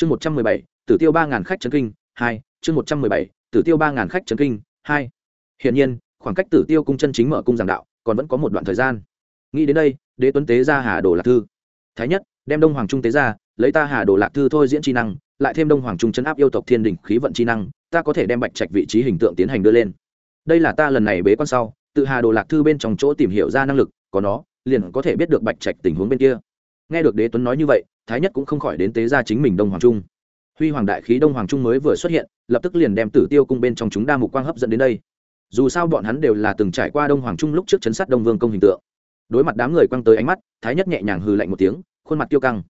chương một trăm mười bảy, tử tiêu ba ngàn khách trấn kinh, hai, chương một trăm mười bảy, tử tiêu ba ngàn khách trấn kinh, hai. Hiển nhiên, khoảng cách tử tiêu cung chân chính mở cung giảng đạo còn vẫn có một đoạn thời gian. Nghĩ đến đây, đế tuấn tế ra hà đồ lạc thư. Thái nhất, đem đông hoàng trung tế ra, lấy ta hà đồ lạc thư thôi diễn chi năng, lại thêm đông hoàng trung chấn áp yêu tộc thiên đình khí vận chi năng, ta có thể đem bạch trạch vị trí hình tượng tiến hành đưa lên. Đây là ta lần này bế quan sau, tự hà đồ lạc thư bên trong chỗ tìm hiểu ra năng lực, có nó, liền có thể biết được bạch trạch tình huống bên kia. Nghe được đế tuấn nói như vậy thái nhất cũng không khỏi đến tế ra chính mình đông hoàng trung. Huy hoàng đại khí đông hoàng trung mới vừa xuất hiện, lập tức liền đem tử tiêu cung bên trong chúng đa mục quang hấp dẫn đến đây. Dù sao bọn hắn đều là từng trải qua đông hoàng trung lúc trước chấn sát đông vương công hình tượng. Đối mặt đám người quăng tới ánh mắt, thái nhất nhẹ nhàng hừ lạnh một tiếng, khuôn mặt tiêu căng.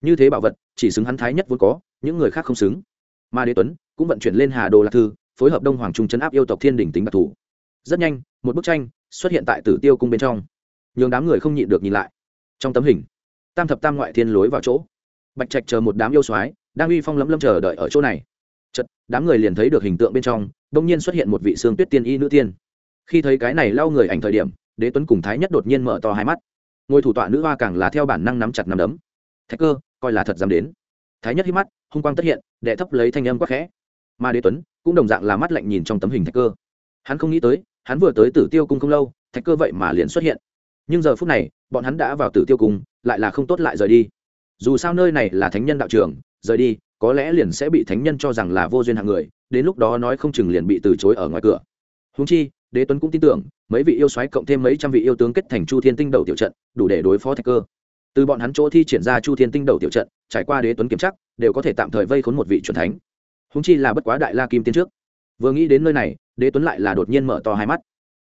Như thế bảo vật, chỉ xứng hắn thái nhất vốn có, những người khác không xứng. Mà đế tuấn cũng vận chuyển lên hà đồ lạc thư, phối hợp đông hoàng trung chấn áp yêu tộc thiên đỉnh tính đặc thù. Rất nhanh, một bức tranh xuất hiện tại tử tiêu cung bên trong. Nhường đám người không nhịn được nhìn lại. Trong tấm hình tam thập tam ngoại thiên lối vào chỗ. Bạch trạch chờ một đám yêu soái, đang uy phong lấm lâm chờ đợi ở chỗ này. Chật đám người liền thấy được hình tượng bên trong đông nhiên xuất hiện một vị xương tuyết tiên y nữ tiên. Khi thấy cái này lau người ảnh thời điểm, đế tuấn cùng thái nhất đột nhiên mở to hai mắt. Ngôi thủ tọa nữ hoa càng là theo bản năng nắm chặt nắm đấm. Thạch cơ, coi là thật dám đến. Thái nhất hít mắt, hung quang tất hiện, đệ thấp lấy thanh âm quắc khẽ. Mà đế tuấn cũng đồng dạng là mắt lạnh nhìn trong tấm hình thạch cơ. Hắn không nghĩ tới, hắn vừa tới tử tiêu cung không lâu, thạch cơ vậy mà liền xuất hiện. Nhưng giờ phút này, bọn hắn đã vào tử tiêu cung lại là không tốt lại rời đi. Dù sao nơi này là thánh nhân đạo trường, rời đi, có lẽ liền sẽ bị thánh nhân cho rằng là vô duyên hạng người, đến lúc đó nói không chừng liền bị từ chối ở ngoài cửa. Húng chi, đế tuấn cũng tin tưởng, mấy vị yêu soái cộng thêm mấy trăm vị yêu tướng kết thành chu thiên tinh đầu tiểu trận, đủ để đối phó thạch cơ. Từ bọn hắn chỗ thi triển ra chu thiên tinh đầu tiểu trận, trải qua đế tuấn kiểm chắc đều có thể tạm thời vây khốn một vị c thánh. Húng chi là bất quá đại la kim tiên trước. Vừa nghĩ đến nơi này, đế tuấn lại là đột nhiên mở to hai mắt.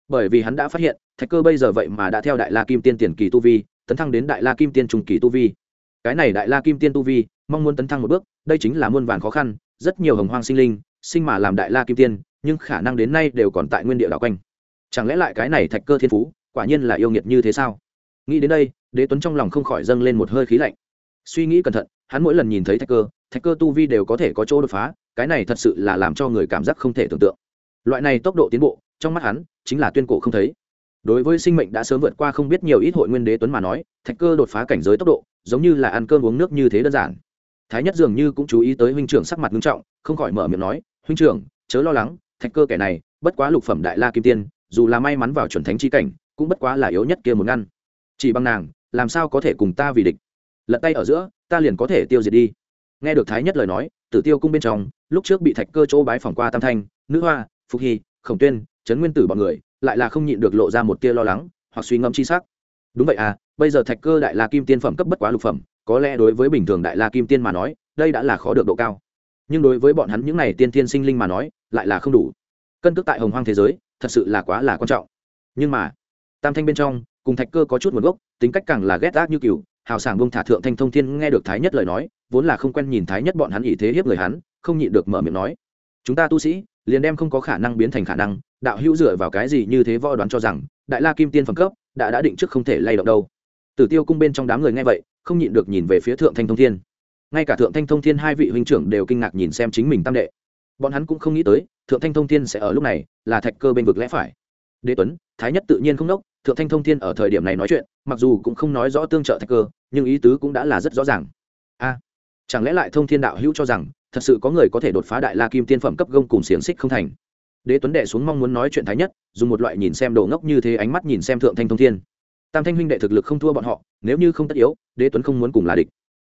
Bởi vì hắn đã phát hiện, thạch cơ bây giờ vậy mà đã theo đại la kim tiên tiền kỳ tu vi tấn thăng đến đại la kim tiên trung kỳ tu vi. Cái này đại la kim tiên tu vi, mong muốn tấn thăng một bước, đây chính là muôn vàn khó khăn, rất nhiều hồng hoang sinh linh, sinh mà làm đại la kim tiên, nhưng khả năng đến nay đều còn tại nguyên địa đảo quanh. Chẳng lẽ lại cái này thạch cơ thiên phú, quả nhiên là yêu nghiệt như thế sao? Nghĩ đến đây, đế tuấn trong lòng không khỏi dâng lên một hơi khí lạnh. Suy nghĩ cẩn thận, hắn mỗi lần nhìn thấy thạch cơ thạch cơ tu vi đều có thể có chỗ đột phá, cái này thật sự là làm cho người cảm giác không thể tưởng tượng. Loại này tốc độ tiến bộ, trong mắt hắn, chính là tuyên cổ không thấy đối với sinh mệnh đã sớm vượt qua không biết nhiều ít hội nguyên đế tuấn mà nói, thạch cơ đột phá cảnh giới tốc độ, giống như là ăn cơm uống nước như thế đơn giản. Thái nhất dường như cũng chú ý tới huynh trưởng sắc mặt nghiêm trọng, không khỏi mở miệng nói, huynh trưởng, chớ lo lắng, thạch cơ kẻ này, bất quá lục phẩm đại la kim tiên, dù là may mắn vào chuẩn thánh chi cảnh, cũng bất quá là yếu nhất kia một ngăn. Chỉ bằng nàng, làm sao có thể cùng ta vì địch? Lật tay ở giữa, ta liền có thể tiêu diệt đi. Nghe được thái nhất lời nói, tử tiêu cung bên trong, lúc trước bị thạch cơ chỗ bái phỏng qua tam thanh, nữ hoa, phục hy, khổng tuyên, trấn nguyên tử bọn người lại là không nhịn được lộ ra một tia lo lắng hoặc suy ngẫm chi sắc. Đúng vậy à bây giờ thạch cơ đại la kim tiên phẩm cấp bất quá lục phẩm, có lẽ đối với bình thường đại la kim tiên mà nói, đây đã là khó được độ cao. Nhưng đối với bọn hắn những n à y tiên tiên sinh linh mà nói, lại là không đủ. Cân cước tại hồng hoang thế giới, thật sự là quá là quan trọng. Nhưng mà, tam thanh bên trong, cùng thạch cơ có chút nguồn gốc, tính cách càng là ghét ác như cừu, hào sảng bông thả thượng thanh thông thiên nghe được thái nhất lời nói, vốn là không quen nhìn thái nhất bọn hắn ỷ thế hiếp người hắn, không nhịn được mở miệng nói, chúng ta tu sĩ, liền đem không có khả năng biến thành khả năng đạo hữu dựa vào cái gì như thế võ đoán cho rằng đại la kim tiên phẩm cấp đã đã định trước không thể lay động đâu? Tử tiêu cung bên trong đám người nghe vậy, không nhịn được nhìn về phía thượng thanh thông thiên. Ngay cả thượng thanh thông thiên hai vị huynh trưởng đều kinh ngạc nhìn xem chính mình tam đệ. Bọn hắn cũng không nghĩ tới, thượng thanh thông thiên sẽ ở lúc này là thạch cơ bên vực lẽ phải. Đế tuấn, thái nhất tự nhiên không đốc, thượng thanh thông thiên ở thời điểm này nói chuyện, mặc dù cũng không nói rõ tương trợ thạch cơ, nhưng ý tứ cũng đã là rất rõ ràng. A, chẳng lẽ lại thông thiên đạo hữu cho rằng thật sự có người có thể đột phá đại la kim tiên phẩm cấp gông cùng xiềng xích không thành? Đế tuấn đệ xuống mong muốn nói chuyện thái nhất, dùng một loại nhìn xem đồ ngốc như thế ánh mắt nhìn xem thượng thanh thông thiên. Tam thanh huynh đệ thực lực không thua bọn họ, nếu như không tất yếu, đế tuấn không muốn cùng là địch.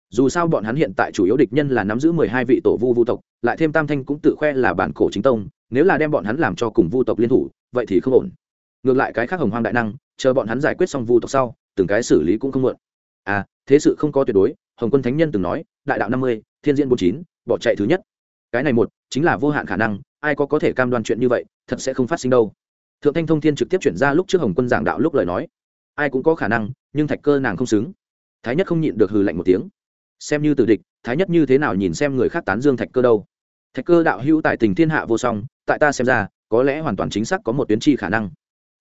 Dù sao bọn hắn hiện tại chủ yếu địch nhân là nắm giữ mười hai vị tổ vu vu tộc, lại thêm tam thanh cũng tự khoe là bản cổ chính tông, nếu là đem bọn hắn làm cho cùng vu tộc liên thủ, vậy thì không ổn. Ngược lại cái khác hồng hoang đại năng, chờ bọn hắn giải quyết xong vu tộc sau, từng cái xử lý cũng không muộn. À thế sự không có tuyệt đối, hồng quân thánh nhân từng nói, đại đạo năm mươi, thiên diễn bốn chín, bỏ chạy thứ nhất cái này một, chính là vô hạn khả năng, ai có có thể cam đoan chuyện như vậy, thật sẽ không phát sinh đâu. Thượng thanh thông thiên trực tiếp chuyển ra lúc trước hồng quân giảng đạo lúc lời nói. Ai cũng có khả năng, nhưng thạch cơ nàng không xứng. Thái nhất không nhịn được hừ lạnh một tiếng. Xem như từ địch, thái nhất như thế nào nhìn xem người khác tán dương thạch cơ đâu? Thạch cơ đạo hữu tại tình thiên hạ vô song, tại ta xem ra, có lẽ hoàn toàn chính xác có một tuyến chi khả năng.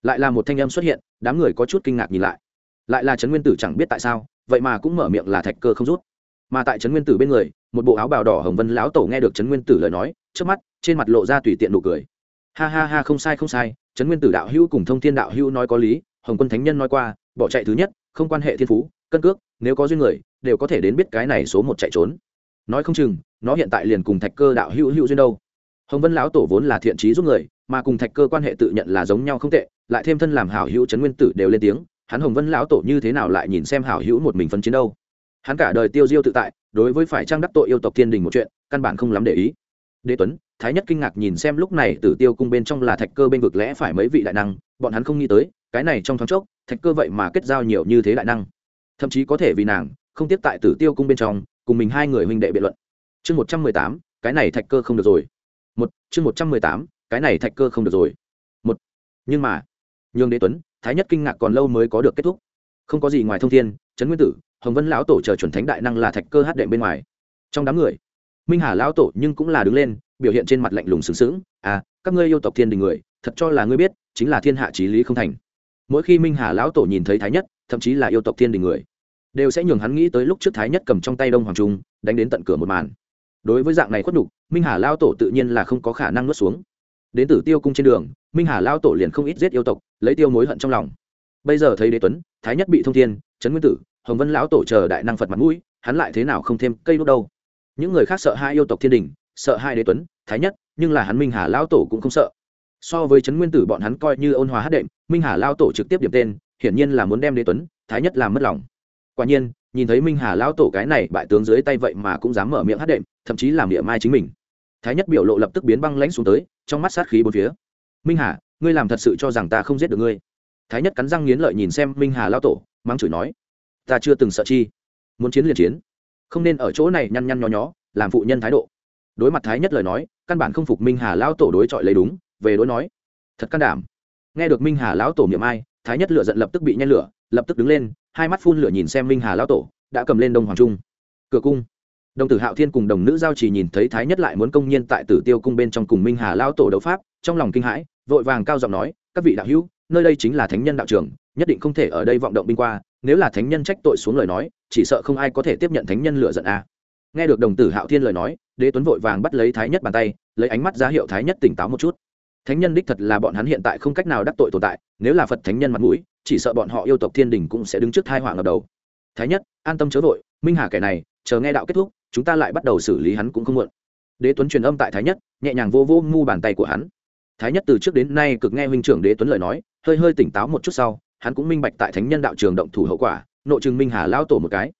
Lại là một thanh âm xuất hiện, đám người có chút kinh ngạc nhìn lại. Lại là trấn nguyên tử chẳng biết tại sao, vậy mà cũng mở miệng là thạch cơ không rút mà tại trấn nguyên tử bên người, một bộ áo bào đỏ hồng vân lão tổ nghe được trấn nguyên tử lời nói trước mắt, trên mặt lộ ra tùy tiện nụ cười. Ha ha ha, không sai không sai, trấn nguyên tử đạo hữu cùng thông thiên đạo hữu nói có lý, hồng quân thánh nhân nói qua, bỏ chạy thứ nhất, không quan hệ thiên phú, cân cước, nếu có duyên người, đều có thể đến biết cái này số một chạy trốn. Nói không chừng, nó hiện tại liền cùng thạch cơ đạo hữu hữu duyên đâu. Hồng vân lão tổ vốn là thiện trí giúp người, mà cùng thạch cơ quan hệ tự nhận là giống nhau không tệ, lại thêm thân làm hảo hữu trấn nguyên tử đều lên tiếng, hắn hồng vân lão tổ như thế nào lại nhìn xem hảo hữu một mình phân chiến đâu? Hắn cả đời tiêu diêu tự tại, đối với phải trang đắc tội yêu tộc thiên đình một chuyện, căn bản không lắm để ý. Đế tuấn, thái nhất kinh ngạc nhìn xem lúc này tử tiêu cung bên trong là thạch cơ bên vực lẽ phải mấy vị đại năng, bọn hắn không nghĩ tới, cái này trong thoáng chốc, thạch cơ vậy mà kết giao nhiều như thế đại năng. Thậm chí có thể vì nàng, không tiếp tại tử tiêu cung bên trong, cùng mình hai người huynh đệ biện luận. Chương một trăm mười tám, cái này thạch cơ không được rồi. Một, chương một trăm mười tám, cái này thạch cơ không được rồi. Một, nhưng mà, nhường đế tuấn, thái nhất kinh ngạc còn lâu mới có được kết thúc. Không có gì ngoài thông thiên, trấn nguyên tử hồng vân lão tổ chờ chuẩn thánh đại năng là thạch cơ hát đệm bên ngoài. Trong đám người, minh hà lão tổ nhưng cũng là đứng lên, biểu hiện trên mặt lạnh lùng sừng sững. À các ngươi yêu tộc thiên đình người, thật cho là ngươi biết, chính là thiên hạ trí lý không thành. Mỗi khi minh hà lão tổ nhìn thấy thái nhất, thậm chí là yêu tộc thiên đình người, đều sẽ nhường hắn nghĩ tới lúc trước thái nhất cầm trong tay đông hoàng trung, đánh đến tận cửa một màn. Đối với dạng này khuất nhục, minh hà lao tổ tự nhiên là không có khả năng nuốt xuống. Đến tử tiêu cung trên đường, minh hà lao tổ liền không ít giết yêu tộc, lấy tiêu mối hận trong lòng. Bây giờ thấy đế tuấn, thái nhất bị thông thiên, trấn nguyên tử hồng vân lão tổ chờ đại năng phật mặt mũi, hắn lại thế nào không thêm cây đốt đâu. Những người khác sợ hai yêu tộc thiên đình, sợ hai đế tuấn, thái nhất, nhưng là hắn minh hà lão tổ cũng không sợ. So với trấn nguyên tử bọn hắn coi như ôn hòa hát đệm, minh hà Lão tổ trực tiếp điểm tên, hiển nhiên là muốn đem đế tuấn, thái nhất làm mất lòng. Quả nhiên, nhìn thấy minh hà lão tổ cái này bại tướng dưới tay vậy mà cũng dám mở miệng hát đệm, thậm chí làm miệng mai chính mình. Thái nhất biểu lộ lập tức biến băng lãnh xuống tới, trong mắt sát khí bốn phía. Minh hà, ngươi làm thật sự cho rằng ta không giết được ngươi? Thái nhất cắn răng nghiến lợi nhìn xem minh hà Lão tổ, mắng chửi nói ta chưa từng sợ chi. Muốn chiến liền chiến. Không nên ở chỗ này nhăn nhăn nho nhó, làm phụ nhân thái độ. Đối mặt thái nhất lời nói, căn bản không phục minh hà lão tổ đối chọi lấy đúng, về đối nói. Thật can đảm. Nghe được minh hà lão tổ miệng ai, thái nhất lửa giận lập tức bị nhen lửa, lập tức đứng lên, hai mắt phun lửa nhìn xem minh hà lão tổ, đã cầm lên đông hoàng trung. Cửa cung. Đồng tử hạo thiên cùng đồng nữ giao chỉ nhìn thấy thái nhất lại muốn công nhiên tại tử tiêu cung bên trong cùng minh hà lão tổ đấu pháp, trong lòng kinh hãi, vội vàng cao giọng nói, các vị đạo hữu, nơi đây chính là thánh nhân đạo trường nhất định không thể ở đây vọng động binh qua nếu là thánh nhân trách tội xuống lời nói, chỉ sợ không ai có thể tiếp nhận thánh nhân lựa giận a. Nghe được đồng tử hạo thiên lời nói, đế tuấn vội vàng bắt lấy thái nhất bàn tay, lấy ánh mắt ra hiệu thái nhất tỉnh táo một chút. Thánh nhân đích thật là bọn hắn hiện tại không cách nào đắc tội tồn tại, nếu là phật thánh nhân mặt mũi, chỉ sợ bọn họ yêu tộc thiên đình cũng sẽ đứng trước thai họa ngập đầu. Thái nhất, an tâm chớ vội, minh hà kẻ này, chờ nghe đạo kết thúc, chúng ta lại bắt đầu xử lý hắn cũng không muộn. Đế tuấn truyền âm tại thái nhất, nhẹ nhàng vô vô ngu bàn tay của hắn. Thái nhất từ trước đến nay cực nghe huynh trưởng đế tuấn lời nói, hơi hơi tỉnh táo một chút sau hắn cũng minh bạch tại thánh nhân đạo trường động thủ hậu quả, nội trừng minh hà lao tổ một cái.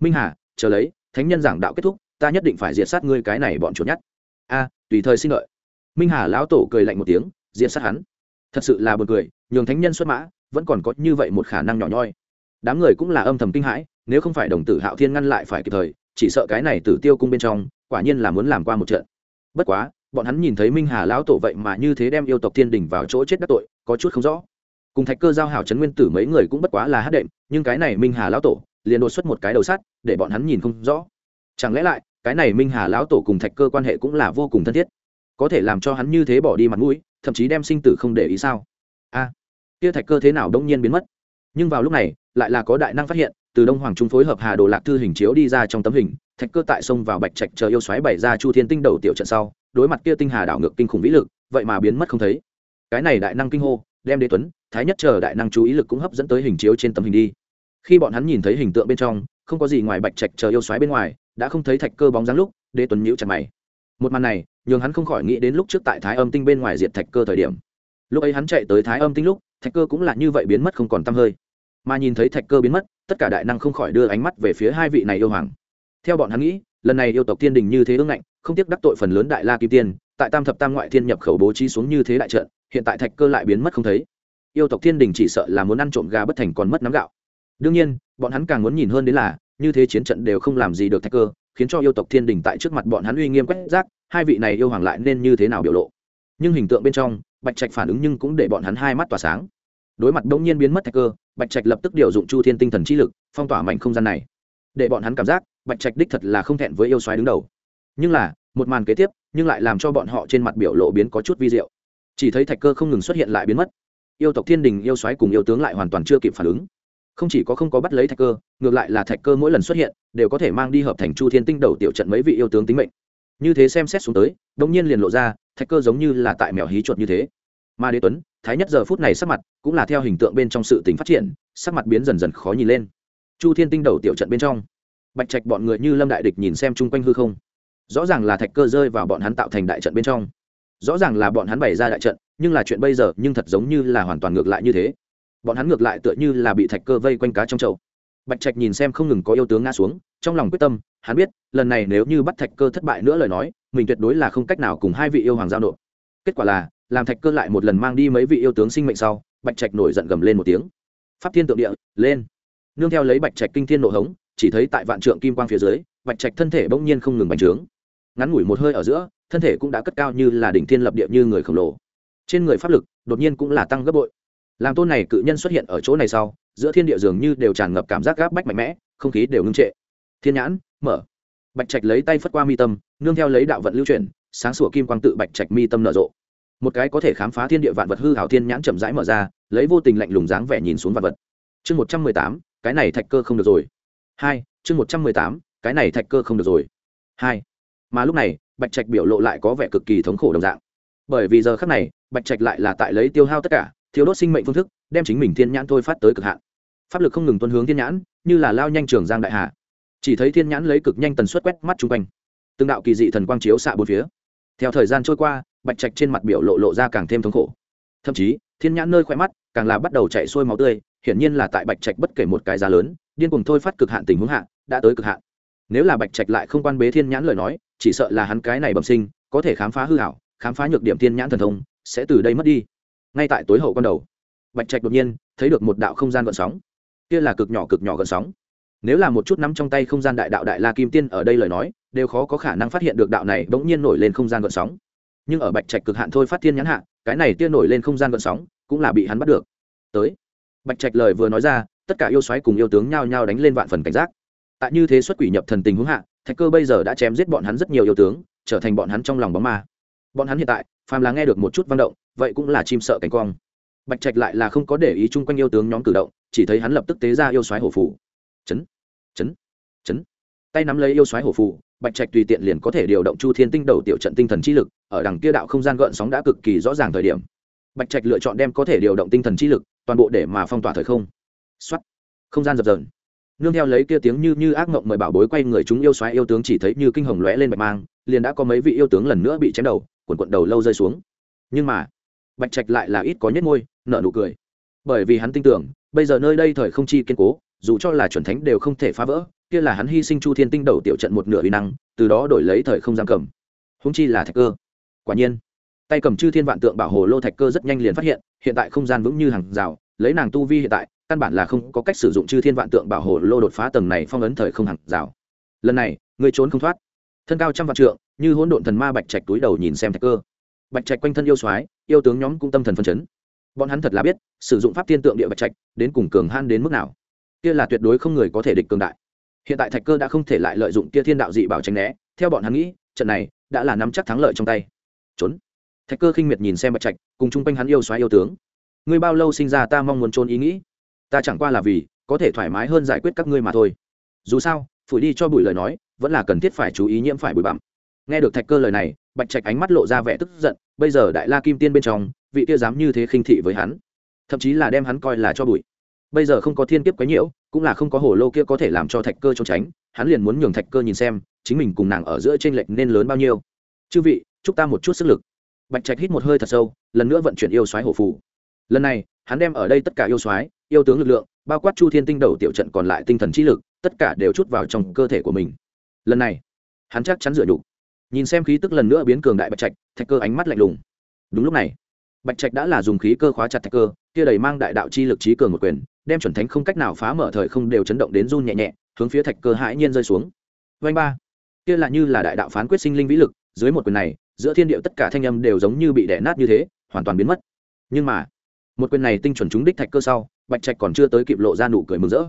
Minh hà, chờ lấy, thánh nhân giảng đạo kết thúc, ta nhất định phải diệt sát ngươi cái này bọn chuột nhắt a, tùy thời xin lợi. Minh hà lão tổ cười lạnh một tiếng, diệt sát hắn. Thật sự là buồn cười, nhường thánh nhân xuất mã, vẫn còn có như vậy một khả năng nhỏ nhoi. Đám người cũng là âm thầm kinh hãi, nếu không phải đồng tử hạo thiên ngăn lại phải kịp thời, chỉ sợ cái này tử tiêu cung bên trong, quả nhiên là muốn làm qua một trận. Bất quá, bọn hắn nhìn thấy minh hà lão tổ vậy mà như thế đem yêu tộc thiên đình vào chỗ chết đắc tội, có chút không rõ cùng thạch cơ giao hảo trấn nguyên tử mấy người cũng bất quá là hát đệm, nhưng cái này minh hà lão tổ liền đột xuất một cái đầu sắt, để bọn hắn nhìn không rõ. Chẳng lẽ lại, cái này minh hà lão tổ cùng thạch cơ quan hệ cũng là vô cùng thân thiết? Có thể làm cho hắn như thế bỏ đi mặt mũi, thậm chí đem sinh tử không để ý sao? A, kia thạch cơ thế nào đông nhiên biến mất? Nhưng vào lúc này, lại là có đại năng phát hiện, từ đông hoàng trung phối hợp hà đồ lạc thư hình chiếu đi ra trong tấm hình, thạch cơ tại sông vào bạch trạch chờ yêu xoáy bày ra chu thiên tinh đầu tiểu trận sau, đối mặt kia tinh hà đảo ngược kinh khủng vĩ lực, vậy mà biến mất không thấy. Cái này đại năng kinh hô đem đế tuấn, thái nhất chờ đại năng chú ý lực cũng hấp dẫn tới hình chiếu trên tấm hình đi. Khi bọn hắn nhìn thấy hình tượng bên trong, không có gì ngoài bạch trạch chờ yêu xoáy bên ngoài, đã không thấy thạch cơ bóng dáng lúc, đế tuấn nhíu chặt mày. Một màn này, nhường hắn không khỏi nghĩ đến lúc trước tại thái âm tinh bên ngoài diệt thạch cơ thời điểm. Lúc ấy hắn chạy tới thái âm tinh lúc, thạch cơ cũng là như vậy biến mất không còn t hơi. Mà nhìn thấy thạch cơ biến mất, tất cả đại năng không khỏi đưa ánh mắt về phía hai vị này yêu hoàng. Theo bọn hắn nghĩ, lần này yêu tộc thiên đình như thế ương ngạnh, không tiếc đắc tội phần lớn đại la kim tiên tại tam thập tam ngoại thiên nhập khẩu bố trí xuống như thế đại trận, hiện tại thạch cơ lại biến mất không thấy. Yêu tộc thiên đình chỉ sợ là muốn ăn trộm gà bất thành còn mất nắm gạo. Đương nhiên, bọn hắn càng muốn nhìn hơn đến là, như thế chiến trận đều không làm gì được thạch cơ, khiến cho yêu tộc thiên đình tại trước mặt bọn hắn uy nghiêm quét rác, hai vị này yêu hoàng lại nên như thế nào biểu lộ. Nhưng hình tượng bên trong, bạch trạch phản ứng nhưng cũng để bọn hắn hai mắt tỏa sáng. Đối mặt đông nhiên biến mất thạch cơ, bạch trạch lập tức điều dụng chu thiên tinh thần trí lực, phong tỏa mảnh không gian này. Để bọn hắn cảm giác, bạch trạch đích thật là không thẹn với yêu xoáy đứng đầu. Nhưng là một màn kế tiếp, nhưng lại làm cho bọn họ trên mặt biểu lộ biến có chút vi diệu. Chỉ thấy thạch cơ không ngừng xuất hiện lại biến mất. Yêu tộc thiên đình, yêu xoáy cùng yêu tướng lại hoàn toàn chưa kịp phản ứng. Không chỉ có không có bắt lấy thạch cơ, ngược lại là thạch cơ mỗi lần xuất hiện, đều có thể mang đi hợp thành chu thiên tinh đầu tiểu trận mấy vị yêu tướng tính mệnh. Như thế xem xét xuống tới đông nhiên liền lộ ra, thạch cơ giống như là tại mèo hí chuột như thế. Mà đế tuấn, thái nhất giờ phút này sắc mặt cũng là theo hình tượng bên trong sự tính phát triển, sắc mặt biến dần dần khó nhìn lên. Chu thiên tinh đầu tiểu trận bên trong. Bạch trạch bọn người như lâm đại địch nhìn xem chung quanh hư không rõ ràng là thạch cơ rơi vào bọn hắn tạo thành đại trận bên trong. Rõ ràng là bọn hắn bày ra đại trận, nhưng là chuyện bây giờ nhưng thật giống như là hoàn toàn ngược lại như thế. Bọn hắn ngược lại tựa như là bị thạch cơ vây quanh cá trong chậu. Bạch trạch nhìn xem không ngừng có yêu tướng ngã xuống, trong lòng quyết tâm, hắn biết, lần này nếu như bắt thạch cơ thất bại nữa lời nói, mình tuyệt đối là không cách nào cùng hai vị yêu hoàng giao nộp. Kết quả là, làm thạch cơ lại một lần mang đi mấy vị yêu tướng sinh mệnh sau, bạch trạch nổi giận gầm lên một tiếng. Pháp thiên tượng địa, lên. Nương theo lấy bạch trạch kinh thiên nộ hống, chỉ thấy tại vạn trượng kim quang phía dưới, bạch trạch thân thể bỗng nhiên không ngừng bành trướng ngắn ngủi một hơi ở giữa, thân thể cũng đã cất cao như là đỉnh thiên lập địa như người khổng lồ. Trên người pháp lực, đột nhiên cũng là tăng gấp bội. Làm tôn này cự nhân xuất hiện ở chỗ này sau, giữa thiên địa dường như đều tràn ngập cảm giác gáp bách mạnh mẽ, không khí đều ngưng trệ. Thiên nhãn, mở. Bạch trạch lấy tay phất qua mi tâm, nương theo lấy đạo vận lưu chuyển, sáng sủa kim quang tự bạch trạch mi tâm nở rộ. Một cái có thể khám phá thiên địa vạn vật hư hảo thiên nhãn chậm rãi mở ra, lấy vô tình lạnh lùng dáng vẻ nhìn xuống vạn vật. Chương một trăm mười tám, cái này thạch cơ không được rồi. Hai, chương một trăm mười tám, cái này thạch cơ không được rồi. Hai mà lúc này, bạch trạch biểu lộ lại có vẻ cực kỳ thống khổ đồng dạng. Bởi vì giờ khác này, bạch trạch lại là tại lấy tiêu hao tất cả, thiếu đốt sinh mệnh phương thức, đem chính mình thiên nhãn thôi phát tới cực hạn. Pháp lực không ngừng tuân hướng thiên nhãn, như là lao nhanh trường giang đại hạ chỉ thấy thiên nhãn lấy cực nhanh tần suất quét mắt chung quanh. Từng đạo kỳ dị thần quang chiếu xạ bốn phía. Theo thời gian trôi qua, bạch trạch trên mặt biểu lộ lộ ra càng thêm thống khổ. Thậm chí, thiên nhãn nơi khoe mắt càng là bắt đầu chạy xuôi máu tươi, hiển nhiên là tại bạch trạch bất kể một cái giá lớn, điên cùng thôi phát cực hạn tình huống hạ, đã tới cực hạn. Nếu là bạch trạch lại không quan bế thiên nhãn lời nói chỉ sợ là hắn cái này bẩm sinh, có thể khám phá hư hảo khám phá nhược điểm thiên nhãn thần thông, sẽ từ đây mất đi. Ngay tại tối hậu con đầu, bạch trạch đột nhiên thấy được một đạo không gian gợn sóng. Kia là cực nhỏ cực nhỏ gợn sóng. Nếu là một chút nắm trong tay không gian đại đạo đại la kim tiên ở đây lời nói, đều khó có khả năng phát hiện được đạo này bỗng nhiên nổi lên không gian gợn sóng. Nhưng ở bạch trạch cực hạn thôi phát thiên nhãn hạ, cái này tiên nổi lên không gian gợn sóng cũng là bị hắn bắt được. Tới, bạch trạch lời vừa nói ra, tất cả yêu xoáy cùng yêu tướng nhao nhao đánh lên vạn phần cảnh giác. Tại như thế xuất quỷ nhập thần tình hướng hạ thạch cơ bây giờ đã chém giết bọn hắn rất nhiều yêu tướng, trở thành bọn hắn trong lòng bóng ma. Bọn hắn hiện tại, phàm là nghe được một chút văn động, vậy cũng là chim sợ cánh quang. Bạch trạch lại là không có để ý chung quanh yêu tướng nhóm cử động, chỉ thấy hắn lập tức tế ra yêu xoáy hổ phủ chấn chấn chấn. Tay nắm lấy yêu xoáy hổ phủ bạch trạch tùy tiện liền có thể điều động chu thiên tinh đầu tiểu trận tinh thần chi lực, ở đằng kia đạo không gian gợn sóng đã cực kỳ rõ ràng thời điểm. Bạch trạch lựa chọn đem có thể điều động tinh thần chi lực, toàn bộ để mà phong tỏa thời không. Xuất không gian dập dờn nương theo lấy kia tiếng như như ác mộng mời bảo bối quay người chúng yêu xoáy yêu tướng chỉ thấy như kinh hồng lóe lên bạch mang, liền đã có mấy vị yêu tướng lần nữa bị chém đầu quần quận đầu lâu rơi xuống. Nhưng mà, bạch trạch lại là ít có nhất ngôi nợ nụ cười. Bởi vì hắn tin tưởng, bây giờ nơi đây thời không chi kiên cố, dù cho là chuẩn thánh đều không thể phá vỡ, kia là hắn hy sinh chu thiên tinh đầu tiểu trận một nửa uy năng, từ đó đổi lấy thời không giam cầm. Húng chi là thạch cơ. Quả nhiên, tay cầm chư thiên vạn tượng bảo hồ lô thạch cơ rất nhanh liền phát hiện hiện tại không gian vững như hàng rào, lấy nàng tu vi hiện tại căn bản là không có cách sử dụng chư thiên vạn tượng bảo hộ lô đột phá tầng này phong ấn thời không hẳn rào. Lần này, người trốn không thoát. Thân cao trăm vạn trượng, như hỗn độn thần ma bạch trạch túi đầu nhìn xem thạch cơ. Bạch trạch quanh thân yêu soái, yêu tướng nhóm cũng tâm thần phân chấn. Bọn hắn thật là biết, sử dụng pháp thiên tượng địa bạch trạch, đến cùng cường han đến mức nào. Kia là tuyệt đối không người có thể địch cường đại. Hiện tại thạch cơ đã không thể lại lợi dụng kia thiên đạo dị bảo tránh né, theo bọn hắn nghĩ, trận này đã là nắm chắc thắng lợi trong tay. Trốn. Thạch cơ khinh miệt nhìn xem bạch trạch, cùng chung quanh hắn yêu xoáy yêu tướng. Ngươi bao lâu sinh ra ta mong muốn trốn ý nghĩ? Ta chẳng qua là vì, có thể thoải mái hơn giải quyết các ngươi mà thôi. Dù sao, phủi đi cho bụi lời nói, vẫn là cần thiết phải chú ý nhiễm phải bụi bặm. Nghe được thạch cơ lời này, bạch trạch ánh mắt lộ ra vẻ tức giận, bây giờ đại la kim tiên bên trong, vị kia dám như thế khinh thị với hắn, thậm chí là đem hắn coi là cho bụi. Bây giờ không có thiên kiếp quấy nhiễu, cũng là không có hồ lô kia có thể làm cho thạch cơ trốn tránh, hắn liền muốn nhường thạch cơ nhìn xem, chính mình cùng nàng ở giữa t r ê n lệch nên lớn bao nhiêu. Chư vị, chúc ta một chút sức lực. Bạch trạch hít một hơi thật sâu, lần nữa vận chuyển yêu xoáy hổ phù. Lần này, hắn đem ở đây tất cả yêu xoáy yêu tướng lực lượng, bao quát chu thiên tinh đầu tiểu trận còn lại tinh thần trí lực, tất cả đều chút vào trong cơ thể của mình. Lần này, hắn chắc chắn dựa nhục. Nhìn xem khí tức lần nữa biến cường đại bạch trạch, thạch cơ ánh mắt lạnh lùng. Đúng lúc này, bạch trạch đã là dùng khí cơ khóa chặt thạch cơ, kia đầy mang đại đạo chi lực trí cường một quyền, đem chuẩn thánh không cách nào phá mở thời không đều chấn động đến run nhẹ nhẹ, hướng phía thạch cơ hãi nhiên rơi xuống. Vanh ba. Kia là như là đại đạo phán quyết sinh linh vĩ lực, dưới một quyền này, giữa thiên điệu tất cả thanh âm đều giống như bị đẻ nát như thế, hoàn toàn biến mất. Nhưng mà, một quyền này tinh chuẩn trúng đích thạch cơ sau bạch trạch còn chưa tới kịp lộ ra nụ cười mừng rỡ.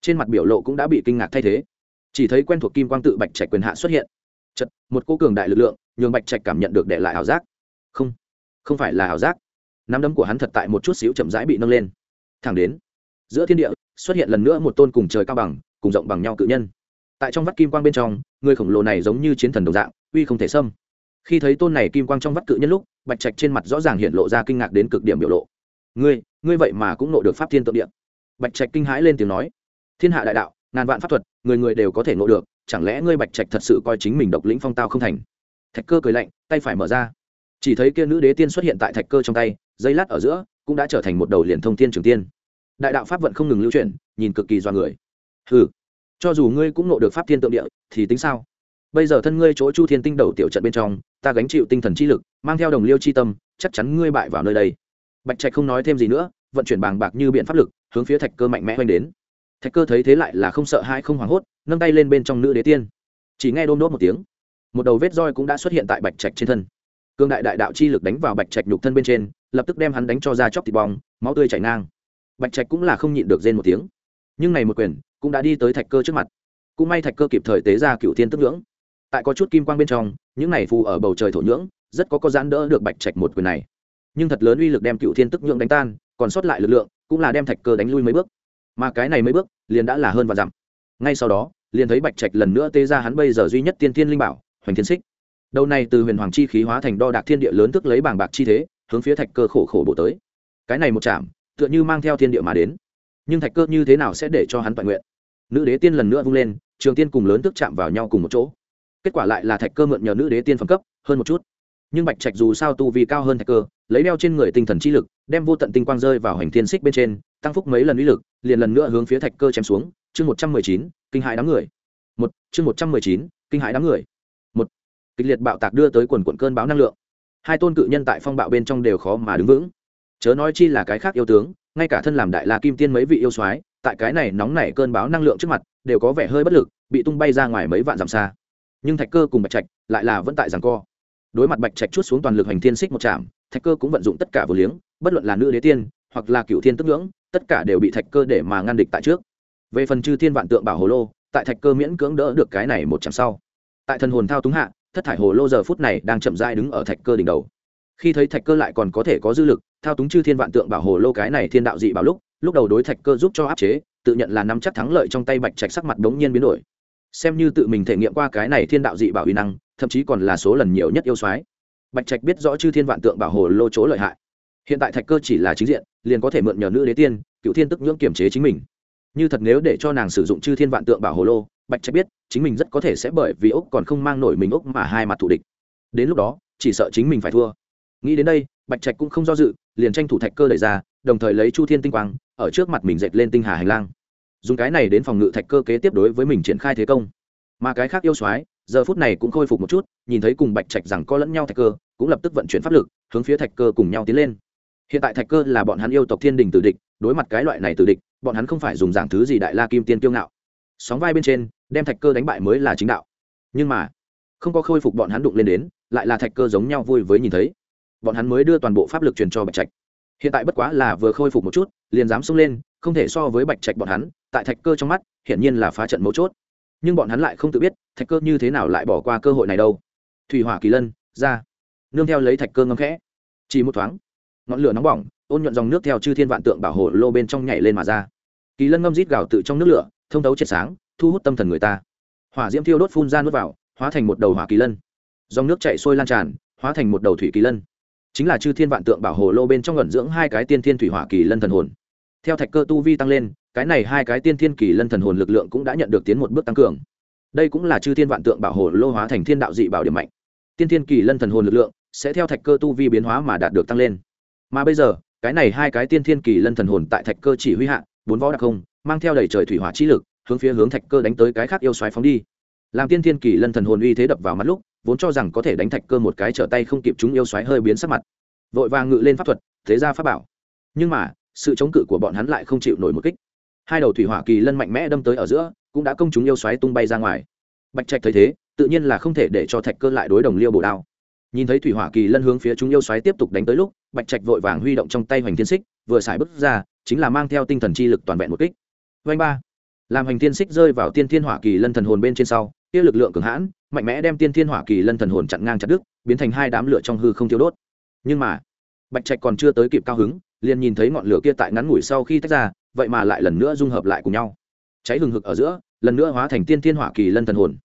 Trên mặt biểu lộ cũng đã bị kinh ngạc thay thế. Chỉ thấy quen thuộc kim quang tự bạch trạch quyền hạ xuất hiện. Chật một cô cường đại lực lượng, nhường bạch trạch cảm nhận được để lại ảo giác. Không không phải là ảo giác. Nắm đấm của hắn thật tại một chút xíu chậm rãi bị nâng lên. Thẳng đến, giữa thiên địa, xuất hiện lần nữa một tôn cùng trời cao bằng, cùng rộng bằng nhau cự nhân. Tại trong vắt kim quang bên trong, người khổng lồ này giống như chiến thần đồng dạng, uy không thể xâm. Khi thấy tôn này kim quang trong vắt cự nhân lúc, bạch trạch trên mặt rõ ràng hiện lộ ra kinh ngạc đến cực điểm biểu lộ ngươi ngươi vậy mà cũng nộ được pháp thiên tượng điện bạch trạch kinh hãi lên tiếng nói, thiên hạ đại đạo, ngàn vạn pháp thuật, người người đều có thể nộ được, chẳng lẽ ngươi bạch trạch thật sự coi chính mình độc lĩnh phong tao không thành? Thạch cơ cười lạnh, tay phải mở ra. Chỉ thấy kia nữ đế tiên xuất hiện tại thạch cơ trong tay, dây lát ở giữa, cũng đã trở thành một đầu liền thông tiên trường tiên. Đại đạo pháp vận không ngừng lưu chuyển, nhìn cực kỳ do người. Ừ cho dù ngươi cũng nộ được pháp thiên tượng địa, thì tính sao? Bây giờ thân ngươi chỗ chu thiên tinh đầu tiểu trận bên trong, ta gánh chịu tinh thần chi lực, mang theo đồng liêu chi tâm, chắc chắn ngươi bại vào nơi đây bạch trạch không nói thêm gì nữa, vận chuyển bàng bạc như biện pháp lực, hướng phía thạch cơ mạnh mẽ oanh đến. Thạch cơ thấy thế lại là không sợ hai không hoảng hốt, nâng tay lên bên trong nữ đế tiên. Chỉ nghe đôm đốt một tiếng. Một đầu vết roi cũng đã xuất hiện tại bạch trạch trên thân. Cương đại đại đạo chi lực đánh vào bạch trạch nhục thân bên trên, lập tức đem hắn đánh cho ra chóc thịt bong, máu tươi chảy ngang. Bạch trạch cũng là không nhịn được rên một tiếng. Nhưng này một quyền cũng đã đi tới thạch cơ trước mặt. Cũng may thạch cơ kịp thời tế ra cựu thiên tức ngưỡng tại có chút kim quang bên trong, những này phù ở bầu trời thổ nhưỡng, rất có có giãn đỡ được bạch trạch một quyền này nhưng thật lớn uy lực đem cựu thiên tức nhượng đánh tan, còn sót lại lực lượng, cũng là đem thạch cơ đánh lui mấy bước. Mà cái này mấy bước, liền đã là hơn và dặm. Ngay sau đó, liền thấy bạch trạch lần nữa tê ra hắn bây giờ duy nhất tiên thiên linh bảo, hoành thiên xích đầu này từ huyền hoàng chi khí hóa thành đo đạc thiên địa lớn tức lấy bảng bạc chi thế, hướng phía thạch cơ khổ khổ bổ tới. Cái này một chạm tựa như mang theo thiên địa mà đến. Nhưng thạch cơ như thế nào sẽ để cho hắn toàn nguyện? Nữ đế tiên lần nữa vung lên, trường tiên cùng lớn tức chạm vào nhau cùng một chỗ. Kết quả lại là thạch cơ mượn nhờ nữ đế tiên phẩm cấp, hơn một chút nhưng bạch trạch dù sao tu vi cao hơn thạch cơ, lấy đeo trên người tinh thần chi lực, đem vô tận tinh quang rơi vào hành thiên xích bên trên, tăng phúc mấy lần uy lực, liền lần nữa hướng phía thạch cơ chém xuống. Chương một trăm mười chín, kinh hại đám người. Một, chương một trăm mười chín, kinh hại đám người. Một, kịch liệt bạo tạc đưa tới quần quận cơn báo năng lượng. Hai tôn cự nhân tại phong bạo bên trong đều khó mà đứng vững. Chớ nói chi là cái khác yêu tướng, ngay cả thân làm đại la kim tiên mấy vị yêu soái, tại cái này nóng nảy cơn báo năng lượng trước mặt, đều có vẻ hơi bất lực, bị tung bay ra ngoài mấy vạn dặm xa. Nhưng thạch cơ cùng bạch trạch lại là vẫn tại rằng co đối mặt bạch trạch chút xuống toàn lực hành thiên xích một chạm thạch cơ cũng vận dụng tất cả vừa liếng, bất luận là nữ đế tiên, hoặc là cựu thiên tức ngưỡng, tất cả đều bị thạch cơ để mà ngăn địch tại trước. Về phần chư thiên vạn tượng bảo hồ lô, tại thạch cơ miễn cưỡng đỡ được cái này một chạm sau. Tại thần hồn thao túng hạ, thất thải hồ lô giờ phút này đang chậm dai đứng ở thạch cơ đỉnh đầu. Khi thấy thạch cơ lại còn có thể có dư lực, thao túng chư thiên vạn tượng bảo hồ lô cái này thiên đạo dị bảo lúc lúc đầu đối thạch cơ giúp cho áp chế, tự nhận là nắm chắc thắng lợi trong tay bạch trạch sắc mặt đống nhiên biến đổi. Xem như tự mình thể nghiệm qua cái này thiên đạo dị bảo uy năng thậm chí còn là số lần nhiều nhất yêu soái. Bạch trạch biết rõ chư thiên vạn tượng bảo hồ lô chỗ lợi hại. Hiện tại thạch cơ chỉ là chính diện, liền có thể mượn nhờ nữ đế tiên, cựu thiên tức nhưỡng kiểm chế chính mình. Như thật nếu để cho nàng sử dụng chư thiên vạn tượng bảo hồ lô, bạch trạch biết, chính mình rất có thể sẽ bởi vì ốc còn không mang nổi mình ốc mà hai mặt thủ địch. Đến lúc đó, chỉ sợ chính mình phải thua. Nghĩ đến đây, bạch trạch cũng không do dự, liền tranh thủ thạch cơ đẩy ra, đồng thời lấy chu thiên tinh quang, ở trước mặt mình dệt lên tinh hà hành lang. Dùng cái này đến phòng ngự thạch cơ kế tiếp đối với mình triển khai thế công. Mà cái khác yêu soái giờ phút này cũng khôi phục một chút, nhìn thấy cùng bạch trạch rằng có lẫn nhau thạch cơ, cũng lập tức vận chuyển pháp lực, hướng phía thạch cơ cùng nhau tiến lên. Hiện tại thạch cơ là bọn hắn yêu tộc thiên đình tử địch, đối mặt cái loại này tử địch, bọn hắn không phải dùng giảng thứ gì đại la kim tiên kiêu ngạo. Sóng vai bên trên, đem thạch cơ đánh bại mới là chính đạo. Nhưng mà, không có khôi phục bọn hắn đụng lên đến, lại là thạch cơ giống nhau vui với nhìn thấy. Bọn hắn mới đưa toàn bộ pháp lực truyền cho bạch trạch. Hiện tại bất quá là vừa khôi phục một chút, liền dám xông lên, không thể so với bạch trạch bọn hắn, tại thạch cơ trong mắt, hiển nhiên là phá trận mấu chốt nhưng bọn hắn lại không tự biết thạch cơ như thế nào lại bỏ qua cơ hội này đâu. Thủy hỏa kỳ lân, ra. Nương theo lấy thạch cơ ngâm khẽ. Chỉ một thoáng, ngọn lửa nóng bỏng, ôn nhuận dòng nước theo chư thiên vạn tượng bảo hộ lô bên trong nhảy lên mà ra. Kỳ lân ngâm rít gào tự trong nước lửa, thông thấu triệt sáng, thu hút tâm thần người ta. Hỏa diễm thiêu đốt phun ra nước vào, hóa thành một đầu hỏa kỳ lân. Dòng nước chạy sôi lan tràn, hóa thành một đầu thủy kỳ lân. Chính là chư thiên vạn tượng bảo hồ lô bên trong ẩn dưỡng hai cái tiên thiên thủy hỏa kỳ lân thần hồn theo thạch cơ tu vi tăng lên, cái này hai cái tiên thiên kỳ lân thần hồn lực lượng cũng đã nhận được tiến một bước tăng cường. Đây cũng là chư thiên vạn tượng bảo hồ lô hóa thành thiên đạo dị bảo điểm mạnh. Tiên thiên kỳ lân thần hồn lực lượng sẽ theo thạch cơ tu vi biến hóa mà đạt được tăng lên. Mà bây giờ, cái này hai cái tiên thiên kỳ lân thần hồn tại thạch cơ chỉ huy hạ, bốn võ đặc không, mang theo đầy trời thủy hỏa chi lực, hướng phía hướng thạch cơ đánh tới cái khác yêu xoáy phóng đi. Làm tiên thiên kỳ lân thần hồn uy thế đập vào mắt lúc, vốn cho rằng có thể đánh thạch cơ một cái trở tay không kịp chúng yêu xoáy hơi biến sắc mặt. Vội vàng ngự lên pháp thuật, thế ra pháp bảo. Nhưng mà sự chống cự của bọn hắn lại không chịu nổi một kích. Hai đầu thủy hỏa kỳ lân mạnh mẽ đâm tới ở giữa, cũng đã công chúng yêu xoáy tung bay ra ngoài. Bạch trạch thấy thế, tự nhiên là không thể để cho thạch cơ lại đối đồng liêu bổ đao. Nhìn thấy thủy hỏa kỳ lân hướng phía chúng yêu xoáy tiếp tục đánh tới lúc, bạch trạch vội vàng huy động trong tay hoành thiên xích, vừa xài bước ra, chính là mang theo tinh thần chi lực toàn vẹn một kích. Vanh ba. Làm hoành thiên xích rơi vào tiên thiên hỏa kỳ lân thần hồn bên trên sau, kia lực lượng cường hãn, mạnh mẽ đem tiên thiên hỏa kỳ lân thần hồn chặn ngang chặt đứt, biến thành hai đám lửa trong hư không tiêu đốt. Nhưng mà, bạch trạch còn chưa tới kịp cao hứng liền nhìn thấy ngọn lửa kia tại ngắn ngủi sau khi tách ra vậy mà lại lần nữa dung hợp lại cùng nhau. Cháy hừng hực ở giữa lần nữa hóa thành tiên thiên hỏa kỳ lân thần hồn.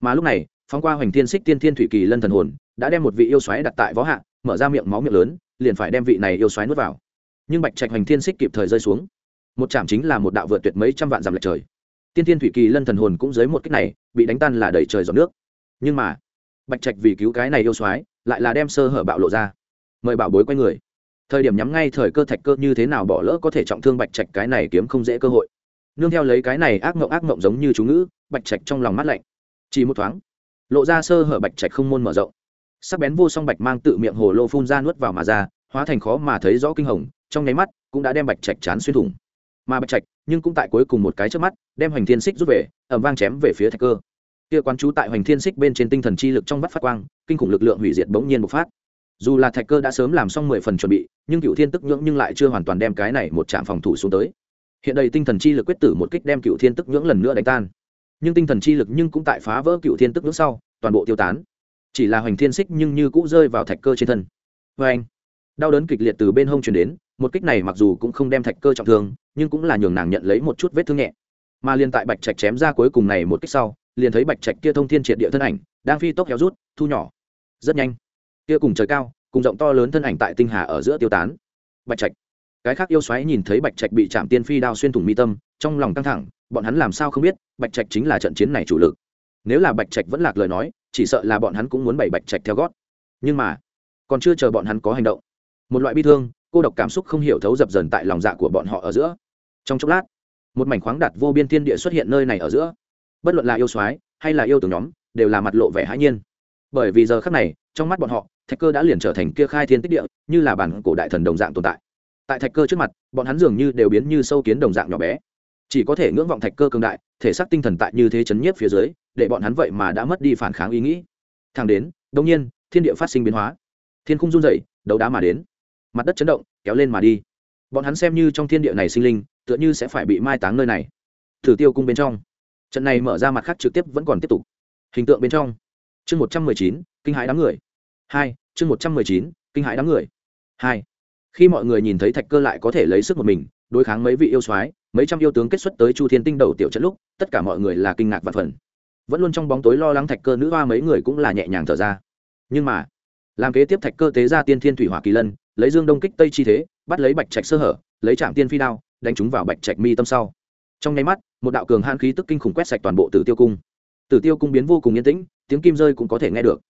Mà lúc này phóng qua hoành thiên xích tiên thiên thủy kỳ lân thần hồn đã đem một vị yêu xoáy đặt tại võ hạ mở ra miệng máu miệng lớn liền phải đem vị này yêu xoáy nuốt vào. Nhưng bạch trạch hoành thiên xích kịp thời rơi xuống. Một chạm chính là một đạo vượt tuyệt mấy trăm vạn dặm lệch trời. Tiên thiên thủy kỳ lân thần hồn cũng dưới một cách này bị đánh tan là đầy trời giọt nước. Nhưng mà bạch trạch vì cứu cái này yêu xoáy, lại là đem sơ hở bạo lộ ra. Mời bảo bối quay người thời điểm nhắm ngay thời cơ thạch cơ như thế nào bỏ lỡ có thể trọng thương bạch trạch cái này kiếm không dễ cơ hội. Nương theo lấy cái này ác mộng ác mộng giống như chú ngữ, bạch trạch trong lòng mắt lạnh. Chỉ một thoáng, lộ ra sơ hở bạch trạch không môn mở rộng. Sắc bén vô song bạch mang tự miệng hồ lô phun ra nuốt vào mà ra, hóa thành khó mà thấy rõ kinh hồng, trong nháy mắt cũng đã đem bạch trạch chán xuyên thủng. Mà bạch trạch, nhưng cũng tại cuối cùng một cái trước mắt, đem hoành thiên xích rút về ẩm vang chém về phía thạch cơ. Kia quán chú tại hoành thiên xích bên trên tinh thần chi lực trong vắt phát quang, kinh khủng lực lượng hủy diệt bỗng nhiên bộc phát dù là thạch cơ đã sớm làm xong mười phần chuẩn bị, nhưng cựu thiên tức nhưỡng nhưng lại chưa hoàn toàn đem cái này một trạm phòng thủ xuống tới. Hiện đầy tinh thần chi lực quyết tử một kích đem cựu thiên tức nhưỡng lần nữa đánh tan. Nhưng tinh thần chi lực nhưng cũng tại phá vỡ cựu thiên tức nhưỡng sau, toàn bộ tiêu tán. Chỉ là hoành thiên xích nhưng như cũng rơi vào thạch cơ trên thân. Vê anh, đau đớn kịch liệt từ bên hông truyền đến, một kích này mặc dù cũng không đem thạch cơ trọng thương, nhưng cũng là nhường nàng nhận lấy một chút vết thương nhẹ. Mà liền tại bạch trạch chém ra cuối cùng này một kích sau, liền thấy bạch trạch kia thông thiên triệt địa thân ảnh, đang phi tốc héo rút, thu nhỏ. Rất nhanh kia cùng trời cao, cùng rộng to lớn thân ảnh tại tinh hà ở giữa tiêu tán. Bạch trạch. Cái khác yêu xoáy nhìn thấy bạch trạch bị chạm tiên phi đao xuyên thủng mi tâm, trong lòng căng thẳng, bọn hắn làm sao không biết, bạch trạch chính là trận chiến này chủ lực. Nếu là bạch trạch vẫn lạc lời nói, chỉ sợ là bọn hắn cũng muốn bày bạch trạch theo gót. Nhưng mà, còn chưa chờ bọn hắn có hành động. Một loại bi thương, cô độc cảm xúc không hiểu thấu dập dần tại lòng dạ của bọn họ ở giữa. Trong chốc lát, một mảnh khoáng đạt vô biên thiên địa xuất hiện nơi này ở giữa. Bất luận là yêu soái hay là yêu từng nhóm, đều là mặt lộ vẻ hãi nhiên. Bởi vì giờ khắc này, trong mắt bọn họ thạch cơ đã liền trở thành kia khai thiên tích địa, như là bản cổ đại thần đồng dạng tồn tại. Tại thạch cơ trước mặt, bọn hắn dường như đều biến như sâu kiến đồng dạng nhỏ bé. Chỉ có thể ngưỡng vọng thạch cơ cường đại, thể xác tinh thần tại như thế chấn nhiếp phía dưới, để bọn hắn vậy mà đã mất đi phản kháng ý nghĩ. Thang đến đông nhiên, thiên địa phát sinh biến hóa. Thiên khung run dậy đấu đá mà đến. Mặt đất chấn động, kéo lên mà đi. Bọn hắn xem như trong thiên địa này sinh linh, tựa như sẽ phải bị mai táng nơi này. Thử tiêu cung bên trong. Trận này mở ra mặt khác trực tiếp vẫn còn tiếp tục. Hình tượng bên trong. Chương một trăm mười chín, kinh hãi đám người hai, chương một trăm mười chín, kinh hãi đám người. Hai, khi mọi người nhìn thấy thạch cơ lại có thể lấy sức một mình, đối kháng mấy vị yêu soái, mấy trăm yêu tướng kết xuất tới chu thiên tinh đầu tiểu trận lúc, tất cả mọi người là kinh ngạc và phần. Vẫn luôn trong bóng tối lo lắng thạch cơ nữ hoa mấy người cũng là nhẹ nhàng thở ra. Nhưng mà, làm kế tiếp thạch cơ tế ra tiên thiên thủy hỏa kỳ lân, lấy dương đông kích tây chi thế, bắt lấy bạch trạch sơ hở, lấy trạm tiên phi đao, đánh chúng vào bạch trạch mi tâm sau. Trong nháy mắt, một đạo cường hãn khí tức kinh khủng quét sạch toàn bộ tử tiêu cung. Tử tiêu cung biến vô cùng yên tĩnh, tiếng kim rơi cũng có thể nghe được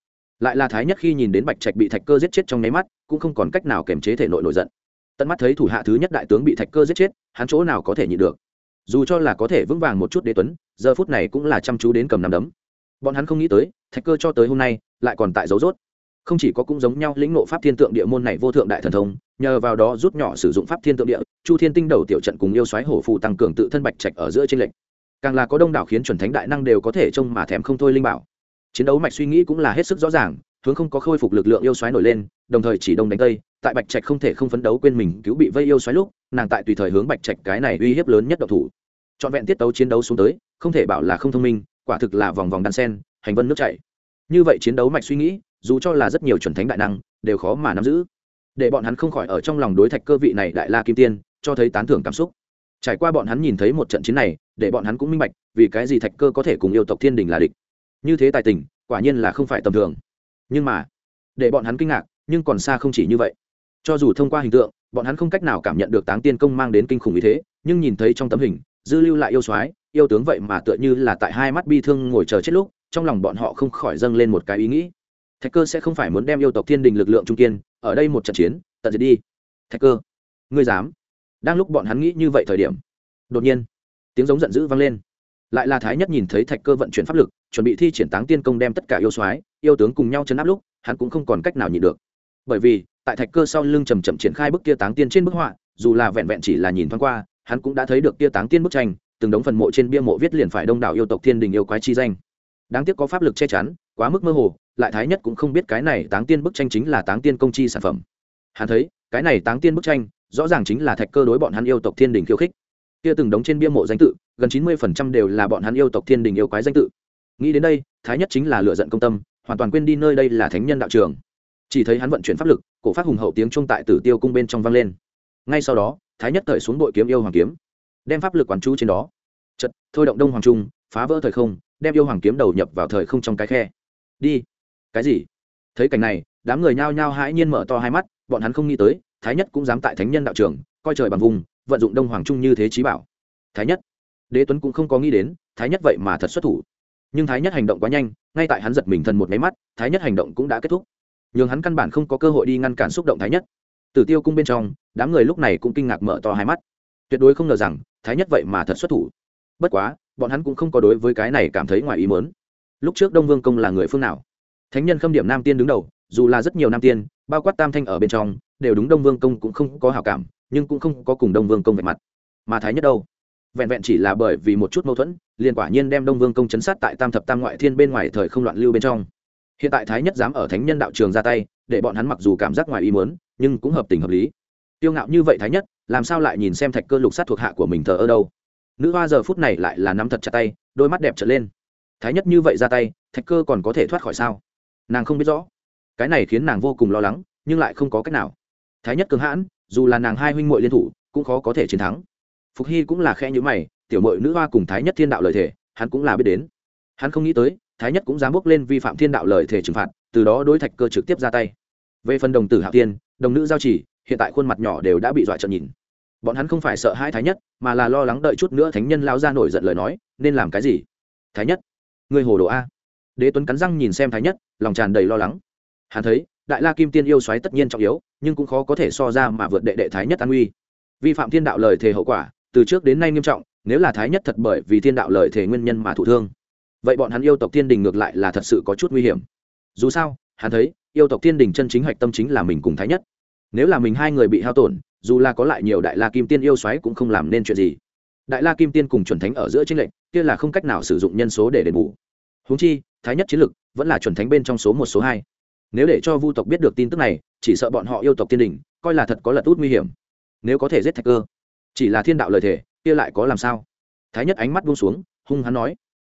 lại là thái nhất khi nhìn đến bạch trạch bị thạch cơ giết chết trong nháy mắt, cũng không còn cách nào kiềm chế thể nội nổi giận. Tận mắt thấy thủ hạ thứ nhất đại tướng bị thạch cơ giết chết, hắn chỗ nào có thể nhịn được? Dù cho là có thể vững vàng một chút đế tuấn, giờ phút này cũng là chăm chú đến cầm nằm đấm. Bọn hắn không nghĩ tới, thạch cơ cho tới hôm nay, lại còn tại dấu rốt không chỉ có cũng giống nhau lĩnh nộ pháp thiên tượng địa môn này vô thượng đại thần thông, nhờ vào đó rút nhỏ sử dụng pháp thiên tượng địa, chu thiên tinh đầu tiểu trận cùng yêu xoáy hổ phù tăng cường tự thân bạch trạch ở giữa trên lệnh càng là có đông đảo khiến chuẩn thánh đại năng đều có thể trông mà thèm không thôi linh bảo chiến đấu mạch suy nghĩ cũng là hết sức rõ ràng, hướng không có khôi phục lực lượng yêu xoáy nổi lên, đồng thời chỉ đông đánh tây, tại bạch trạch không thể không phấn đấu quên mình cứu bị vây yêu xoáy lúc, nàng tại tùy thời hướng bạch trạch cái này uy hiếp lớn nhất độc thủ. Trọn vẹn tiết tấu chiến đấu xuống tới, không thể bảo là không thông minh, quả thực là vòng vòng đan sen, hành vân nước chảy. Như vậy chiến đấu mạch suy nghĩ, dù cho là rất nhiều chuẩn thánh đại năng, đều khó mà nắm giữ. Để bọn hắn không khỏi ở trong lòng đối thạch cơ vị này đại la kim tiên, cho thấy tán thưởng cảm xúc. Trải qua bọn hắn nhìn thấy một trận chiến này, để bọn hắn cũng minh bạch, vì cái gì thạch cơ có thể cùng yêu tộc thiên đình là địch như thế tài tình, quả nhiên là không phải tầm thường. Nhưng mà, để bọn hắn kinh ngạc, nhưng còn xa không chỉ như vậy. Cho dù thông qua hình tượng, bọn hắn không cách nào cảm nhận được táng tiên công mang đến kinh khủng như thế, nhưng nhìn thấy trong tấm hình, dư lưu lại yêu soái, yêu tướng vậy mà tựa như là tại hai mắt bi thương ngồi chờ chết lúc, trong lòng bọn họ không khỏi dâng lên một cái ý nghĩ. Thạch cơ sẽ không phải muốn đem yêu tộc thiên đình lực lượng trung kiên, ở đây một trận chiến, tận diệt đi. Thạch cơ, ngươi dám? Đang lúc bọn hắn nghĩ như vậy thời điểm, đột nhiên, tiếng giống giận dữ vang lên lại là thái nhất nhìn thấy thạch cơ vận chuyển pháp lực, chuẩn bị thi triển táng tiên công đem tất cả yêu soái, yêu tướng cùng nhau chấn áp lúc, hắn cũng không còn cách nào nhịn được. Bởi vì, tại thạch cơ sau lưng chầm chậm triển khai bức kia táng tiên trên bức họa, dù là vẹn vẹn chỉ là nhìn thoáng qua, hắn cũng đã thấy được kia táng tiên bức tranh, từng đống phần mộ trên bia mộ viết liền phải đông đảo yêu tộc thiên đình yêu quái chi danh. Đáng tiếc có pháp lực che chắn, quá mức mơ hồ, lại thái nhất cũng không biết cái này táng tiên bức tranh chính là táng tiên công chi sản phẩm. Hắn thấy, cái này táng tiên bức tranh, rõ ràng chính là thạch cơ đối bọn hắn yêu tộc thiên đình khiêu khích. Kia từng đống trên bia mộ danh tự gần chín mươi phần trăm đều là bọn hắn yêu tộc thiên đình yêu quái danh tự. Nghĩ đến đây, thái nhất chính là lựa giận công tâm, hoàn toàn quên đi nơi đây là thánh nhân đạo trường. Chỉ thấy hắn vận chuyển pháp lực, cổ phát hùng hậu tiếng trung tại tử tiêu cung bên trong vang lên. Ngay sau đó, thái nhất thời xuống bội kiếm yêu hoàng kiếm, đem pháp lực quán chú trên đó. Chật thôi động đông hoàng trung, phá vỡ thời không, đem yêu hoàng kiếm đầu nhập vào thời không trong cái khe. Đi. Cái gì? Thấy cảnh này, đám người nhao nhao hãi nhiên mở to hai mắt, bọn hắn không nghĩ tới, thái nhất cũng dám tại thánh nhân đạo trường, coi trời bằng vùng, vận dụng đông hoàng trung như thế trí bảo. Thái nhất đế tuấn cũng không có nghĩ đến, thái nhất vậy mà thật xuất thủ. Nhưng thái nhất hành động quá nhanh, ngay tại hắn giật mình thần một máy mắt, thái nhất hành động cũng đã kết thúc. Nhưng hắn căn bản không có cơ hội đi ngăn cản xúc động thái nhất. Tử tiêu cung bên trong, đám người lúc này cũng kinh ngạc mở to hai mắt. Tuyệt đối không ngờ rằng, thái nhất vậy mà thật xuất thủ. Bất quá, bọn hắn cũng không có đối với cái này cảm thấy ngoài ý mớn lúc trước đông vương công là người phương nào? Thánh nhân khâm điểm nam tiên đứng đầu, dù là rất nhiều nam tiên, bao quát tam thanh ở bên trong, đều đúng đông vương công cũng không có hào cảm, nhưng cũng không có cùng đông vương công về mặt. Mà thái nhất đâu? Vẹn vẹn chỉ là bởi vì một chút mâu thuẫn, liền quả nhiên đem đông vương công chấn sát tại tam thập tam ngoại thiên bên ngoài thời không loạn lưu bên trong. Hiện tại thái nhất dám ở thánh nhân đạo trường ra tay, để bọn hắn mặc dù cảm giác ngoài ý muốn, nhưng cũng hợp tình hợp lý. Tiêu ngạo như vậy thái nhất, làm sao lại nhìn xem thạch cơ lục sát thuộc hạ của mình thờ ở đâu? Nữ hoa giờ phút này lại là nắm thật chặt tay, đôi mắt đẹp trở lên. Thái nhất như vậy ra tay, thạch cơ còn có thể thoát khỏi sao? Nàng không biết rõ. Cái này khiến nàng vô cùng lo lắng, nhưng lại không có cách nào. Thái nhất cường hãn, dù là nàng hai huynh muội liên thủ, cũng khó có thể chiến thắng phục hy cũng là khe nhữ mày, tiểu mội nữ hoa cùng thái nhất thiên đạo lời thể hắn cũng là biết đến. Hắn không nghĩ tới, thái nhất cũng dám bước lên vi phạm thiên đạo lời thể trừng phạt, từ đó đối thạch cơ trực tiếp ra tay. Về phần đồng tử hạ tiên đồng nữ giao chỉ, hiện tại khuôn mặt nhỏ đều đã bị dọa trợn nhìn. Bọn hắn không phải sợ hai thái nhất, mà là lo lắng đợi chút nữa thánh nhân lao ra nổi giận lời nói, nên làm cái gì? Thái nhất người hồ đồ a. Đế tuấn cắn răng nhìn xem thái nhất, lòng tràn đầy lo lắng. Hắn thấy, đại la kim tiên yêu xoáy tất nhiên trọng yếu, nhưng cũng khó có thể so ra mà vượt đệ đệ thái nhất an uy vi phạm thiên đạo lời thề hậu quả từ trước đến nay nghiêm trọng, nếu là thái nhất thật bởi vì thiên đạo lợi thế nguyên nhân mà thụ thương, vậy bọn hắn yêu tộc thiên đình ngược lại là thật sự có chút nguy hiểm. Dù sao, hắn thấy, yêu tộc thiên đình chân chính hạch tâm chính là mình cùng thái nhất. Nếu là mình hai người bị hao tổn, dù là có lại nhiều đại la kim tiên yêu xoáy cũng không làm nên chuyện gì. Đại la kim tiên cùng chuẩn thánh ở giữa chính lệnh kia là không cách nào sử dụng nhân số để đền bù. Húng chi, thái nhất chiến lực vẫn là chuẩn thánh bên trong số một, số hai. Nếu để cho vu tộc biết được tin tức này, chỉ sợ bọn họ yêu tộc tiên đình, coi là thật có lật út nguy hiểm. Nếu có thể giết thạch cơ chỉ là thiên đạo lời thể kia lại có làm sao? Thái nhất ánh mắt buông xuống, hung hắn nói,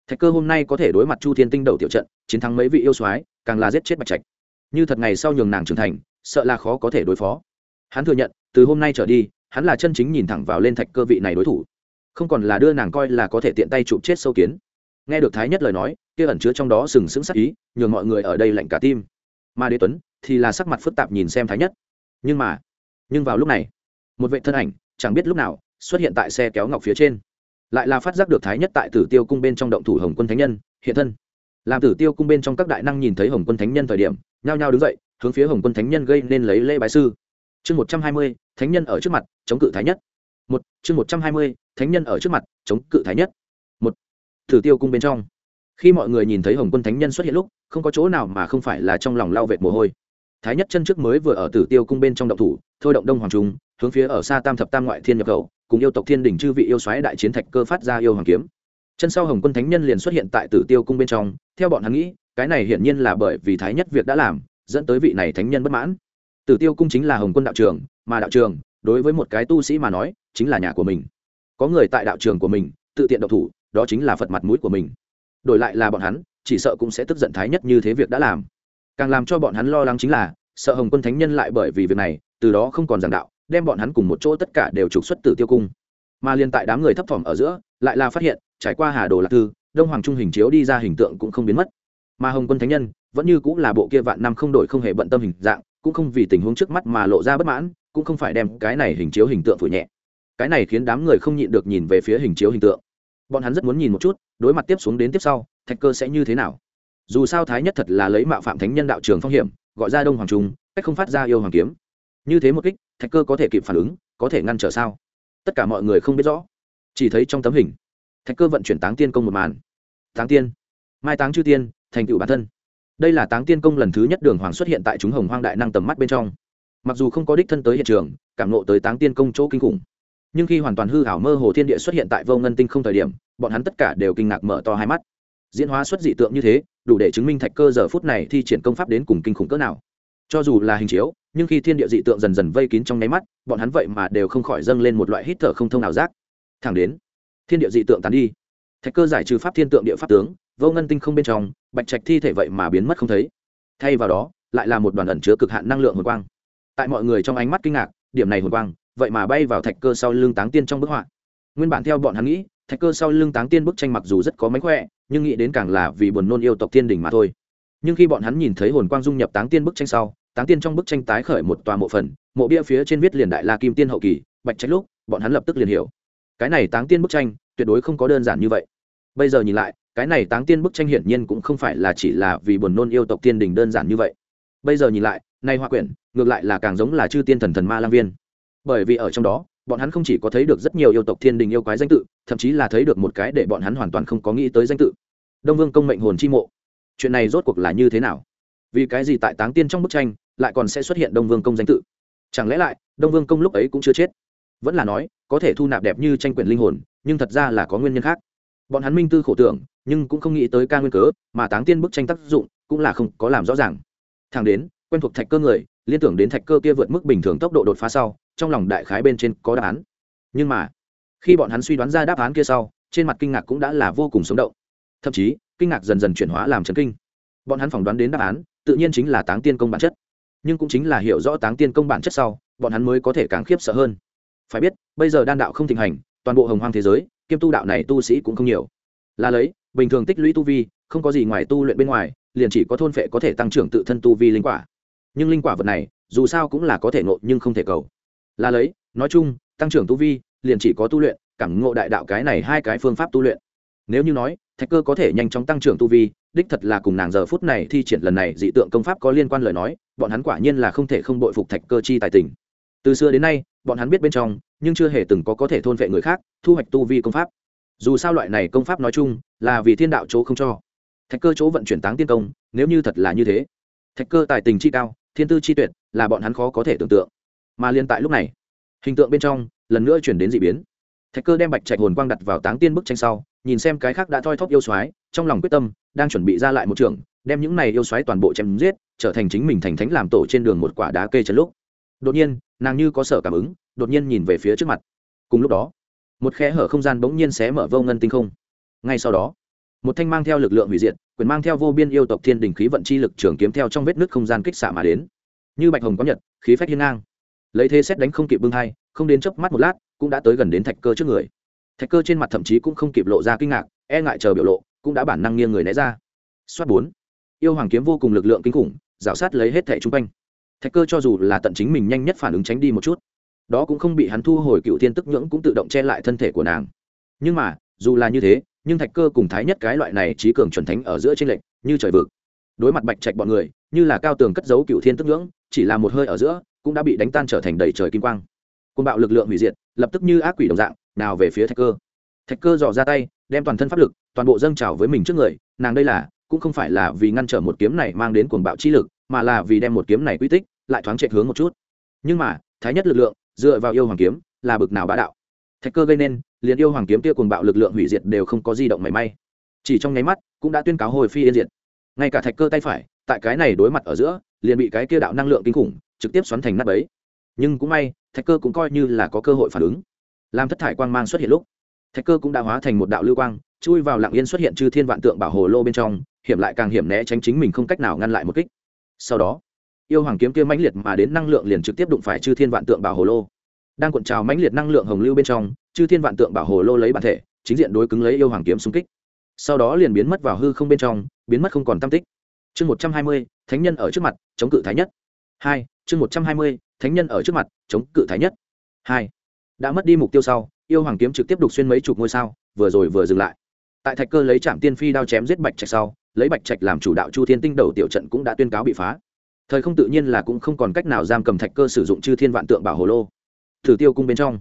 thạch cơ hôm nay có thể đối mặt chu thiên tinh đầu tiểu trận, chiến thắng mấy vị yêu soái, càng là giết chết bạch trạch. Như thật ngày sau nhường nàng trưởng thành, sợ là khó có thể đối phó. Hắn thừa nhận, từ hôm nay trở đi, hắn là chân chính nhìn thẳng vào lên thạch cơ vị này đối thủ. Không còn là đưa nàng coi là có thể tiện tay chụp chết sâu kiến. Nghe được thái nhất lời nói, kia ẩn chứa trong đó sừng sững sắc ý, nhường mọi người ở đây lạnh cả tim. Mà đế tuấn thì là sắc mặt phức tạp nhìn xem thái nhất. Nhưng mà, nhưng vào lúc này, một vệ thân ảnh chẳng biết lúc nào, xuất hiện tại xe kéo ngọc phía trên. Lại là phát giác được thái nhất tại tử tiêu cung bên trong động thủ hồng quân thánh nhân, hiện thân. Làm tử tiêu cung bên trong các đại năng nhìn thấy hồng quân thánh nhân thời điểm, nhao nhao đứng dậy, hướng phía hồng quân thánh nhân gây nên lấy lễ bái sư. Chương một trăm hai mươi, thánh nhân ở trước mặt, chống cự thái nhất. Một, chương một trăm hai mươi, thánh nhân ở trước mặt, chống cự thái nhất. Một, tử tiêu cung bên trong. Khi mọi người nhìn thấy hồng quân thánh nhân xuất hiện lúc, không có chỗ nào mà không phải là trong lòng lao vệt mồ hôi thái nhất chân trước mới vừa ở tử tiêu cung bên trong động thủ, thôi động đông hoàng trung, hướng phía ở xa tam thập tam ngoại thiên nhập khẩu, cùng yêu tộc thiên đình chư vị yêu xoáy đại chiến thạch cơ phát ra yêu hoàng kiếm. Chân sau hồng quân thánh nhân liền xuất hiện tại tử tiêu cung bên trong, theo bọn hắn nghĩ, cái này hiển nhiên là bởi vì thái nhất việc đã làm, dẫn tới vị này thánh nhân bất mãn. Tử tiêu cung chính là hồng quân đạo trường mà đạo trường đối với một cái tu sĩ mà nói, chính là nhà của mình. Có người tại đạo trường của mình, tự tiện độc thủ, đó chính là phật mặt mũi của mình. Đổi lại là bọn hắn, chỉ sợ cũng sẽ tức giận thái nhất như thế việc đã làm càng làm cho bọn hắn lo lắng chính là, sợ hồng quân thánh nhân lại bởi vì việc này, từ đó không còn giảng đạo, đem bọn hắn cùng một chỗ tất cả đều trục xuất từ tiêu cung. Mà liên tại đám người thấp thỏm ở giữa, lại là phát hiện, trải qua hà đồ lạc thư, đông hoàng trung hình chiếu đi ra hình tượng cũng không biến mất. Mà hồng quân thánh nhân, vẫn như cũng là bộ kia vạn năm không đổi không hề bận tâm hình dạng, cũng không vì tình huống trước mắt mà lộ ra bất mãn, cũng không phải đem cái này hình chiếu hình tượng phủ nhẹ. Cái này khiến đám người không nhịn được nhìn về phía hình chiếu hình tượng. Bọn hắn rất muốn nhìn một chút, đối mặt tiếp xuống đến tiếp sau, thạch cơ sẽ như thế nào? Dù sao thái nhất thật là lấy mạo phạm thánh nhân đạo trường phong hiểm, gọi ra đông hoàng trung, cách không phát ra yêu hoàng kiếm. Như thế một kích, thạch cơ có thể kịp phản ứng, có thể ngăn trở sao? Tất cả mọi người không biết rõ. Chỉ thấy trong tấm hình, thạch cơ vận chuyển táng tiên công một màn. Táng tiên, mai táng chư tiên, thành tựu bản thân. Đây là táng tiên công lần thứ nhất đường hoàng xuất hiện tại chúng hồng hoang đại năng tầm mắt bên trong. Mặc dù không có đích thân tới hiện trường, cảm nộ tới táng tiên công chỗ kinh khủng, nhưng khi hoàn toàn hư hảo mơ hồ thiên địa xuất hiện tại vô ngân tinh không thời điểm, bọn hắn tất cả đều kinh ngạc mở to hai mắt. Diễn hóa xuất dị tượng như thế đủ để chứng minh thạch cơ giờ phút này thi triển công pháp đến cùng kinh khủng cỡ nào. Cho dù là hình chiếu, nhưng khi thiên địa dị tượng dần dần vây kín trong nháy mắt, bọn hắn vậy mà đều không khỏi dâng lên một loại hít thở không thông nào giác. Thẳng đến, thiên địa dị tượng tán đi. Thạch cơ giải trừ pháp thiên tượng địa pháp tướng, vô ngân tinh không bên trong, bạch trạch thi thể vậy mà biến mất không thấy. Thay vào đó, lại là một đoàn ẩn chứa cực hạn năng lượng hồn quang. Tại mọi người trong ánh mắt kinh ngạc, điểm này hồn quang, vậy mà bay vào thạch cơ sau lưng táng tiên trong bức họa. Nguyên bản theo bọn hắn nghĩ thạch cơ sau lưng táng tiên bức tranh mặc dù rất có mánh khỏe, nhưng nghĩ đến càng là vì buồn nôn yêu tộc tiên đình mà thôi. Nhưng khi bọn hắn nhìn thấy hồn quang dung nhập táng tiên bức tranh sau, táng tiên trong bức tranh tái khởi một tòa mộ phần, mộ bia phía trên viết liền đại la kim tiên hậu kỳ, bạch trách lúc, bọn hắn lập tức liền hiểu. Cái này táng tiên bức tranh, tuyệt đối không có đơn giản như vậy. Bây giờ nhìn lại, cái này táng tiên bức tranh hiển nhiên cũng không phải là chỉ là vì buồn nôn yêu tộc tiên đình đơn giản như vậy. Bây giờ nhìn lại, nay hoa quyển, ngược lại là càng giống là chư tiên thần thần ma lang viên. Bởi vì ở trong đó bọn hắn không chỉ có thấy được rất nhiều yêu tộc thiên đình yêu quái danh tự, thậm chí là thấy được một cái để bọn hắn hoàn toàn không có nghĩ tới danh tự. Đông vương công mệnh hồn chi mộ. Chuyện này rốt cuộc là như thế nào? Vì cái gì tại táng tiên trong bức tranh lại còn sẽ xuất hiện đông vương công danh tự? Chẳng lẽ lại, đông vương công lúc ấy cũng chưa chết? Vẫn là nói, có thể thu nạp đẹp như tranh quyển linh hồn, nhưng thật ra là có nguyên nhân khác. Bọn hắn minh tư khổ tưởng, nhưng cũng không nghĩ tới ca nguyên cớ, mà táng tiên bức tranh tác dụng cũng là không có làm rõ ràng. Thẳng đến, quen thuộc thạch cơ người liên tưởng đến thạch cơ kia vượt mức bình thường tốc độ đột phá sau, trong lòng đại khái bên trên có đáp án. Nhưng mà, khi bọn hắn suy đoán ra đáp án kia sau, trên mặt kinh ngạc cũng đã là vô cùng sống động. Thậm chí, kinh ngạc dần dần chuyển hóa làm chấn kinh. Bọn hắn phỏng đoán đến đáp án, tự nhiên chính là táng tiên công bản chất. Nhưng cũng chính là hiểu rõ táng tiên công bản chất sau, bọn hắn mới có thể càng khiếp sợ hơn. Phải biết, bây giờ đan đạo không thịnh hành, toàn bộ hồng hoang thế giới, kiêm tu đạo này tu sĩ cũng không nhiều. Là lấy, bình thường tích lũy tu vi, không có gì ngoài tu luyện bên ngoài, liền chỉ có thôn phệ có thể tăng trưởng tự thân tu vi linh quả nhưng linh quả vật này, dù sao cũng là có thể ngộ nhưng không thể cầu. Là lấy, nói chung, tăng trưởng tu vi, liền chỉ có tu luyện, cảm ngộ đại đạo cái này hai cái phương pháp tu luyện. Nếu như nói, thạch cơ có thể nhanh chóng tăng trưởng tu vi, đích thật là cùng nàng giờ phút này thi triển lần này dị tượng công pháp có liên quan lời nói, bọn hắn quả nhiên là không thể không bội phục thạch cơ chi tài tình. Từ xưa đến nay, bọn hắn biết bên trong, nhưng chưa hề từng có có thể thôn vệ người khác, thu hoạch tu vi công pháp. Dù sao loại này công pháp nói chung, là vì thiên đạo chỗ không cho. Thạch cơ chỗ vận chuyển táng tiên công, nếu như thật là như thế, thạch cơ tài tình chi cao thiên tư chi tuyệt là bọn hắn khó có thể tưởng tượng. Mà liên tại lúc này, hình tượng bên trong lần nữa chuyển đến d ị biến. Thạch cơ đem bạch trạch hồn quang đặt vào táng tiên bức tranh sau, nhìn xem cái khác đã thoi thóp yêu xoái trong lòng quyết tâm, đang chuẩn bị ra lại một trường, đem những này yêu xoáy toàn bộ chém giết, trở thành chính mình thành thánh làm tổ trên đường một quả đá kê chân lúc. Đột nhiên, nàng như có sở cảm ứng, đột nhiên nhìn về phía trước mặt. Cùng lúc đó, một khe hở không gian bỗng nhiên xé mở vô ngân tinh không. Ngay sau đó một thanh mang theo lực lượng hủy diệt, quyền mang theo vô biên yêu tộc thiên đình khí vận chi lực trường kiếm theo trong vết nước không gian kích xạ mà đến. Như bạch hồng có nhật, khí phách hiên ngang. Lấy thế xét đánh không kịp bưng hai không đến chớp mắt một lát, cũng đã tới gần đến thạch cơ trước người. Thạch cơ trên mặt thậm chí cũng không kịp lộ ra kinh ngạc e ngại chờ biểu lộ, cũng đã bản năng nghiêng người né ra. Xoát bốn. Yêu hoàng kiếm vô cùng lực lượng kinh khủng rào sát lấy hết thẻ chung quanh. Thạch cơ cho dù là tận chính mình nhanh nhất phản ứng tránh đi một chút, đó cũng không bị hắn thu hồi cựu thiên tức nhưỡng cũng tự động che lại thân thể của nàng. Nhưng mà, dù là như thế nhưng thạch cơ cùng thái nhất cái loại này trí cường chuẩn thánh ở giữa trên lệnh như trời vực. Đối mặt bạch trạch bọn người, như là cao tường cất giấu cựu thiên tức ngưỡng, chỉ là một hơi ở giữa, cũng đã bị đánh tan trở thành đầy trời kim quang. Côn bạo lực lượng hủy diệt, lập tức như ác quỷ đồng dạng, nào về phía thạch cơ. Thạch cơ dò ra tay, đem toàn thân pháp lực, toàn bộ dâng trào với mình trước người, nàng đây là, cũng không phải là vì ngăn trở một kiếm này mang đến cuồng bạo chi lực, mà là vì đem một kiếm này quy tích, lại thoáng chạy hướng một chút. Nhưng mà, thái nhất lực lượng, dựa vào yêu hoàng kiếm, là bực nào bá đạo. Thạch cơ gây nên liền yêu hoàng kiếm kia cuồng bạo lực lượng hủy diệt đều không có di động mảy may. Chỉ trong nháy mắt, cũng đã tuyên cáo hồi phi yên diệt. Ngay cả thạch cơ tay phải, tại cái này đối mặt ở giữa, liền bị cái kia đạo năng lượng kinh khủng, trực tiếp xoắn thành nắp ấy nhưng cũng may, thạch cơ cũng coi như là có cơ hội phản ứng. Làm thất thải quang mang xuất hiện lúc, thạch cơ cũng đã hóa thành một đạo lưu quang, chui vào lặng yên xuất hiện chư thiên vạn tượng bảo hồ lô bên trong, hiểm lại càng hiểm né tránh chính mình không cách nào ngăn lại một kích. Sau đó, yêu hoàng kiếm kia mãnh liệt mà đến năng lượng liền trực tiếp đụng phải chư thiên vạn tượng bảo hồ lô đang cuộn trào mãnh liệt năng lượng hồng lưu bên trong, chư thiên vạn tượng bảo hồ lô lấy bản thể, chính diện đối cứng lấy yêu hoàng kiếm xung kích. Sau đó liền biến mất vào hư không bên trong, biến mất không còn tam tích. Chương một trăm hai mươi, thánh nhân ở trước mặt, chống cự thái nhất. Hai, chương một trăm hai mươi, thánh nhân ở trước mặt, chống cự thái nhất. Hai, đã mất đi mục tiêu sau, yêu hoàng kiếm trực tiếp đục xuyên mấy chục ngôi sao, vừa rồi vừa dừng lại. Tại thạch cơ lấy trạm tiên phi đao chém giết bạch trạch sau, lấy bạch trạch làm chủ đạo chu thiên tinh đầu tiểu trận cũng đã tuyên cáo bị phá. Thời không tự nhiên là cũng không còn cách nào giam cầm thạch cơ sử dụng chư thiên vạn tượng bảo hồ lô thử tiêu cung bên trong.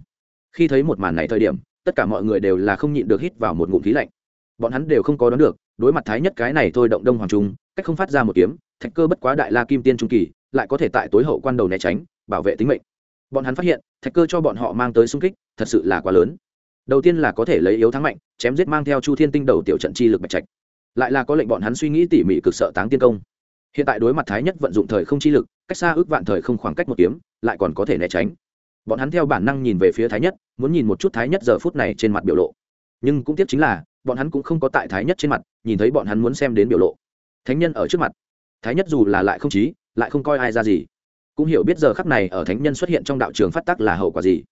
Khi thấy một màn này thời điểm, tất cả mọi người đều là không nhịn được hít vào một ngụm khí lạnh. Bọn hắn đều không có đoán được, đối mặt thái nhất cái này thôi động đông hoàng trung, cách không phát ra một kiếm, thạch cơ bất quá đại la kim tiên trung kỳ, lại có thể tại tối hậu quan đầu né tránh, bảo vệ tính mệnh. Bọn hắn phát hiện, thạch cơ cho bọn họ mang tới xung kích, thật sự là quá lớn. Đầu tiên là có thể lấy yếu thắng mạnh, chém giết mang theo chu thiên tinh đầu tiểu trận chi lực bạch trạch. Lại là có lệnh bọn hắn suy nghĩ tỉ mỉ cực sợ táng tiên công. Hiện tại đối mặt thái nhất vận dụng thời không chi lực, cách xa ước vạn thời không khoảng cách một kiếm, lại còn có thể né tránh bọn hắn theo bản năng nhìn về phía thái nhất, muốn nhìn một chút thái nhất giờ phút này trên mặt biểu lộ. Nhưng cũng tiếc chính là, bọn hắn cũng không có tại thái nhất trên mặt, nhìn thấy bọn hắn muốn xem đến biểu lộ. Thánh nhân ở trước mặt. Thái nhất dù là lại không trí, lại không coi ai ra gì. Cũng hiểu biết giờ khắc này ở thánh nhân xuất hiện trong đạo trường phát tắc là hậu quả gì.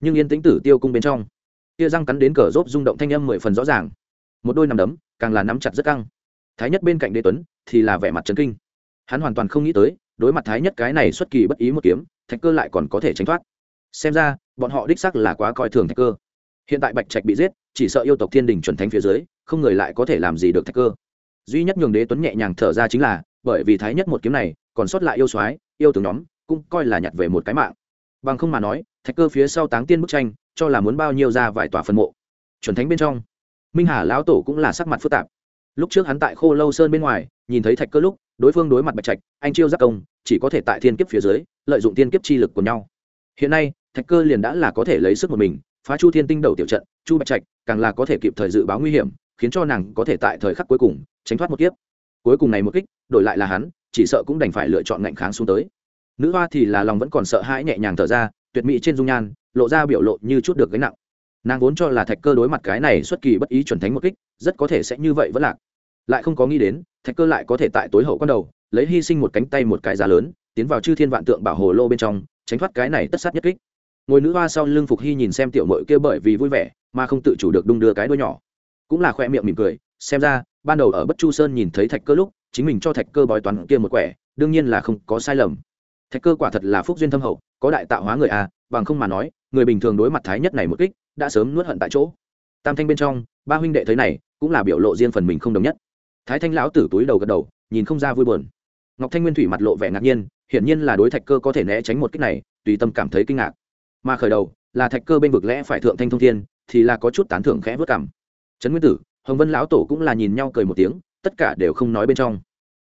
Nhưng yên tĩnh tử tiêu cung bên trong, tia răng cắn đến cờ rốt rung động thanh âm mười phần rõ ràng. Một đôi nằm đấm, càng là nắm chặt rất căng. Thái nhất bên cạnh đế tuấn, thì là vẻ mặt trấn kinh. Hắn hoàn toàn không nghĩ tới, đối mặt thái nhất cái này xuất kỳ bất ý một kiếm, thạch cơ lại còn có thể tránh thoát xem ra, bọn họ đích sắc là quá coi thường thạch cơ. Hiện tại bạch trạch bị giết, chỉ sợ yêu tộc thiên đình chuẩn thánh phía dưới, không người lại có thể làm gì được thạch cơ. Duy nhất nhường đế tuấn nhẹ nhàng thở ra chính là, bởi vì thái nhất một kiếm này, còn sót lại yêu soái, yêu tướng nhóm, cũng coi là nhặt về một cái mạng. Bằng không mà nói, thạch cơ phía sau táng tiên bức tranh, cho là muốn bao nhiêu ra vài tòa phân mộ. Chuẩn thánh bên trong, minh hà lão tổ cũng là sắc mặt phức tạp. Lúc trước hắn tại khô lâu sơn bên ngoài, nhìn thấy thạch cơ lúc, đối phương đối mặt bạch trạch, anh chiêu giác công, chỉ có thể tại thiên kiếp phía dưới, lợi dụng thiên kiếp chi lực của nhau. Hiện nay thạch cơ liền đã là có thể lấy sức một mình, phá chu thiên tinh đầu tiểu trận, chu bạch trạch càng là có thể kịp thời dự báo nguy hiểm, khiến cho nàng có thể tại thời khắc cuối cùng tránh thoát một kiếp. Cuối cùng này một kích, đổi lại là hắn, chỉ sợ cũng đành phải lựa chọn ngạnh kháng xuống tới. Nữ hoa thì là lòng vẫn còn sợ hãi nhẹ nhàng thở ra, tuyệt mỹ trên dung nhan, lộ ra biểu lộ như chút được gánh nặng. Nàng vốn cho là thạch cơ đối mặt cái này xuất kỳ bất ý chuẩn thánh một kích, rất có thể sẽ như vậy vẫn lạc. Lại không có nghĩ đến, thạch cơ lại có thể tại tối hậu con đầu, lấy hy sinh một cánh tay một cái giá lớn, tiến vào chư thiên vạn tượng bảo hồ lô bên trong, tránh thoát cái này tất sát nhất kích ngồi nữ hoa sau lưng phục hy nhìn xem tiểu mội kia bởi vì vui vẻ mà không tự chủ được đung đưa cái đuôi nhỏ. Cũng là khoe miệng mỉm cười, xem ra, ban đầu ở bất chu sơn nhìn thấy thạch cơ lúc, chính mình cho thạch cơ bói toán kia một quẻ, đương nhiên là không có sai lầm. Thạch cơ quả thật là phúc duyên thâm hậu, có đại tạo hóa người a bằng không mà nói, người bình thường đối mặt thái nhất này một kích, đã sớm nuốt hận tại chỗ. Tam thanh bên trong, ba huynh đệ thấy này, cũng là biểu lộ riêng phần mình không đồng nhất. Thái thanh lão tử túi đầu gật đầu, nhìn không ra vui buồn. Ngọc thanh nguyên thủy mặt lộ vẻ ngạc nhiên, hiển nhiên là đối thạch cơ có thể né tránh một kích này, tùy tâm cảm thấy kinh ngạc mà khởi đầu là thạch cơ bên vực lẽ phải thượng thanh thông thiên, thì là có chút tán thưởng khẽ vớt cảm. Trấn nguyên tử, hồng vân lão tổ cũng là nhìn nhau cười một tiếng, tất cả đều không nói bên trong.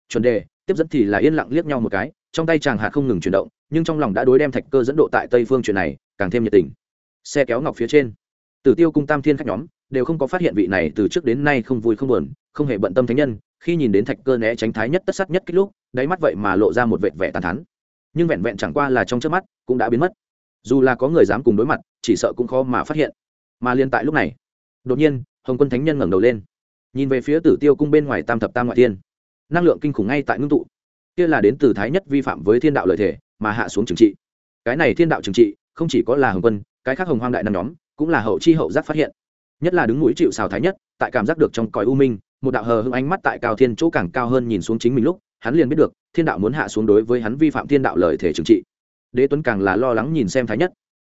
Chuẩn đề, tiếp dẫn thì là yên lặng liếc nhau một cái, trong tay chàng hạt không ngừng chuyển động, nhưng trong lòng đã đối đem thạch cơ dẫn độ tại tây phương chuyện này càng thêm nhiệt tình. Xe kéo ngọc phía trên, tử tiêu cung tam thiên khách nhóm đều không có phát hiện vị này từ trước đến nay không vui không buồn, không hề bận tâm thánh nhân, khi nhìn đến thạch cơ né tránh thái nhất tất sắc nhất kích lúc, đáy mắt vậy mà lộ ra một vệt vẻ tàn thắn nhưng vẹn vẹn chẳng qua là trong trước mắt cũng đã biến mất dù là có người dám cùng đối mặt, chỉ sợ cũng khó mà phát hiện. Mà liên tại lúc này, đột nhiên, hồng quân thánh nhân ngẩng đầu lên, nhìn về phía tử tiêu cung bên ngoài tam thập tam ngoại thiên. Năng lượng kinh khủng ngay tại ngưng tụ. Kia là đến từ thái nhất vi phạm với thiên đạo lợi thể, mà hạ xuống trừng trị. Cái này thiên đạo trừng trị, không chỉ có là hồng quân, cái khác hồng hoang đại năm nhóm, cũng là hậu chi hậu giác phát hiện. Nhất là đứng mũi chịu xào thái nhất, tại cảm giác được trong cõi u minh, một đạo hờ hưng ánh mắt tại cao thiên chỗ càng cao hơn nhìn xuống chính mình lúc, hắn liền biết được, thiên đạo muốn hạ xuống đối với hắn vi phạm thiên đạo lời thể trừng trị đế tuấn càng là lo lắng nhìn xem thái nhất.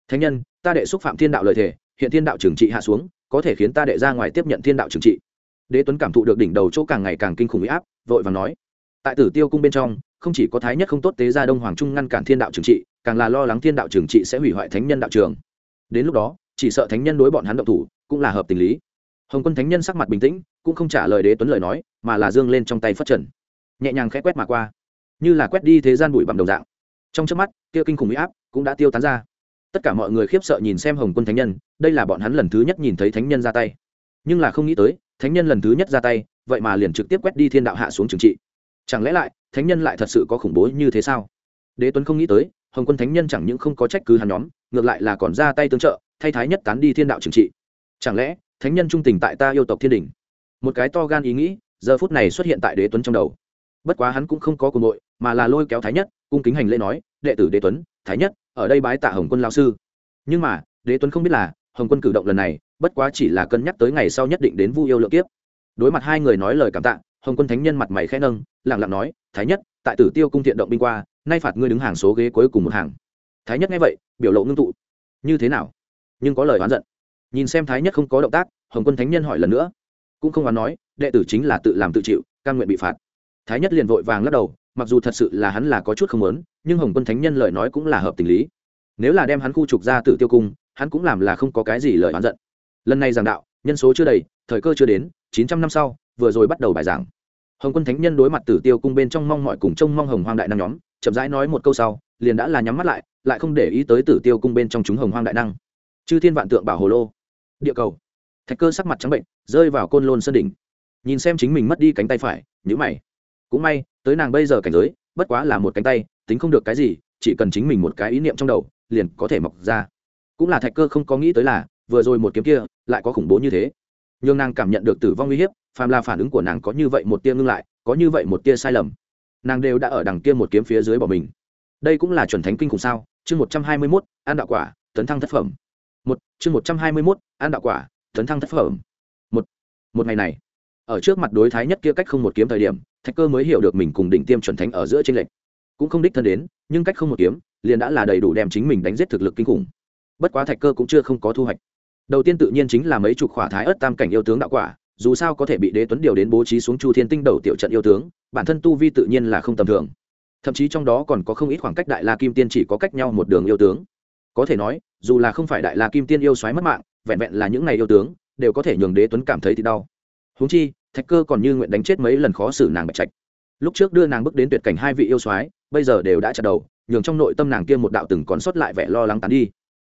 Thánh nhân, ta đệ xúc phạm thiên đạo lời thể hiện thiên đạo trừng trị hạ xuống, có thể khiến ta đệ ra ngoài tiếp nhận thiên đạo trừng trị. Đế tuấn cảm thụ được đỉnh đầu chỗ càng ngày càng kinh khủng huy áp, vội và nói. Tại tử tiêu cung bên trong, không chỉ có thái nhất không tốt tế ra đông hoàng trung ngăn cản thiên đạo trừng trị, càng là lo lắng thiên đạo trừng trị sẽ hủy hoại thánh nhân đạo trường. Đến lúc đó, chỉ sợ thánh nhân đối bọn hắn động thủ, cũng là hợp tình lý. Hồng quân thánh nhân sắc mặt bình tĩnh, cũng không trả lời đế tuấn lời nói, mà là dương lên trong tay phất trần. Nhẹ nhàng khẽ quét mà qua. Như là quét đi thế gian bụi bằng đồng dạng trong trước mắt kia kinh khủng huy áp cũng đã tiêu tán ra. Tất cả mọi người khiếp sợ nhìn xem hồng quân thánh nhân, đây là bọn hắn lần thứ nhất nhìn thấy thánh nhân ra tay. Nhưng là không nghĩ tới, thánh nhân lần thứ nhất ra tay, vậy mà liền trực tiếp quét đi thiên đạo hạ xuống trừng trị. Chẳng lẽ lại, thánh nhân lại thật sự có khủng bố như thế sao? Đế tuấn không nghĩ tới, hồng quân thánh nhân chẳng những không có trách cứ hắn nhóm, ngược lại là còn ra tay tương trợ, thay thái nhất tán đi thiên đạo trừng trị. Chẳng lẽ, thánh nhân trung tình tại ta yêu tộc thiên đình một cái to gan ý nghĩ, giờ phút này xuất hiện tại đế tuấn trong đầu. Bất quá hắn cũng không có cùng nội mà là lôi kéo thái nhất cung kính hành lễ nói, đệ tử đế tuấn, thái nhất, ở đây bái tạ hồng quân lao sư. Nhưng mà, đế tuấn không biết là, hồng quân cử động lần này, bất quá chỉ là cân nhắc tới ngày sau nhất định đến vu yêu lượng kiếp đối mặt hai người nói lời cảm tạ, hồng quân thánh nhân mặt mày khẽ nâng lẳng lặng nói, thái nhất, tại tử tiêu cung thiện động binh qua, nay phạt ngươi đứng hàng số ghế cuối cùng một hàng. Thái nhất nghe vậy, biểu lộ ngưng tụ. Như thế nào? Nhưng có lời oán giận. Nhìn xem thái nhất không có động tác, hồng quân thánh nhân hỏi lần nữa. Cũng không oán nói, đệ tử chính là tự làm tự chịu căn nguyện bị phạt. Thái nhất liền vội vàng lắc đầu mặc dù thật sự là hắn là có chút không lớn nhưng hồng quân thánh nhân lời nói cũng là hợp tình lý. Nếu là đem hắn khu trục ra tự tiêu cung, hắn cũng làm là không có cái gì lời oán giận. Lần này giảng đạo, nhân số chưa đầy, thời cơ chưa đến, chín trăm năm sau, vừa rồi bắt đầu bài giảng. Hồng quân thánh nhân đối mặt tử tiêu cung bên trong mong mọi cùng trông mong hồng hoang đại năng nhóm, chậm rãi nói một câu sau, liền đã là nhắm mắt lại lại không để ý tới tử tiêu cung bên trong chúng hồng hoang đại năng. Chư thiên vạn tượng bảo hồ lô, địa cầu. Thạch cơ sắc mặt trắng bệnh, rơi vào côn lôn sơn đỉnh. Nhìn xem chính mình mất đi cánh tay phải nhữ mày cũng may, tới nàng bây giờ cảnh giới, bất quá là một cánh tay, tính không được cái gì, chỉ cần chính mình một cái ý niệm trong đầu, liền có thể mọc ra. Cũng là thạch cơ không có nghĩ tới là, vừa rồi một kiếm kia, lại có khủng bố như thế. N h ư n g nàng cảm nhận được tử vong uy hiếp, phàm là phản ứng của nàng có như vậy một tia ngưng lại, có như vậy một tia sai lầm. Nàng đều đã ở đằng kia một kiếm phía dưới bỏ mình. Đây cũng là chuẩn thánh kinh khủng sao? Chương một trăm hai mươi mốt, an đạo quả, tấn thăng thất phẩm. Một, chương một trăm hai mươi mốt, an đạo quả, tấn thăng thất phẩm. Một một ngày này ở trước mặt đối thái nhất kia cách không một kiếm thời điểm, thạch cơ mới hiểu được mình cùng đỉnh tiêm chuẩn thánh ở giữa tranh lệch. Cũng không đích thân đến, nhưng cách không một kiếm, liền đã là đầy đủ đem chính mình đánh giết thực lực kinh khủng. Bất quá thạch cơ cũng chưa không có thu hoạch. Đầu tiên tự nhiên chính là mấy chục khỏa thái ớt tam cảnh yêu tướng đạo quả, dù sao có thể bị đế tuấn điều đến bố trí xuống chu thiên tinh đầu tiểu trận yêu tướng, bản thân tu vi tự nhiên là không tầm thường. Thậm chí trong đó còn có không ít khoảng cách đại la kim tiên chỉ có cách nhau một đường yêu tướng. Có thể nói, dù là không phải đại la kim tiên yêu xoáy mất mạng, vẹn vẹn là những ngày yêu tướng, đều có thể nhường đế tuấn cảm thấy thì đau huống chi, thạch cơ còn như nguyện đánh chết mấy lần khó xử nàng bạch trạch. Lúc trước đưa nàng bước đến tuyệt cảnh hai vị yêu soái, bây giờ đều đã chặt đầu, nhường trong nội tâm nàng kia một đạo từng còn sót lại vẻ lo lắng tán đi.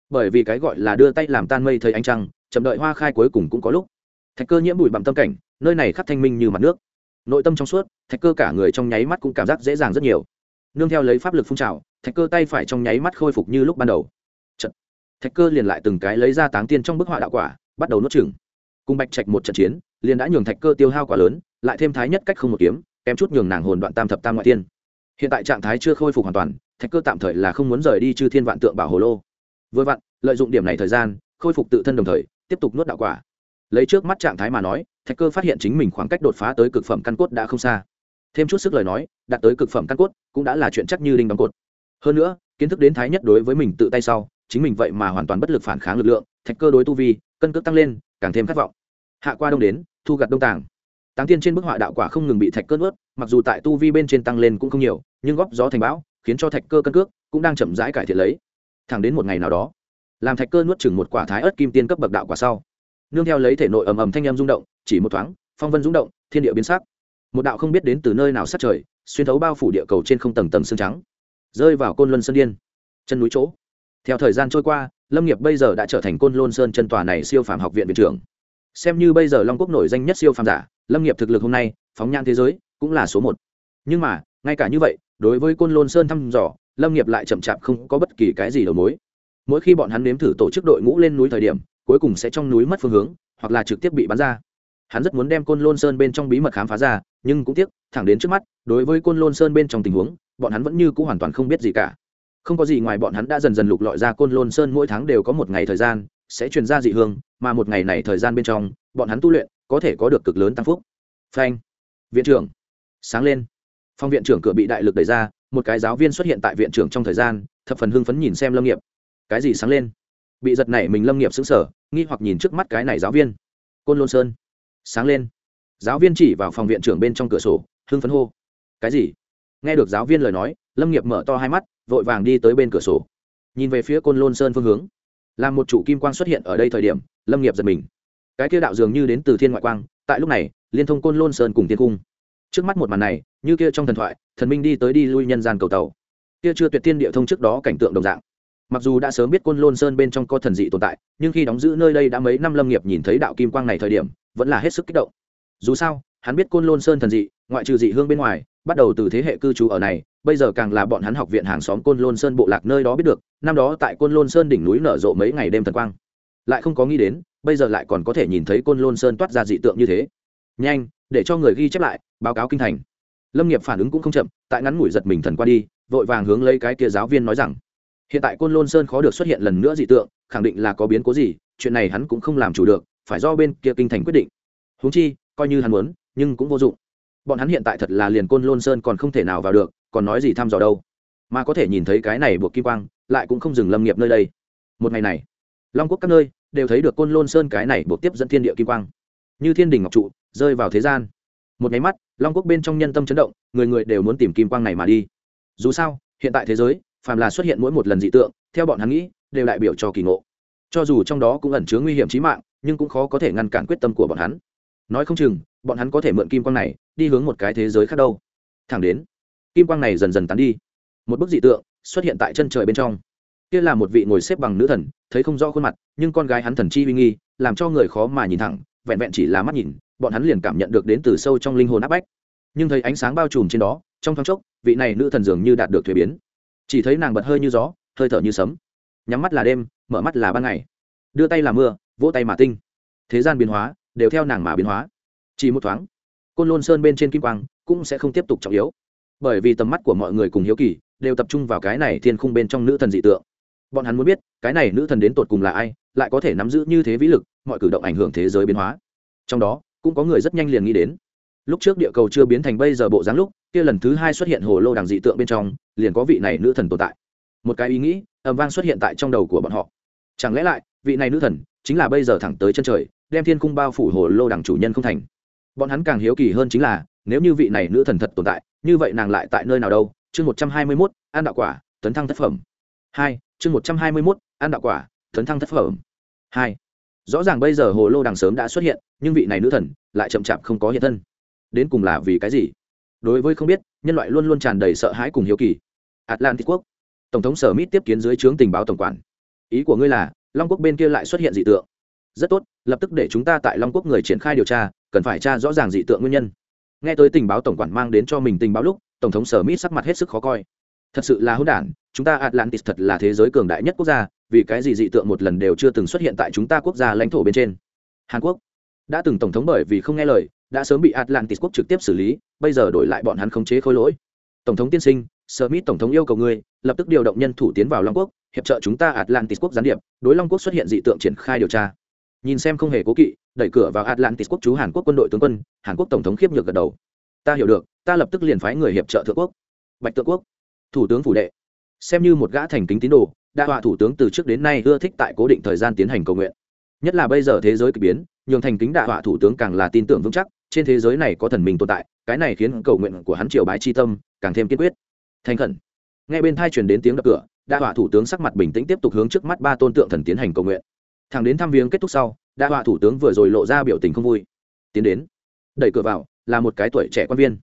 Bởi vì cái gọi là đưa tay làm tan mây thấy ánh trăng, chậm đợi hoa khai cuối cùng cũng có lúc. Thạch cơ nhiễm bụi bằng tâm cảnh, nơi này khắc thanh minh như mặt nước. Nội tâm trong suốt, thạch cơ cả người trong nháy mắt cũng cảm giác dễ dàng rất nhiều. Nương theo lấy pháp lực phun trào, thạch cơ tay phải trong nháy mắt khôi phục như lúc ban đầu. Chật. thạch cơ liền lại từng cái lấy ra táng tiên trong bức họa đạo quả, bắt đầu nuốt chừng cùng bạch trạch một trận chiến liền đã nhường thạch cơ tiêu hao quá lớn, lại thêm thái nhất cách không một kiếm, kém chút nhường nàng hồn đoạn tam thập tam ngoại tiên hiện tại trạng thái chưa khôi phục hoàn toàn, thạch cơ tạm thời là không muốn rời đi chư thiên vạn tượng bảo hồ lô. Vừa vặn, lợi dụng điểm này thời gian, khôi phục tự thân đồng thời, tiếp tục nuốt đạo quả. Lấy trước mắt trạng thái mà nói, thạch cơ phát hiện chính mình khoảng cách đột phá tới cực phẩm căn cốt đã không xa. Thêm chút sức lời nói, đạt tới cực phẩm căn cốt cũng đã là chuyện chắc như đinh đóng cột. Hơn nữa, kiến thức đến thái nhất đối với mình tự tay sau, chính mình vậy mà hoàn toàn bất lực phản kháng lực lượng, thạch cơ đối tu vi, cân cước tăng lên, càng thêm khát vọng hạ qua đông đến, thu gặt đông tàng. Táng tiên trên bức họa đạo quả không ngừng bị thạch cơ ướt, mặc dù tại tu vi bên trên tăng lên cũng không nhiều, nhưng góp gió thành bão, khiến cho thạch cơ cân cước cũng đang chậm rãi cải thiện lấy. Thẳng đến một ngày nào đó, làm thạch cơ nuốt chừng một quả thái ớt kim tiên cấp bậc đạo quả sau, nương theo lấy thể nội ầm ầm thanh em rung động, chỉ một thoáng, phong vân rung động, thiên địa biến sắc. Một đạo không biết đến từ nơi nào sát trời, xuyên thấu bao phủ địa cầu trên không tầng tầng xương trắng, rơi vào côn luân sơn điên. Chân núi chỗ. Theo thời gian trôi qua, lâm nghiệp bây giờ đã trở thành côn lôn sơn chân tòa này siêu phàm học viện viện trưởng xem như bây giờ long quốc nổi danh nhất siêu phàm giả, lâm nghiệp thực lực hôm nay, phóng nhan thế giới, cũng là số một. Nhưng mà, ngay cả như vậy, đối với côn lôn sơn thăm dò, lâm nghiệp lại chậm chạp không có bất kỳ cái gì đầu mối. Mỗi khi bọn hắn nếm thử tổ chức đội ngũ lên núi thời điểm, cuối cùng sẽ trong núi mất phương hướng, hoặc là trực tiếp bị bắn ra. Hắn rất muốn đem côn lôn sơn bên trong bí mật khám phá ra, nhưng cũng tiếc, thẳng đến trước mắt, đối với côn lôn sơn bên trong tình huống, bọn hắn vẫn như c ũ hoàn toàn không biết gì cả. Không có gì ngoài bọn hắn đã dần dần lục lọi ra côn lôn sơn mỗi tháng đều có một ngày thời gian sẽ truyền ra dị hương, mà một ngày này thời gian bên trong, bọn hắn tu luyện có thể có được cực lớn tăng phúc. Phanh. Viện trưởng. Sáng lên. Phòng viện trưởng cửa bị đại lực đẩy ra, một cái giáo viên xuất hiện tại viện trưởng trong thời gian, thập phần hưng phấn nhìn xem lâm nghiệp. Cái gì sáng lên? Bị giật này mình lâm nghiệp xứng sở nghi hoặc nhìn trước mắt cái này giáo viên. Côn lôn sơn. Sáng lên. Giáo viên chỉ vào phòng viện trưởng bên trong cửa sổ, hưng phấn hô. Cái gì? Nghe được giáo viên lời nói, lâm nghiệp mở to hai mắt, vội vàng đi tới bên cửa sổ. Nhìn về phía côn lôn sơn phương hướng làm một trụ kim quang xuất hiện ở đây thời điểm, lâm nghiệp giật mình. Cái kia đạo dường như đến từ thiên ngoại quang, tại lúc này, liên thông côn lôn sơn cùng tiên cung. Trước mắt một màn này, như kia trong thần thoại, thần minh đi tới đi lui nhân gian cầu tàu. Kia chưa tuyệt tiên địa thông trước đó cảnh tượng đồng dạng. Mặc dù đã sớm biết côn lôn sơn bên trong có thần dị tồn tại, nhưng khi đóng giữ nơi đây đã mấy năm lâm nghiệp nhìn thấy đạo kim quang này thời điểm, vẫn là hết sức kích động. Dù sao, hắn biết côn lôn sơn thần dị, ngoại trừ dị hương bên ngoài, bắt đầu từ thế hệ cư trú ở này bây giờ càng là bọn hắn học viện hàng xóm côn lôn sơn bộ lạc nơi đó biết được, năm đó tại côn lôn sơn đỉnh núi nở rộ mấy ngày đêm thần quang. Lại không có nghĩ đến, bây giờ lại còn có thể nhìn thấy côn lôn sơn toát ra dị tượng như thế. Nhanh, để cho người ghi chép lại, báo cáo kinh thành. Lâm nghiệp phản ứng cũng không chậm, tại ngắn ngủi giật mình thần qua đi, vội vàng hướng lấy cái kia giáo viên nói rằng, hiện tại côn lôn sơn khó được xuất hiện lần nữa dị tượng, khẳng định là có biến cố gì, chuyện này hắn cũng không làm chủ được, phải do bên kia kinh thành quyết định. Huống chi, coi như hắn muốn, nhưng cũng vô dụng. Bọn hắn hiện tại thật là liền côn lôn sơn còn không thể nào vào được còn nói gì thăm dò đâu. Mà có thể nhìn thấy cái này buộc kim quang, lại cũng không dừng lâm nghiệp nơi đây. Một ngày này, long quốc các nơi đều thấy được côn lôn sơn cái này buộc tiếp dẫn thiên địa kim quang. Như thiên đình ngọc trụ, rơi vào thế gian. Một nháy mắt, long quốc bên trong nhân tâm chấn động, người người đều muốn tìm kim quang này mà đi. Dù sao, hiện tại thế giới, phàm là xuất hiện mỗi một lần dị tượng, theo bọn hắn nghĩ, đều đại biểu cho kỳ ngộ. Cho dù trong đó cũng ẩn chứa nguy hiểm trí mạng, nhưng cũng khó có thể ngăn cản quyết tâm của bọn hắn. Nói không chừng, bọn hắn có thể mượn kim quang này, đi hướng một cái thế giới khác đâu. Thẳng đến kim quang này dần dần tán đi. Một bức dị tượng xuất hiện tại chân trời bên trong. Kia là một vị ngồi xếp bằng nữ thần, thấy không rõ khuôn mặt, nhưng con gái hắn thần chi uy nghi, làm cho người khó mà nhìn thẳng, vẹn vẹn chỉ là mắt nhìn, bọn hắn liền cảm nhận được đến từ sâu trong linh hồn áp bách. Nhưng thấy ánh sáng bao trùm trên đó, trong thoáng chốc, vị này nữ thần dường như đạt được thuế biến. Chỉ thấy nàng bật hơi như gió, hơi thở như sấm. Nhắm mắt là đêm, mở mắt là ban ngày. Đưa tay là mưa, vỗ tay mà tinh. Thế gian biến hóa, đều theo nàng mà biến hóa. Chỉ một thoáng, côn lôn sơn bên trên kim quang cũng sẽ không tiếp tục trọng yếu bởi vì tầm mắt của mọi người cùng hiếu kỳ đều tập trung vào cái này thiên khung bên trong nữ thần dị tượng. Bọn hắn muốn biết, cái này nữ thần đến tột cùng là ai, lại có thể nắm giữ như thế vĩ lực, mọi cử động ảnh hưởng thế giới biến hóa. Trong đó, cũng có người rất nhanh liền nghĩ đến. Lúc trước địa cầu chưa biến thành bây giờ bộ dáng lúc, kia lần thứ hai xuất hiện hồ lô đằng dị tượng bên trong, liền có vị này nữ thần tồn tại. Một cái ý nghĩ ầm vang xuất hiện tại trong đầu của bọn họ. Chẳng lẽ lại, vị này nữ thần chính là bây giờ thẳng tới chân trời, đem thiên cung bao phủ hồ lô đằng chủ nhân không thành? Bọn hắn càng hiếu kỳ hơn chính là nếu như vị này nữ thần thật tồn tại, như vậy nàng lại tại nơi nào đâu? Chương một trăm hai mươi mốt, an đạo quả, tấn thăng thất phẩm. Hai, chương một trăm hai mươi mốt, an đạo quả, tấn thăng thất phẩm. Hai, rõ ràng bây giờ hồ lô đằng sớm đã xuất hiện, nhưng vị này nữ thần lại chậm chạp không có hiện thân. Đến cùng là vì cái gì? Đối với không biết, nhân loại luôn luôn tràn đầy sợ hãi cùng hiếu kỳ. Atlantic quốc. Tổng thống sở mít tiếp kiến dưới trướng tình báo tổng quản. Ý của ngươi là, long quốc bên kia lại xuất hiện dị tượng. Rất tốt, lập tức để chúng ta tại long quốc người triển khai điều tra, cần phải tra rõ ràng dị tượng nguyên nhân nghe tới tình báo tổng quản mang đến cho mình tình báo lúc, tổng thống sở mít sắc mặt hết sức khó coi. Thật sự là hỗn đản, chúng ta atlantis thật là thế giới cường đại nhất quốc gia, vì cái gì dị tượng một lần đều chưa từng xuất hiện tại chúng ta quốc gia lãnh thổ bên trên? Hàn quốc đã từng tổng thống bởi vì không nghe lời, đã sớm bị atlantis quốc trực tiếp xử lý, bây giờ đổi lại bọn hắn khống chế khôi lỗi. Tổng thống tiên sinh, Sở Mít tổng thống yêu cầu ngươi, lập tức điều động nhân thủ tiến vào long quốc, hiệp trợ chúng ta atlantis quốc gián điệp, đối long quốc xuất hiện dị tượng triển khai điều tra nhìn xem không hề cố kỵ, đẩy cửa vào atlantis quốc chú hàn quốc quân đội tướng quân, hàn quốc tổng thống khiếp nhược gật đầu. Ta hiểu được, ta lập tức liền phái người hiệp trợ thượng quốc. Bạch thượng quốc, thủ tướng phủ đệ. Xem như một gã thành kính tín đồ, đa họa thủ tướng từ trước đến nay ưa thích tại cố định thời gian tiến hành cầu nguyện. Nhất là bây giờ thế giới k ỳ biến, nhường thành kính đa họa thủ tướng càng là tin tưởng vững chắc, trên thế giới này có thần mình tồn tại, cái này khiến cầu nguyện của hắn triều bái chi tâm càng thêm kiên quyết. Thành khẩn. Ngay bên thai truyền đến tiếng đập cửa, đa họa thủ tướng sắc mặt bình tĩnh tiếp tục hướng trước mắt ba tôn tượng thần tiến hành cầu nguyện thằng đến thăm viếng kết thúc sau, đã họa thủ tướng vừa rồi lộ ra biểu tình không vui. Tiến đến, đẩy cửa vào, là một cái tuổi trẻ quan viên.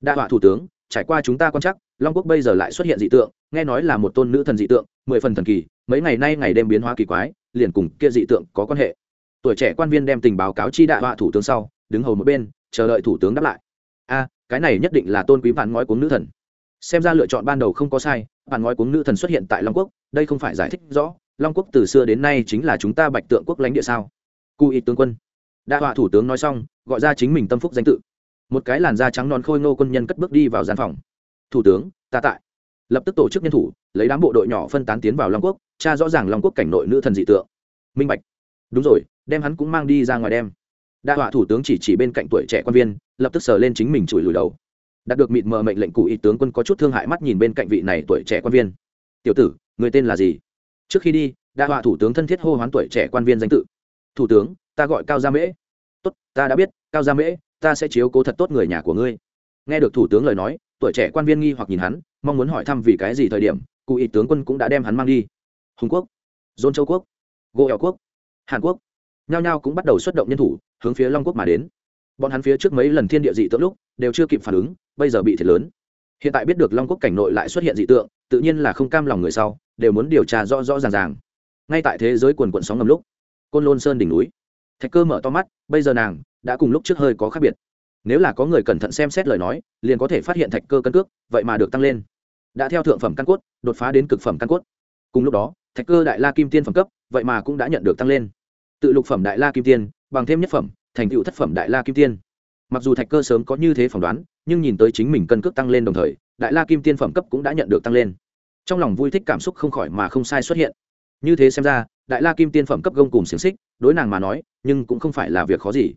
Đã họa thủ tướng, trải qua chúng ta quan chắc long quốc bây giờ lại xuất hiện dị tượng, nghe nói là một tôn nữ thần dị tượng, mười phần thần kỳ, mấy ngày nay ngày đêm biến hóa kỳ quái, liền cùng kia dị tượng có quan hệ. Tuổi trẻ quan viên đem tình báo cáo chi đại họa thủ tướng sau, đứng hầu một bên, chờ đợi thủ tướng đáp lại. A, cái này nhất định là tôn quý vạn ngói cuống nữ thần. Xem ra lựa chọn ban đầu không có sai, vạn ngói cuống nữ thần xuất hiện tại long quốc, đây không phải giải thích rõ long quốc từ xưa đến nay chính là chúng ta bạch tượng quốc lãnh địa sao? Cụ ý tướng quân. Đa họa thủ tướng nói xong, gọi ra chính mình tâm phúc danh tự. Một cái làn da trắng non khôi ngô quân nhân cất bước đi vào gian phòng. Thủ tướng, ta tại. Lập tức tổ chức nhân thủ, lấy đám bộ đội nhỏ phân tán tiến vào long quốc cha rõ ràng long quốc cảnh nội nữ thần dị tượng. Minh bạch. Đúng rồi, đem hắn cũng mang đi ra ngoài đem. Đa họa thủ tướng chỉ chỉ bên cạnh tuổi trẻ quan viên, lập tức sờ lên chính mình chùi lùi đầu. Đạt được mịt mờ mệnh lệnh cụ ý tướng quân có chút thương hại mắt nhìn bên cạnh vị này tuổi trẻ quan viên. Tiểu tử, người tên là gì? Trước khi đi, đã họa thủ tướng thân thiết hô hoán tuổi trẻ quan viên danh tự. Thủ tướng, ta gọi cao gia mễ. Tốt, ta đã biết, cao gia mễ, ta sẽ chiếu cố thật tốt người nhà của ngươi. Nghe được thủ tướng lời nói, tuổi trẻ quan viên nghi hoặc nhìn hắn, mong muốn hỏi thăm vì cái gì thời điểm, cụ ý tướng quân cũng đã đem hắn mang đi. Hùng quốc, dôn châu quốc gỗ eo quốc, hàn quốc, nhao nhao cũng bắt đầu xuất động nhân thủ, hướng phía long quốc mà đến. Bọn hắn phía trước mấy lần thiên địa dị tượng lúc, đều chưa kịp phản ứng, bây giờ bị thiệt lớn. Hiện tại biết được long quốc cảnh nội lại xuất hiện dị tượng, tự nhiên là không cam lòng người sau đều muốn điều tra rõ rõ ràng ràng. Ngay tại thế giới quần quận sóng ngầm lúc, côn lôn sơn đỉnh núi. Thạch cơ mở to mắt, bây giờ nàng đã cùng lúc trước hơi có khác biệt. Nếu là có người cẩn thận xem xét lời nói, liền có thể phát hiện thạch cơ căn cước, vậy mà được tăng lên. Đã theo thượng phẩm căn cốt, đột phá đến cực phẩm căn cốt. Cùng lúc đó, thạch cơ đại la kim tiên phẩm cấp, vậy mà cũng đã nhận được tăng lên. Tự lục phẩm đại la kim tiên, bằng thêm nhất phẩm, thành tựu thất phẩm đại la kim tiên. Mặc dù thạch cơ sớm có như thế phỏng đoán, nhưng nhìn tới chính mình cân cước tăng lên đồng thời, đại la kim tiên phẩm cấp cũng đã nhận được tăng lên trong lòng vui thích cảm xúc không khỏi mà không sai xuất hiện. Như thế xem ra, đại la kim tiên phẩm cấp gông cùng xiềng xích, đối nàng mà nói, nhưng cũng không phải là việc khó gì.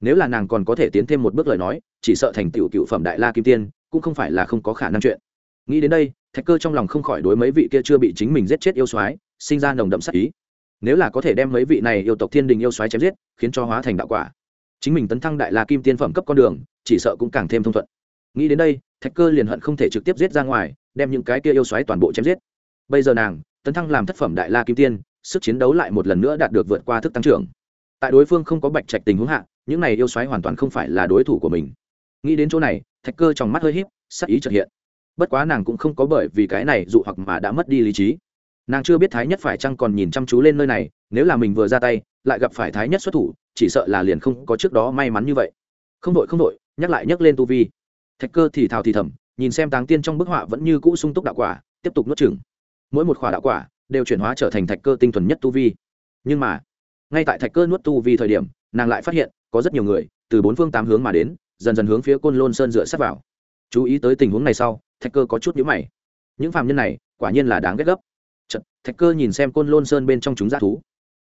Nếu là nàng còn có thể tiến thêm một bước lời nói, chỉ sợ thành tựu cựu phẩm đại la kim tiên, cũng không phải là không có khả năng chuyện. Nghĩ đến đây, thạch cơ trong lòng không khỏi đối mấy vị kia chưa bị chính mình giết chết yêu soái, sinh ra nồng đậm sắc ý. Nếu là có thể đem mấy vị này yêu tộc thiên đình yêu soái chém giết, khiến cho hóa thành đạo quả. Chính mình tấn thăng đại la kim tiên phẩm cấp con đường, chỉ sợ cũng càng thêm thông thuận. Nghĩ đến đây thạch cơ liền hận không thể trực tiếp giết ra ngoài, đem những cái kia yêu xoáy toàn bộ chém giết. Bây giờ nàng, tấn thăng làm thất phẩm đại la kim tiên, sức chiến đấu lại một lần nữa đạt được vượt qua thức tăng trưởng. Tại đối phương không có bạch trạch tình huống hạ, những này yêu xoáy hoàn toàn không phải là đối thủ của mình. Nghĩ đến chỗ này, thạch cơ trong mắt hơi híp, sắc ý trật hiện. Bất quá nàng cũng không có bởi vì cái này dụ hoặc mà đã mất đi lý trí. Nàng chưa biết thái nhất phải chăng còn nhìn chăm chú lên nơi này, nếu là mình vừa ra tay, lại gặp phải thái nhất xuất thủ, chỉ sợ là liền không có trước đó may mắn như vậy. Không đội không đội, nhắc lại nhắc lên tu vi thạch cơ thì thào thì thầm nhìn xem táng tiên trong bức họa vẫn như cũ sung túc đạo quả tiếp tục nuốt chừng mỗi một khỏa đạo quả đều chuyển hóa trở thành thạch cơ tinh thuần nhất tu vi. Nhưng mà ngay tại thạch cơ nuốt tu vi thời điểm nàng lại phát hiện có rất nhiều người từ bốn phương tám hướng mà đến dần dần hướng phía côn lôn sơn dựa sát vào. Chú ý tới tình huống này sau thạch cơ có chút nhữ mày. Những phạm nhân này quả nhiên là đáng ghét gấp. Chật, thạch cơ nhìn xem côn lôn sơn bên trong chúng g thú.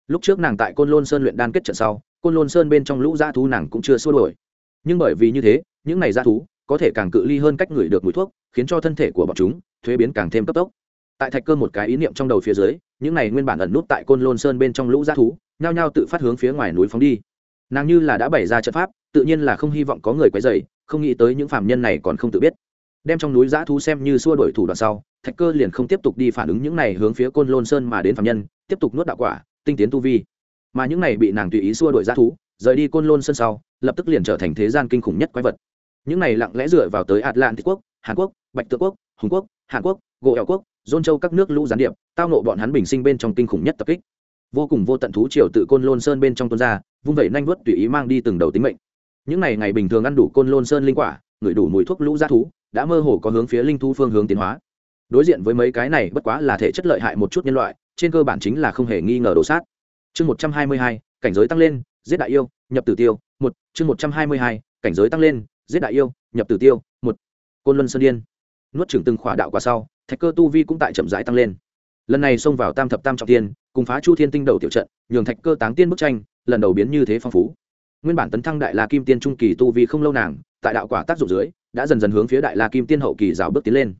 Lúc trước nàng tại côn lôn sơn luyện đan kết trận sau côn lôn sơn bên trong lũ g thú nàng cũng chưa xua đổi nhưng bởi vì như thế những này g thú có thể càng cự ly hơn cách người được mùi thuốc, khiến cho thân thể của bọn chúng thuế biến càng thêm cấp tốc. Tại thạch cơ một cái ý niệm trong đầu phía dưới, những này nguyên bản ẩn nút tại côn lôn sơn bên trong lũ g thú, nhao nhao tự phát hướng phía ngoài núi phóng đi. Nàng như là đã bày ra trận pháp, tự nhiên là không hy vọng có người quấy dày không nghĩ tới những phạm nhân này còn không tự biết. Đem trong núi giã thú xem như xua đổi thủ đoạn sau, thạch cơ liền không tiếp tục đi phản ứng những này hướng phía côn lôn sơn mà đến phạm nhân, tiếp tục nuốt đạo quả, tinh tiến tu vi. Mà những này bị nàng tùy ý xua đổi giã thú, rời đi côn lôn sơn sau, lập tức liền trở thành thế gian kinh khủng nhất quái vật những này lặng lẽ dựa vào tới atlantic quốc, hàn quốc, bạch tự quốc, hùng quốc, hàn quốc, gỗ ẻo quốc, dôn châu các nước lũ gián điệp, tao nộ bọn hắn bình sinh bên trong kinh khủng nhất tập kích. Vô cùng vô tận thú triều tự côn lôn sơn bên trong tuôn ra, vung vẩy nanh vớt tùy ý mang đi từng đầu tính mệnh. Những ngày ngày bình thường ăn đủ côn lôn sơn linh quả ngửi đủ mùi thuốc lũ g thú, đã mơ hồ có hướng phía linh thu phương hướng tiến hóa. Đối diện với mấy cái này bất quá là thể chất lợi hại một chút nhân loại, trên cơ bản chính là không hề nghi ngờ đổ sát. Chương một trăm hai mươi hai, cảnh giới tăng lên, giết đại yêu, nhập tử tiêu. Một, chương một trăm hai mươi hai, cảnh giới tăng lên giết đại yêu, nhập tử tiêu, một. Côn luân sơn điên. Nuốt trưởng từng khỏa đạo qua sau, thạch cơ tu vi cũng tại chậm rãi tăng lên. Lần này xông vào tam thập tam trọng tiên cùng phá chu thiên tinh đầu tiểu trận, nhường thạch cơ táng tiên bức tranh, lần đầu biến như thế phong phú. Nguyên bản tấn thăng đại la kim tiên trung kỳ tu vi không lâu nàng, tại đạo quả tác dụng dưới, đã dần dần hướng phía đại la kim tiên hậu kỳ rào bước tiến lên.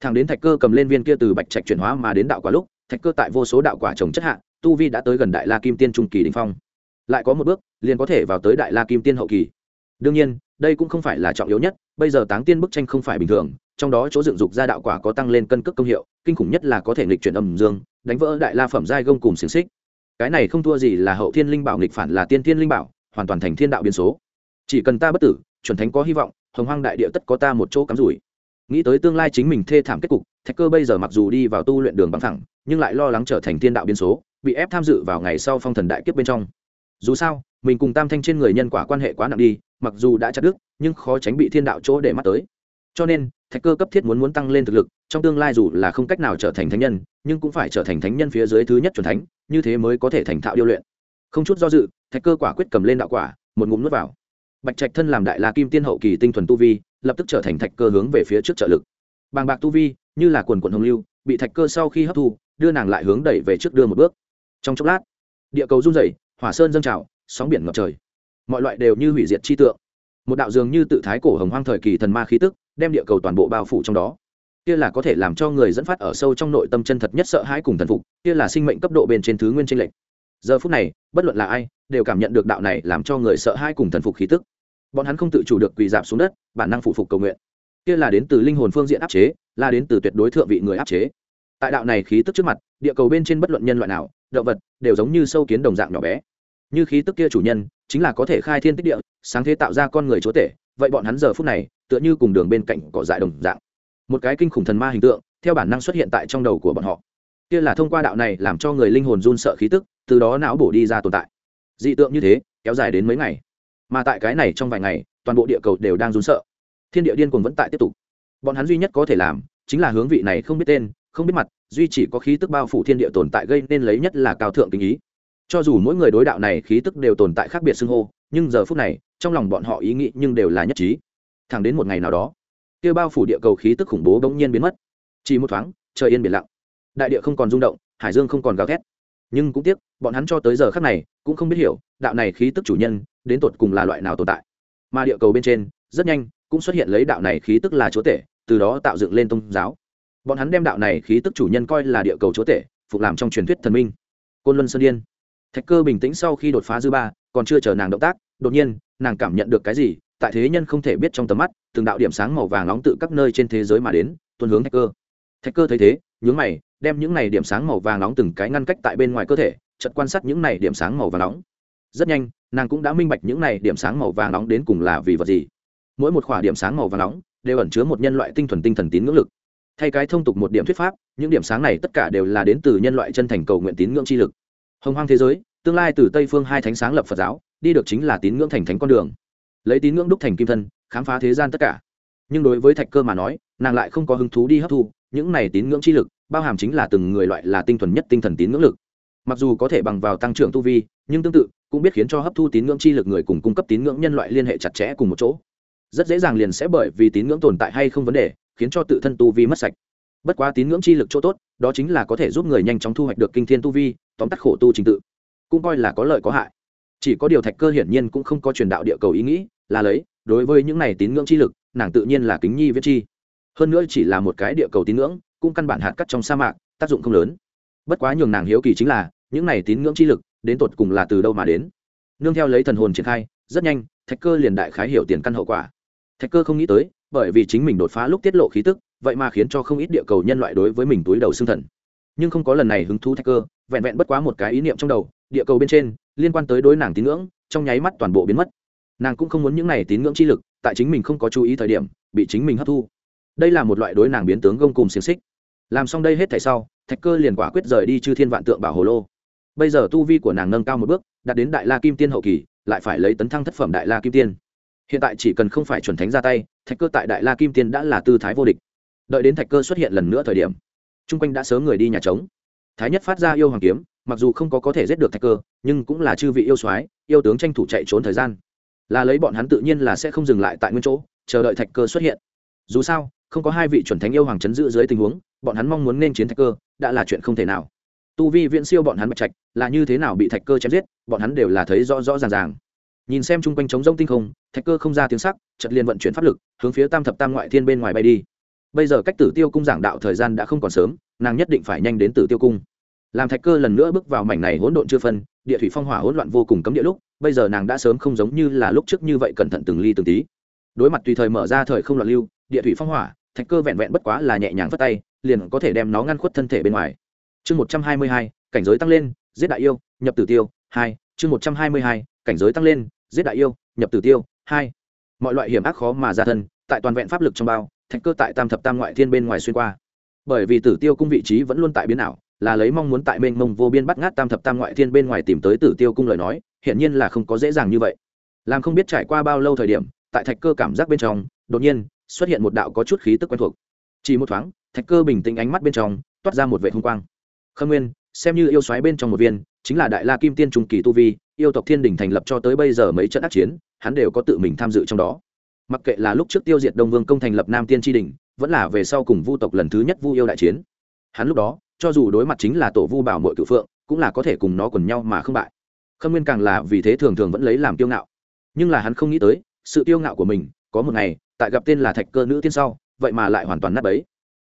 Thằng đến thạch cơ cầm lên viên kia từ bạch trạch chuyển hóa mà đến đạo quả lúc, thạch cơ tại vô số đạo quả trồng chất hạ, tu vi đã tới gần đại la kim tiên trung kỳ đình phong. Lại có một bước, liền có thể vào tới đại la kim tiên hậu kỳ đương nhiên, đây cũng không phải là trọng yếu nhất, bây giờ táng tiên bức tranh không phải bình thường, trong đó chỗ dựng dục ra đạo quả có tăng lên cân cước công hiệu, kinh khủng nhất là có thể nghịch chuyển âm dương, đánh vỡ đại la phẩm giai gông cùng xiềng xích. Cái này không thua gì là hậu thiên linh bảo nghịch phản là tiên thiên linh bảo, hoàn toàn thành thiên đạo biến số. Chỉ cần ta bất tử, chuẩn thánh có hy vọng, hồng hoang đại địa tất có ta một chỗ cắm rủi. Nghĩ tới tương lai chính mình thê thảm kết cục, thạch cơ bây giờ mặc dù đi vào tu luyện đường bằng thẳng nhưng lại lo lắng trở thành thiên đạo biến số, bị ép tham dự vào ngày sau phong thần đại kiếp bên trong dù sao, mình cùng tam thanh trên người nhân quả quan hệ quá nặng đi, mặc dù đã chặt đứt, nhưng khó tránh bị thiên đạo chỗ để mắt tới. Cho nên, thạch cơ cấp thiết muốn muốn tăng lên thực lực, trong tương lai dù là không cách nào trở thành thánh nhân, nhưng cũng phải trở thành thánh nhân phía dưới thứ nhất c thánh, như thế mới có thể thành thạo điêu luyện. Không chút do dự, thạch cơ quả quyết cầm lên đạo quả, một ngụm nuốt vào. Bạch trạch thân làm đại la kim tiên hậu kỳ tinh thuần tu vi, lập tức trở thành thạch cơ hướng về phía trước trợ lực. Bàng bạc tu vi, như là quần quần hồng lưu, bị thạch cơ sau khi hấp thu, đưa nàng lại hướng đẩy về trước đưa một bước. Trong chốc lát, địa cầu run rẩy hỏa sơn dâng trào, sóng biển ngập trời. Mọi loại đều như hủy diệt chi tượng. Một đạo dường như tự thái cổ hồng hoang thời kỳ thần ma khí tức, đem địa cầu toàn bộ bao phủ trong đó. Kia là có thể làm cho người dẫn phát ở sâu trong nội tâm chân thật nhất sợ hãi cùng thần phục, kia là sinh mệnh cấp độ bên trên thứ nguyên tranh lệch. Giờ phút này, bất luận là ai, đều cảm nhận được đạo này làm cho người sợ hãi cùng thần phục khí tức. Bọn hắn không tự chủ được quỳ dạp xuống đất, bản năng phụ phục cầu nguyện. Kia là đến từ linh hồn phương diện áp chế, là đến từ tuyệt đối thượng vị người áp chế. Tại đạo này khí tức trước mặt, địa cầu bên trên bất luận nhân loại nào, động vật, đều giống như sâu kiến đồng dạng nhỏ bé như khí tức kia chủ nhân, chính là có thể khai thiên tích địa, sáng thế tạo ra con người chúa tể, vậy bọn hắn giờ phút này, tựa như cùng đường bên cạnh cỏ dại đồng dạng. Một cái kinh khủng thần ma hình tượng, theo bản năng xuất hiện tại trong đầu của bọn họ. Kia là thông qua đạo này làm cho người linh hồn run sợ khí tức, từ đó não bổ đi ra tồn tại. Dị tượng như thế, kéo dài đến mấy ngày. Mà tại cái này trong vài ngày, toàn bộ địa cầu đều đang run sợ. Thiên địa điên cuồng vẫn tại tiếp tục. Bọn hắn duy nhất có thể làm, chính là hướng vị này không biết tên, không biết mặt, duy chỉ có khí tức bao phủ thiên địa tồn tại gây nên lấy nhất là cao thượng kinh ý cho dù mỗi người đối đạo này khí tức đều tồn tại khác biệt xưng hô, nhưng giờ phút này, trong lòng bọn họ ý nghĩ nhưng đều là nhất trí. Thẳng đến một ngày nào đó, kia bao phủ địa cầu khí tức khủng bố bỗng nhiên biến mất. Chỉ một thoáng, trời yên biển lặng. Đại địa không còn rung động, hải dương không còn gào thét. Nhưng cũng tiếc, bọn hắn cho tới giờ khác này, cũng không biết hiểu, đạo này khí tức chủ nhân, đến tột cùng là loại nào tồn tại. Mà địa cầu bên trên, rất nhanh, cũng xuất hiện lấy đạo này khí tức là chúa tể, từ đó tạo dựng lên tôn giáo. Bọn hắn đem đạo này khí tức chủ nhân coi là địa cầu chúa tể, phục làm trong truyền thuyết thần minh. Côn luân sơn điên thạch cơ bình tĩnh sau khi đột phá dư ba, còn chưa chờ nàng động tác, đột nhiên, nàng cảm nhận được cái gì, tại thế nhân không thể biết trong tầm mắt, từng đạo điểm sáng màu vàng nóng tự các nơi trên thế giới mà đến tuân hướng thạch cơ. Thạch cơ thấy thế, nhướng mày, đem những này điểm sáng màu vàng nóng từng cái ngăn cách tại bên ngoài cơ thể, chợt quan sát những này điểm sáng màu vàng nóng. Rất nhanh, nàng cũng đã minh bạch những này điểm sáng màu vàng nóng đến cùng là vì vật gì. Mỗi một khỏa điểm sáng màu vàng nóng, đều ẩn chứa một nhân loại tinh thuần tinh thần tín ngưỡng lực. Thay cái thông tục một điểm thuyết pháp, những điểm sáng này tất cả đều là đến từ nhân loại chân thành cầu nguyện tín ngưỡng chi lực hồng hoang thế giới, tương lai từ tây phương hai thánh sáng lập phật giáo, đi được chính là tín ngưỡng thành thánh con đường. Lấy tín ngưỡng đúc thành kim thân, khám phá thế gian tất cả. Nhưng đối với thạch cơ mà nói, nàng lại không có hứng thú đi hấp thu, những này tín ngưỡng chi lực, bao hàm chính là từng người loại là tinh thuần nhất tinh thần tín ngưỡng lực. Mặc dù có thể bằng vào tăng trưởng tu vi, nhưng tương tự, cũng biết khiến cho hấp thu tín ngưỡng chi lực người cùng cung cấp tín ngưỡng nhân loại liên hệ chặt chẽ cùng một chỗ. Rất dễ dàng liền sẽ bởi vì tín ngưỡng tồn tại hay không vấn đề, khiến cho tự thân tu vi mất sạch bất quá tín ngưỡng chi lực chỗ tốt, đó chính là có thể giúp người nhanh chóng thu hoạch được kinh thiên tu vi, tóm tắt khổ tu trình tự. Cũng coi là có lợi có hại. Chỉ có điều thạch cơ hiển nhiên cũng không có truyền đạo địa cầu ý nghĩ, là lấy, đối với những này tín ngưỡng chi lực, nàng tự nhiên là kính nhi viết chi. Hơn nữa chỉ là một cái địa cầu tín ngưỡng, cũng căn bản hạt cắt trong sa mạc, tác dụng không lớn. Bất quá nhường nàng hiếu kỳ chính là, những này tín ngưỡng chi lực, đến tột cùng là từ đâu mà đến? Nương theo lấy thần hồn triển khai, rất nhanh, thạch cơ liền đại khái hiểu tiền căn hậu quả. Thạch cơ không nghĩ tới, bởi vì chính mình đột phá lúc tiết lộ khí tức vậy mà khiến cho không ít địa cầu nhân loại đối với mình túi đầu xương thần. Nhưng không có lần này hứng thú thách cơ, vẹn vẹn bất quá một cái ý niệm trong đầu, địa cầu bên trên, liên quan tới đối nàng tín ngưỡng, trong nháy mắt toàn bộ biến mất. Nàng cũng không muốn những này tín ngưỡng chi lực, tại chính mình không có chú ý thời điểm, bị chính mình hấp thu. Đây là một loại đối nàng biến tướng gông cùng xiềng xích. Làm xong đây hết thảy sau, thạch cơ liền quả quyết rời đi chư thiên vạn tượng bảo hồ lô. Bây giờ tu vi của nàng nâng cao một bước, đạt đến đại la kim tiên hậu kỳ, lại phải lấy tấn thăng thất phẩm đại la kim tiên. Hiện tại chỉ cần không phải chuẩn thánh ra tay, thạch cơ tại đại la kim tiên đã là tư thái vô địch đợi đến thạch cơ xuất hiện lần nữa thời điểm, chung quanh đã sớm người đi nhà trống. Thái nhất phát ra yêu hoàng kiếm, mặc dù không có có thể giết được thạch cơ, nhưng cũng là chư vị yêu soái, yêu tướng tranh thủ chạy trốn thời gian. Là lấy bọn hắn tự nhiên là sẽ không dừng lại tại nguyên chỗ, chờ đợi thạch cơ xuất hiện. Dù sao, không có hai vị chuẩn thánh yêu hoàng chấn giữ dưới tình huống, bọn hắn mong muốn nên chiến thạch cơ, đã là chuyện không thể nào. Tu vi viễn siêu bọn hắn bạch trạch, là như thế nào bị thạch cơ chém giết, bọn hắn đều là thấy rõ rõ ràng ràng. Nhìn xem chung quanh trống rông tinh không, thạch cơ không ra tiếng sắc chật liền vận chuyển pháp lực, hướng phía tam thập tam ngoại thiên bên ngoài bay đi bây giờ cách tử tiêu cung giảng đạo thời gian đã không còn sớm, nàng nhất định phải nhanh đến tử tiêu cung. Làm thạch cơ lần nữa bước vào mảnh này hỗn độn chưa phân, địa thủy phong hỏa hỗn loạn vô cùng cấm địa lúc, bây giờ nàng đã sớm không giống như là lúc trước như vậy cẩn thận từng ly từng tí. Đối mặt tùy thời mở ra thời không loạn lưu, địa thủy phong hỏa, thạch cơ vẹn vẹn bất quá là nhẹ nhàng phất tay, liền có thể đem nó ngăn khuất thân thể bên ngoài. Chương một trăm hai mươi hai, cảnh giới tăng lên, giết đại yêu, nhập tử tiêu, hai, chương một trăm hai mươi hai, cảnh giới tăng lên, giết đại yêu, nhập tử tiêu, hai. Mọi loại hiểm ác khó mà ra thân, tại toàn vẹn pháp lực trong bao thạch cơ tại tam thập tam ngoại thiên bên ngoài xuyên qua. Bởi vì tử tiêu cung vị trí vẫn luôn tại biến ảo, là lấy mong muốn tại mênh mông vô biên bắt ngát tam thập tam ngoại thiên bên ngoài tìm tới tử tiêu cung lời nói hiện nhiên là không có dễ dàng như vậy. Làm không biết trải qua bao lâu thời điểm, tại thạch cơ cảm giác bên trong, đột nhiên, xuất hiện một đạo có chút khí tức quen thuộc. Chỉ một thoáng, thạch cơ bình tĩnh ánh mắt bên trong, toát ra một vệ hung quang. Khâm nguyên, xem như yêu xoáy bên trong một viên, chính là đại la kim tiên trung kỳ tu vi, yêu tộc thiên đình thành lập cho tới bây giờ mấy trận ác chiến, hắn đều có tự mình tham dự trong đó mặc kệ là lúc trước tiêu diệt đông vương công thành lập nam tiên tri đình, vẫn là về sau cùng vu tộc lần thứ nhất vu yêu đại chiến. Hắn lúc đó, cho dù đối mặt chính là tổ vu bảo mội cự phượng, cũng là có thể cùng nó quần nhau mà không bại. Khâm nguyên càng là vì thế thường thường vẫn lấy làm tiêu ngạo. Nhưng là hắn không nghĩ tới, sự tiêu ngạo của mình, có một ngày, tại gặp tên là thạch cơ nữ tiên sau, vậy mà lại hoàn toàn nát bấy.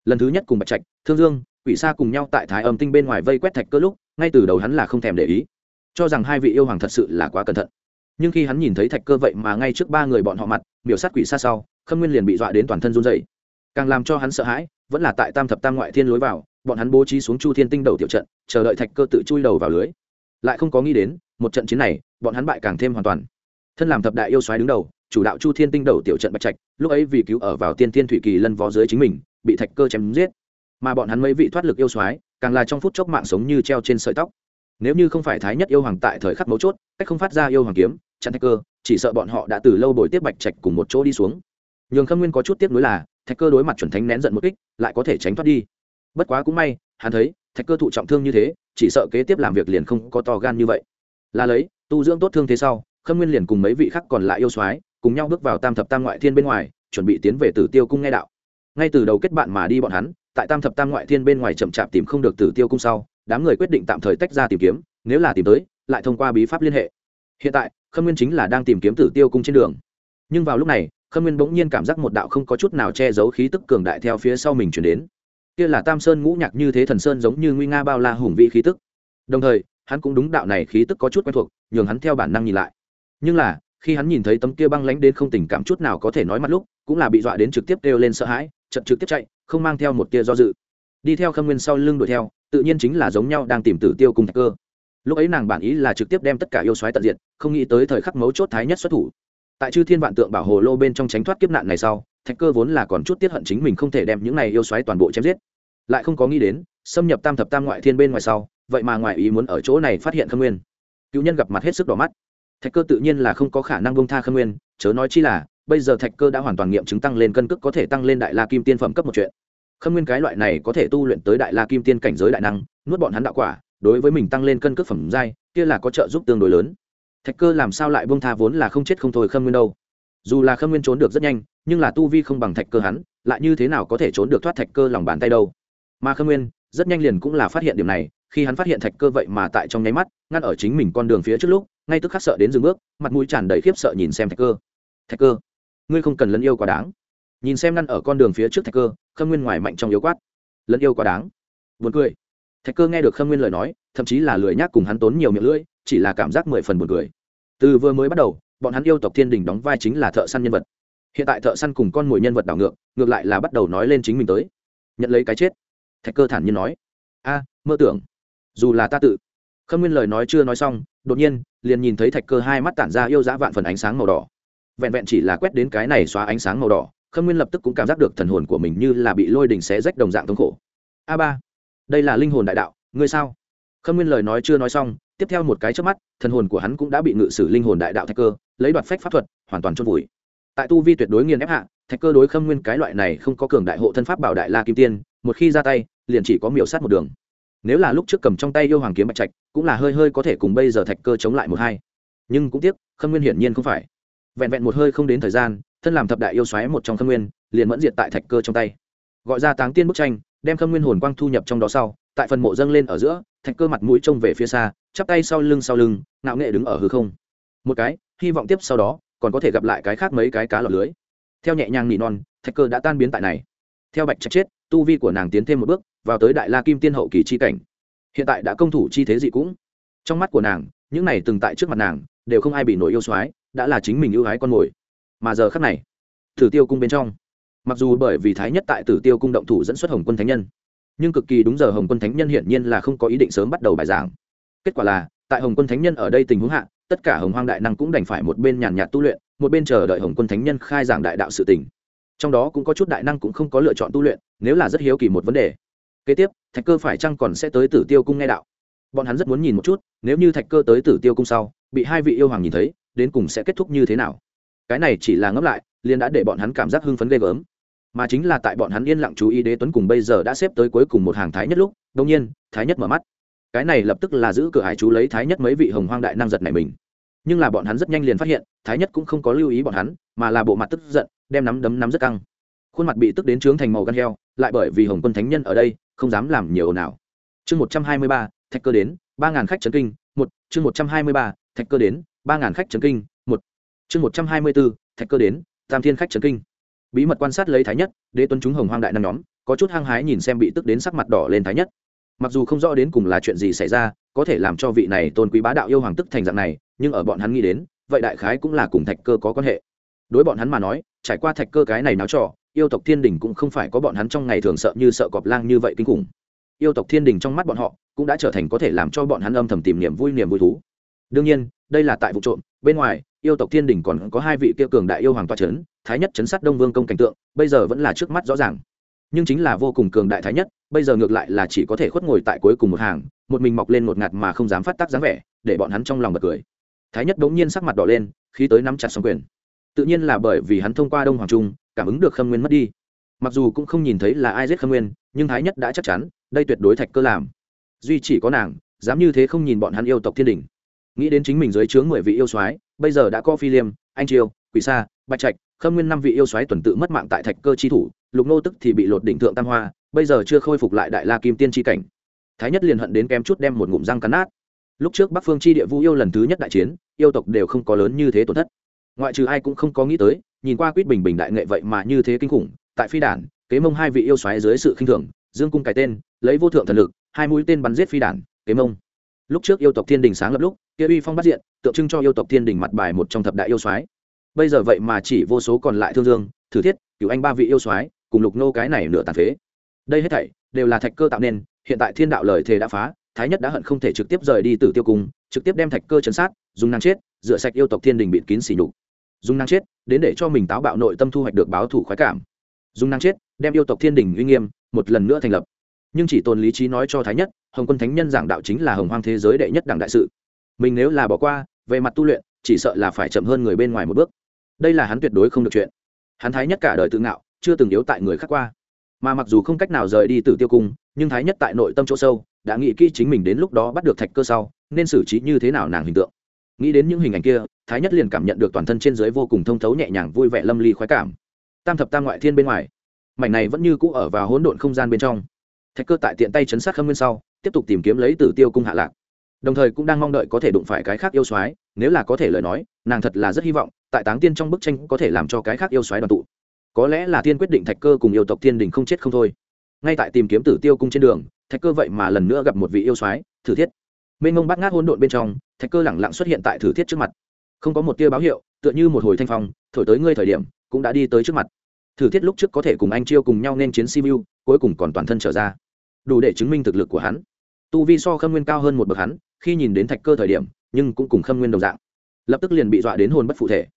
Lần thứ nhất cùng bạch trạch, thương dương, quỷ sa cùng nhau tại thái âm tinh bên ngoài vây quét thạch cơ lúc, ngay từ đầu hắn là không thèm để ý. Cho rằng hai vị yêu hoàng thật sự là quá cẩn thận nhưng khi hắn nhìn thấy thạch cơ vậy mà ngay trước ba người bọn họ mặt, miểu sát quỷ xa sau, khâm nguyên liền bị dọa đến toàn thân run dày càng làm cho hắn sợ hãi, vẫn là tại tam thập tam ngoại thiên lối vào, bọn hắn bố trí xuống chu thiên tinh đầu tiểu trận, chờ đợi thạch cơ tự chui đầu vào lưới. Lại không có nghĩ đến, một trận chiến này, bọn hắn bại càng thêm hoàn toàn. Thân làm thập đại yêu xoáy đứng đầu, chủ đạo chu thiên tinh đầu tiểu trận bạch trạch, lúc ấy vì cứu ở vào tiên thiên thủy kỳ lân vó dưới chính mình, bị thạch cơ chém giết. Mà bọn hắn mấy vị thoát lực yêu xoáy càng là trong phút chốc mạng sống như treo trên sợi tóc. Nếu như không phải thái nhất yêu hoàng tại thời khắc mấu chốt cách không phát ra yêu hoàng kiếm, chặn thạch cơ, chỉ sợ bọn họ đã từ lâu bồi tiếp bạch trạch cùng một chỗ đi xuống. Nhường khâm nguyên có chút tiếc nuối là, thạch cơ đối mặt chuẩn thánh nén giận một kích, lại có thể tránh thoát đi. Bất quá cũng may, hắn thấy, thạch cơ thụ trọng thương như thế, chỉ sợ kế tiếp làm việc liền không có to gan như vậy. Là lấy, tu dưỡng tốt thương thế sau, khâm nguyên liền cùng mấy vị khác còn lại yêu soái, cùng nhau bước vào tam thập tam ngoại thiên bên ngoài, chuẩn bị tiến về tử tiêu cung nghe đạo. Ngay từ đầu kết bạn mà đi bọn hắn, tại tam thập tam ngoại thiên bên ngoài chậm chạp tìm không được tử tiêu cung sau, đám người quyết định tạm thời tách ra tìm kiếm, nếu là tìm tới lại thông qua bí pháp liên hệ. Hiện tại, khâm nguyên chính là đang tìm kiếm tử tiêu cung trên đường. Nhưng vào lúc này, khâm nguyên bỗng nhiên cảm giác một đạo không có chút nào che giấu khí tức cường đại theo phía sau mình chuyển đến. Kia là tam sơn ngũ nhạc như thế thần sơn giống như nguy nga bao la hùng vị khí tức. Đồng thời, hắn cũng đúng đạo này khí tức có chút quen thuộc, nhường hắn theo bản năng nhìn lại. Nhưng là, khi hắn nhìn thấy tấm kia băng lánh đến không tình cảm chút nào có thể nói mặt lúc, cũng là bị dọa đến trực tiếp kêu lên sợ hãi chật trực tiếp chạy, không mang theo một tia do dự. Đi theo khâm nguyên sau lưng đuổi theo, tự nhiên chính là giống nhau đang tìm tử tiêu cùng thạch cơ lúc ấy nàng bản ý là trực tiếp đem tất cả yêu xoáy tận diện không nghĩ tới thời khắc mấu chốt thái nhất xuất thủ. Tại chư thiên vạn tượng bảo hồ lô bên trong tránh thoát kiếp nạn này sau, thạch cơ vốn là còn chút tiết hận chính mình không thể đem những này yêu xoáy toàn bộ chém giết. Lại không có nghĩ đến, xâm nhập tam thập tam ngoại thiên bên ngoài sau, vậy mà ngoại ý muốn ở chỗ này phát hiện khâm nguyên. Cựu nhân gặp mặt hết sức đỏ mắt. Thạch cơ tự nhiên là không có khả năng bông tha khâm nguyên, chớ nói chi là, bây giờ thạch cơ đã hoàn toàn nghiệm chứng tăng lên cân cước có thể tăng lên đại la kim tiên phẩm cấp một chuyện. Khâm nguyên cái loại này có thể tu luyện tới đại la kim tiên cảnh giới đại năng, nuốt bọn hắn đạo quả đối với mình tăng lên cân cước phẩm giai, kia là có trợ giúp tương đối lớn. Thạch cơ làm sao lại bông tha vốn là không chết không thôi khâm nguyên đâu. Dù là khâm nguyên trốn được rất nhanh, nhưng là tu vi không bằng thạch cơ hắn, lại như thế nào có thể trốn được thoát thạch cơ lòng bàn tay đâu? Mà khâm nguyên, rất nhanh liền cũng là phát hiện điểm này, khi hắn phát hiện thạch cơ vậy mà tại trong nháy mắt, ngăn ở chính mình con đường phía trước lúc, ngay tức khắc sợ đến dừng bước, mặt mũi tràn đầy khiếp sợ nhìn xem thạch cơ. Thạch cơ, ngươi không cần lấn yêu quá đáng. Nhìn xem ngăn ở con đường phía trước thạch cơ, khâm nguyên ngoài mạnh trong yếu quát. Lấn yêu quá đáng. Buồn cười thạch cơ nghe được khâm nguyên lời nói, thậm chí là lười nhác cùng hắn tốn nhiều miệng lưỡi, chỉ là cảm giác mười phần buồn cười. Từ vừa mới bắt đầu, bọn hắn yêu tộc thiên đình đóng vai chính là thợ săn nhân vật. Hiện tại thợ săn cùng con mồi nhân vật đảo ngược ngược lại là bắt đầu nói lên chính mình tới. Nhận lấy cái chết. Thạch cơ thản nhiên nói, a, mơ tưởng. Dù là ta tự. Khâm nguyên lời nói chưa nói xong, đột nhiên, liền nhìn thấy thạch cơ hai mắt tản ra yêu dã vạn phần ánh sáng màu đỏ. Vẹn vẹn chỉ là quét đến cái này xóa ánh sáng màu đỏ, khâm nguyên lập tức cũng cảm giác được thần hồn của mình như là bị lôi đình xé rách đồng dạng thống khổ. A ba đây là linh hồn đại đạo, ngươi sao? Khâm nguyên lời nói chưa nói xong, tiếp theo một cái trước mắt, thần hồn của hắn cũng đã bị ngự sử linh hồn đại đạo thạch cơ, lấy đoạt phách pháp thuật, hoàn toàn chôn vùi. Tại tu vi tuyệt đối nghiền ép hạ, thạch cơ đối khâm nguyên cái loại này không có cường đại hộ thân pháp bảo đại la kim tiên, một khi ra tay, liền chỉ có miểu sát một đường. Nếu là lúc trước cầm trong tay yêu hoàng kiếm bạch trạch, cũng là hơi hơi có thể cùng bây giờ thạch cơ chống lại một hai. Nhưng cũng tiếc, khâm nguyên hiển nhiên không phải. Vẹn vẹn một hơi không đến thời gian, thân làm thập đại yêu xoáy một trong khâm nguyên, liền mẫn diệt tại thạch cơ trong tay. Gọi ra táng tiên bức tranh đem khâm nguyên hồn quang thu nhập trong đó sau, tại phần mộ dâng lên ở giữa, thạch cơ mặt mũi trông về phía xa, chắp tay sau lưng sau lưng, ngạo nghệ đứng ở hư không. Một cái, hy vọng tiếp sau đó, còn có thể gặp lại cái khác mấy cái cá lọt lưới. Theo nhẹ nhàng nỉ non, thạch cơ đã tan biến tại này. Theo bạch trạch chết, tu vi của nàng tiến thêm một bước, vào tới đại la kim tiên hậu kỳ chi cảnh. Hiện tại đã công thủ chi thế gì cũng. Trong mắt của nàng, những này từng tại trước mặt nàng, đều không ai bị nổi yêu soái, đã là chính mình ưu ái con mồi. Mà giờ khắc này, thử tiêu cung bên trong mặc dù bởi vì thái nhất tại tử tiêu cung động thủ dẫn xuất hồng quân thánh nhân, nhưng cực kỳ đúng giờ hồng quân thánh nhân hiển nhiên là không có ý định sớm bắt đầu bài giảng. Kết quả là, tại hồng quân thánh nhân ở đây tình huống hạ, tất cả hồng hoang đại năng cũng đành phải một bên nhàn nhạt tu luyện, một bên chờ đợi hồng quân thánh nhân khai giảng đại đạo sự tỉnh trong đó cũng có chút đại năng cũng không có lựa chọn tu luyện, nếu là rất hiếu kỳ một vấn đề. Kế tiếp, thạch cơ phải chăng còn sẽ tới tử tiêu cung nghe đạo? Bọn hắn rất muốn nhìn một chút, nếu như thạch cơ tới tử tiêu cung sau, bị hai vị yêu hoàng nhìn thấy, đến cùng sẽ kết thúc như thế nào? Cái này chỉ là ngẫm lại, liền đã để bọn hắn cảm giác hưng phấn ghê gớm mà chính là tại bọn hắn yên lặng chú ý đế tuấn cùng bây giờ đã xếp tới cuối cùng một hàng thái nhất lúc đông nhiên, thái nhất mở mắt. Cái này lập tức là giữ cửa hải chú lấy thái nhất mấy vị hồng hoang đại năng giật này mình. Nhưng là bọn hắn rất nhanh liền phát hiện, thái nhất cũng không có lưu ý bọn hắn, mà là bộ mặt tức giận, đem nắm đấm nắm rất căng. Khuôn mặt bị tức đến trướng thành màu gan heo, lại bởi vì hồng quân thánh nhân ở đây, không dám làm nhiều nào chương một trăm hai mươi ba, thạch cơ đến, ba ngàn khách trấn kinh, một, chương một trăm hai mươi ba, thạch cơ đến, ba ngàn khách trấn kinh, một. Chương một trăm hai mươi bốn thạch cơ đến, tam thiên khách trấn kinh bí mật quan sát lấy thái nhất, đế tuấn chúng hồng hoang đại năng nhóm, có chút hăng hái nhìn xem bị tức đến sắc mặt đỏ lên thái nhất. Mặc dù không rõ đến cùng là chuyện gì xảy ra, có thể làm cho vị này tôn quý bá đạo yêu hoàng tức thành dạng này, nhưng ở bọn hắn nghĩ đến, vậy đại khái cũng là cùng thạch cơ có quan hệ. Đối bọn hắn mà nói, trải qua thạch cơ cái này náo trò, yêu tộc thiên đình cũng không phải có bọn hắn trong ngày thường sợ như sợ cọp lang như vậy kinh khủng. Yêu tộc thiên đình trong mắt bọn họ, cũng đã trở thành có thể làm cho bọn hắn âm thầm tìm niềm vui niềm vui thú. Đương nhiên, đây là tại vụ trộm, bên ngoài yêu tộc thiên đình còn có hai vị kia cường đại yêu hoàng toa trấn thái nhất chấn sát đông vương công cảnh tượng, bây giờ vẫn là trước mắt rõ ràng. Nhưng chính là vô cùng cường đại thái nhất, bây giờ ngược lại là chỉ có thể khuất ngồi tại cuối cùng một hàng, một mình mọc lên một ngạt mà không dám phát tác dáng vẻ, để bọn hắn trong lòng bật cười. Thái nhất bỗng nhiên sắc mặt đỏ lên khi tới nắm chặt xong quyền. Tự nhiên là bởi vì hắn thông qua đông hoàng trung, cảm ứng được khâm nguyên mất đi. Mặc dù cũng không nhìn thấy là ai giết khâm nguyên, nhưng thái nhất đã chắc chắn, đây tuyệt đối thạch cơ làm. Duy chỉ có nàng, dám như thế không nhìn bọn hắn yêu tộc thiên đình. Nghĩ đến chính mình dưới chướng mười vị yêu soái bây giờ đã có phi liêm, anh triều, quỷ sa, bạch trạch, khâm nguyên năm vị yêu xoáy tuần tự mất mạng tại thạch cơ chi thủ, lục nô tức thì bị lột đỉnh thượng tam hoa, bây giờ chưa khôi phục lại đại la kim tiên chi cảnh. Thái nhất liền hận đến kém chút đem một ngụm răng cắn nát. Lúc trước bắc phương chi địa vũ yêu lần thứ nhất đại chiến, yêu tộc đều không có lớn như thế tổn thất. Ngoại trừ ai cũng không có nghĩ tới, nhìn qua quýt bình bình đại nghệ vậy mà như thế kinh khủng, tại phi đản, kế mông hai vị yêu xoáy dưới sự khinh thường, dương cung cái tên, lấy vô thượng thần lực, hai mũi tên bắn giết phi đản, kế mông. Lúc trước yêu tộc thiên đình sáng lập lúc, kia uy phong bắt diện tượng trưng cho yêu tộc thiên đình mặt bài một trong thập đại yêu soái. Bây giờ vậy mà chỉ vô số còn lại thương dương, thử thiết cựu anh ba vị yêu soái cùng lục nô cái này nửa tàn phế. Đây hết thảy đều là thạch cơ tạo nên, hiện tại thiên đạo lời thề đã phá, thái nhất đã hận không thể trực tiếp rời đi từ tiêu cung, trực tiếp đem thạch cơ chấn sát, dùng năng chết, rửa sạch yêu tộc thiên đình bịt kín xỉ nhục. Dùng năng chết, đến để cho mình táo bạo nội tâm thu hoạch được báo thủ khoái cảm. Dùng năng chết, đem yêu tộc thiên đình uy nghiêm, một lần nữa thành lập. Nhưng chỉ tồn lý trí nói cho thái nhất, hồng quân thánh nhân giảng đạo chính là hồng hoang thế giới đệ nhất đảng đại sự. Mình nếu là bỏ qua về mặt tu luyện, chỉ sợ là phải chậm hơn người bên ngoài một bước. Đây là hắn tuyệt đối không được chuyện. Hắn thái nhất cả đời tự ngạo, chưa từng yếu tại người khác qua. Mà mặc dù không cách nào rời đi từ tiêu cung, nhưng thái nhất tại nội tâm chỗ sâu, đã nghĩ kỹ chính mình đến lúc đó bắt được thạch cơ sau, nên xử trí như thế nào nàng hình tượng. Nghĩ đến những hình ảnh kia, thái nhất liền cảm nhận được toàn thân trên dưới vô cùng thông thấu nhẹ nhàng vui vẻ lâm ly khoái cảm. Tam thập tam ngoại thiên bên ngoài, mảnh này vẫn như cũ ở vào hỗn độn không gian bên trong. Thạch cơ tại tiện tay chấn sát khâm nguyên sau, tiếp tục tìm kiếm lấy tử tiêu cung hạ lạc đồng thời cũng đang mong đợi có thể đụng phải cái khác yêu soái, nếu là có thể lời nói, nàng thật là rất hy vọng, tại táng tiên trong bức tranh có thể làm cho cái khác yêu soái đoàn tụ. Có lẽ là tiên quyết định thạch cơ cùng yêu tộc thiên đình không chết không thôi. Ngay tại tìm kiếm tử tiêu cung trên đường, thạch cơ vậy mà lần nữa gặp một vị yêu soái, thử thiết. Mênh mông bắt ngát hôn độn bên trong, thạch cơ lẳng lặng xuất hiện tại thử thiết trước mặt. Không có một tia báo hiệu, tựa như một hồi thanh phong, thổi tới ngươi thời điểm, cũng đã đi tới trước mặt. Thử thiết lúc trước có thể cùng anh chiêu cùng nhau nên chiến simu cuối cùng còn toàn thân trở ra. Đủ để chứng minh thực lực của hắn. Tu vi so khâm nguyên cao hơn một bậc hắn khi nhìn đến thạch cơ thời điểm, nhưng cũng cùng khâm nguyên đồng dạng. Lập tức liền bị dọa đến hồn bất phụ thể.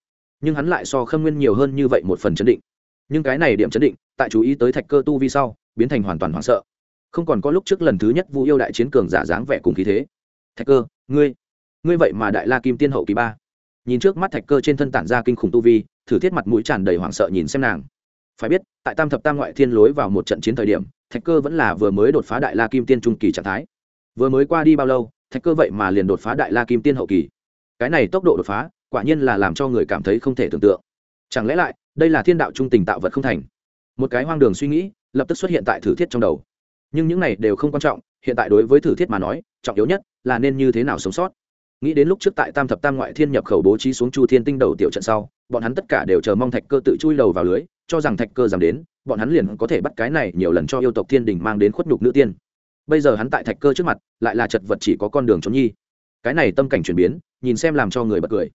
Nhưng hắn lại so khâm nguyên nhiều hơn như vậy một phần chấn định. Nhưng cái này điểm chấn định, tại chú ý tới thạch cơ tu vi sau, biến thành hoàn toàn hoảng sợ. Không còn có lúc trước lần thứ nhất vũ yêu đại chiến cường giả dáng vẻ cùng khí thế. Thạch cơ, ngươi ngươi vậy mà đại la kim tiên hậu kỳ ba. Nhìn trước mắt thạch cơ trên thân tản ra kinh khủng tu vi, thử thiết mặt mũi tràn đầy hoảng sợ nhìn xem nàng. Phải biết, tại tam thập tam ngoại thiên lối vào một trận chiến thời điểm, thạch cơ vẫn là vừa mới đột phá đại la kim tiên trung kỳ trạng thái. Vừa mới qua đi bao lâu thạch cơ vậy mà liền đột phá đại la kim tiên hậu kỳ. Cái này tốc độ đột phá, quả nhiên là làm cho người cảm thấy không thể tưởng tượng. Chẳng lẽ lại, đây là thiên đạo trung tình tạo vật không thành? Một cái hoang đường suy nghĩ, lập tức xuất hiện tại thử thiết trong đầu. Nhưng những này đều không quan trọng, hiện tại đối với thử thiết mà nói, trọng yếu nhất là nên như thế nào sống sót. Nghĩ đến lúc trước tại tam thập tam ngoại thiên nhập khẩu bố trí xuống chu thiên tinh đầu tiểu trận sau, bọn hắn tất cả đều chờ mong thạch cơ tự chui đầu vào lưới, cho rằng thạch cơ giảm đến, bọn hắn liền có thể bắt cái này nhiều lần cho yêu tộc thiên đình mang đến khuất nhục nữ tiên bây giờ hắn tại thạch cơ trước mặt, lại là chật vật chỉ có con đường trốn nhi. Cái này tâm cảnh chuyển biến, nhìn xem làm cho người bật cười.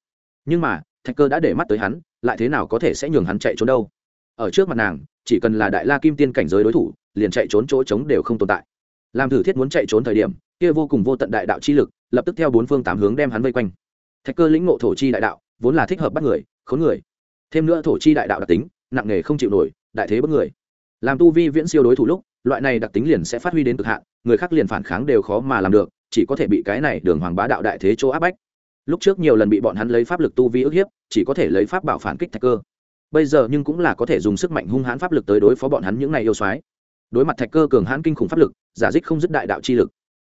Nhưng mà, thạch cơ đã để mắt tới hắn, lại thế nào có thể sẽ nhường hắn chạy trốn đâu? Ở trước mặt nàng, chỉ cần là đại la kim tiên cảnh giới đối thủ, liền chạy trốn chỗ trống đều không tồn tại. Làm thử thiết muốn chạy trốn thời điểm, kia vô cùng vô tận đại đạo chi lực, lập tức theo bốn phương tám hướng đem hắn vây quanh. Thạch cơ lĩnh ngộ thổ chi đại đạo, vốn là thích hợp bắt người, khốn người. Thêm nữa thổ chi đại đạo đặc tính, nặng nghề không chịu nổi, đại thế bất người. Làm tu vi viễn siêu đối thủ lúc loại này đặc tính liền sẽ phát huy đến cực hạn, người khác liền phản kháng đều khó mà làm được, chỉ có thể bị cái này đường hoàng bá đạo đại thế chỗ áp bách. Lúc trước nhiều lần bị bọn hắn lấy pháp lực tu vi ức hiếp, chỉ có thể lấy pháp bảo phản kích thạch cơ. Bây giờ nhưng cũng là có thể dùng sức mạnh hung hãn pháp lực tới đối phó bọn hắn những ngày yêu soái. Đối mặt thạch cơ cường hãn kinh khủng pháp lực, giả dích không dứt đại đạo chi lực.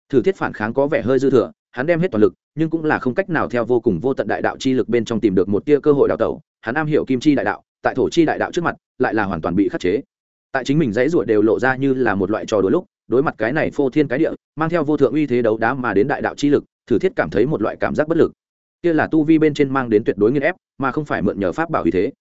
Thử thiết phản kháng có vẻ hơi dư thừa, hắn đem hết toàn lực, nhưng cũng là không cách nào theo vô cùng vô tận đại đạo chi lực bên trong tìm được một tia cơ hội đào tẩu. Hắn am hiểu kim chi đại đạo, tại thổ chi đại đạo trước mặt, lại là hoàn toàn bị khắc chế tại chính mình dãy ruột đều lộ ra như là một loại trò đôi lúc, đối mặt cái này phô thiên cái địa, mang theo vô thượng uy thế đấu đá mà đến đại đạo chi lực, thử thiết cảm thấy một loại cảm giác bất lực. Kia là tu vi bên trên mang đến tuyệt đối nghiên ép, mà không phải mượn nhờ pháp bảo uy thế.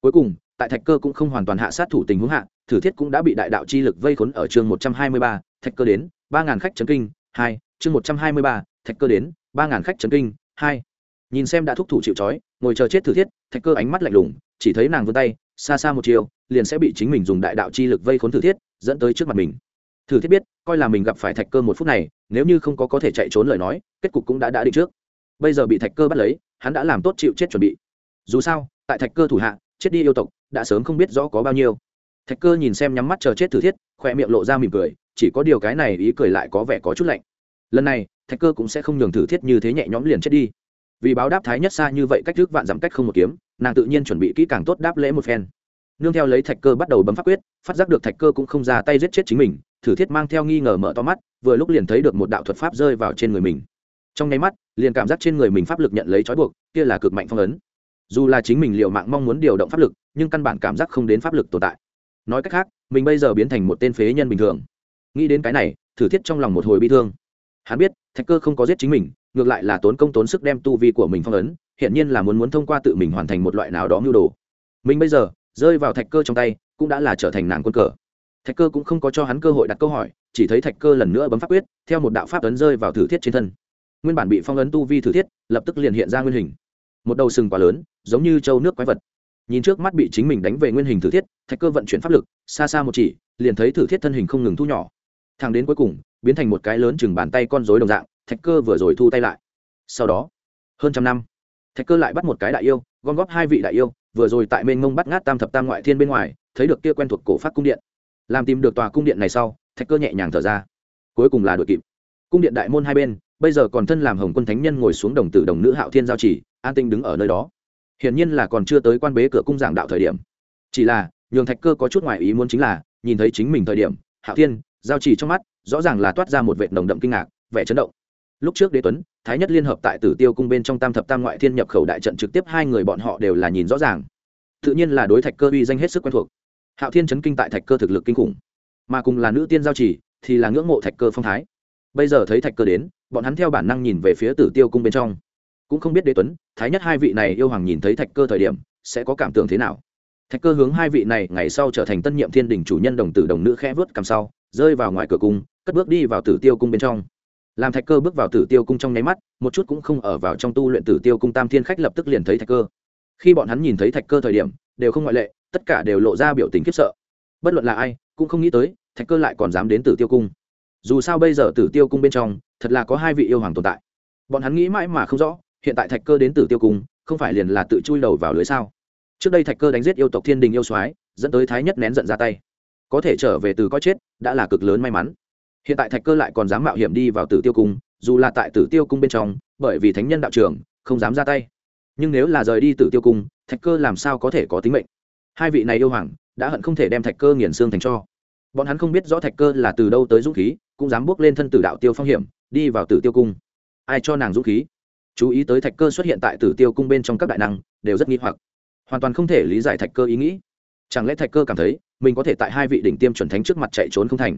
Cuối cùng, tại thạch cơ cũng không hoàn toàn hạ sát thủ tình huống hạ, thử thiết cũng đã bị đại đạo chi lực vây khốn ở chương một trăm hai mươi ba, thạch cơ đến, ba ngàn khách trấn kinh, hai, chương một trăm hai mươi ba, thạch cơ đến, ba ngàn khách trấn kinh, hai. Nhìn xem đã thúc thủ chịu trói, ngồi chờ chết thử thiết, thạch cơ ánh mắt lạnh lùng, chỉ thấy nàng vươn tay xa xa một chiều, liền sẽ bị chính mình dùng đại đạo chi lực vây khốn thử thiết, dẫn tới trước mặt mình. Thử thiết biết, coi là mình gặp phải thạch cơ một phút này, nếu như không có có thể chạy trốn lời nói, kết cục cũng đã đã định trước. Bây giờ bị thạch cơ bắt lấy, hắn đã làm tốt chịu chết chuẩn bị. Dù sao, tại thạch cơ thủ hạ, chết đi yêu tộc, đã sớm không biết rõ có bao nhiêu. Thạch cơ nhìn xem nhắm mắt chờ chết thử thiết, khoe miệng lộ ra mỉm cười, chỉ có điều cái này ý cười lại có vẻ có chút lạnh. Lần này, thạch cơ cũng sẽ không nhường thử thiết như thế nhẹ nhõm liền chết đi vì báo đáp thái nhất xa như vậy cách thức vạn dặm cách không một kiếm, nàng tự nhiên chuẩn bị kỹ càng tốt đáp lễ một phen. Nương theo lấy thạch cơ bắt đầu bấm pháp quyết, phát giác được thạch cơ cũng không ra tay giết chết chính mình, thử thiết mang theo nghi ngờ mở to mắt, vừa lúc liền thấy được một đạo thuật pháp rơi vào trên người mình. Trong nháy mắt, liền cảm giác trên người mình pháp lực nhận lấy trói buộc, kia là cực mạnh phong ấn. Dù là chính mình liệu mạng mong muốn điều động pháp lực, nhưng căn bản cảm giác không đến pháp lực tồn tại. Nói cách khác, mình bây giờ biến thành một tên phế nhân bình thường. Nghĩ đến cái này, thử thiết trong lòng một hồi bi thương. Hắn biết, thạch cơ không có giết chính mình ngược lại là tốn công tốn sức đem tu vi của mình phong ấn hiện nhiên là muốn muốn thông qua tự mình hoàn thành một loại nào đó mưu đồ. Mình bây giờ rơi vào thạch cơ trong tay, cũng đã là trở thành nàng quân cờ. Thạch cơ cũng không có cho hắn cơ hội đặt câu hỏi, chỉ thấy thạch cơ lần nữa bấm pháp quyết, theo một đạo pháp ấn rơi vào thử thiết trên thân. Nguyên bản bị phong ấn tu vi thử thiết, lập tức liền hiện ra nguyên hình. Một đầu sừng quá lớn, giống như trâu nước quái vật. Nhìn trước mắt bị chính mình đánh về nguyên hình thử thiết, thạch cơ vận chuyển pháp lực, xa xa một chỉ, liền thấy thử thiết thân hình không ngừng thu nhỏ. Thang đến cuối cùng, biến thành một cái lớn chừng bàn tay con rối đồng dạng thạch cơ vừa rồi thu tay lại. Sau đó, hơn trăm năm, thạch cơ lại bắt một cái đại yêu, gom góp hai vị đại yêu, vừa rồi tại mênh mông bắt ngát tam thập tam ngoại thiên bên ngoài, thấy được kia quen thuộc cổ phát cung điện. Làm tìm được tòa cung điện này sau, thạch cơ nhẹ nhàng thở ra. Cuối cùng là đội kịp. Cung điện đại môn hai bên, bây giờ còn thân làm hồng quân thánh nhân ngồi xuống đồng tử đồng nữ hạo thiên giao chỉ, an tinh đứng ở nơi đó. Hiển nhiên là còn chưa tới quan bế cửa cung giảng đạo thời điểm. Chỉ là, nhường thạch cơ có chút ngoài ý muốn chính là, nhìn thấy chính mình thời điểm, hạo thiên, giao chỉ trong mắt, rõ ràng là toát ra một vệ nồng đậm kinh ngạc, vẻ chấn động lúc trước đế tuấn, thái nhất liên hợp tại tử tiêu cung bên trong tam thập tam ngoại thiên nhập khẩu đại trận trực tiếp hai người bọn họ đều là nhìn rõ ràng. Tự nhiên là đối thạch cơ uy danh hết sức quen thuộc. Hạo thiên chấn kinh tại thạch cơ thực lực kinh khủng. Mà cùng là nữ tiên giao chỉ thì là ngưỡng mộ thạch cơ phong thái. Bây giờ thấy thạch cơ đến, bọn hắn theo bản năng nhìn về phía tử tiêu cung bên trong. Cũng không biết đế tuấn, thái nhất hai vị này yêu hoàng nhìn thấy thạch cơ thời điểm, sẽ có cảm tưởng thế nào? Thạch cơ hướng hai vị này ngày sau trở thành tân nhiệm thiên đình chủ nhân đồng tử đồng nữ khẽ vớt cầm sau, rơi vào ngoài cửa cung, cất bước đi vào tử tiêu cung bên trong làm thạch cơ bước vào tử tiêu cung trong nháy mắt, một chút cũng không ở vào trong tu luyện tử tiêu cung tam thiên khách lập tức liền thấy thạch cơ. Khi bọn hắn nhìn thấy thạch cơ thời điểm, đều không ngoại lệ, tất cả đều lộ ra biểu tình khiếp sợ. Bất luận là ai, cũng không nghĩ tới, thạch cơ lại còn dám đến tử tiêu cung. Dù sao bây giờ tử tiêu cung bên trong, thật là có hai vị yêu hoàng tồn tại. Bọn hắn nghĩ mãi mà không rõ, hiện tại thạch cơ đến tử tiêu cung, không phải liền là tự chui đầu vào lưới sao? Trước đây thạch cơ đánh giết yêu tộc thiên đình yêu soái, dẫn tới thái nhất nén giận ra tay. Có thể trở về từ có chết, đã là cực lớn may mắn hiện tại thạch cơ lại còn dám mạo hiểm đi vào tử tiêu cung, dù là tại tử tiêu cung bên trong, bởi vì thánh nhân đạo trưởng, không dám ra tay. Nhưng nếu là rời đi tử tiêu cung, thạch cơ làm sao có thể có tính mệnh? Hai vị này yêu hoàng, đã hận không thể đem thạch cơ nghiền xương thành cho. Bọn hắn không biết rõ thạch cơ là từ đâu tới dũng khí, cũng dám bước lên thân tử đạo tiêu phong hiểm, đi vào tử tiêu cung. Ai cho nàng dũng khí? Chú ý tới thạch cơ xuất hiện tại tử tiêu cung bên trong các đại năng, đều rất nghi hoặc. Hoàn toàn không thể lý giải thạch cơ ý nghĩ. Chẳng lẽ thạch cơ cảm thấy, mình có thể tại hai vị đỉnh tiêm chuẩn thánh trước mặt chạy trốn không thành?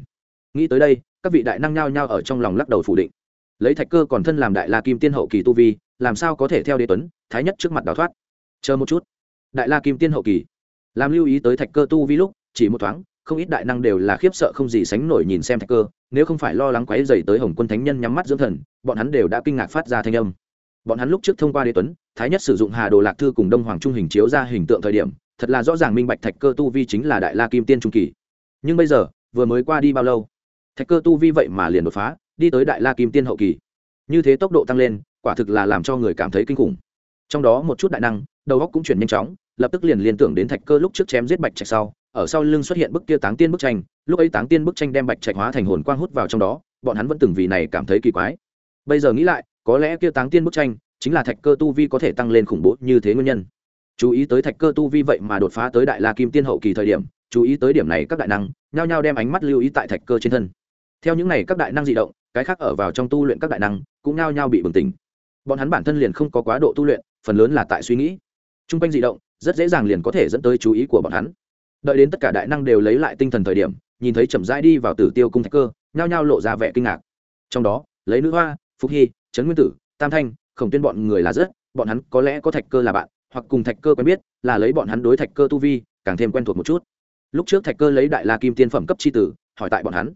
Nghĩ tới đây các vị đại năng nhao nhao ở trong lòng lắc đầu phủ định. Lấy thạch cơ còn thân làm đại la kim tiên hậu kỳ tu vi, làm sao có thể theo đế tuấn, thái nhất trước mặt đào thoát? Chờ một chút. Đại la kim tiên hậu kỳ. Làm lưu ý tới thạch cơ tu vi lúc, chỉ một thoáng, không ít đại năng đều là khiếp sợ không gì sánh nổi nhìn xem thạch cơ, nếu không phải lo lắng quáy dày tới hồng quân thánh nhân nhắm mắt dưỡng thần, bọn hắn đều đã kinh ngạc phát ra thanh âm. Bọn hắn lúc trước thông qua đế tuấn, thái nhất sử dụng hà đồ lạc thư cùng đông hoàng trung hình chiếu ra hình tượng thời điểm, thật là rõ ràng minh bạch thạch cơ tu vi chính là đại la kim tiên trung kỳ. Nhưng bây giờ, vừa mới qua đi bao lâu? Thạch cơ tu vi vậy mà liền đột phá, đi tới đại la kim tiên hậu kỳ. Như thế tốc độ tăng lên, quả thực là làm cho người cảm thấy kinh khủng. Trong đó một chút đại năng, đầu óc cũng chuyển nhanh chóng, lập tức liền liên tưởng đến thạch cơ lúc trước chém giết bạch trạch sau. Ở sau lưng xuất hiện bức kia táng tiên bức tranh, lúc ấy táng tiên bức tranh đem bạch trạch hóa thành hồn quang hút vào trong đó, bọn hắn vẫn từng vì này cảm thấy kỳ quái. Bây giờ nghĩ lại, có lẽ kia táng tiên bức tranh chính là thạch cơ tu vi có thể tăng lên khủng bố như thế nguyên nhân. Chú ý tới thạch cơ tu vi vậy mà đột phá tới đại la kim tiên hậu kỳ thời điểm, chú ý tới điểm này các đại năng, nhao nhao đem ánh mắt lưu ý tại thạch cơ trên thân theo những này các đại năng di động, cái khác ở vào trong tu luyện các đại năng cũng nao nhao bị bừng tỉnh. Bọn hắn bản thân liền không có quá độ tu luyện, phần lớn là tại suy nghĩ. T r u n g quanh di động, rất dễ dàng liền có thể dẫn tới chú ý của bọn hắn. Đợi đến tất cả đại năng đều lấy lại tinh thần thời điểm, nhìn thấy chậm rãi đi vào tử tiêu cung thạch cơ, nhao nhao lộ ra vẻ kinh ngạc. Trong đó, lấy nữ hoa phúc hy, trấn nguyên tử, tam thanh, khổng tuyên bọn người là rất, bọn hắn có lẽ có thạch cơ là bạn, hoặc cùng thạch cơ quen biết, là lấy bọn hắn đối thạch cơ tu vi càng thêm quen thuộc một chút. Lúc trước thạch cơ lấy đại la kim tiên phẩm cấp c h i tử, hỏi tại bọn hắn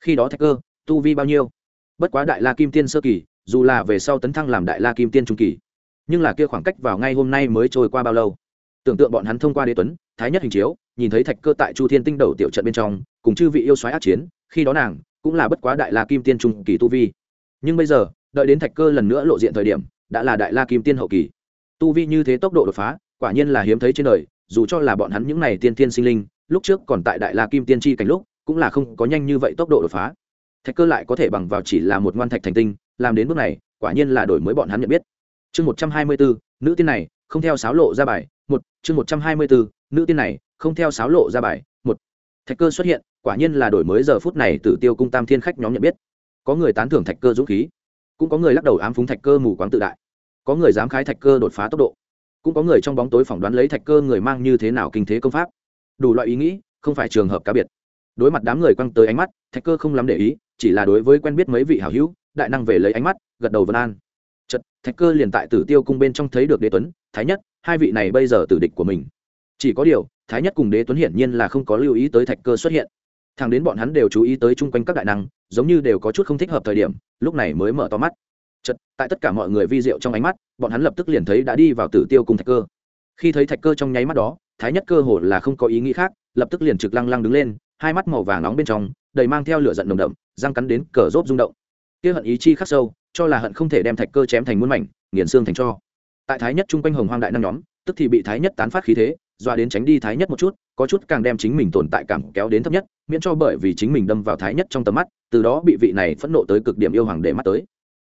khi đó thạch cơ, tu vi bao nhiêu? Bất quá đại la kim tiên sơ kỳ, dù là về sau tấn thăng làm đại la kim tiên trung kỳ, nhưng là kia khoảng cách vào ngay hôm nay mới trôi qua bao lâu? Tưởng tượng bọn hắn thông qua đế tuấn, thái nhất hình chiếu, nhìn thấy thạch cơ tại chu thiên tinh đầu tiểu trận bên trong, cùng chư vị yêu soái át chiến, khi đó nàng cũng là bất quá đại la kim tiên trung kỳ tu vi. Nhưng bây giờ, đợi đến thạch cơ lần nữa lộ diện thời điểm, đã là đại la kim tiên hậu kỳ. Tu vi như thế tốc độ đột phá, quả nhiên là hiếm thấy trên đời, dù cho là bọn hắn những n à y tiên tiên sinh linh, lúc trước còn tại đại la kim tiên tri cảnh lúc cũng là không có nhanh như vậy tốc độ đột phá. Thạch cơ lại có thể bằng vào chỉ là một ngoan thạch thành tinh, làm đến bước này, quả nhiên là đổi mới bọn hắn nhận biết. Chương một trăm hai mươi bốn, nữ tiên này, không theo sáo lộ ra bài, một, chương một trăm hai mươi bốn, nữ tiên này, không theo sáo lộ ra bài, một. Thạch cơ xuất hiện, quả nhiên là đổi mới giờ phút này từ tiêu cung tam thiên khách nhóm nhận biết. Có người tán thưởng thạch cơ dũng khí, cũng có người lắc đầu ám phúng thạch cơ mù quáng tự đại. Có người dám khái thạch cơ đột phá tốc độ, cũng có người trong bóng tối phỏng đoán lấy thạch cơ người mang như thế nào kinh thế công pháp. Đủ loại ý nghĩ, không phải trường hợp cá biệt đối mặt đám người quăng tới ánh mắt, thạch cơ không lắm để ý, chỉ là đối với quen biết mấy vị hảo hữu, đại năng về lấy ánh mắt, gật đầu vân an. Chật thạch cơ liền tại tử tiêu cung bên trong thấy được đế tuấn, thái nhất, hai vị này bây giờ tử địch của mình. Chỉ có điều, thái nhất cùng đế tuấn hiển nhiên là không có lưu ý tới thạch cơ xuất hiện. Thằng đến bọn hắn đều chú ý tới chung quanh các đại năng, giống như đều có chút không thích hợp thời điểm, lúc này mới mở to mắt. Chật tại tất cả mọi người vi diệu trong ánh mắt, bọn hắn lập tức liền thấy đã đi vào tử tiêu cùng thạch cơ. Khi thấy thạch cơ trong nháy mắt đó, thái nhất cơ hồ là không có ý nghĩ khác, lập tức liền trực lăng lăng đứng lên hai mắt màu vàng nóng bên trong, đầy mang theo lửa giận nồng đậm, răng cắn đến cờ rốt rung động. Kia hận ý chi khắc sâu, cho là hận không thể đem thạch cơ chém thành muôn mảnh, nghiền xương thành cho. Tại thái nhất chung quanh hồng hoang đại năm nhóm, tức thì bị thái nhất tán phát khí thế doa đến tránh đi thái nhất một chút, có chút càng đem chính mình tồn tại cảm kéo đến thấp nhất, miễn cho bởi vì chính mình đâm vào thái nhất trong tầm mắt, từ đó bị vị này phẫn nộ tới cực điểm yêu hoàng để mắt tới.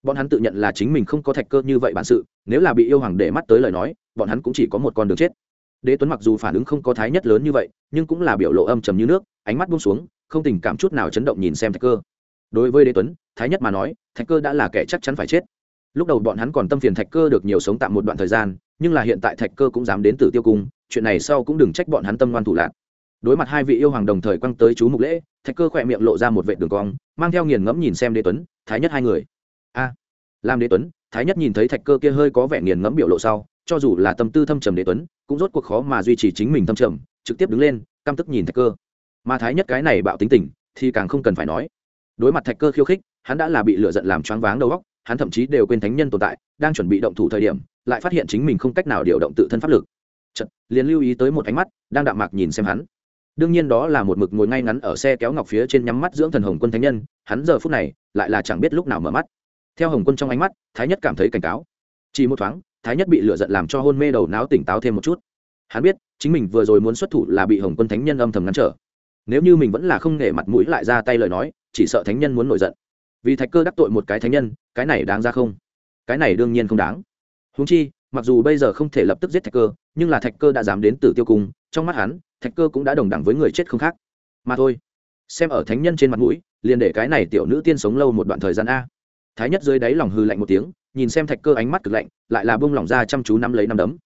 Bọn hắn tự nhận là chính mình không có thạch cơ như vậy bản sự, nếu là bị yêu hoàng để mắt tới lời nói, bọn hắn cũng chỉ có một con đường chết. Đế tuấn mặc dù phản ứng không có thái nhất lớn như vậy, nhưng cũng là biểu lộ âm trầm như nước ánh mắt buông xuống không tình cảm chút nào chấn động nhìn xem thạch cơ. Đối với đế tuấn thái nhất mà nói thạch cơ đã là kẻ chắc chắn phải chết. Lúc đầu bọn hắn còn tâm phiền thạch cơ được nhiều sống tạm một đoạn thời gian nhưng là hiện tại thạch cơ cũng dám đến tử tiêu cung chuyện này sau cũng đừng trách bọn hắn tâm ngoan thủ lạc. Đối mặt hai vị yêu hoàng đồng thời quăng tới chú mục lễ thạch cơ khỏe miệng lộ ra một vệ đường cong mang theo nghiền ngẫm nhìn xem đế tuấn thái nhất hai người. A à, làm đế tuấn thái nhất nhìn thấy thạch cơ kia hơi có vẻ nghiền ngẫm biểu lộ sau cho dù là tâm tư thâm trầm đế tuấn cũng rốt cuộc khó mà duy trì chính mình thâm trầm trực tiếp đứng lên căm tức nhìn thạch cơ mà thái nhất cái này bạo tính tình thì càng không cần phải nói. Đối mặt thạch cơ khiêu khích hắn đã là bị lựa giận làm choáng váng đầu óc hắn thậm chí đều quên thánh nhân tồn tại đang chuẩn bị động thủ thời điểm lại phát hiện chính mình không cách nào điều động tự thân pháp lực. Chật, liền lưu ý tới một ánh mắt đang đạm mạc nhìn xem hắn. Đương nhiên đó là một mực ngồi ngay ngắn ở xe kéo ngọc phía trên nhắm mắt dưỡng thần hồng quân thánh nhân hắn giờ phút này lại là chẳng biết lúc nào mở mắt. Theo hồng quân trong ánh mắt thái nhất cảm thấy cảnh cáo. Chỉ một thoáng thái nhất bị lựa giận làm cho hôn mê đầu não tỉnh táo thêm một chút. Hắn biết chính mình vừa rồi muốn xuất thủ là bị hồng quân thánh nhân âm thầm ngăn trở nếu như mình vẫn là không nể mặt mũi lại ra tay lời nói, chỉ sợ thánh nhân muốn nổi giận. Vì thạch cơ đắc tội một cái thánh nhân, cái này đáng ra không? Cái này đương nhiên không đáng. Húng chi, mặc dù bây giờ không thể lập tức giết thạch cơ, nhưng là thạch cơ đã dám đến từ tiêu cung, trong mắt hắn, thạch cơ cũng đã đồng đẳng với người chết không khác. Mà thôi, xem ở thánh nhân trên mặt mũi, liền để cái này tiểu nữ tiên sống lâu một đoạn thời gian a. Thái nhất dưới đáy lòng hư lạnh một tiếng, nhìn xem thạch cơ ánh mắt cực lạnh, lại là bông lỏng ra chăm chú nắm lấy nắm đấm.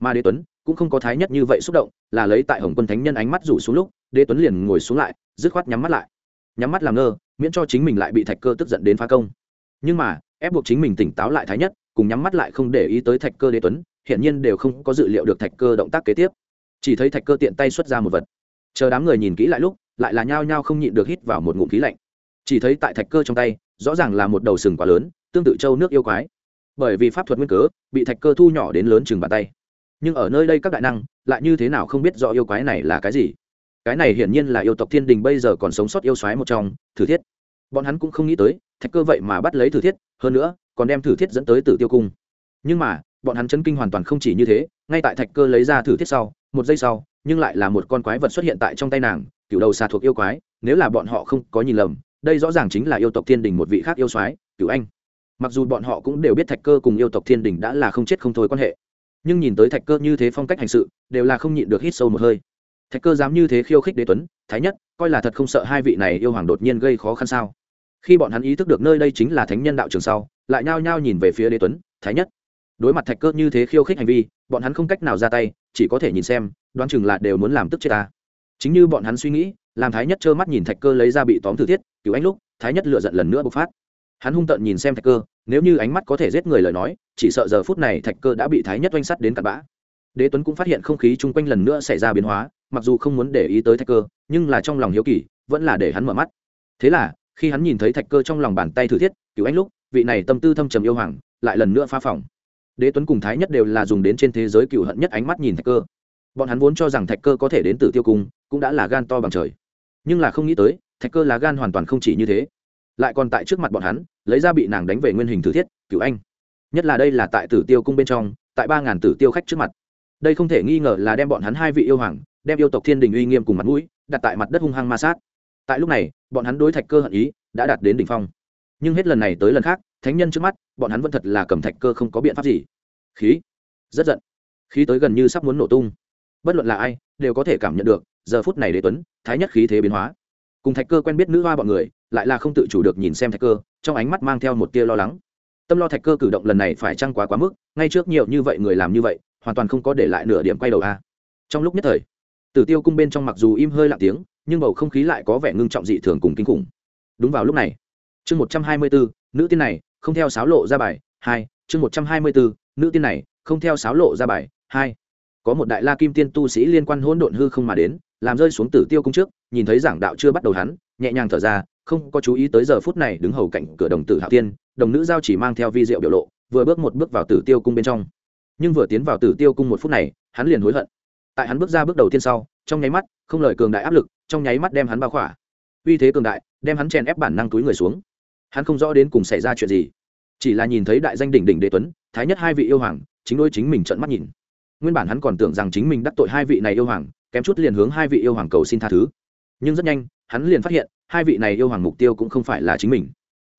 Mà đế tuấn, cũng không có thái nhất như vậy xúc động, là lấy tại hồng quân thánh nhân ánh mắt rủ xuống lúc đế tuấn liền ngồi xuống lại, dứt khoát nhắm mắt lại. Nhắm mắt làm ngơ, miễn cho chính mình lại bị thạch cơ tức giận đến phá công. Nhưng mà, ép buộc chính mình tỉnh táo lại thái nhất, cùng nhắm mắt lại không để ý tới thạch cơ đế tuấn hiện nhiên đều không có dự liệu được thạch cơ động tác kế tiếp. Chỉ thấy thạch cơ tiện tay xuất ra một vật. Chờ đám người nhìn kỹ lại lúc, lại là nhao nhao không nhịn được hít vào một ngụm khí lạnh. Chỉ thấy tại thạch cơ trong tay, rõ ràng là một đầu sừng quá lớn, tương tự châu nước yêu quái. Bởi vì pháp thuật nguyên cớ, bị thạch cơ thu nhỏ đến lớn chừng bàn tay. Nhưng ở nơi đây các đại năng, lại như thế nào không biết rõ yêu quái này là cái gì cái này hiển nhiên là yêu tộc thiên đình bây giờ còn sống sót yêu xoáy một trong, thử thiết. Bọn hắn cũng không nghĩ tới, thạch cơ vậy mà bắt lấy thử thiết, hơn nữa, còn đem thử thiết dẫn tới tử tiêu cung. Nhưng mà, bọn hắn chấn kinh hoàn toàn không chỉ như thế, ngay tại thạch cơ lấy ra thử thiết sau, một giây sau, nhưng lại là một con quái vật xuất hiện tại trong tay nàng, cựu đầu xà thuộc yêu quái, nếu là bọn họ không có nhìn lầm, đây rõ ràng chính là yêu tộc thiên đình một vị khác yêu soái, cựu anh. Mặc dù bọn họ cũng đều biết thạch cơ cùng yêu tộc thiên đình đã là không chết không thôi quan hệ, nhưng nhìn tới thạch cơ như thế phong cách hành sự, đều là không nhịn được hít sâu một hơi thạch cơ dám như thế khiêu khích đế tuấn, thái nhất, coi là thật không sợ hai vị này yêu hoàng đột nhiên gây khó khăn sao? Khi bọn hắn ý thức được nơi đây chính là thánh nhân đạo trường sau, lại nhao nhao nhìn về phía đế tuấn, thái nhất. Đối mặt thạch cơ như thế khiêu khích hành vi, bọn hắn không cách nào ra tay, chỉ có thể nhìn xem, đoán chừng là đều muốn làm tức chết ta. Chính như bọn hắn suy nghĩ, làm thái nhất trơ mắt nhìn thạch cơ lấy ra bị tóm thử thiết, cứu anh lúc, thái nhất lựa giận lần nữa bộc phát. Hắn hung tợn nhìn xem thạch cơ, nếu như ánh mắt có thể giết người lời nói, chỉ sợ giờ phút này thạch cơ đã bị thái nhất oanh sắt đến cặp bã. Đế tuấn cũng phát hiện không khí chung quanh lần nữa xảy ra biến hóa mặc dù không muốn để ý tới thạch cơ, nhưng là trong lòng hiếu kỳ, vẫn là để hắn mở mắt. Thế là, khi hắn nhìn thấy thạch cơ trong lòng bàn tay thử thiết cứu anh lúc, vị này tâm tư thâm trầm yêu hoàng, lại lần nữa phá phòng. Đế tuấn cùng thái nhất đều là dùng đến trên thế giới cựu hận nhất ánh mắt nhìn thạch cơ. Bọn hắn vốn cho rằng thạch cơ có thể đến từ tiêu cung, cũng đã là gan to bằng trời. Nhưng là không nghĩ tới, thạch cơ là gan hoàn toàn không chỉ như thế. Lại còn tại trước mặt bọn hắn, lấy ra bị nàng đánh về nguyên hình thử thiết cựu anh. Nhất là đây là tại tử tiêu cung bên trong, tại ba ngàn tử tiêu khách trước mặt. Đây không thể nghi ngờ là đem bọn hắn hai vị yêu hoàng đem yêu tộc thiên đình uy nghiêm cùng mặt mũi, đặt tại mặt đất hung hăng ma sát. Tại lúc này, bọn hắn đối thạch cơ hận ý đã đạt đến đỉnh phong. Nhưng hết lần này tới lần khác, thánh nhân trước mắt, bọn hắn vẫn thật là cầm thạch cơ không có biện pháp gì. Khí. Rất giận. Khí tới gần như sắp muốn nổ tung. Bất luận là ai, đều có thể cảm nhận được, giờ phút này đế tuấn, thái nhất khí thế biến hóa. Cùng thạch cơ quen biết nữ hoa bọn người, lại là không tự chủ được nhìn xem thạch cơ, trong ánh mắt mang theo một tia lo lắng. Tâm lo thạch cơ cử động lần này phải trăng quá quá mức, ngay trước nhiều như vậy người làm như vậy, hoàn toàn không có để lại nửa điểm quay đầu a. Trong lúc nhất thời tử tiêu cung bên trong mặc dù im hơi lặng tiếng, nhưng bầu không khí lại có vẻ ngưng trọng dị thường cùng kinh khủng. Đúng vào lúc này, chương một trăm hai mươi bốn, nữ tiên này, không theo sáo lộ ra bài, hai, chương một trăm hai mươi bốn, nữ tiên này, không theo sáo lộ ra bài, hai. Có một đại la kim tiên tu sĩ liên quan hỗn độn hư không mà đến, làm rơi xuống tử tiêu cung trước, nhìn thấy giảng đạo chưa bắt đầu hắn, nhẹ nhàng thở ra, không có chú ý tới giờ phút này đứng hầu cạnh cửa đồng tử hạ tiên đồng nữ giao chỉ mang theo vi diệu biểu lộ, vừa bước một bước vào tử tiêu cung bên trong. Nhưng vừa tiến vào tử tiêu cung một phút này, hắn liền hối hận tại hắn bước ra bước đầu tiên sau, trong nháy mắt, không lời cường đại áp lực, trong nháy mắt đem hắn bao khỏa. Uy thế cường đại, đem hắn chèn ép bản năng túi người xuống. Hắn không rõ đến cùng xảy ra chuyện gì. Chỉ là nhìn thấy đại danh đỉnh đỉnh đế tuấn, thái nhất hai vị yêu hoàng, chính đôi chính mình trận mắt nhìn. Nguyên bản hắn còn tưởng rằng chính mình đắc tội hai vị này yêu hoàng, kém chút liền hướng hai vị yêu hoàng cầu xin tha thứ. Nhưng rất nhanh, hắn liền phát hiện, hai vị này yêu hoàng mục tiêu cũng không phải là chính mình,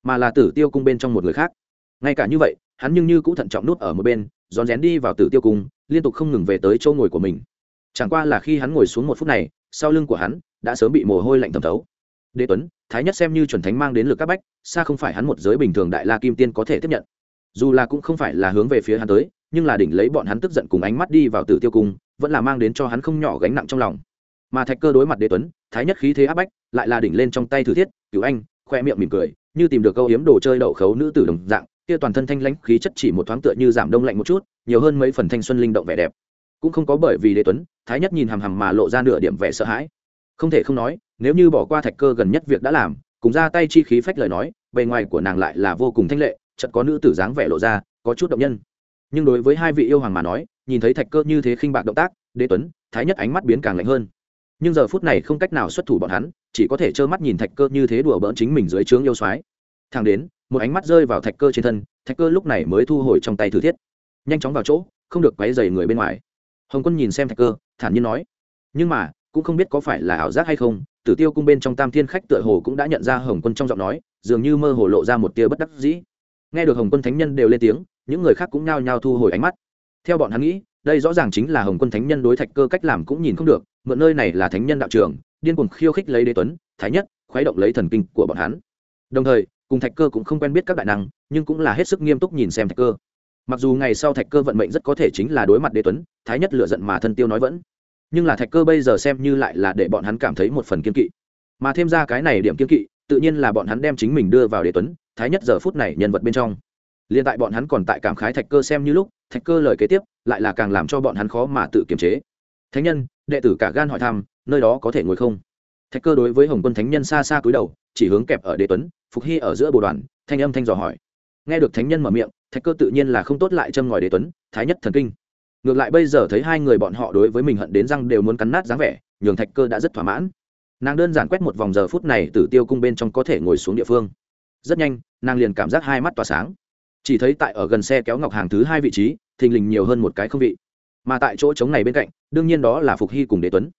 mà là tử tiêu cung bên trong một người khác. Ngay cả như vậy, hắn nhưng như cũng thận trọng nút ở một bên, rón rén đi vào tử tiêu cung, liên tục không ngừng về tới chỗ ngồi của mình chẳng qua là khi hắn ngồi xuống một phút này, sau lưng của hắn đã sớm bị mồ hôi lạnh thẩm thấu. Đế tuấn, thái nhất xem như chuẩn thánh mang đến lực các bách, xa không phải hắn một giới bình thường đại la kim tiên có thể tiếp nhận. Dù là cũng không phải là hướng về phía hắn tới, nhưng là đỉnh lấy bọn hắn tức giận cùng ánh mắt đi vào tử tiêu cung, vẫn là mang đến cho hắn không nhỏ gánh nặng trong lòng. Mà thạch cơ đối mặt đế tuấn, thái nhất khí thế áp bách, lại là đỉnh lên trong tay thử thiết cứu anh, khoe miệng mỉm cười, như tìm được câu hiếm đồ chơi đậu khấu nữ tử đồng dạng, kia toàn thân thanh lãnh khí chất chỉ một thoáng tựa như giảm đông lạnh một chút, nhiều hơn mấy phần thanh xuân linh động vẻ đẹp cũng không có bởi vì đế tuấn, thái nhất nhìn hằm hằm mà lộ ra nửa điểm vẻ sợ hãi. Không thể không nói, nếu như bỏ qua thạch cơ gần nhất việc đã làm, cùng ra tay chi khí phách lời nói, bề ngoài của nàng lại là vô cùng thanh lệ chật có nữ tử dáng vẻ lộ ra, có chút động nhân. Nhưng đối với hai vị yêu hoàng mà nói, nhìn thấy thạch cơ như thế khinh bạc động tác, đế tuấn, thái nhất ánh mắt biến càng lạnh hơn. Nhưng giờ phút này không cách nào xuất thủ bọn hắn, chỉ có thể trơ mắt nhìn thạch cơ như thế đùa bỡn chính mình dưới trướng yêu soái. Thang đến, một ánh mắt rơi vào thạch cơ trên thân, thạch cơ lúc này mới thu hồi trong tay thử thiết. Nhanh chóng vào chỗ, không được quấy dày người bên ngoài hồng quân nhìn xem thạch cơ thản nhiên nói nhưng mà cũng không biết có phải là ảo giác hay không. Tử tiêu cung bên trong tam thiên khách tựa hồ cũng đã nhận ra hồng quân trong giọng nói dường như mơ hồ lộ ra một tia bất đắc dĩ. Nghe được hồng quân thánh nhân đều lên tiếng những người khác cũng nhao nhao thu hồi ánh mắt. Theo bọn hắn nghĩ đây rõ ràng chính là hồng quân thánh nhân đối thạch cơ cách làm cũng nhìn không được mượn nơi này là thánh nhân đạo trưởng, điên cuồng khiêu khích lấy đế tuấn thái nhất khuấy động lấy thần kinh của bọn hắn. Đồng thời cùng thạch cơ cũng không quen biết các đại năng nhưng cũng là hết sức nghiêm túc nhìn xem thạch cơ mặc dù ngày sau thạch cơ vận mệnh rất có thể chính là đối mặt đế tuấn, thái nhất lựa giận mà thân tiêu nói vẫn. Nhưng là thạch cơ bây giờ xem như lại là để bọn hắn cảm thấy một phần kiên kỵ. Mà thêm ra cái này điểm kiên kỵ, tự nhiên là bọn hắn đem chính mình đưa vào đế tuấn, thái nhất giờ phút này nhân vật bên trong. Liền tại bọn hắn còn tại cảm khái thạch cơ xem như lúc, thạch cơ lời kế tiếp, lại là càng làm cho bọn hắn khó mà tự kiềm chế. Thánh nhân, đệ tử cả gan hỏi thăm, nơi đó có thể ngồi không? Thạch cơ đối với hồng quân thánh nhân xa xa cúi đầu, chỉ hướng kẹp ở đế tuấn, phục hy ở giữa bồ đoàn, thanh âm thanh dò hỏi. Nghe được thánh nhân mở miệng thạch cơ tự nhiên là không tốt lại châm ngòi đế tuấn, thái nhất thần kinh. Ngược lại bây giờ thấy hai người bọn họ đối với mình hận đến răng đều muốn cắn nát dáng vẻ, nhường thạch cơ đã rất thỏa mãn. Nàng đơn giản quét một vòng giờ phút này tử tiêu cung bên trong có thể ngồi xuống địa phương. Rất nhanh, nàng liền cảm giác hai mắt tỏa sáng. Chỉ thấy tại ở gần xe kéo ngọc hàng thứ hai vị trí, thình lình nhiều hơn một cái không vị. Mà tại chỗ trống này bên cạnh, đương nhiên đó là phục hy cùng đế tuấn.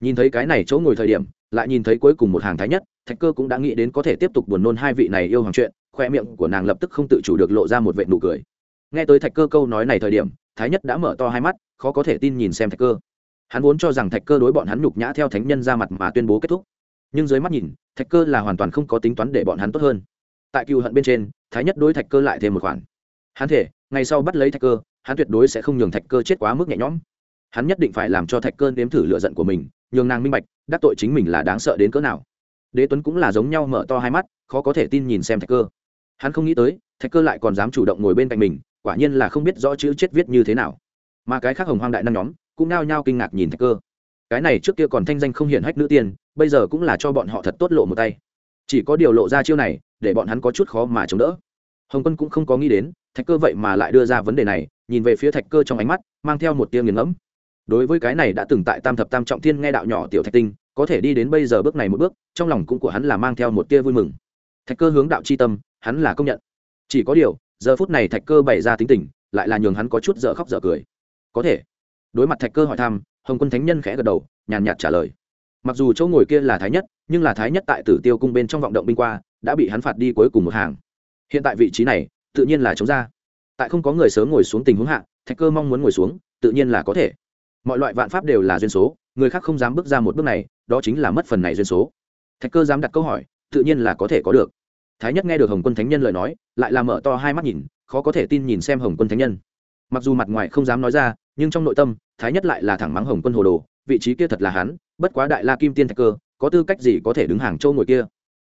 Nhìn thấy cái này chỗ ngồi thời điểm, lại nhìn thấy cuối cùng một hàng thái nhất, thạch cơ cũng đã nghĩ đến có thể tiếp tục buồn nôn hai vị này yêu hoàng chuyện khoe miệng của nàng lập tức không tự chủ được lộ ra một vệ nụ cười. Nghe tới thạch cơ câu nói này thời điểm, thái nhất đã mở to hai mắt, khó có thể tin nhìn xem thạch cơ. Hắn vốn cho rằng thạch cơ đối bọn hắn nhục nhã theo thánh nhân ra mặt mà tuyên bố kết thúc. Nhưng dưới mắt nhìn, thạch cơ là hoàn toàn không có tính toán để bọn hắn tốt hơn. Tại cựu hận bên trên, thái nhất đối thạch cơ lại thêm một khoản. Hắn thể, ngày sau bắt lấy thạch cơ, hắn tuyệt đối sẽ không nhường thạch cơ chết quá mức nhẹ nhõm. Hắn nhất định phải làm cho thạch cơ nếm thử lựa giận của mình, nhường nàng minh bạch, đắc tội chính mình là đáng sợ đến cỡ nào. Đế tuấn cũng là giống nhau mở to hai mắt, khó có thể tin nhìn xem thạch cơ hắn không nghĩ tới, thạch cơ lại còn dám chủ động ngồi bên cạnh mình, quả nhiên là không biết rõ chữ chết viết như thế nào. Mà cái khác hồng hoang đại năng nhóm cũng nao nhao kinh ngạc nhìn thạch cơ. Cái này trước kia còn thanh danh không hiển hách nữ tiên, bây giờ cũng là cho bọn họ thật tốt lộ một tay. Chỉ có điều lộ ra chiêu này, để bọn hắn có chút khó mà chống đỡ. Hồng quân cũng không có nghĩ đến, thạch cơ vậy mà lại đưa ra vấn đề này, nhìn về phía thạch cơ trong ánh mắt, mang theo một tia nghiền ngẫm. Đối với cái này đã từng tại tam thập tam trọng thiên nghe đạo nhỏ tiểu thạch tinh, có thể đi đến bây giờ bước này một bước, trong lòng cũng của hắn là mang theo một tia vui mừng. Thạch cơ hướng đạo c h i tâm hắn là công nhận. Chỉ có điều, giờ phút này thạch cơ bày ra tính tình, lại là nhường hắn có chút dở khóc dở cười. Có thể. Đối mặt thạch cơ hỏi thăm, hồng quân thánh nhân khẽ gật đầu, nhàn nhạt trả lời. Mặc dù chỗ ngồi kia là thái nhất, nhưng là thái nhất tại tử tiêu cung bên trong vọng động binh qua, đã bị hắn phạt đi cuối cùng một hàng. Hiện tại vị trí này, tự nhiên là chống ra. Tại không có người sớm ngồi xuống tình huống hạ, thạch cơ mong muốn ngồi xuống, tự nhiên là có thể. Mọi loại vạn pháp đều là duyên số, người khác không dám bước ra một bước này, đó chính là mất phần này duyên số. Thạch cơ dám đặt câu hỏi, tự nhiên là có thể có được thái nhất nghe được hồng quân thánh nhân lời nói, lại là mở to hai mắt nhìn, khó có thể tin nhìn xem hồng quân thánh nhân. Mặc dù mặt ngoài không dám nói ra, nhưng trong nội tâm, thái nhất lại là thẳng mắng hồng quân hồ đồ, vị trí kia thật là hắn, bất quá đại la kim tiên thạch cơ, có tư cách gì có thể đứng hàng châu ngồi kia?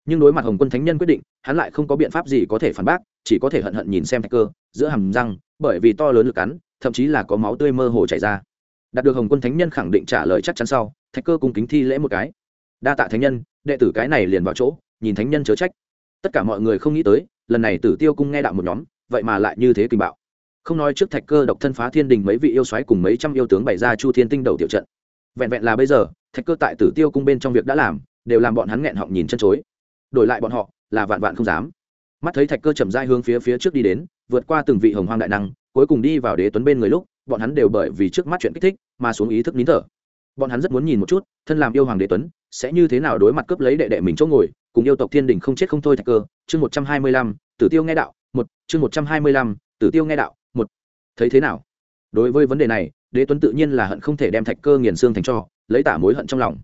Nhưng đối mặt hồng quân thánh nhân quyết định, hắn lại không có biện pháp gì có thể phản bác, chỉ có thể hận hận nhìn xem thạch cơ, giữa hầm răng, bởi vì to lớn lực cắn, thậm chí là có máu tươi mơ hồ chảy ra. Đạt được hồng quân thánh nhân khẳng định trả lời chắc chắn sau, thạch cơ cùng kính thi lễ một cái. Đa tạ thánh nhân, đệ tử cái này liền vào chỗ, nhìn thánh nhân chớ trách tất cả mọi người không nghĩ tới, lần này tử tiêu cung nghe đạo một nhóm, vậy mà lại như thế kinh bạo. Không nói trước thạch cơ độc thân phá thiên đình mấy vị yêu xoáy cùng mấy trăm yêu tướng bày ra chu thiên tinh đầu tiểu trận. Vẹn vẹn là bây giờ, thạch cơ tại tử tiêu cung bên trong việc đã làm, đều làm bọn hắn nghẹn họng nhìn chân chối. Đổi lại bọn họ, là vạn vạn không dám. Mắt thấy thạch cơ chậm dai hướng phía phía trước đi đến, vượt qua từng vị hồng hoang đại năng, cuối cùng đi vào đế tuấn bên người lúc, bọn hắn đều bởi vì trước mắt chuyện kích thích, mà xuống ý thức nín thở. Bọn hắn rất muốn nhìn một chút, thân làm yêu hoàng đế tuấn, sẽ như thế nào đối mặt cướp lấy đệ đệ mình chỗ ngồi cùng yêu tộc thiên đình không chết không thôi thạch cơ, chương một trăm hai mươi lăm, tử tiêu nghe đạo, một, chương một trăm hai mươi lăm, tử tiêu nghe đạo, một. Thấy thế nào? Đối với vấn đề này, đế tuấn tự nhiên là hận không thể đem thạch cơ nghiền xương thành cho, lấy tả mối hận trong lòng.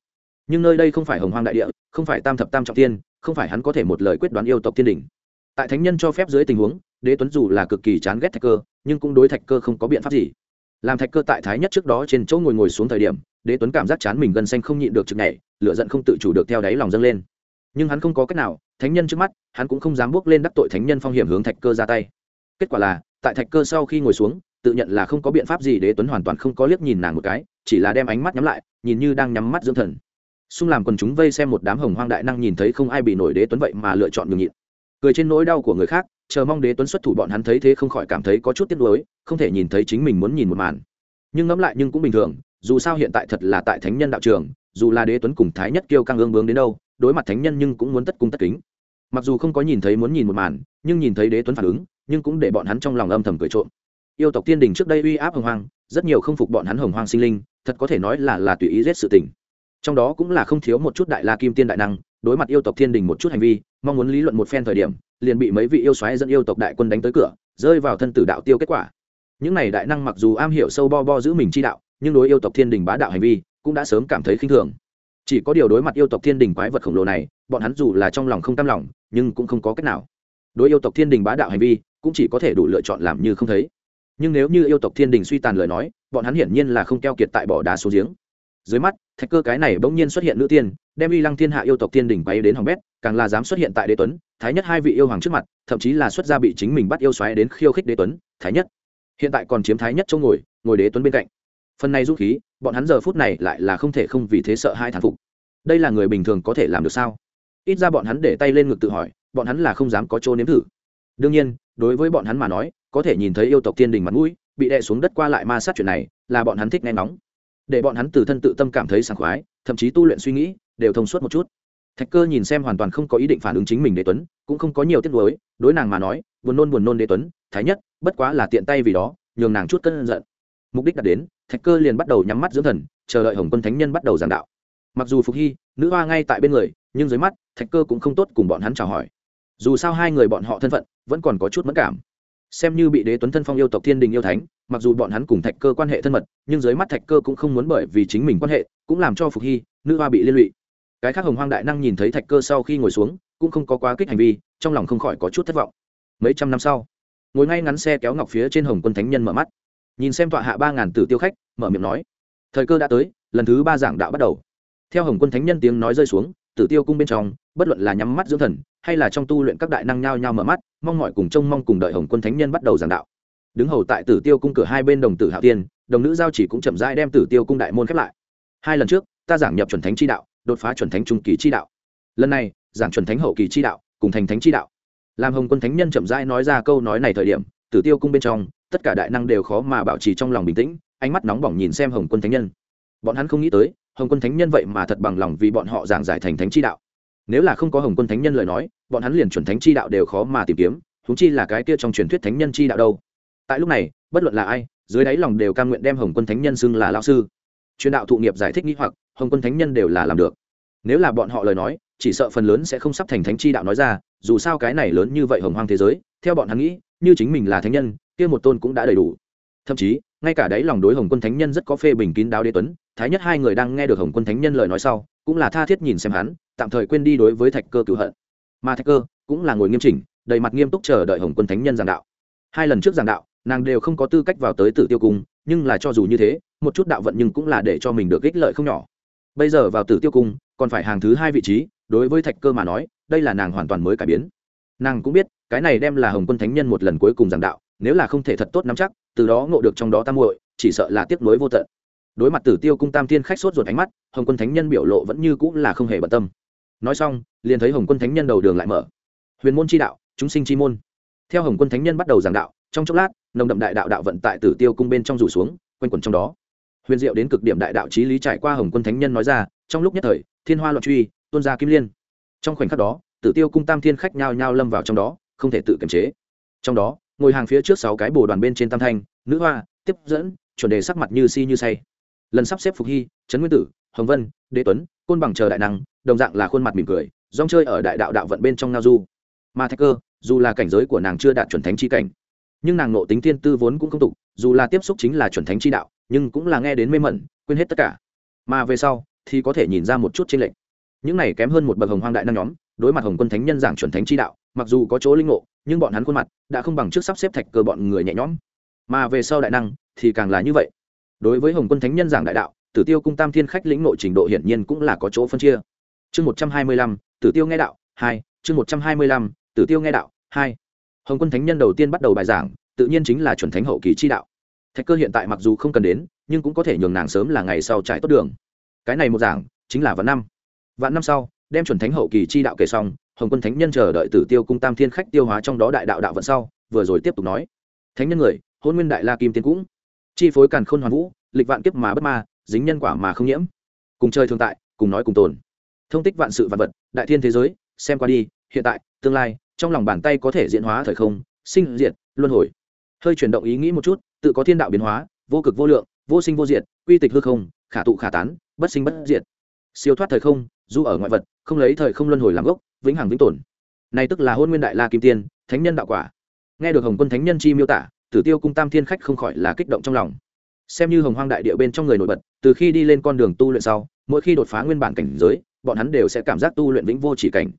Nhưng nơi đây không phải hồng hoang đại địa, không phải tam thập tam trọng tiên không phải hắn có thể một lời quyết đoán yêu tộc thiên đình. Tại thánh nhân cho phép dưới tình huống, đế tuấn dù là cực kỳ chán ghét thạch cơ, nhưng cũng đối thạch cơ không có biện pháp gì. Làm thạch cơ tại thái nhất trước đó trên chỗ ngồi ngồi xuống thời điểm, đế tuấn cảm giác chán mình gân xanh không nhịn được chực nhảy, lửa giận không tự chủ được theo đáy lòng dâng lên nhưng hắn không có cách nào, thánh nhân trước mắt, hắn cũng không dám bước lên đắc tội thánh nhân phong hiểm hướng thạch cơ ra tay. Kết quả là, tại thạch cơ sau khi ngồi xuống, tự nhận là không có biện pháp gì đế tuấn hoàn toàn không có liếc nhìn nàng một cái, chỉ là đem ánh mắt nhắm lại, nhìn như đang nhắm mắt dưỡng thần. Xung làm quần chúng vây xem một đám hồng hoang đại năng nhìn thấy không ai bị nổi đế tuấn vậy mà lựa chọn nhường nhịn. Cười trên nỗi đau của người khác, chờ mong đế tuấn xuất thủ bọn hắn thấy thế không khỏi cảm thấy có chút tiếc nuối, không thể nhìn thấy chính mình muốn nhìn một màn. Nhưng ngẫm lại nhưng cũng bình thường, dù sao hiện tại thật là tại thánh nhân đạo trường, dù là đế tuấn cùng thái nhất kêu căng ương bướng đến đâu đối mặt thánh nhân nhưng cũng muốn tất cung tất kính. Mặc dù không có nhìn thấy muốn nhìn một màn, nhưng nhìn thấy đế tuấn phản ứng, nhưng cũng để bọn hắn trong lòng âm thầm cười trộm. Yêu tộc tiên đình trước đây uy áp hồng hoang, rất nhiều không phục bọn hắn hồng hoang sinh linh, thật có thể nói là là tùy ý giết sự tình. Trong đó cũng là không thiếu một chút đại la kim tiên đại năng, đối mặt yêu tộc thiên đình một chút hành vi, mong muốn lý luận một phen thời điểm, liền bị mấy vị yêu xoáy dẫn yêu tộc đại quân đánh tới cửa, rơi vào thân tử đạo tiêu kết quả. Những này đại năng mặc dù am hiểu sâu bo bo giữ mình chi đạo, nhưng đối yêu tộc thiên đình bá đạo hành vi, cũng đã sớm cảm thấy khinh thường chỉ có điều đối mặt yêu tộc thiên đình quái vật khổng lồ này, bọn hắn dù là trong lòng không tam lòng, nhưng cũng không có cách nào. Đối yêu tộc thiên đình bá đạo hành vi, cũng chỉ có thể đủ lựa chọn làm như không thấy. Nhưng nếu như yêu tộc thiên đình suy tàn lời nói, bọn hắn hiển nhiên là không keo kiệt tại bỏ đá xuống giếng. Dưới mắt, thạch cơ cái này bỗng nhiên xuất hiện nữ tiên, đem y lăng thiên hạ yêu tộc thiên đình quay đến hỏng bét, càng là dám xuất hiện tại đế tuấn, thái nhất hai vị yêu hoàng trước mặt, thậm chí là xuất gia bị chính mình bắt yêu xoáy đến khiêu khích đế tuấn, thái nhất. Hiện tại còn chiếm thái nhất chỗ ngồi ngồi đế tuấn bên cạnh phần này dũng khí, bọn hắn giờ phút này lại là không thể không vì thế sợ hai thán phục. Đây là người bình thường có thể làm được sao? Ít ra bọn hắn để tay lên ngực tự hỏi, bọn hắn là không dám có chỗ nếm thử. Đương nhiên, đối với bọn hắn mà nói, có thể nhìn thấy yêu tộc thiên đình mặt mũi, bị đè xuống đất qua lại ma sát chuyện này, là bọn hắn thích nghe nóng để bọn hắn từ thân tự tâm cảm thấy sảng khoái, thậm chí tu luyện suy nghĩ, đều thông suốt một chút. Thạch cơ nhìn xem hoàn toàn không có ý định phản ứng chính mình đế tuấn, cũng không có nhiều tiết đối đối nàng mà nói, buồn nôn buồn nôn đế tuấn, thái nhất, bất quá là tiện tay vì đó, nhường nàng chút cân giận mục đích đạt đến, thạch cơ liền bắt đầu nhắm mắt dưỡng thần, chờ đợi hồng quân thánh nhân bắt đầu giảng đạo. Mặc dù phục hy, nữ hoa ngay tại bên người, nhưng dưới mắt, thạch cơ cũng không tốt cùng bọn hắn chào hỏi. Dù sao hai người bọn họ thân phận, vẫn còn có chút mất cảm. Xem như bị đế tuấn thân phong yêu tộc thiên đình yêu thánh, mặc dù bọn hắn cùng thạch cơ quan hệ thân mật, nhưng dưới mắt thạch cơ cũng không muốn bởi vì chính mình quan hệ, cũng làm cho phục hy, nữ hoa bị liên lụy. Cái khác hồng hoang đại năng nhìn thấy thạch cơ sau khi ngồi xuống, cũng không có quá kích hành vi, trong lòng không khỏi có chút thất vọng. Mấy trăm năm sau, ngồi ngay ngắn xe kéo ngọc phía trên hồng quân thánh nhân mở mắt nhìn xem tọa hạ ba ngàn tử tiêu khách, mở miệng nói, thời cơ đã tới, lần thứ ba giảng đạo bắt đầu. Theo hồng quân thánh nhân tiếng nói rơi xuống, tử tiêu cung bên trong, bất luận là nhắm mắt dưỡng thần, hay là trong tu luyện các đại năng nhao nhao mở mắt, mong mọi cùng trông mong cùng đợi hồng quân thánh nhân bắt đầu giảng đạo. Đứng hầu tại tử tiêu cung cửa hai bên đồng tử hạo tiên đồng nữ giao chỉ cũng chậm rãi đem tử tiêu cung đại môn khép lại. Hai lần trước, ta giảng nhập chuẩn thánh chi đạo, đột phá chuẩn thánh trung kỳ chi đạo. Lần này, giảng chuẩn thánh hậu kỳ chi đạo, cùng thành thánh chi đạo. Làm hồng quân thánh nhân chậm rãi nói ra câu nói này thời điểm, tử tiêu cung bên trong tất cả đại năng đều khó mà bảo trì trong lòng bình tĩnh, ánh mắt nóng bỏng nhìn xem hồng quân thánh nhân. Bọn hắn không nghĩ tới, hồng quân thánh nhân vậy mà thật bằng lòng vì bọn họ giảng giải thành thánh chi đạo. Nếu là không có hồng quân thánh nhân lời nói, bọn hắn liền chuẩn thánh chi đạo đều khó mà tìm kiếm thúng chi là cái kia trong truyền thuyết thánh nhân chi đạo đâu. Tại lúc này, bất luận là ai, dưới đáy lòng đều cam nguyện đem hồng quân thánh nhân xưng là lao sư. Truyền đạo thụ nghiệp giải thích nghĩ hoặc, hồng quân thánh nhân đều là làm được. Nếu là bọn họ lời nói, chỉ sợ phần lớn sẽ không sắp thành thánh chi đạo nói ra, dù sao cái này lớn như vậy hồng hoang thế giới, theo bọn hắn nghĩ, như chính mình là thánh nhân kia một tôn cũng đã đầy đủ. Thậm chí, ngay cả đấy lòng đối hồng quân thánh nhân rất có phê bình kín đáo đế tuấn, thái nhất hai người đang nghe được hồng quân thánh nhân lời nói sau, cũng là tha thiết nhìn xem hắn, tạm thời quên đi đối với thạch cơ cựu hận. Mà thạch cơ cũng là ngồi nghiêm chỉnh, đầy mặt nghiêm túc chờ đợi hồng quân thánh nhân giảng đạo. Hai lần trước giảng đạo, nàng đều không có tư cách vào tới tử tiêu cung, nhưng là cho dù như thế, một chút đạo vận nhưng cũng là để cho mình được ích lợi không nhỏ. Bây giờ vào tử tiêu cung, còn phải hàng thứ hai vị trí, đối với thạch cơ mà nói, đây là nàng hoàn toàn mới cải biến. Nàng cũng biết, cái này đem là hồng quân thánh nhân một lần cuối cùng giảng đạo nếu là không thể thật tốt nắm chắc, từ đó ngộ được trong đó tam muội, chỉ sợ là tiếc nuối vô tận. Đối mặt tử tiêu cung tam tiên khách sốt ruột ánh mắt, hồng quân thánh nhân biểu lộ vẫn như cũng là không hề bận tâm. Nói xong, liền thấy hồng quân thánh nhân đầu đường lại mở. Huyền môn chi đạo, chúng sinh chi môn. Theo hồng quân thánh nhân bắt đầu giảng đạo, trong chốc lát, nồng đậm đại đạo đạo vận tại tử tiêu cung bên trong rủ xuống, quanh quẩn trong đó. Huyền diệu đến cực điểm đại đạo trí lý trải qua hồng quân thánh nhân nói ra, trong lúc nhất thời, thiên hoa loạn truy, tuôn ra kim liên. Trong khoảnh khắc đó, tử tiêu cung tam thiên khách nhao nhao lâm vào trong đó, không thể tự kiềm chế. Trong đó ngồi hàng phía trước sáu cái bồ đoàn bên trên tam thanh, nữ hoa, tiếp dẫn, chuẩn đề sắc mặt như si như say. Lần sắp xếp phục hy, trấn nguyên tử, hồng vân, đế tuấn, côn bằng chờ đại năng, đồng dạng là khuôn mặt mỉm cười rong chơi ở đại đạo đạo vận bên trong ngao du. Mà thạch cơ, dù là cảnh giới của nàng chưa đạt chuẩn thánh chi cảnh, nhưng nàng nộ tính thiên tư vốn cũng không tục, dù là tiếp xúc chính là chuẩn thánh chi đạo, nhưng cũng là nghe đến mê mẩn, quên hết tất cả. Mà về sau, thì có thể nhìn ra một chút trên lệnh những này kém hơn một bậc hồng hoang đại năng nhóm đối mặt hồng quân thánh nhân giảng chuẩn thánh chi đạo, mặc dù có chỗ linh ngộ, nhưng bọn hắn khuôn mặt đã không bằng trước sắp xếp thạch cơ bọn người nhẹ nhõm. Mà về sau đại năng thì càng là như vậy. Đối với hồng quân thánh nhân giảng đại đạo, tử tiêu cung tam thiên khách lĩnh nội trình độ hiển nhiên cũng là có chỗ phân chia. Chương một trăm hai mươi lăm, tử tiêu nghe đạo hai, chương một trăm hai mươi lăm, tử tiêu nghe đạo hai. Hồng quân thánh nhân đầu tiên bắt đầu bài giảng, tự nhiên chính là chuẩn thánh hậu kỳ chi đạo. Thạch cơ hiện tại mặc dù không cần đến, nhưng cũng có thể nhường nàng sớm là ngày sau trải tốt đường. Cái này một giảng chính là vạn năm. Vạn năm sau đem chuẩn thánh hậu kỳ chi đạo kể xong, hồng quân thánh nhân chờ đợi tử tiêu cung tam thiên khách tiêu hóa trong đó đại đạo đạo vận sau, vừa rồi tiếp tục nói. Thánh nhân người, hôn nguyên đại la kim tiên cũng. Chi phối càn khôn hoàn vũ, lịch vạn kiếp mà bất ma, dính nhân quả mà không nhiễm. Cùng chơi thường tại, cùng nói cùng tồn. Thông tích vạn sự vạn vật, đại thiên thế giới, xem qua đi, hiện tại, tương lai, trong lòng bàn tay có thể diễn hóa thời không, sinh diệt, luân hồi. Hơi chuyển động ý nghĩ một chút, tự có thiên đạo biến hóa, vô cực vô lượng, vô sinh vô diệt, quy tịch hư không, khả tụ khả tán, bất sinh bất diệt. Siêu thoát thời không du ở ngoại vật, không lấy thời không luân hồi làm gốc, vĩnh hằng vĩnh tồn. Này tức là hôn nguyên đại la kim tiên, thánh nhân đạo quả. Nghe được hồng quân thánh nhân chi miêu tả, tử tiêu cung tam thiên khách không khỏi là kích động trong lòng. Xem như hồng hoang đại địa bên trong người nổi bật, từ khi đi lên con đường tu luyện sau, mỗi khi đột phá nguyên bản cảnh giới, bọn hắn đều sẽ cảm giác tu luyện vĩnh vô chỉ cảnh.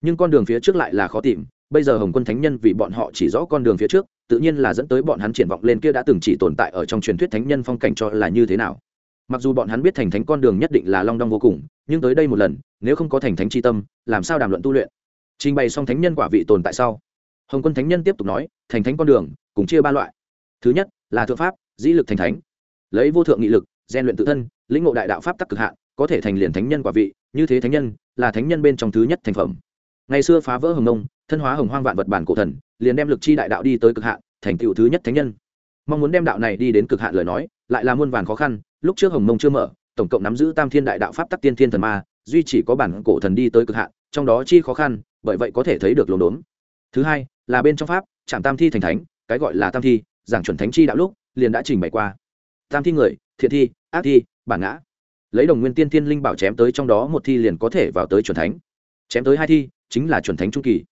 Nhưng con đường phía trước lại là khó tìm, bây giờ hồng quân thánh nhân vì bọn họ chỉ rõ con đường phía trước, tự nhiên là dẫn tới bọn hắn triển vọng lên kia đã từng chỉ tồn tại ở trong truyền thuyết thánh nhân phong cảnh cho là như thế nào mặc dù bọn hắn biết thành thánh con đường nhất định là long đong vô cùng, nhưng tới đây một lần, nếu không có thành thánh c tâm, làm sao đàm luận tu luyện? Trình bày xong thánh nhân quả vị tồn tại sau, hồng quân thánh nhân tiếp tục nói, thành thánh con đường, cùng chia ba loại. Thứ nhất, là thượng pháp, dĩ lực thành thánh. Lấy vô thượng nghị lực gian luyện tự thân, lĩnh ngộ đại đạo pháp tắc cực hạn, có thể thành liền thánh nhân quả vị, như thế thánh nhân, là thánh nhân bên trong thứ nhất thành phẩm. Ngày xưa phá vỡ hồng nông, thân hóa hồng hoang vạn vật bản cổ thần, liền đem lực chi đại đạo đi tới cực hạn, thành tựu thứ nhất thánh nhân. Mong muốn đem đạo này đi đến cực hạn lời nói lại là muôn vàn khó khăn, lúc trước hồng mông chưa mở, tổng cộng nắm giữ tam thiên đại đạo pháp tắc tiên thiên thần ma, duy chỉ có bản cổ thần đi tới cực hạn, trong đó chi khó khăn, bởi vậy có thể thấy được lồn đốn. Thứ hai, là bên trong pháp trạm tam thi thành thánh, cái gọi là tam thi, giảng chuẩn thánh chi đạo lúc, liền đã trình bày qua. Tam thi người, thiện thi, ác thi, bản ngã. Lấy đồng nguyên tiên thiên linh bảo chém tới trong đó một thi liền có thể vào tới chuẩn thánh. Chém tới hai thi, chính là chuẩn thánh trung kỳ.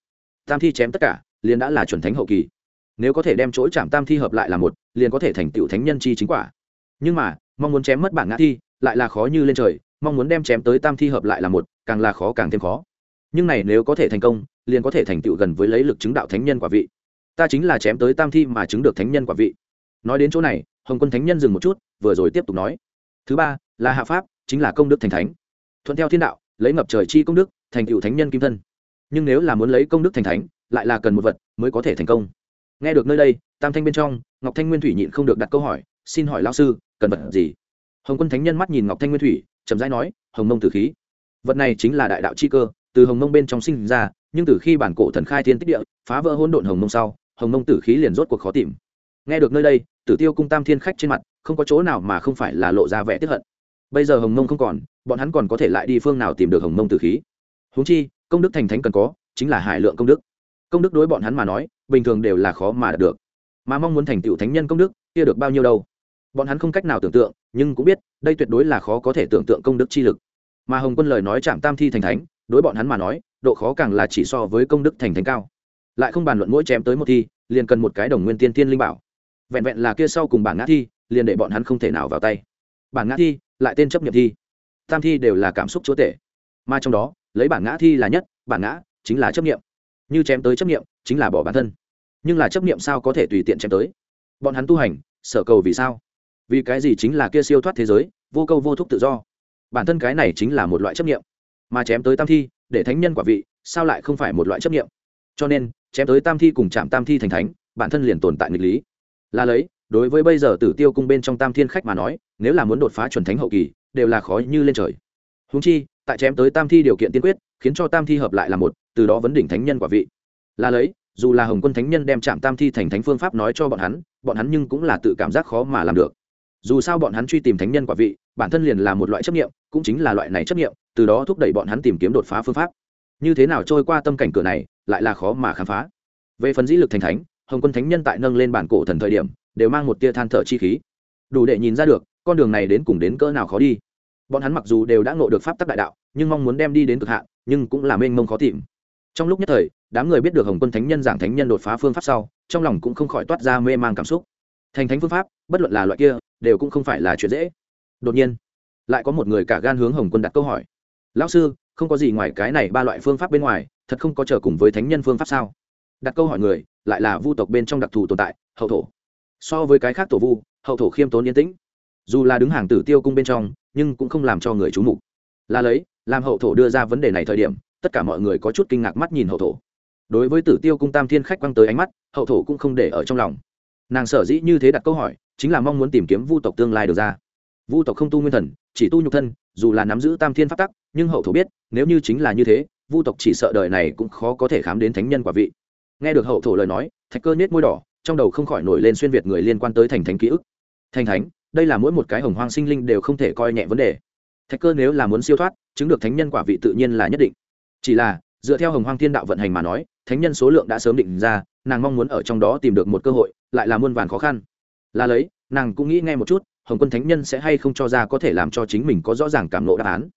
Tam thi chém tất cả, liền đã là chuẩn thánh hậu kỳ. Nếu có thể đem chỗ chạm tam thi hợp lại là một, liền có thể thành tựu thánh nhân chi chính quả nhưng mà, mong muốn chém mất bản ngã thi, lại là khó như lên trời, mong muốn đem chém tới tam thi hợp lại là một, càng là khó càng thêm khó. Nhưng này nếu có thể thành công, liền có thể thành tựu gần với lấy lực chứng đạo thánh nhân quả vị. Ta chính là chém tới tam thi mà chứng được thánh nhân quả vị. Nói đến chỗ này, hồng quân thánh nhân dừng một chút, vừa rồi tiếp tục nói. Thứ ba, là hạ pháp, chính là công đức thành thánh. Thuận theo thiên đạo, lấy ngập trời chi công đức, thành tựu thánh nhân kim thân. Nhưng nếu là muốn lấy công đức thành thánh, lại là cần một vật mới có thể thành công. Nghe được nơi đây, tam thanh bên trong, ngọc thanh nguyên thủy nhịn không được đặt câu hỏi xin hỏi lao sư, cần vật gì? Hồng quân thánh nhân mắt nhìn ngọc thanh nguyên thủy, chậm rãi nói, hồng mông tử khí. Vật này chính là đại đạo chi cơ, từ hồng mông bên trong sinh ra, nhưng từ khi bản cổ thần khai thiên tích địa, phá vỡ hỗn độn hồng mông sau, hồng mông tử khí liền rốt cuộc khó tìm. Nghe được nơi đây, tử tiêu cung tam thiên khách trên mặt, không có chỗ nào mà không phải là lộ ra vẻ tiếp hận. Bây giờ hồng mông không còn, bọn hắn còn có thể lại đi phương nào tìm được hồng mông tử khí? Huống chi, công đức thành thánh cần có, chính là hải lượng công đức. Công đức đối bọn hắn mà nói, bình thường đều là khó mà đạt được. Mà mong muốn thành tựu thánh nhân công đức, kia được bao nhiêu đâu? Bọn hắn không cách nào tưởng tượng, nhưng cũng biết, đây tuyệt đối là khó có thể tưởng tượng công đức chi lực. Mà hồng quân lời nói chạm tam thi thành thánh, đối bọn hắn mà nói, độ khó càng là chỉ so với công đức thành thánh cao. Lại không bàn luận mỗi chém tới một thi, liền cần một cái đồng nguyên tiên tiên linh bảo. Vẹn vẹn là kia sau cùng bản ngã thi, liền để bọn hắn không thể nào vào tay. Bản ngã thi, lại tên chấp nhận thi. Tam thi đều là cảm xúc chúa tể. Mà trong đó, lấy bản ngã thi là nhất, bản ngã chính là chấp nghiệm như chém tới chấp nghiệm chính là bỏ bản thân. Nhưng là chấp nghiệm sao có thể tùy tiện chém tới? Bọn hắn tu hành, sở cầu vì sao? Vì cái gì chính là kia siêu thoát thế giới, vô câu vô thúc tự do. Bản thân cái này chính là một loại chấp nghiệm mà chém tới tam thi, để thánh nhân quả vị, sao lại không phải một loại chấp nghiệm cho nên, chém tới tam thi cùng chạm tam thi thành thánh, bản thân liền tồn tại nghịch lý. Là lấy, đối với bây giờ tử tiêu cung bên trong tam thiên khách mà nói, nếu là muốn đột phá chuẩn thánh hậu kỳ, đều là khó như lên trời. Húng chi, tại chém tới tam thi điều kiện tiên quyết, khiến cho tam thi hợp lại là một, từ đó vấn đỉnh thánh nhân quả vị. Là lấy, dù là hồng quân thánh nhân đem chạm tam thi thành thánh phương pháp nói cho bọn hắn bọn hắn nhưng cũng là tự cảm giác khó mà làm được dù sao bọn hắn truy tìm thánh nhân quả vị, bản thân liền là một loại chấp nghiệm cũng chính là loại này chấp nghiệm từ đó thúc đẩy bọn hắn tìm kiếm đột phá phương pháp. Như thế nào trôi qua tâm cảnh cửa này, lại là khó mà khám phá. Về phần dĩ lực thành thánh, hồng quân thánh nhân tại nâng lên bản cổ thần thời điểm, đều mang một tia than thở chi khí. Đủ để nhìn ra được, con đường này đến cùng đến cỡ nào khó đi. Bọn hắn mặc dù đều đã ngộ được pháp tắc đại đạo, nhưng mong muốn đem đi đến cực hạn, nhưng cũng là mênh mông khó tìm. Trong lúc nhất thời, đám người biết được hồng quân thánh nhân giảng thánh nhân đột phá phương pháp sau, trong lòng cũng không khỏi toát ra mê man cảm xúc. Thành thánh phương pháp, bất luận là loại kia đều cũng không phải là chuyện dễ. Đột nhiên, lại có một người cả gan hướng hồng quân đặt câu hỏi. Lão sư, không có gì ngoài cái này ba loại phương pháp bên ngoài, thật không có chờ cùng với thánh nhân phương pháp sao? Đặt câu hỏi người, lại là vu tộc bên trong đặc thù tồn tại, hậu thổ. So với cái khác tổ vu, hậu thổ khiêm tốn yên tĩnh. Dù là đứng hàng tử tiêu cung bên trong, nhưng cũng không làm cho người chú mục. Là lấy, làm hậu thổ đưa ra vấn đề này thời điểm, tất cả mọi người có chút kinh ngạc mắt nhìn hậu thổ. Đối với tử tiêu cung tam thiên khách quăng tới ánh mắt, hậu thổ cũng không để ở trong lòng. Nàng sở dĩ như thế đặt câu hỏi chính là mong muốn tìm kiếm vu tộc tương lai được ra. Vu tộc không tu nguyên thần, chỉ tu nhục thân, dù là nắm giữ tam thiên pháp tắc, nhưng hậu thổ biết, nếu như chính là như thế, vu tộc chỉ sợ đời này cũng khó có thể khám đến thánh nhân quả vị. Nghe được hậu thổ lời nói, thạch cơ nết môi đỏ, trong đầu không khỏi nổi lên xuyên việt người liên quan tới thành thánh ký ức. Thành thánh, đây là mỗi một cái hồng hoang sinh linh đều không thể coi nhẹ vấn đề. Thạch cơ nếu là muốn siêu thoát, chứng được thánh nhân quả vị tự nhiên là nhất định. Chỉ là, dựa theo hồng hoang thiên đạo vận hành mà nói, thánh nhân số lượng đã sớm định ra, nàng mong muốn ở trong đó tìm được một cơ hội, lại là muôn vàn khó khăn là lấy, nàng cũng nghĩ nghe một chút, hồng quân thánh nhân sẽ hay không cho ra có thể làm cho chính mình có rõ ràng cảm lộ đáp án.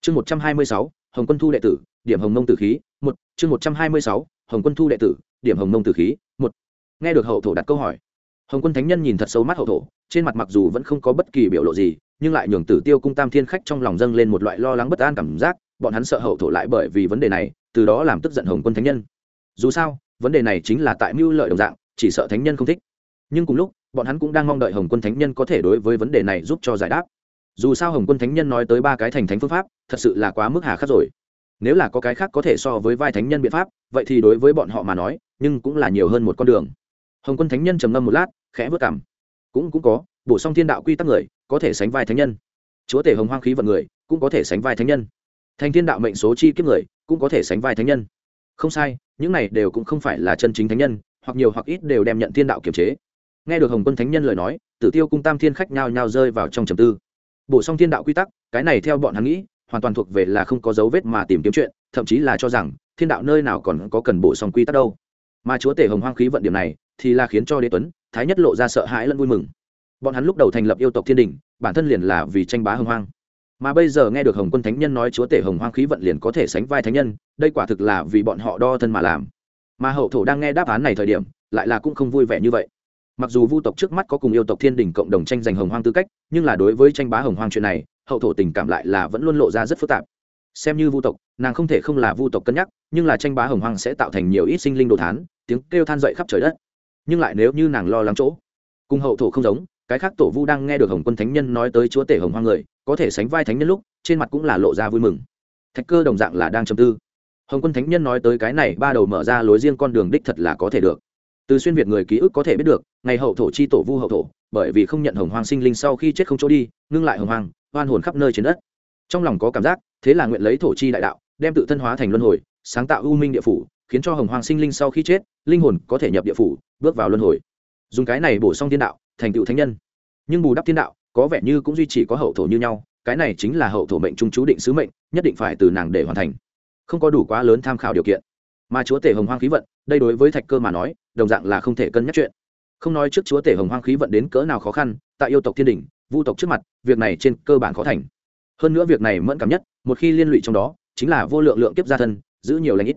Chương một trăm hai mươi sáu, hồng quân thu đệ tử, điểm hồng mông tử khí, một, chương một trăm hai mươi sáu, hồng quân thu đệ tử, điểm hồng mông tử khí, một. Nghe được hậu thổ đặt câu hỏi, hồng quân thánh nhân nhìn thật sâu mắt hậu thổ, trên mặt mặc dù vẫn không có bất kỳ biểu lộ gì, nhưng lại nhường tử tiêu cung tam thiên khách trong lòng dâng lên một loại lo lắng bất an cảm giác, bọn hắn sợ hậu thổ lại bởi vì vấn đề này, từ đó làm tức giận hồng quân thánh nhân. Dù sao, vấn đề này chính là tại mưu lợi đồng dạng, chỉ sợ thánh nhân không thích. Nhưng cùng lúc bọn hắn cũng đang mong đợi hồng quân thánh nhân có thể đối với vấn đề này giúp cho giải đáp. Dù sao hồng quân thánh nhân nói tới ba cái thành thánh phương pháp, thật sự là quá mức hà khắc rồi. Nếu là có cái khác có thể so với vai thánh nhân biện pháp, vậy thì đối với bọn họ mà nói, nhưng cũng là nhiều hơn một con đường. Hồng quân thánh nhân trầm ngâm một lát, khẽ vớt cảm. Cũng cũng có, bổ sung thiên đạo quy tắc người, có thể sánh vai thánh nhân. Chúa tể hồng hoang khí vận người, cũng có thể sánh vai thánh nhân. Thành thiên đạo mệnh số chi kiếp người, cũng có thể sánh vai thánh nhân. Không sai, những này đều cũng không phải là chân chính thánh nhân, hoặc nhiều hoặc ít đều đem nhận thiên đạo kiềm chế nghe được hồng quân thánh nhân lời nói, tử tiêu cung tam thiên khách nhao nhao rơi vào trong trầm tư. Bổ sung thiên đạo quy tắc, cái này theo bọn hắn nghĩ, hoàn toàn thuộc về là không có dấu vết mà tìm kiếm chuyện, thậm chí là cho rằng, thiên đạo nơi nào còn có cần bổ sung quy tắc đâu. Mà chúa tể hồng hoang khí vận điểm này, thì là khiến cho đế tuấn, thái nhất lộ ra sợ hãi lẫn vui mừng. Bọn hắn lúc đầu thành lập yêu tộc thiên đình, bản thân liền là vì tranh bá hồng hoang. Mà bây giờ nghe được hồng quân thánh nhân nói chúa tể hồng hoang khí vận liền có thể sánh vai thánh nhân, đây quả thực là vì bọn họ đo thân mà làm. Mà hậu thổ đang nghe đáp án này thời điểm, lại là cũng không vui vẻ như vậy mặc dù vu tộc trước mắt có cùng yêu tộc thiên đình cộng đồng tranh giành hồng hoang tư cách, nhưng là đối với tranh bá hồng hoang chuyện này, hậu thổ tình cảm lại là vẫn luôn lộ ra rất phức tạp. Xem như vu tộc, nàng không thể không là vu tộc cân nhắc, nhưng là tranh bá hồng hoang sẽ tạo thành nhiều ít sinh linh đồ thán, tiếng kêu than dậy khắp trời đất. Nhưng lại nếu như nàng lo lắng chỗ, cùng hậu thổ không giống, cái khác tổ vu đang nghe được hồng quân thánh nhân nói tới chúa tể hồng hoang người, có thể sánh vai thánh nhân lúc, trên mặt cũng là lộ ra vui mừng. Thạch cơ đồng dạng là đang trầm tư. Hồng quân thánh nhân nói tới cái này, ba đầu mở ra lối riêng con đường đích thật là có thể được từ xuyên việt người ký ức có thể biết được, ngày hậu thổ chi tổ vu hậu thổ, bởi vì không nhận hồng hoang sinh linh sau khi chết không chỗ đi, ngưng lại hồng hoang, oan hồn khắp nơi trên đất. Trong lòng có cảm giác, thế là nguyện lấy thổ chi đại đạo, đem tự thân hóa thành luân hồi, sáng tạo u minh địa phủ, khiến cho hồng hoang sinh linh sau khi chết, linh hồn có thể nhập địa phủ, bước vào luân hồi. Dùng cái này bổ sung thiên đạo, thành tựu thánh nhân. Nhưng bù đắp thiên đạo, có vẻ như cũng duy trì có hậu thổ như nhau, cái này chính là hậu thổ mệnh trung chú định sứ mệnh, nhất định phải từ nàng để hoàn thành. Không có đủ quá lớn tham khảo điều kiện. Mà chúa tể hồng hoang khí vận đây đối với thạch cơ mà nói, đồng dạng là không thể cân nhắc chuyện. Không nói trước chúa tể hồng hoang khí vận đến cỡ nào khó khăn, tại yêu tộc thiên đình, vu tộc trước mặt, việc này trên cơ bản khó thành. Hơn nữa việc này mẫn cảm nhất, một khi liên lụy trong đó, chính là vô lượng lượng kiếp gia thân, giữ nhiều lãnh ít.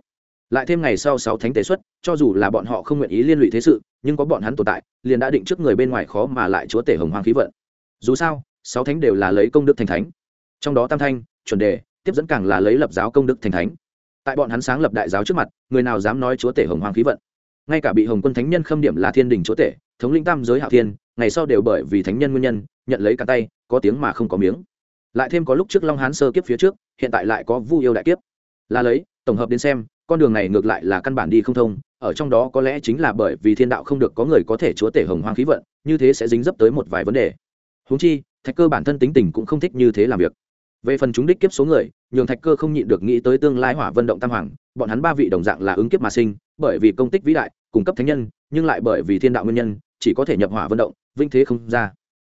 Lại thêm ngày sau sáu thánh tế xuất, cho dù là bọn họ không nguyện ý liên lụy thế sự, nhưng có bọn hắn tồn tại, liền đã định trước người bên ngoài khó mà lại chúa tể hồng hoang khí vận. Dù sao, sáu thánh đều là lấy công đức thành thánh. Trong đó tam thanh, chuẩn đề, tiếp dẫn càng là lấy lập giáo công đức thành thánh tại bọn hắn sáng lập đại giáo trước mặt, người nào dám nói chúa tể hồng hoàng khí vận? Ngay cả bị hồng quân thánh nhân khâm điểm là thiên đình chúa tể, thống linh tam giới hạo thiên, ngày sau đều bởi vì thánh nhân nguyên nhân, nhận lấy cả tay, có tiếng mà không có miếng. Lại thêm có lúc trước long hán sơ kiếp phía trước, hiện tại lại có vu yêu đại kiếp. Là lấy, tổng hợp đến xem, con đường này ngược lại là căn bản đi không thông, ở trong đó có lẽ chính là bởi vì thiên đạo không được có người có thể chúa tể hồng hoang khí vận, như thế sẽ dính dấp tới một vài vấn đề. Húng chi, thạch cơ bản thân tính tình cũng không thích như thế làm việc về phần chúng đích kiếp số người, nhường thạch cơ không nhịn được nghĩ tới tương lai hỏa vận động tam hoàng, bọn hắn ba vị đồng dạng là ứng kiếp mà sinh, bởi vì công tích vĩ đại, cung cấp thánh nhân, nhưng lại bởi vì thiên đạo nguyên nhân, chỉ có thể nhập hỏa vận động vinh thế không ra.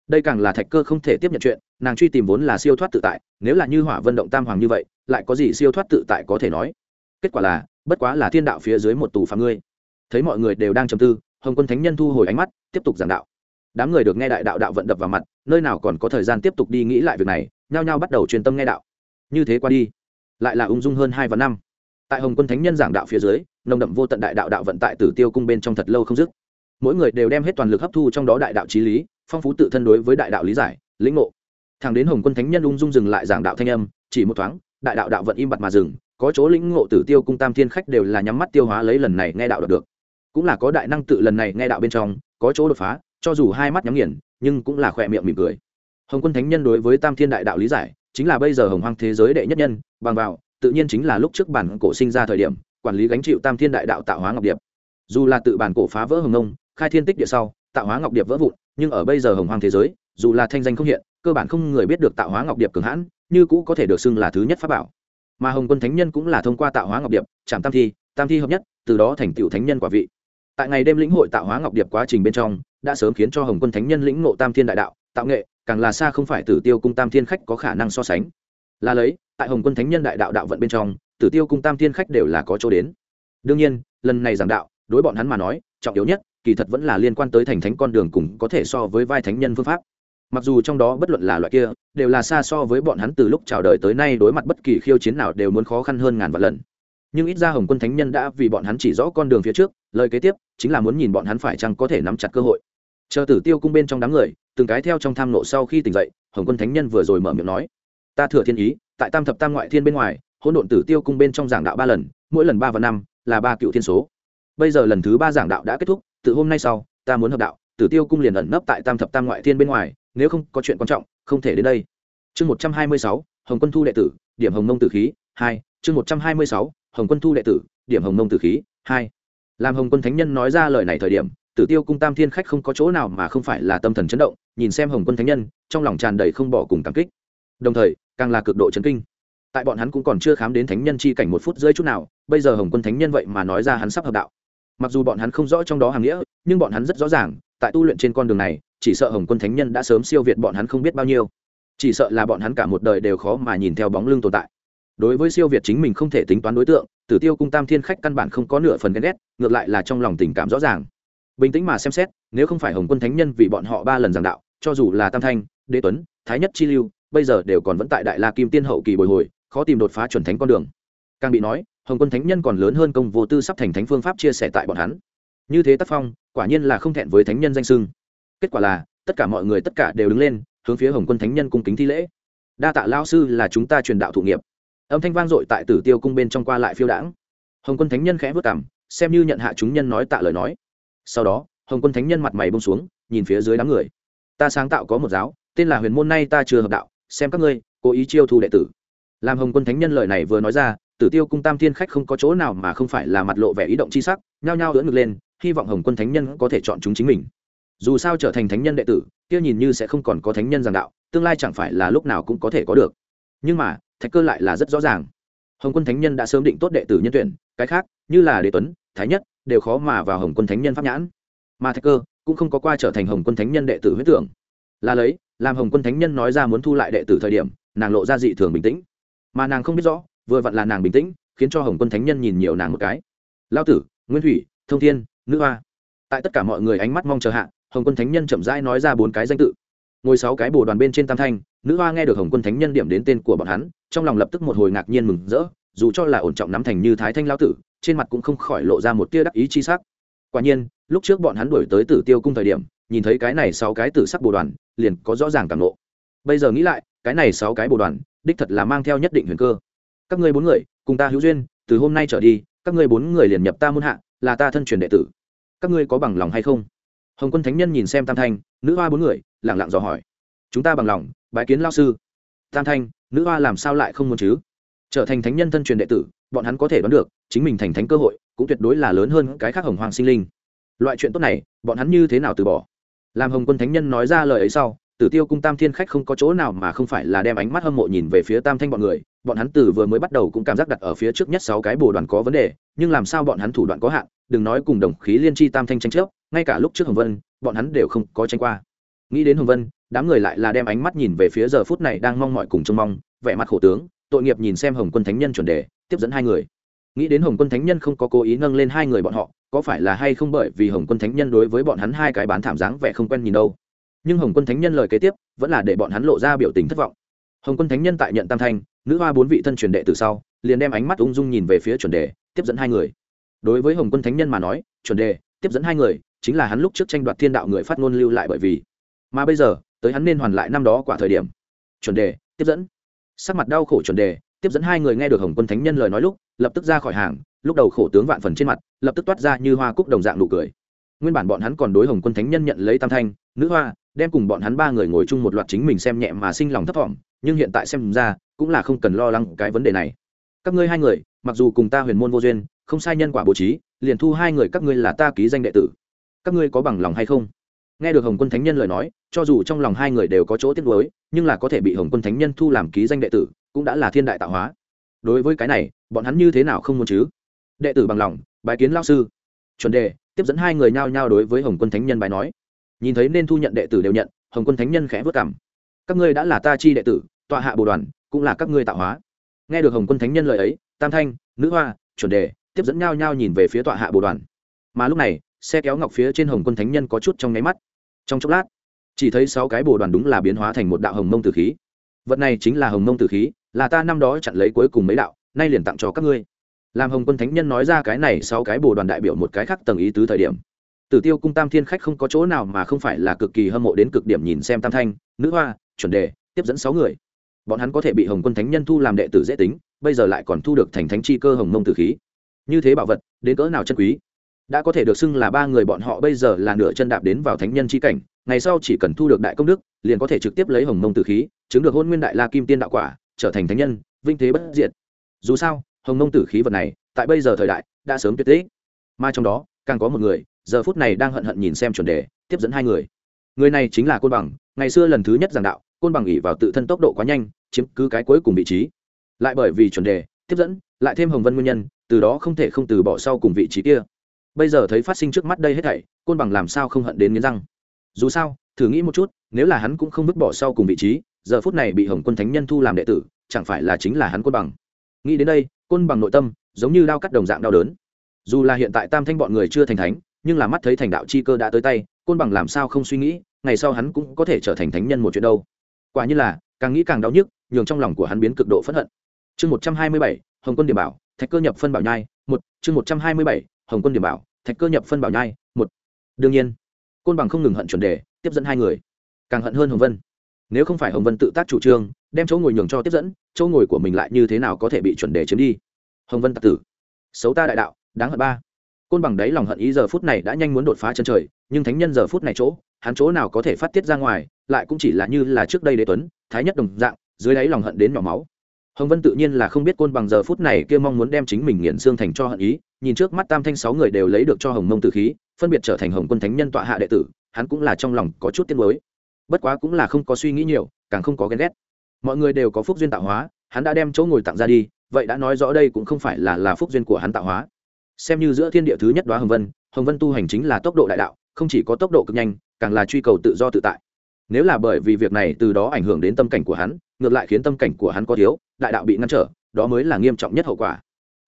Đây càng là thạch cơ không thể tiếp nhận chuyện, nàng truy tìm vốn là siêu thoát tự tại, nếu là như hỏa vận động tam hoàng như vậy, lại có gì siêu thoát tự tại có thể nói? Kết quả là, bất quá là thiên đạo phía dưới một tù phạm ngươi. Thấy mọi người đều đang trầm tư, hồng quân thánh nhân thu hồi ánh mắt, tiếp tục giảng đạo. Đám người được nghe đại đạo đạo vận đập vào mặt, nơi nào còn có thời gian tiếp tục đi nghĩ lại việc này nhao nhao bắt đầu truyền tâm nghe đạo. Như thế qua đi, lại là ung dung hơn hai và năm. Tại hồng quân thánh nhân giảng đạo phía dưới, nồng đậm vô tận đại đạo đạo vận tại tử tiêu cung bên trong thật lâu không dứt. Mỗi người đều đem hết toàn lực hấp thu trong đó đại đạo trí lý, phong phú tự thân đối với đại đạo lý giải, lĩnh ngộ. Thẳng đến hồng quân thánh nhân ung dung dừng lại giảng đạo thanh âm, chỉ một thoáng, đại đạo đạo vận im bặt mà dừng, có chỗ lĩnh ngộ tử tiêu cung tam thiên khách đều là nhắm mắt tiêu hóa lấy lần này nghe đạo được. Cũng là có đại năng tự lần này nghe đạo bên trong, có chỗ đột phá, cho dù hai mắt nhắm nghiền, nhưng cũng là khỏe miệng mỉm cười hồng quân thánh nhân đối với tam thiên đại đạo lý giải, chính là bây giờ hồng hoang thế giới đệ nhất nhân, bằng vào, tự nhiên chính là lúc trước bản cổ sinh ra thời điểm, quản lý gánh chịu tam thiên đại đạo tạo hóa ngọc điệp. Dù là tự bản cổ phá vỡ hồng nông khai thiên tích địa sau, tạo hóa ngọc điệp vỡ vụn, nhưng ở bây giờ hồng hoang thế giới, dù là thanh danh không hiện, cơ bản không người biết được tạo hóa ngọc điệp cường hãn, như cũ có thể được xưng là thứ nhất pháp bảo. Mà hồng quân thánh nhân cũng là thông qua tạo hóa ngọc điệp, chạm tam thi tam thi hợp nhất, từ đó thành tựu thánh nhân quả vị. Tại ngày đêm lĩnh hội tạo hóa ngọc điệp quá trình bên trong, đã sớm khiến cho hồng quân thánh nhân lĩnh ngộ tam thiên đại đạo, tạo nghệ càng là xa không phải tử tiêu cung tam thiên khách có khả năng so sánh. Là lấy, tại hồng quân thánh nhân đại đạo đạo vận bên trong, tử tiêu cung tam thiên khách đều là có chỗ đến. Đương nhiên, lần này giảng đạo, đối bọn hắn mà nói, trọng yếu nhất, kỳ thật vẫn là liên quan tới thành thánh con đường cùng có thể so với vai thánh nhân phương pháp. Mặc dù trong đó bất luận là loại kia, đều là xa so với bọn hắn từ lúc chào đời tới nay đối mặt bất kỳ khiêu chiến nào đều muốn khó khăn hơn ngàn vạn lần. Nhưng ít ra hồng quân thánh nhân đã vì bọn hắn chỉ rõ con đường phía trước, lời kế tiếp, chính là muốn nhìn bọn hắn phải chăng có thể nắm chặt cơ hội. Chờ tử tiêu cung bên trong đám người từng cái theo trong tham nộ sau khi tỉnh dậy, hồng quân thánh nhân vừa rồi mở miệng nói, ta thừa thiên ý, tại tam thập tam ngoại thiên bên ngoài, hỗn độn tử tiêu cung bên trong giảng đạo ba lần, mỗi lần ba và năm là ba cựu thiên số. Bây giờ lần thứ ba giảng đạo đã kết thúc, từ hôm nay sau, ta muốn hợp đạo, tử tiêu cung liền ẩn nấp tại tam thập tam ngoại thiên bên ngoài, nếu không có chuyện quan trọng, không thể đến đây. Chương một trăm hai mươi sáu, hồng quân thu đệ tử, điểm hồng nông tử khí, hai. Chương một trăm hai mươi sáu, hồng quân thu đệ tử, điểm hồng nông tử khí, hai. Làm hồng quân thánh nhân nói ra lời này thời điểm tử tiêu cung tam thiên khách không có chỗ nào mà không phải là tâm thần chấn động, nhìn xem hồng quân thánh nhân, trong lòng tràn đầy không bỏ cùng cảm kích. Đồng thời, càng là cực độ chấn kinh. Tại bọn hắn cũng còn chưa khám đến thánh nhân chi cảnh một phút rưỡi chút nào, bây giờ hồng quân thánh nhân vậy mà nói ra hắn sắp hợp đạo. Mặc dù bọn hắn không rõ trong đó hàng nghĩa, nhưng bọn hắn rất rõ ràng, tại tu luyện trên con đường này, chỉ sợ hồng quân thánh nhân đã sớm siêu việt bọn hắn không biết bao nhiêu. Chỉ sợ là bọn hắn cả một đời đều khó mà nhìn theo bóng lưng tồn tại. Đối với siêu việt chính mình không thể tính toán đối tượng, tử tiêu cung tam thiên khách căn bản không có nửa phần ghen ghét, ngược lại là trong lòng tình cảm rõ ràng bình tĩnh mà xem xét, nếu không phải hồng quân thánh nhân vì bọn họ ba lần giảng đạo, cho dù là tam thanh, đế tuấn, thái nhất chi lưu, bây giờ đều còn vẫn tại đại la kim tiên hậu kỳ bồi hồi, khó tìm đột phá chuẩn thánh con đường. Càng bị nói, hồng quân thánh nhân còn lớn hơn công vô tư sắp thành thánh phương pháp chia sẻ tại bọn hắn. Như thế tác phong, quả nhiên là không thẹn với thánh nhân danh sưng. Kết quả là, tất cả mọi người tất cả đều đứng lên, hướng phía hồng quân thánh nhân cung kính thi lễ. Đa tạ lao sư là chúng ta truyền đạo thụ nghiệp. Âm thanh vang dội tại tử tiêu cung bên trong qua lại phiêu đãng. Hồng quân thánh nhân khẽ vất cảm xem như nhận hạ chúng nhân nói tạ lời nói sau đó, hồng quân thánh nhân mặt mày bông xuống, nhìn phía dưới đám người. Ta sáng tạo có một giáo, tên là huyền môn nay ta chưa hợp đạo, xem các ngươi, cố ý chiêu thu đệ tử. Làm hồng quân thánh nhân lời này vừa nói ra, tử tiêu cung tam thiên khách không có chỗ nào mà không phải là mặt lộ vẻ ý động c h i sắc, nhao nhao ưỡn ngực lên, hy vọng hồng quân thánh nhân có thể chọn chúng chính mình. Dù sao trở thành thánh nhân đệ tử, kia nhìn như sẽ không còn có thánh nhân giảng đạo, tương lai chẳng phải là lúc nào cũng có thể có được. Nhưng mà, thạch cơ lại là rất rõ ràng. Hồng quân thánh nhân đã sớm định tốt đệ tử nhân tuyển, cái khác, như là đế tuấn, thái nhất đều khó mà vào hồng quân thánh nhân pháp nhãn. Mà thạch cơ cũng không có qua trở thành hồng quân thánh nhân đệ tử huyết tưởng. Là lấy, làm hồng quân thánh nhân nói ra muốn thu lại đệ tử thời điểm, nàng lộ ra dị thường bình tĩnh. Mà nàng không biết rõ, vừa vặn là nàng bình tĩnh, khiến cho hồng quân thánh nhân nhìn nhiều nàng một cái. Lao tử, nguyên thủy, thông thiên, nữ hoa. Tại tất cả mọi người ánh mắt mong chờ hạ, hồng quân thánh nhân chậm rãi nói ra bốn cái danh tự. Ngồi sáu cái bồ đoàn bên trên tam thanh, nữ hoa nghe được hồng quân thánh nhân điểm đến tên của bọn hắn, trong lòng lập tức một hồi ngạc nhiên mừng rỡ, dù cho là ổn trọng nắm thành như thái thanh lao tử trên mặt cũng không khỏi lộ ra một tia đắc ý chi sắc. Quả nhiên, lúc trước bọn hắn đuổi tới tử tiêu cung thời điểm, nhìn thấy cái này sáu cái tử sắc bồ đoàn, liền có rõ ràng cảm ngộ. bây giờ nghĩ lại, cái này sáu cái bồ đoàn, đích thật là mang theo nhất định huyền cơ. Các ngươi bốn người, cùng ta hữu duyên, từ hôm nay trở đi, các ngươi bốn người liền nhập ta môn hạ, là ta thân truyền đệ tử. Các ngươi có bằng lòng hay không? Hồng quân thánh nhân nhìn xem tam thanh, nữ hoa bốn người lẳng lặng dò hỏi. Chúng ta bằng lòng, bái kiến lão sư. Tam thanh, nữ hoa làm sao lại không muốn chứ? Trở thành thánh nhân thân truyền đệ tử bọn hắn có thể đoán được, chính mình thành thánh cơ hội cũng tuyệt đối là lớn hơn cái khác hồng hoàng sinh linh. Loại chuyện tốt này, bọn hắn như thế nào từ bỏ? Làm hồng quân thánh nhân nói ra lời ấy sau, tử tiêu cung tam thiên khách không có chỗ nào mà không phải là đem ánh mắt hâm mộ nhìn về phía tam thanh bọn người, bọn hắn từ vừa mới bắt đầu cũng cảm giác đặt ở phía trước nhất sáu cái bồ đoàn có vấn đề, nhưng làm sao bọn hắn thủ đoạn có hạn, đừng nói cùng đồng khí liên tri tam thanh tranh chấp, ngay cả lúc trước hồng vân, bọn hắn đều không có tranh qua. Nghĩ đến hồng vân, đám người lại là đem ánh mắt nhìn về phía giờ phút này đang mong mọi cùng trông mong, vẻ mặt khổ tướng, tội nghiệp nhìn xem hồng quân thánh nhân chuẩn đề tiếp dẫn hai người. Nghĩ đến hồng quân thánh nhân không có cố ý nâng lên hai người bọn họ, có phải là hay không bởi vì hồng quân thánh nhân đối với bọn hắn hai cái bán thảm dáng vẻ không quen nhìn đâu. Nhưng hồng quân thánh nhân lời kế tiếp, vẫn là để bọn hắn lộ ra biểu tình thất vọng. Hồng quân thánh nhân tại nhận tam thanh, nữ hoa bốn vị thân truyền đệ từ sau, liền đem ánh mắt ung dung nhìn về phía chuẩn đề, tiếp dẫn hai người. Đối với hồng quân thánh nhân mà nói, chuẩn đề, tiếp dẫn hai người, chính là hắn lúc trước tranh đoạt thiên đạo người phát ngôn lưu lại bởi vì. Mà bây giờ, tới hắn nên hoàn lại năm đó quả thời điểm. Chuẩn đề, tiếp dẫn. Sắc mặt đau khổ chuẩn đề tiếp dẫn hai người nghe được hồng quân thánh nhân lời nói lúc, lập tức ra khỏi hàng, lúc đầu khổ tướng vạn phần trên mặt, lập tức toát ra như hoa cúc đồng dạng nụ cười. Nguyên bản bọn hắn còn đối hồng quân thánh nhân nhận lấy tam thanh, nữ hoa, đem cùng bọn hắn ba người ngồi chung một loạt chính mình xem nhẹ mà sinh lòng thấp thỏm, nhưng hiện tại xem ra, cũng là không cần lo lắng cái vấn đề này. Các ngươi hai người, mặc dù cùng ta huyền môn vô duyên, không sai nhân quả bố trí, liền thu hai người các ngươi là ta ký danh đệ tử. Các ngươi có bằng lòng hay không? Nghe được hồng quân thánh nhân lời nói, cho dù trong lòng hai người đều có chỗ tiếc nuối, nhưng là có thể bị hồng quân thánh nhân thu làm ký danh đệ tử cũng đã là thiên đại tạo hóa. Đối với cái này, bọn hắn như thế nào không muốn chứ? Đệ tử bằng lòng bài kiến lao sư. Chuẩn đề, tiếp dẫn hai người nhao nhao đối với hồng quân thánh nhân bài nói. Nhìn thấy nên thu nhận đệ tử đều nhận, hồng quân thánh nhân khẽ vất cảm các ngươi đã là ta chi đệ tử, tọa hạ bồ đoàn, cũng là các ngươi tạo hóa. Nghe được hồng quân thánh nhân lời ấy, tam thanh, nữ hoa, chuẩn đề, tiếp dẫn nhao nhao nhìn về phía tọa hạ bồ đoàn. Mà lúc này, xe kéo ngọc phía trên hồng quân thánh nhân có chút trong nháy mắt. Trong chốc lát, chỉ thấy sáu cái bồ đoàn đúng là biến hóa thành một đạo hồng mông tử khí vật này chính là hồng mông tử khí, là ta năm đó chặn lấy cuối cùng mấy đạo, nay liền tặng cho các ngươi. Làm hồng quân thánh nhân nói ra cái này sáu cái bồ đoàn đại biểu một cái khác tầng ý tứ thời điểm. Tử tiêu cung tam thiên khách không có chỗ nào mà không phải là cực kỳ hâm mộ đến cực điểm nhìn xem tam thanh, nữ hoa, chuẩn đề, tiếp dẫn sáu người. Bọn hắn có thể bị hồng quân thánh nhân thu làm đệ tử dễ tính, bây giờ lại còn thu được thành thánh chi cơ hồng mông tử khí. Như thế bảo vật, đến cỡ nào chân quý? Đã có thể được xưng là ba người bọn họ bây giờ là nửa chân đạp đến vào thánh nhân chi cảnh ngày sau chỉ cần thu được đại công đức, liền có thể trực tiếp lấy hồng mông tử khí, chứng được hôn nguyên đại la kim tiên đạo quả, trở thành thánh nhân, vinh thế bất diệt. Dù sao, hồng mông tử khí vật này, tại bây giờ thời đại, đã sớm tuyệt tích. Mà trong đó, càng có một người, giờ phút này đang hận hận nhìn xem chuẩn đề, tiếp dẫn hai người. Người này chính là côn bằng, ngày xưa lần thứ nhất giảng đạo, côn bằng ỉ vào tự thân tốc độ quá nhanh, chiếm cứ cái cuối cùng vị trí. Lại bởi vì chuẩn đề, tiếp dẫn, lại thêm hồng vân nguyên nhân, từ đó không thể không từ bỏ sau cùng vị trí kia. Bây giờ thấy phát sinh trước mắt đây hết thảy, côn bằng làm sao không hận đến nghiến răng? Dù sao, thử nghĩ một chút, nếu là hắn cũng không vứt bỏ sau cùng vị trí, giờ phút này bị hồng quân thánh nhân thu làm đệ tử, chẳng phải là chính là hắn côn bằng. Nghĩ đến đây côn bằng nội tâm giống như đao cắt đồng dạng đau đớn. Dù là hiện tại tam thanh bọn người chưa thành thánh, nhưng là mắt thấy thành đạo chi cơ đã tới tay côn bằng làm sao không suy nghĩ, ngày sau hắn cũng có thể trở thành thánh nhân một chuyện đâu. Quả như là, càng nghĩ càng đau nhức, nhường trong lòng của hắn biến cực độ phẫn hận. Chương một trăm hai mươi bảy, hồng quân điểm bảo, thạch cơ nhập phân bảo nhai, một. Chương một trăm hai mươi bảy, hồng quân điểm bảo, thạch cơ nhập phân bảo nhai, một. Đương nhiên côn bằng không ngừng hận chuẩn đề, tiếp dẫn hai người. Càng hận hơn hồng vân. Nếu không phải hồng vân tự tác chủ trương, đem chỗ ngồi nhường cho tiếp dẫn, chỗ ngồi của mình lại như thế nào có thể bị chuẩn đề chiếm đi? Hồng vân tạc tử. Xấu ta đại đạo, đáng hận ba. Côn bằng đấy lòng hận ý giờ phút này đã nhanh muốn đột phá chân trời, nhưng thánh nhân giờ phút này chỗ, hắn chỗ nào có thể phát tiết ra ngoài, lại cũng chỉ là như là trước đây đế tuấn, thái nhất đồng dạng, dưới đáy lòng hận đến nhỏ máu hồng vân tự nhiên là không biết côn bằng giờ phút này kia mong muốn đem chính mình nghiền xương thành cho hận ý, nhìn trước mắt tam thanh sáu người đều lấy được cho hồng mông tử khí, phân biệt trở thành hồng quân thánh nhân tọa hạ đệ tử, hắn cũng là trong lòng có chút tiếc nuối. Bất quá cũng là không có suy nghĩ nhiều, càng không có ghen ghét. Mọi người đều có phúc duyên tạo hóa, hắn đã đem chỗ ngồi tặng ra đi, vậy đã nói rõ đây cũng không phải là là phúc duyên của hắn tạo hóa. Xem như giữa thiên địa thứ nhất đoá hồng vân hồng vân tu hành chính là tốc độ đại đạo, không chỉ có tốc độ cực nhanh, càng là truy cầu tự do tự tại. Nếu là bởi vì việc này từ đó ảnh hưởng đến tâm cảnh của hắn ngược lại khiến tâm cảnh của hắn có thiếu, đại đạo bị ngăn trở, đó mới là nghiêm trọng nhất hậu quả.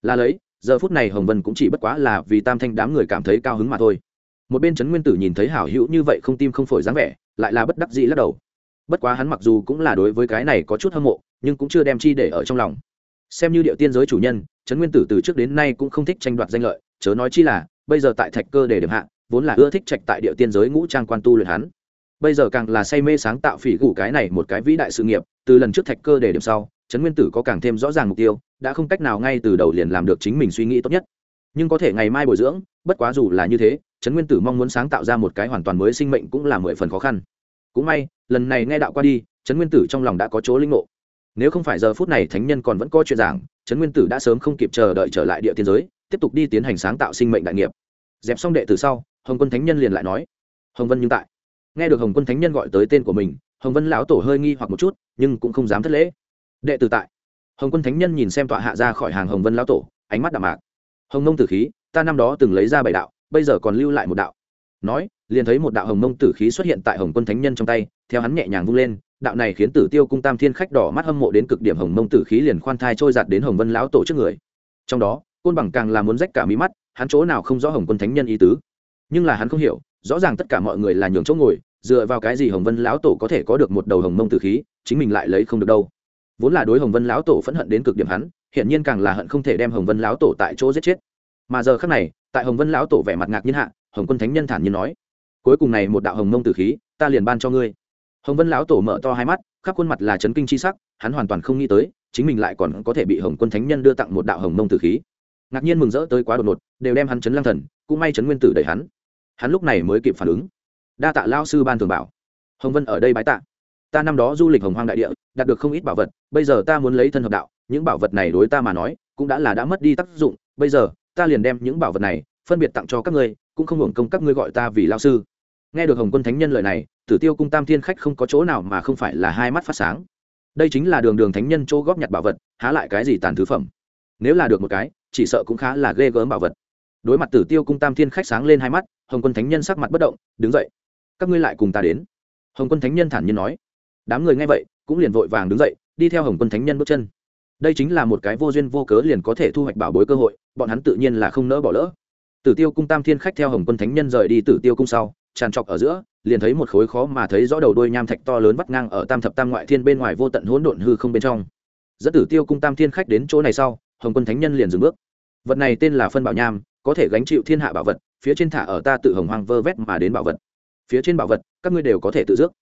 Là lấy, giờ phút này hồng vân cũng chỉ bất quá là vì tam thanh đám người cảm thấy cao hứng mà thôi. Một bên trấn nguyên tử nhìn thấy hảo hữu như vậy không tim không phổi dáng vẻ, lại là bất đắc dĩ lắc đầu. Bất quá hắn mặc dù cũng là đối với cái này có chút hâm mộ, nhưng cũng chưa đem chi để ở trong lòng. Xem như điệu tiên giới chủ nhân, trấn nguyên tử từ trước đến nay cũng không thích tranh đoạt danh lợi, chớ nói chi là, bây giờ tại thạch cơ để điểm hạ, vốn là ưa thích trạch tại điệu tiên giới ngũ trang quan tu luyện hắn bây giờ càng là say mê sáng tạo phỉ gủ cái này một cái vĩ đại sự nghiệp, từ lần trước thạch cơ để điểm sau, trấn nguyên tử có càng thêm rõ ràng mục tiêu, đã không cách nào ngay từ đầu liền làm được chính mình suy nghĩ tốt nhất. Nhưng có thể ngày mai bồi dưỡng, bất quá dù là như thế, trấn nguyên tử mong muốn sáng tạo ra một cái hoàn toàn mới sinh mệnh cũng là mười phần khó khăn. Cũng may, lần này nghe đạo qua đi, trấn nguyên tử trong lòng đã có chỗ linh ngộ. Nếu không phải giờ phút này thánh nhân còn vẫn có chuyện giảng, trấn nguyên tử đã sớm không kịp chờ đợi trở lại địa tiên giới, tiếp tục đi tiến hành sáng tạo sinh mệnh đại nghiệp. Dẹp xong đệ từ sau, hồng quân thánh nhân liền lại nói, hồng vân nhưng tại nghe được hồng quân thánh nhân gọi tới tên của mình, hồng vân lão tổ hơi nghi hoặc một chút, nhưng cũng không dám thất lễ. Đệ tử tại. Hồng quân thánh nhân nhìn xem tọa hạ ra khỏi hàng hồng vân lão tổ, ánh mắt đạm mạc. Hồng nông tử khí, ta năm đó từng lấy ra bảy đạo, bây giờ còn lưu lại một đạo. Nói, liền thấy một đạo hồng Nông tử khí xuất hiện tại hồng quân thánh nhân trong tay, theo hắn nhẹ nhàng vung lên, đạo này khiến tử tiêu cung tam thiên khách đỏ mắt hâm mộ đến cực điểm hồng mông tử khí liền khoan thai trôi giạt đến hồng vân lão tổ trước người. Trong đó, côn bằng càng là muốn rách cả mí mắt, hắn chỗ nào không rõ hồng quân thánh nhân ý tứ. Nhưng là hắn không hiểu rõ ràng tất cả mọi người là nhường chỗ ngồi, dựa vào cái gì hồng vân lão tổ có thể có được một đầu hồng mông tử khí, chính mình lại lấy không được đâu. Vốn là đối hồng vân lão tổ phẫn hận đến cực điểm hắn, hiển nhiên càng là hận không thể đem hồng vân lão tổ tại chỗ giết chết. Mà giờ khác này, tại hồng vân lão tổ vẻ mặt ngạc nhiên hạ, hồng quân thánh nhân thản nhiên nói, cuối cùng này một đạo hồng mông tử khí, ta liền ban cho ngươi. Hồng vân lão tổ mở to hai mắt, khắp khuôn mặt là chấn kinh c h i sắc, hắn hoàn toàn không nghĩ tới, chính mình lại còn có thể bị hồng quân thánh nhân đưa tặng một đạo hồng mông tử khí. Ngạc nhiên mừng rỡ tới quá đột ngột, đều đem hắn chấn lang thần, cũng may chấn nguyên tử đẩy hắn hắn lúc này mới kịp phản ứng. Đa tạ lao sư ban thường bảo. Hồng vân ở đây bái tạ. Ta năm đó du lịch hồng hoang đại địa, đạt được không ít bảo vật, bây giờ ta muốn lấy thân hợp đạo, những bảo vật này đối ta mà nói, cũng đã là đã mất đi tác dụng, bây giờ, ta liền đem những bảo vật này, phân biệt tặng cho các ngươi, cũng không hưởng công các ngươi gọi ta vì lao sư. Nghe được hồng quân thánh nhân lời này, tử tiêu cung tam thiên khách không có chỗ nào mà không phải là hai mắt phát sáng. Đây chính là đường đường thánh nhân chỗ góp nhặt bảo vật, há lại cái gì tàn thứ phẩm. Nếu là được một cái, chỉ sợ cũng khá là ghê gớm bảo vật. Đối mặt tử tiêu cung tam thiên khách sáng lên hai mắt hồng quân thánh nhân sắc mặt bất động, đứng dậy, các ngươi lại cùng ta đến. Hồng quân thánh nhân thản nhiên nói. Đám người nghe vậy, cũng liền vội vàng đứng dậy, đi theo hồng quân thánh nhân bước chân. Đây chính là một cái vô duyên vô cớ liền có thể thu hoạch bảo bối cơ hội, bọn hắn tự nhiên là không nỡ bỏ lỡ. Tử tiêu cung tam thiên khách theo hồng quân thánh nhân rời đi tử tiêu cung sau, tràn trọc ở giữa, liền thấy một khối khó mà thấy rõ đầu đôi nham thạch to lớn vắt ngang ở tam thập tam ngoại thiên bên ngoài vô tận hỗn độn hư không bên trong. Dẫn tử tiêu cung tam thiên khách đến chỗ này sau, hồng quân thánh nhân liền dừng bước. Vật này tên là phân bảo nham, có thể gánh chịu thiên hạ bảo vật phía trên thả ở ta tự hồng hoang vơ vét mà đến bảo vật. Phía trên bảo vật, các ngươi đều có thể tự dước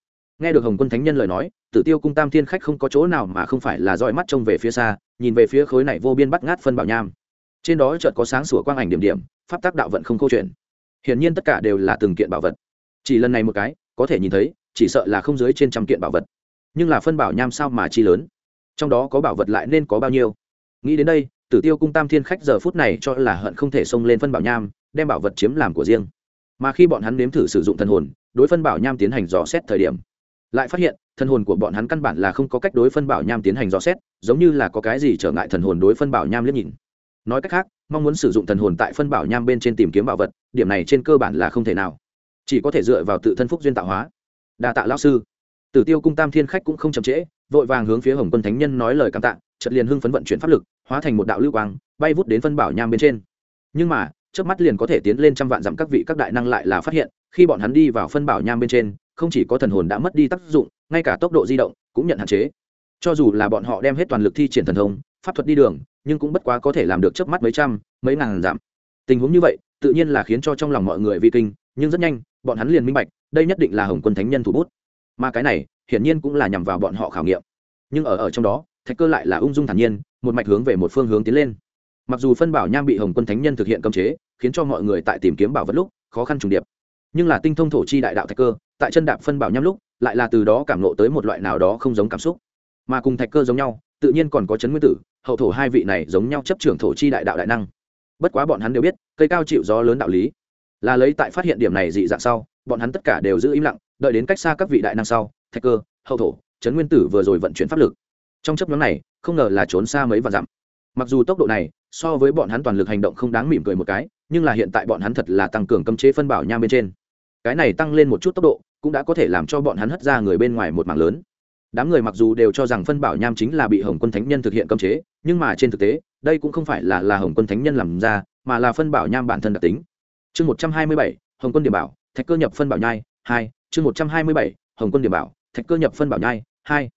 nghe được hồng quân thánh nhân lời nói, tử tiêu cung tam thiên khách không có chỗ nào mà không phải là roi mắt trông về phía xa, nhìn về phía khối này vô biên bắt ngát phân bảo nham. Trên đó chợt có sáng sủa quang ảnh điểm điểm, pháp tác đạo vận không câu chuyện. Hiển nhiên tất cả đều là từng kiện bảo vật. Chỉ lần này một cái, có thể nhìn thấy, chỉ sợ là không dưới trên trăm kiện bảo vật. Nhưng là phân bảo nham sao mà chi lớn? Trong đó có bảo vật lại nên có bao nhiêu? Nghĩ đến đây tử tiêu cung tam thiên khách giờ phút này cho là hận không thể xông lên phân bảo nham, đem bảo vật chiếm làm của riêng. Mà khi bọn hắn nếm thử sử dụng thần hồn, đối phân bảo nham tiến hành dò xét thời điểm, lại phát hiện, thần hồn của bọn hắn căn bản là không có cách đối phân bảo nham tiến hành dò xét, giống như là có cái gì trở ngại thần hồn đối phân bảo nham liếc nhìn. Nói cách khác, mong muốn sử dụng thần hồn tại phân bảo nham bên trên tìm kiếm bảo vật, điểm này trên cơ bản là không thể nào. Chỉ có thể dựa vào tự thân phúc duyên tạo hóa. Đa tạ lão sư. Tử tiêu cung tam thiên khách cũng không chậm trễ, vội vàng hướng phía hồng quân thánh nhân nói lời cảm tạ, chợt liền hưng phấn vận chuyển pháp lực hóa thành một đạo lưu quang, bay vút đến phân bảo nham bên trên. Nhưng mà trước mắt liền có thể tiến lên trăm vạn dặm các vị các đại năng lại là phát hiện, khi bọn hắn đi vào phân bảo nham bên trên, không chỉ có thần hồn đã mất đi tác dụng, ngay cả tốc độ di động cũng nhận hạn chế. Cho dù là bọn họ đem hết toàn lực thi triển thần thông, pháp thuật đi đường, nhưng cũng bất quá có thể làm được trước mắt mấy trăm, mấy ngàn giảm tình huống như vậy, tự nhiên là khiến cho trong lòng mọi người vi kinh, nhưng rất nhanh, bọn hắn liền minh bạch, đây nhất định là hồng quân thánh nhân thủ bút. Mà cái này, hiển nhiên cũng là nhằm vào bọn họ khảo nghiệm. Nhưng ở ở trong đó thạch cơ lại là ung dung thản nhiên, một mạch hướng về một phương hướng tiến lên. Mặc dù phân bảo nham bị hồng quân thánh nhân thực hiện cấm chế, khiến cho mọi người tại tìm kiếm bảo vật lúc, khó khăn trùng điệp. Nhưng là tinh thông thổ chi đại đạo thạch cơ, tại chân đạp phân bảo nham lúc, lại là từ đó cảm nộ tới một loại nào đó không giống cảm xúc. Mà cùng thạch cơ giống nhau, tự nhiên còn có chấn nguyên tử, hậu thổ hai vị này giống nhau chấp trưởng thổ chi đại đạo đại năng. Bất quá bọn hắn đều biết, cây cao chịu gió lớn đạo lý. Là lấy tại phát hiện điểm này dị dạng sau, bọn hắn tất cả đều giữ im lặng, đợi đến cách xa các vị đại năng sau, thạch cơ, hậu thổ trấn nguyên tử vừa rồi vận chuyển pháp lực trong chấp nhóm này, không ngờ là trốn xa mấy và dặm. Mặc dù tốc độ này, so với bọn hắn toàn lực hành động không đáng mỉm cười một cái, nhưng là hiện tại bọn hắn thật là tăng cường cấm chế phân bảo nham bên trên. Cái này tăng lên một chút tốc độ, cũng đã có thể làm cho bọn hắn hất ra người bên ngoài một mảng lớn. Đám người mặc dù đều cho rằng phân bảo nham chính là bị hồng quân thánh nhân thực hiện cấm chế, nhưng mà trên thực tế, đây cũng không phải là là hồng quân thánh nhân làm ra, mà là phân bảo nham bản thân đặc tính. Chương một trăm hai mươi bảy, hồng quân điểm bảo, thạch cơ nhập phân bảo nhai, hai, chương một trăm hai mươi bảy, hồng quân điểm bảo, thạch cơ nhập phân bảo nhai, hai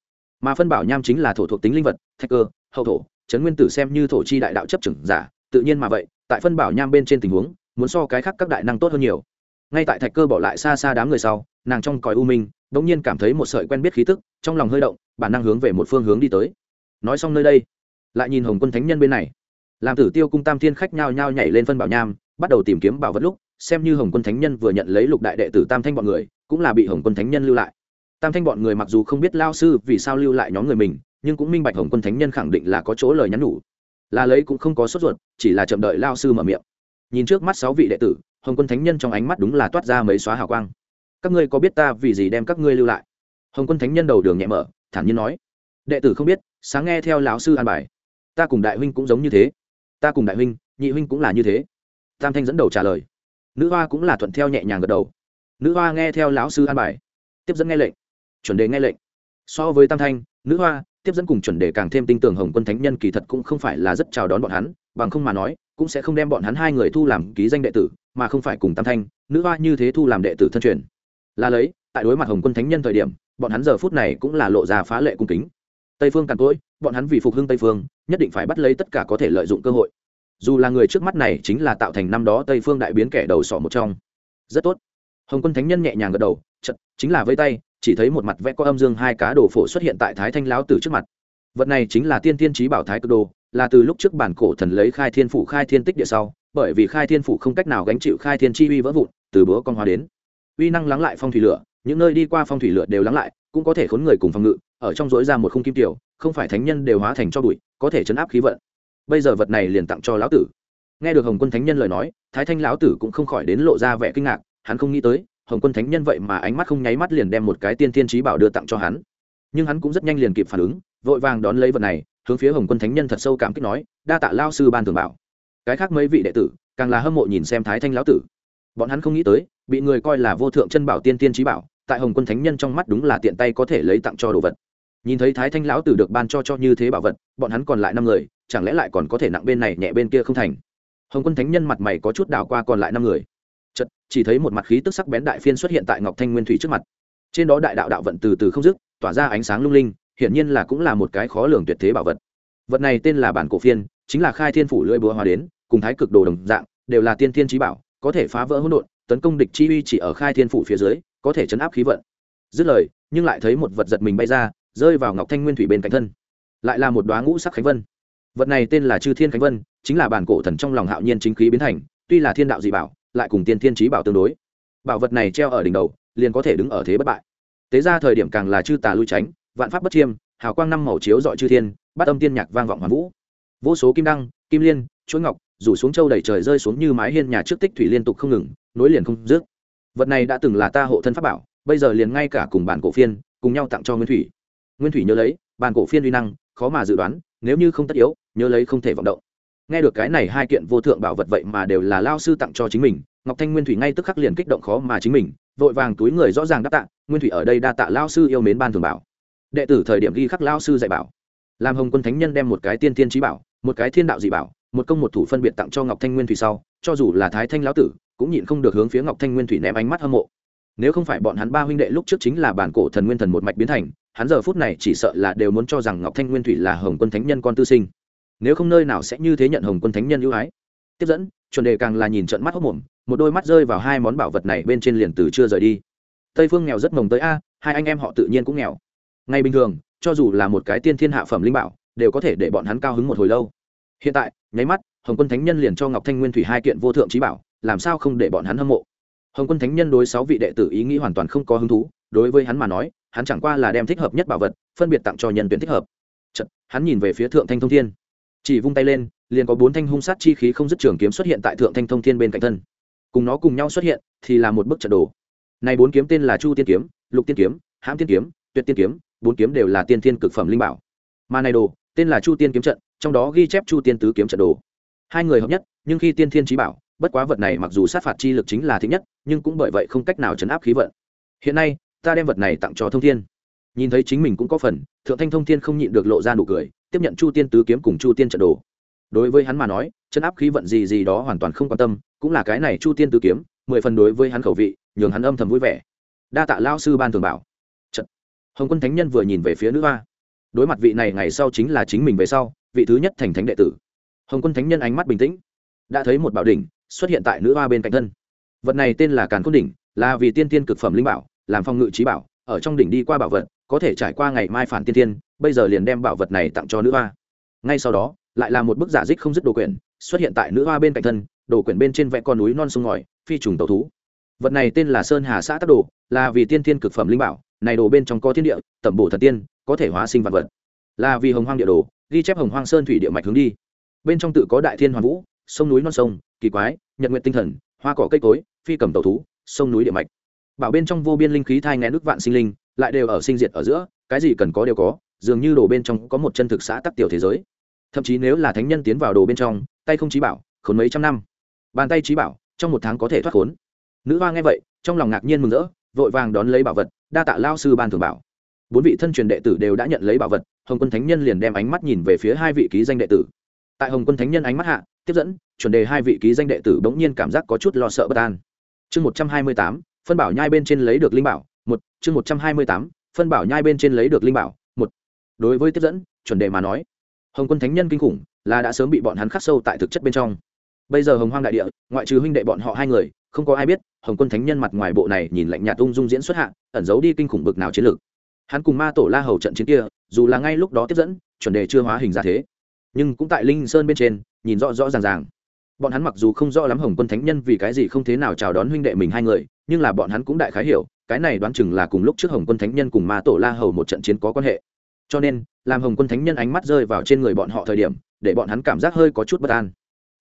mà phân bảo nham chính là thổ thuộc tính linh vật, thạch cơ, hậu thổ trấn nguyên tử xem như thổ chi đại đạo chấp trừng giả, tự nhiên mà vậy, tại phân bảo nham bên trên tình huống, muốn so cái khác các đại năng tốt hơn nhiều. Ngay tại thạch cơ bỏ lại xa xa đám người sau, nàng trong còi u minh đ ỗ n g nhiên cảm thấy một sợi quen biết khí tức, trong lòng hơi động, bản năng hướng về một phương hướng đi tới. Nói xong nơi đây, lại nhìn hồng quân thánh nhân bên này. Làm tử tiêu cung tam thiên khách nhao nhao nhảy lên phân bảo nham, bắt đầu tìm kiếm bảo vật lúc, xem như hồng quân thánh nhân vừa nhận lấy lục đại đệ tử tam thanh bọn người, cũng là bị hồng quân thánh nhân lưu lại tam thanh bọn người mặc dù không biết lao sư vì sao lưu lại nhóm người mình, nhưng cũng minh bạch hồng quân thánh nhân khẳng định là có chỗ lời nhắn nhủ. Là lấy cũng không có sốt ruột, chỉ là chậm đợi lao sư mở miệng. Nhìn trước mắt sáu vị đệ tử, hồng quân thánh nhân trong ánh mắt đúng là toát ra mấy xóa hào quang. Các ngươi có biết ta vì gì đem các ngươi lưu lại? Hồng quân thánh nhân đầu đường nhẹ mở, thản nhiên nói. Đệ tử không biết, sáng nghe theo lão sư an bài. Ta cùng đại huynh cũng giống như thế. Ta cùng đại huynh, nhị huynh cũng là như thế. Tam thanh dẫn đầu trả lời. Nữ hoa cũng là thuận theo nhẹ nhàng gật đầu. Nữ hoa nghe theo lão sư an bài. Tiếp dẫn nghe lệnh chuẩn đề nghe lệnh. So với tam thanh, nữ hoa, tiếp dẫn cùng chuẩn đề càng thêm tin tưởng hồng quân thánh nhân kỳ thật cũng không phải là rất chào đón bọn hắn, bằng không mà nói, cũng sẽ không đem bọn hắn hai người thu làm ký danh đệ tử, mà không phải cùng tam thanh, nữ hoa như thế thu làm đệ tử thân truyền. Là lấy, tại đối mặt hồng quân thánh nhân thời điểm, bọn hắn giờ phút này cũng là lộ ra phá lệ cung kính. Tây phương càn cỗi, bọn hắn vì phục hưng tây phương, nhất định phải bắt lấy tất cả có thể lợi dụng cơ hội. Dù là người trước mắt này chính là tạo thành năm đó tây phương đại biến kẻ đầu sỏ một trong. Rất tốt. Hồng quân thánh nhân nhẹ nhàng gật đầu, chật, chính là vây tay chỉ thấy một mặt vẽ có âm dương hai cá đồ phổ xuất hiện tại thái thanh lão tử trước mặt. Vật này chính là tiên tiên trí bảo thái cực đồ, là từ lúc trước bản cổ thần lấy khai thiên phủ khai thiên tích địa sau, bởi vì khai thiên phủ không cách nào gánh chịu khai thiên chi uy vỡ vụn, từ bữa con hóa đến. Uy năng lắng lại phong thủy lửa, những nơi đi qua phong thủy lửa đều lắng lại, cũng có thể khốn người cùng phòng ngự, ở trong dối ra một khung kim tiểu, không phải thánh nhân đều hóa thành cho bụi, có thể chấn áp khí vận. Bây giờ vật này liền tặng cho lão tử. Nghe được hồng quân thánh nhân lời nói, thái thanh lão tử cũng không khỏi đến lộ ra vẻ kinh ngạc, hắn không nghĩ tới hồng quân thánh nhân vậy mà ánh mắt không nháy mắt liền đem một cái tiên thiên trí bảo đưa tặng cho hắn. Nhưng hắn cũng rất nhanh liền kịp phản ứng, vội vàng đón lấy vật này, hướng phía hồng quân thánh nhân thật sâu cảm kích nói, đa tạ lao sư ban thường bảo. Cái khác mấy vị đệ tử, càng là hâm mộ nhìn xem thái thanh lão tử. Bọn hắn không nghĩ tới, bị người coi là vô thượng chân bảo tiên tiên trí bảo, tại hồng quân thánh nhân trong mắt đúng là tiện tay có thể lấy tặng cho đồ vật. Nhìn thấy thái thanh lão tử được ban cho cho như thế bảo vật, bọn hắn còn lại năm người, chẳng lẽ lại còn có thể nặng bên này nhẹ bên kia không thành? Hồng quân thánh nhân mặt mày có chút đảo qua còn lại năm người chỉ thấy một mặt khí tức sắc bén đại phiên xuất hiện tại ngọc thanh nguyên thủy trước mặt. Trên đó đại đạo đạo vận từ từ không dứt, tỏa ra ánh sáng lung linh, hiển nhiên là cũng là một cái khó lường tuyệt thế bảo vật. Vật này tên là bản cổ phiên, chính là khai thiên phủ lưỡi búa hóa đến, cùng thái cực đồ đồng dạng, đều là tiên thiên trí bảo, có thể phá vỡ hỗn độn, tấn công địch chi uy chỉ ở khai thiên phủ phía dưới, có thể chấn áp khí vận. Dứt lời, nhưng lại thấy một vật giật mình bay ra, rơi vào ngọc thanh nguyên thủy bên cạnh thân. Lại là một đoá ngũ sắc khánh vân. Vật này tên là chư thiên khánh vân, chính là bản cổ thần trong lòng hạo nhiên chính khí biến thành, tuy là thiên đạo dị bảo lại cùng tiên thiên trí bảo tương đối. Bảo vật này treo ở đỉnh đầu, liền có thể đứng ở thế bất bại. Tế ra thời điểm càng là chư tà lui tránh, vạn pháp bất chiêm, hào quang năm màu chiếu dọi chư thiên bắt âm tiên nhạc vang vọng hoàn vũ. Vô số kim đăng, kim liên, chuỗi ngọc, rủ xuống châu đầy trời rơi xuống như mái hiên nhà trước tích thủy liên tục không ngừng, nối liền không dứt. Vật này đã từng là ta hộ thân pháp bảo, bây giờ liền ngay cả cùng bản cổ phiên, cùng nhau tặng cho nguyên thủy. Nguyên thủy nhớ lấy, bản cổ phiên uy năng, khó mà dự đoán, nếu như không tất yếu, nhớ lấy không thể vọng động nghe được cái này hai kiện vô thượng bảo vật vậy mà đều là lao sư tặng cho chính mình, ngọc thanh nguyên thủy ngay tức khắc liền kích động khó mà chính mình, vội vàng túi người rõ ràng đáp tạ, nguyên thủy ở đây đa tạ lao sư yêu mến ban thường bảo. Đệ tử thời điểm ghi khắc lao sư dạy bảo. Làm hồng quân thánh nhân đem một cái tiên tiên trí bảo, một cái thiên đạo dị bảo, một công một thủ phân biệt tặng cho ngọc thanh nguyên thủy sau, cho dù là thái thanh lão tử, cũng nhịn không được hướng phía ngọc thanh nguyên thủy ném ánh mắt hâm mộ. Nếu không phải bọn hắn ba huynh đệ lúc trước chính là bản cổ thần nguyên thần một mạch biến thành, hắn giờ phút này chỉ sợ là đều muốn cho rằng ngọc thanh nguyên thủy là hồng quân thánh nhân con tư sinh nếu không nơi nào sẽ như thế nhận hồng quân thánh nhân ưu ái. Tiếp dẫn chuẩn đề càng là nhìn trận mắt hốc mồm một đôi mắt rơi vào hai món bảo vật này bên trên liền từ chưa rời đi. Tây phương nghèo rất mồng tới a hai anh em họ tự nhiên cũng nghèo. Ngay bình thường cho dù là một cái tiên thiên hạ phẩm linh bảo đều có thể để bọn hắn cao hứng một hồi lâu. Hiện tại nháy mắt hồng quân thánh nhân liền cho ngọc thanh nguyên thủy hai kiện vô thượng trí bảo làm sao không để bọn hắn hâm mộ? Hồng quân thánh nhân đối sáu vị đệ tử ý nghĩ hoàn toàn không có hứng thú đối với hắn mà nói hắn chẳng qua là đem thích hợp nhất bảo vật phân biệt tặng cho nhân tuyển thích hợp. Chật, hắn nhìn về phía thượng thanh thông thiên chỉ vung tay lên, liền có bốn thanh hung sát chi khí không dứt trường kiếm xuất hiện tại thượng thanh thông thiên bên cạnh thân. Cùng nó cùng nhau xuất hiện, thì là một bức trận đồ. Này bốn kiếm tên là chu tiên kiếm, lục tiên kiếm, hãm tiên kiếm, tuyệt tiên kiếm, bốn kiếm đều là tiên thiên cực phẩm linh bảo. Mà này đồ, tên là chu tiên kiếm trận, trong đó ghi chép chu tiên tứ kiếm trận đồ. Hai người hợp nhất, nhưng khi tiên thiên trí bảo, bất quá vật này mặc dù sát phạt chi lực chính là thích nhất, nhưng cũng bởi vậy không cách nào chấn áp khí vận. Hiện nay, ta đem vật này tặng cho thông thiên. Nhìn thấy chính mình cũng có phần, thượng thanh thông thiên không nhịn được lộ ra nụ cười tiếp nhận chu tiên tứ kiếm cùng chu tiên trận đồ. Đối với hắn mà nói, chân áp khí vận gì gì đó hoàn toàn không quan tâm, cũng là cái này chu tiên tứ kiếm, mười phần đối với hắn khẩu vị, nhường hắn âm thầm vui vẻ. Đa tạ lao sư ban thường bảo. Trận. hồng quân thánh nhân vừa nhìn về phía nữ hoa. Đối mặt vị này ngày sau chính là chính mình về sau, vị thứ nhất thành thánh đệ tử. Hồng quân thánh nhân ánh mắt bình tĩnh. Đã thấy một bảo đỉnh xuất hiện tại nữ hoa bên cạnh thân. Vật này tên là càn cốt đỉnh, là vì tiên tiên cực phẩm linh bảo, làm phong ngự trí bảo, ở trong đỉnh đi qua bảo vật, có thể trải qua ngày mai phản tiên tiên bây giờ liền đem bảo vật này tặng cho nữ hoa. Ngay sau đó, lại là một bức giả dích không dứt đồ quyển, xuất hiện tại nữ hoa bên cạnh thân, đồ quyển bên trên vẽ con núi non sông ngòi, phi trùng tàu thú. Vật này tên là sơn hà xã tắc đồ, là vì tiên thiên cực phẩm linh bảo, này đồ bên trong có thiên địa, tẩm bổ thần tiên, có thể hóa sinh vật vật. Là vì hồng hoang địa đồ, ghi chép hồng hoang sơn thủy địa mạch hướng đi. Bên trong tự có đại thiên hoàn vũ, sông núi non sông, kỳ quái, nhật nguyện tinh thần, hoa cỏ cây cối, phi cầm tàu thú, sông núi địa mạch. Bảo bên trong vô biên linh khí thai ngén nước vạn sinh linh, lại đều ở sinh diệt ở giữa, cái gì cần có đều có dường như đồ bên trong có một chân thực xã tắc tiểu thế giới. Thậm chí nếu là thánh nhân tiến vào đồ bên trong, tay không trí bảo, khốn mấy trăm năm. Bàn tay trí bảo, trong một tháng có thể thoát khốn. Nữ hoa nghe vậy, trong lòng ngạc nhiên mừng rỡ, vội vàng đón lấy bảo vật, đa tạ lao sư ban thường bảo. Bốn vị thân truyền đệ tử đều đã nhận lấy bảo vật, hồng quân thánh nhân liền đem ánh mắt nhìn về phía hai vị ký danh đệ tử. Tại hồng quân thánh nhân ánh mắt hạ, tiếp dẫn, chuẩn đề hai vị ký danh đệ tử bỗng nhiên cảm giác có chút lo sợ bất an. Chương một trăm hai mươi tám, phân bảo nhai bên trên lấy được linh bảo, một, chương một trăm hai mươi tám, phân bảo nhai bên trên lấy được linh bảo đối với tiếp dẫn, chuẩn đề mà nói, hồng quân thánh nhân kinh khủng, là đã sớm bị bọn hắn khắc sâu tại thực chất bên trong. Bây giờ hồng hoang đại địa, ngoại trừ huynh đệ bọn họ hai người, không có ai biết, hồng quân thánh nhân mặt ngoài bộ này nhìn lạnh nhạt ung dung diễn xuất hạ, ẩn giấu đi kinh khủng bực nào chiến lược. Hắn cùng ma tổ la hầu trận chiến kia, dù là ngay lúc đó tiếp dẫn, chuẩn đề chưa hóa hình ra thế. Nhưng cũng tại linh sơn bên trên, nhìn rõ rõ ràng ràng. Bọn hắn mặc dù không rõ lắm hồng quân thánh nhân vì cái gì không thế nào chào đón huynh đệ mình hai người, nhưng là bọn hắn cũng đại khái hiểu, cái này đoán chừng là cùng lúc trước hồng quân thánh nhân cùng ma tổ la hầu một trận chiến có quan hệ cho nên, làm hồng quân thánh nhân ánh mắt rơi vào trên người bọn họ thời điểm, để bọn hắn cảm giác hơi có chút bất an.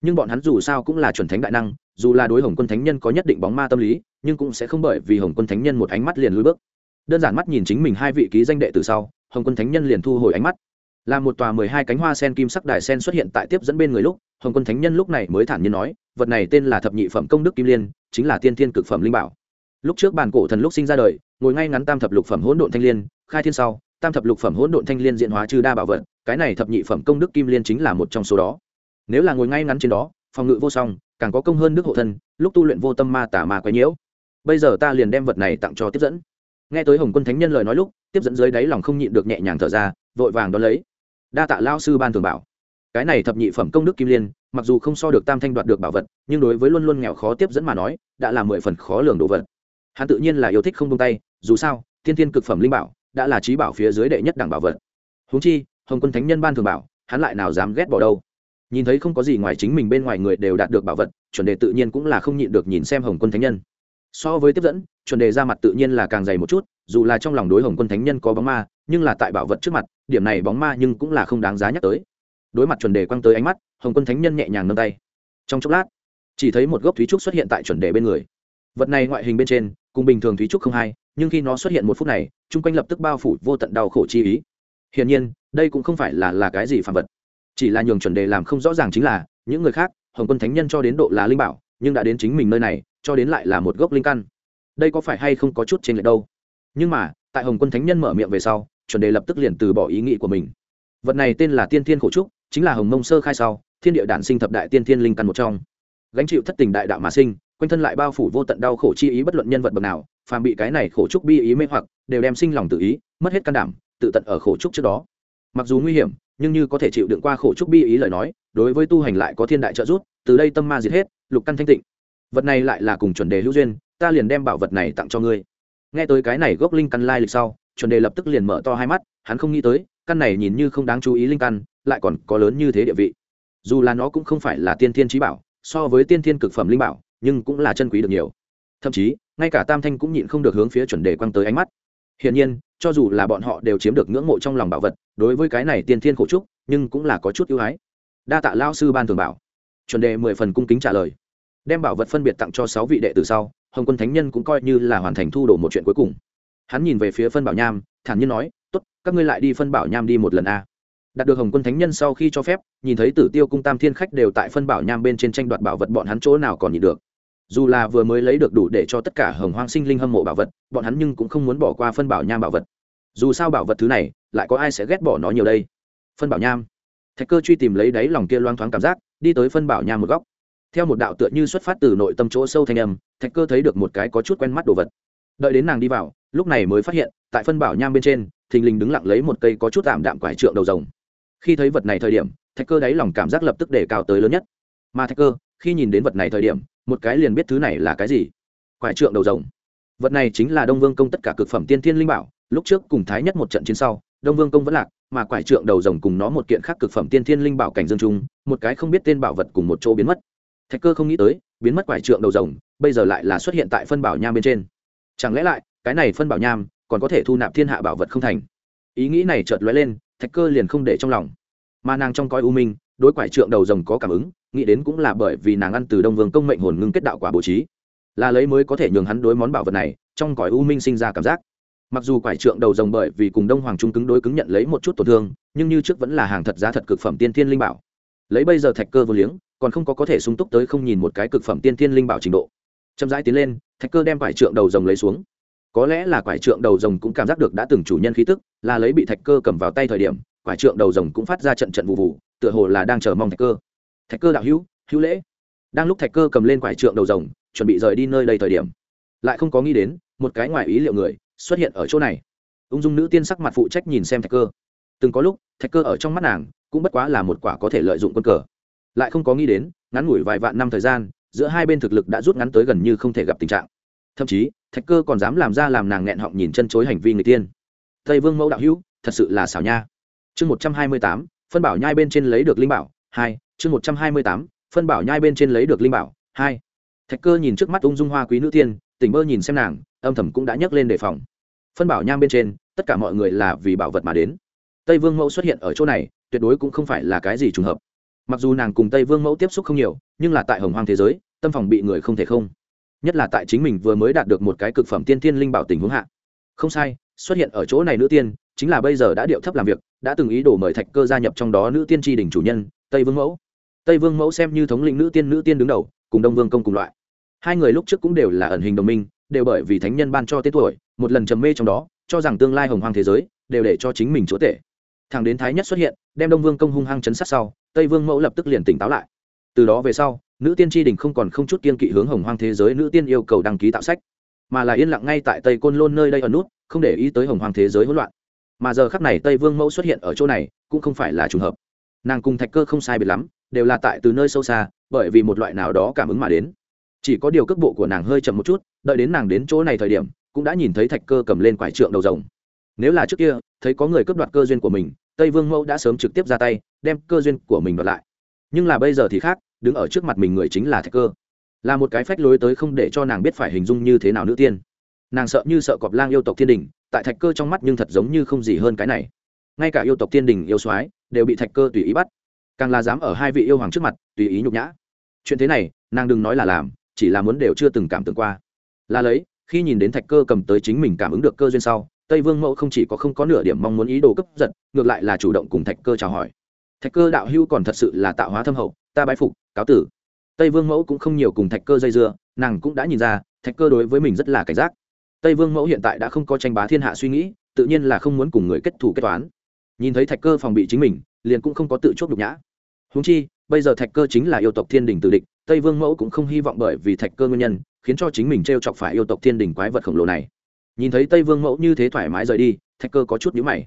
Nhưng bọn hắn dù sao cũng là chuẩn thánh đại năng, dù là đối hồng quân thánh nhân có nhất định bóng ma tâm lý, nhưng cũng sẽ không bởi vì hồng quân thánh nhân một ánh mắt liền lùi bước. Đơn giản mắt nhìn chính mình hai vị ký danh đệ từ sau, hồng quân thánh nhân liền thu hồi ánh mắt. Là một tòa mười hai cánh hoa sen kim sắc đài sen xuất hiện tại tiếp dẫn bên người lúc, hồng quân thánh nhân lúc này mới thản nhiên nói, vật này tên là thập nhị phẩm công đức kim liên, chính là tiên thiên cực phẩm linh bảo. Lúc trước bàn cổ thần lúc sinh ra đời, ngồi ngay ngắn tam thập lục phẩm hỗn độn thanh liên, khai thiên sau tam thập lục phẩm hỗn độn thanh liên diện hóa trừ đa bảo vật, cái này thập nhị phẩm công đức kim liên chính là một trong số đó. Nếu là ngồi ngay ngắn trên đó, phòng ngự vô song, càng có công hơn đức hộ thân, lúc tu luyện vô tâm ma tà ma quấy nhiễu. Bây giờ ta liền đem vật này tặng cho tiếp dẫn. Nghe tới hồng quân thánh nhân lời nói lúc, tiếp dẫn dưới đáy lòng không nhịn được nhẹ nhàng thở ra, vội vàng đón lấy. Đa tạ Lão sư ban thường bảo. Cái này thập nhị phẩm công đức kim liên, mặc dù không so được tam thanh đoạt được bảo vật, nhưng đối với luôn luôn nghèo khó tiếp dẫn mà nói, đã là mười phần khó lường đồ vật. Hắn tự nhiên là yêu thích không buông tay, dù sao, thiên thiên cực phẩm linh bảo đã là trí bảo phía dưới đệ nhất đẳng bảo vật. Huống chi, hồng quân thánh nhân ban thường bảo, hắn lại nào dám ghét bỏ đâu. Nhìn thấy không có gì ngoài chính mình bên ngoài người đều đạt được bảo vật, chuẩn đề tự nhiên cũng là không nhịn được nhìn xem hồng quân thánh nhân. So với tiếp dẫn, chuẩn đề ra mặt tự nhiên là càng dày một chút, dù là trong lòng đối hồng quân thánh nhân có bóng ma, nhưng là tại bảo vật trước mặt, điểm này bóng ma nhưng cũng là không đáng giá nhắc tới. Đối mặt chuẩn đề quăng tới ánh mắt, hồng quân thánh nhân nhẹ nhàng nâng tay. Trong chốc lát, chỉ thấy một gốc thúy trúc xuất hiện tại chuẩn đề bên người. Vật này ngoại hình bên trên, cùng bình thường thúy trúc không hay nhưng khi nó xuất hiện một phút này, chung quanh lập tức bao phủ vô tận đau khổ chi ý. Hiển nhiên, đây cũng không phải là là cái gì phàm vật. Chỉ là nhường chuẩn đề làm không rõ ràng chính là, những người khác, hồng quân thánh nhân cho đến độ là linh bảo, nhưng đã đến chính mình nơi này, cho đến lại là một gốc linh căn. Đây có phải hay không có chút trên lệch đâu? Nhưng mà, tại hồng quân thánh nhân mở miệng về sau, chuẩn đề lập tức liền từ bỏ ý nghĩ của mình. Vật này tên là tiên thiên khổ trúc, chính là hồng mông sơ khai sau, thiên địa đản sinh thập đại tiên thiên linh căn một trong. Gánh chịu thất tình đại đạo mà sinh, quanh thân lại bao phủ vô tận đau khổ chi ý bất luận nhân vật bậc nào phàm bị cái này khổ trúc bi ý mê hoặc, đều đem sinh lòng tự ý, mất hết can đảm, tự tận ở khổ trúc trước đó. Mặc dù nguy hiểm, nhưng như có thể chịu đựng qua khổ trúc bi ý lời nói, đối với tu hành lại có thiên đại trợ giúp, từ đây tâm ma diệt hết, lục căn thanh tịnh. Vật này lại là cùng chuẩn đề hữu duyên, ta liền đem bảo vật này tặng cho ngươi. Nghe tới cái này gốc linh căn lai lịch sau, chuẩn đề lập tức liền mở to hai mắt, hắn không nghĩ tới, căn này nhìn như không đáng chú ý linh căn, lại còn có lớn như thế địa vị. Dù là nó cũng không phải là tiên thiên trí bảo, so với tiên thiên cực phẩm linh bảo, nhưng cũng là chân quý được nhiều. Thậm chí ngay cả tam thanh cũng nhịn không được hướng phía chuẩn đề quăng tới ánh mắt. Hiển nhiên, cho dù là bọn họ đều chiếm được ngưỡng mộ trong lòng bảo vật, đối với cái này tiên thiên khổ trúc, nhưng cũng là có chút ưu ái. Đa tạ lao sư ban thường bảo. Chuẩn đề mười phần cung kính trả lời. Đem bảo vật phân biệt tặng cho sáu vị đệ tử sau, hồng quân thánh nhân cũng coi như là hoàn thành thu đổ một chuyện cuối cùng. Hắn nhìn về phía phân bảo nham, thản nhiên nói t ố t các ngươi lại đi phân bảo nham đi một lần a. Đạt được hồng quân thánh nhân sau khi cho phép, nhìn thấy tử tiêu cung tam thiên khách đều tại phân bảo nham bên trên tranh đoạt bảo vật, bọn hắn chỗ nào còn nhịn được dù là vừa mới lấy được đủ để cho tất cả hồng hoang sinh linh hâm mộ bảo vật, bọn hắn nhưng cũng không muốn bỏ qua phân bảo nham bảo vật. Dù sao bảo vật thứ này, lại có ai sẽ ghét bỏ nó nhiều đây? Phân bảo nham. Thạch cơ truy tìm lấy đáy lòng kia loang thoáng cảm giác, đi tới phân bảo nham một góc. Theo một đạo tựa như xuất phát từ nội tâm chỗ sâu thanh âm, thạch cơ thấy được một cái có chút quen mắt đồ vật. Đợi đến nàng đi vào, lúc này mới phát hiện, tại phân bảo nham bên trên, thình lình đứng lặng lấy một cây có chút tạm đạm quải trượng đầu rồng. Khi thấy vật này thời điểm, thạch cơ đáy lòng cảm giác lập tức để cao tới lớn nhất. Mà thạch cơ, khi nhìn đến vật này thời điểm một cái liền biết thứ này là cái gì. Quải trượng đầu rồng. Vật này chính là đông vương công tất cả cực phẩm tiên thiên linh bảo, lúc trước cùng thái nhất một trận chiến sau, đông vương công vẫn lạc, mà quải trượng đầu rồng cùng nó một kiện khác cực phẩm tiên thiên linh bảo cảnh dương trung, một cái không biết tên bảo vật cùng một chỗ biến mất. Thạch cơ không nghĩ tới, biến mất quải trượng đầu rồng, bây giờ lại là xuất hiện tại phân bảo nham bên trên. Chẳng lẽ lại, cái này phân bảo nham còn có thể thu nạp thiên hạ bảo vật không thành? Ý nghĩ này chợt lóe lên, thạch cơ liền không để trong lòng. Mà nàng trong coi u minh đối quải trượng đầu rồng có cảm ứng, nghĩ đến cũng là bởi vì nàng ăn từ đông vương công mệnh hồn ngưng kết đạo quả bố trí. Là lấy mới có thể nhường hắn đối món bảo vật này, trong cõi u minh sinh ra cảm giác. Mặc dù quải trượng đầu rồng bởi vì cùng đông hoàng trung cứng đối cứng nhận lấy một chút tổn thương, nhưng như trước vẫn là hàng thật giá thật cực phẩm tiên thiên linh bảo. Lấy bây giờ thạch cơ vô liếng, còn không có có thể sung túc tới không nhìn một cái cực phẩm tiên thiên linh bảo trình độ. Chậm rãi tiến lên, thạch cơ đem quải trượng đầu rồng lấy xuống. Có lẽ là quải trượng đầu rồng cũng cảm giác được đã từng chủ nhân khí tức, là lấy bị thạch cơ cầm vào tay thời điểm, quải trượng đầu rồng cũng phát ra trận trận vụ vụ tựa hồ là đang chờ mong thạch cơ. Thạch cơ đạo hữu hữu lễ. Đang lúc thạch cơ cầm lên quải trượng đầu rồng, chuẩn bị rời đi nơi đây thời điểm, lại không có nghĩ đến, một cái ngoài ý liệu người xuất hiện ở chỗ này. Ung dung nữ tiên sắc mặt phụ trách nhìn xem thạch cơ. Từng có lúc, thạch cơ ở trong mắt nàng cũng bất quá là một quả có thể lợi dụng quân cờ. Lại không có nghĩ đến, ngắn ngủi vài vạn năm thời gian, giữa hai bên thực lực đã rút ngắn tới gần như không thể gặp tình trạng. Thậm chí, thạch cơ còn dám làm ra làm nàng nghẹn họng nhìn chân chối hành vi người tiên. Tây vương mẫu đạo hữu, thật sự là xảo nha. Chương một trăm hai mươi tám phân bảo nhai bên trên lấy được linh bảo, hai, chương một trăm hai mươi tám, phân bảo nhai bên trên lấy được linh bảo, hai. Thạch cơ nhìn trước mắt ung dung hoa quý nữ tiên, tỉnh mơ nhìn xem nàng, âm thầm cũng đã nhấc lên đề phòng. Phân bảo nham bên trên, tất cả mọi người là vì bảo vật mà đến. Tây vương mẫu xuất hiện ở chỗ này, tuyệt đối cũng không phải là cái gì trùng hợp. Mặc dù nàng cùng tây vương mẫu tiếp xúc không nhiều, nhưng là tại hồng hoang thế giới, tâm phòng bị người không thể không. Nhất là tại chính mình vừa mới đạt được một cái cực phẩm tiên tiên linh bảo tình huống hạ. Không sai, xuất hiện ở chỗ này nữ tiên, chính là bây giờ đã điệu thấp làm việc đã từng ý đồ mời thạch cơ gia nhập trong đó nữ tiên tri đình chủ nhân, tây vương mẫu. Tây vương mẫu xem như thống lĩnh nữ tiên nữ tiên đứng đầu, cùng đông vương công cùng loại. Hai người lúc trước cũng đều là ẩn hình đồng minh, đều bởi vì thánh nhân ban cho tên tuổi, một lần trầm mê trong đó, cho rằng tương lai hồng hoàng thế giới, đều để cho chính mình chúa tể. Thằng đến thái nhất xuất hiện, đem đông vương công hung hăng chấn sát sau, tây vương mẫu lập tức liền tỉnh táo lại. Từ đó về sau, nữ tiên tri đình không còn không chút kiên kỵ hướng hồng hoang thế giới nữ tiên yêu cầu đăng ký tạo sách, mà là yên lặng ngay tại tây côn lôn nơi đây ở nút, không để ý tới hồng hoang thế giới hỗn loạn mà giờ khắc này tây vương mẫu xuất hiện ở chỗ này cũng không phải là trùng hợp. Nàng cùng thạch cơ không sai biệt lắm, đều là tại từ nơi sâu xa, bởi vì một loại nào đó cảm ứng mà đến. Chỉ có điều cước bộ của nàng hơi chậm một chút, đợi đến nàng đến chỗ này thời điểm, cũng đã nhìn thấy thạch cơ cầm lên quải trượng đầu rồng. Nếu là trước kia, thấy có người cướp đoạt cơ duyên của mình, tây vương mẫu đã sớm trực tiếp ra tay, đem cơ duyên của mình đoạt lại. Nhưng là bây giờ thì khác, đứng ở trước mặt mình người chính là thạch cơ. Là một cái phách lối tới không để cho nàng biết phải hình dung như thế nào nữ tiên. Nàng sợ như sợ cọp lang yêu tộc thiên đình tại thạch cơ trong mắt nhưng thật giống như không gì hơn cái này. Ngay cả yêu tộc thiên đình yêu soái đều bị thạch cơ tùy ý bắt. Càng là dám ở hai vị yêu hoàng trước mặt tùy ý nhục nhã. Chuyện thế này, nàng đừng nói là làm, chỉ là muốn đều chưa từng cảm tưởng qua. Là lấy, khi nhìn đến thạch cơ cầm tới chính mình cảm ứng được cơ duyên sau, tây vương mẫu không chỉ có không có nửa điểm mong muốn ý đồ cấp giật, ngược lại là chủ động cùng thạch cơ chào hỏi. Thạch cơ đạo hưu còn thật sự là tạo hóa thâm hậu, ta bái phục, cáo tử. Tây vương mẫu cũng không nhiều cùng thạch cơ dây dưa, nàng cũng đã nhìn ra, thạch cơ đối với mình rất là cảnh giác tây vương mẫu hiện tại đã không có tranh bá thiên hạ suy nghĩ, tự nhiên là không muốn cùng người kết thù kết toán. Nhìn thấy thạch cơ phòng bị chính mình, liền cũng không có tự chốt nhục nhã. Húng chi, bây giờ thạch cơ chính là yêu tộc thiên đình tự địch, tây vương mẫu cũng không hy vọng bởi vì thạch cơ nguyên nhân, khiến cho chính mình t r e o chọc phải yêu tộc thiên đình quái vật khổng lồ này. Nhìn thấy tây vương mẫu như thế thoải mái rời đi, thạch cơ có chút nhữ mày.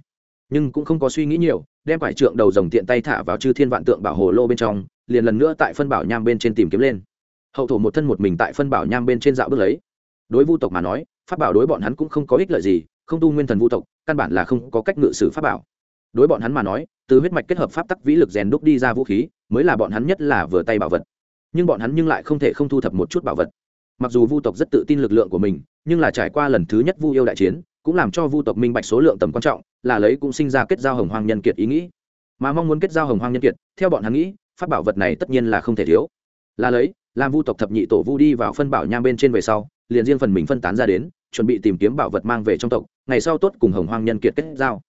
Nhưng cũng không có suy nghĩ nhiều, đem quải trượng đầu dòng tiện tay thả vào chư thiên vạn tượng bảo hồ lô bên trong, liền lần nữa tại phân bảo nham bên trên tìm kiếm lên. Hậu thổ một thân một mình tại phân bảo nham bên trên dạo bước lấy. Đối vu tộc mà nói pháp bảo đối bọn hắn cũng không có ích lợi gì, không tu nguyên thần vu tộc, căn bản là không có cách ngự sử pháp bảo. Đối bọn hắn mà nói, từ huyết mạch kết hợp pháp tắc vĩ lực rèn đúc đi ra vũ khí, mới là bọn hắn nhất là vừa tay bảo vật. Nhưng bọn hắn nhưng lại không thể không thu thập một chút bảo vật. Mặc dù vu tộc rất tự tin lực lượng của mình, nhưng là trải qua lần thứ nhất vu yêu đại chiến, cũng làm cho vu tộc minh bạch số lượng tầm quan trọng, là lấy cũng sinh ra kết giao hồng hoang nhân kiệt ý nghĩ. Mà mong muốn kết giao hồng hoang nhân kiệt, theo bọn hắn nghĩ, pháp bảo vật này tất nhiên là không thể thiếu. Là lấy, làm vu tộc thập nhị tổ vu đi vào phân bảo nham bên trên về sau liền riêng phần mình phân tán ra đến, chuẩn bị tìm kiếm bảo vật mang về trong tộc, ngày sau tốt cùng hồng hoang nhân kiệt kết giao.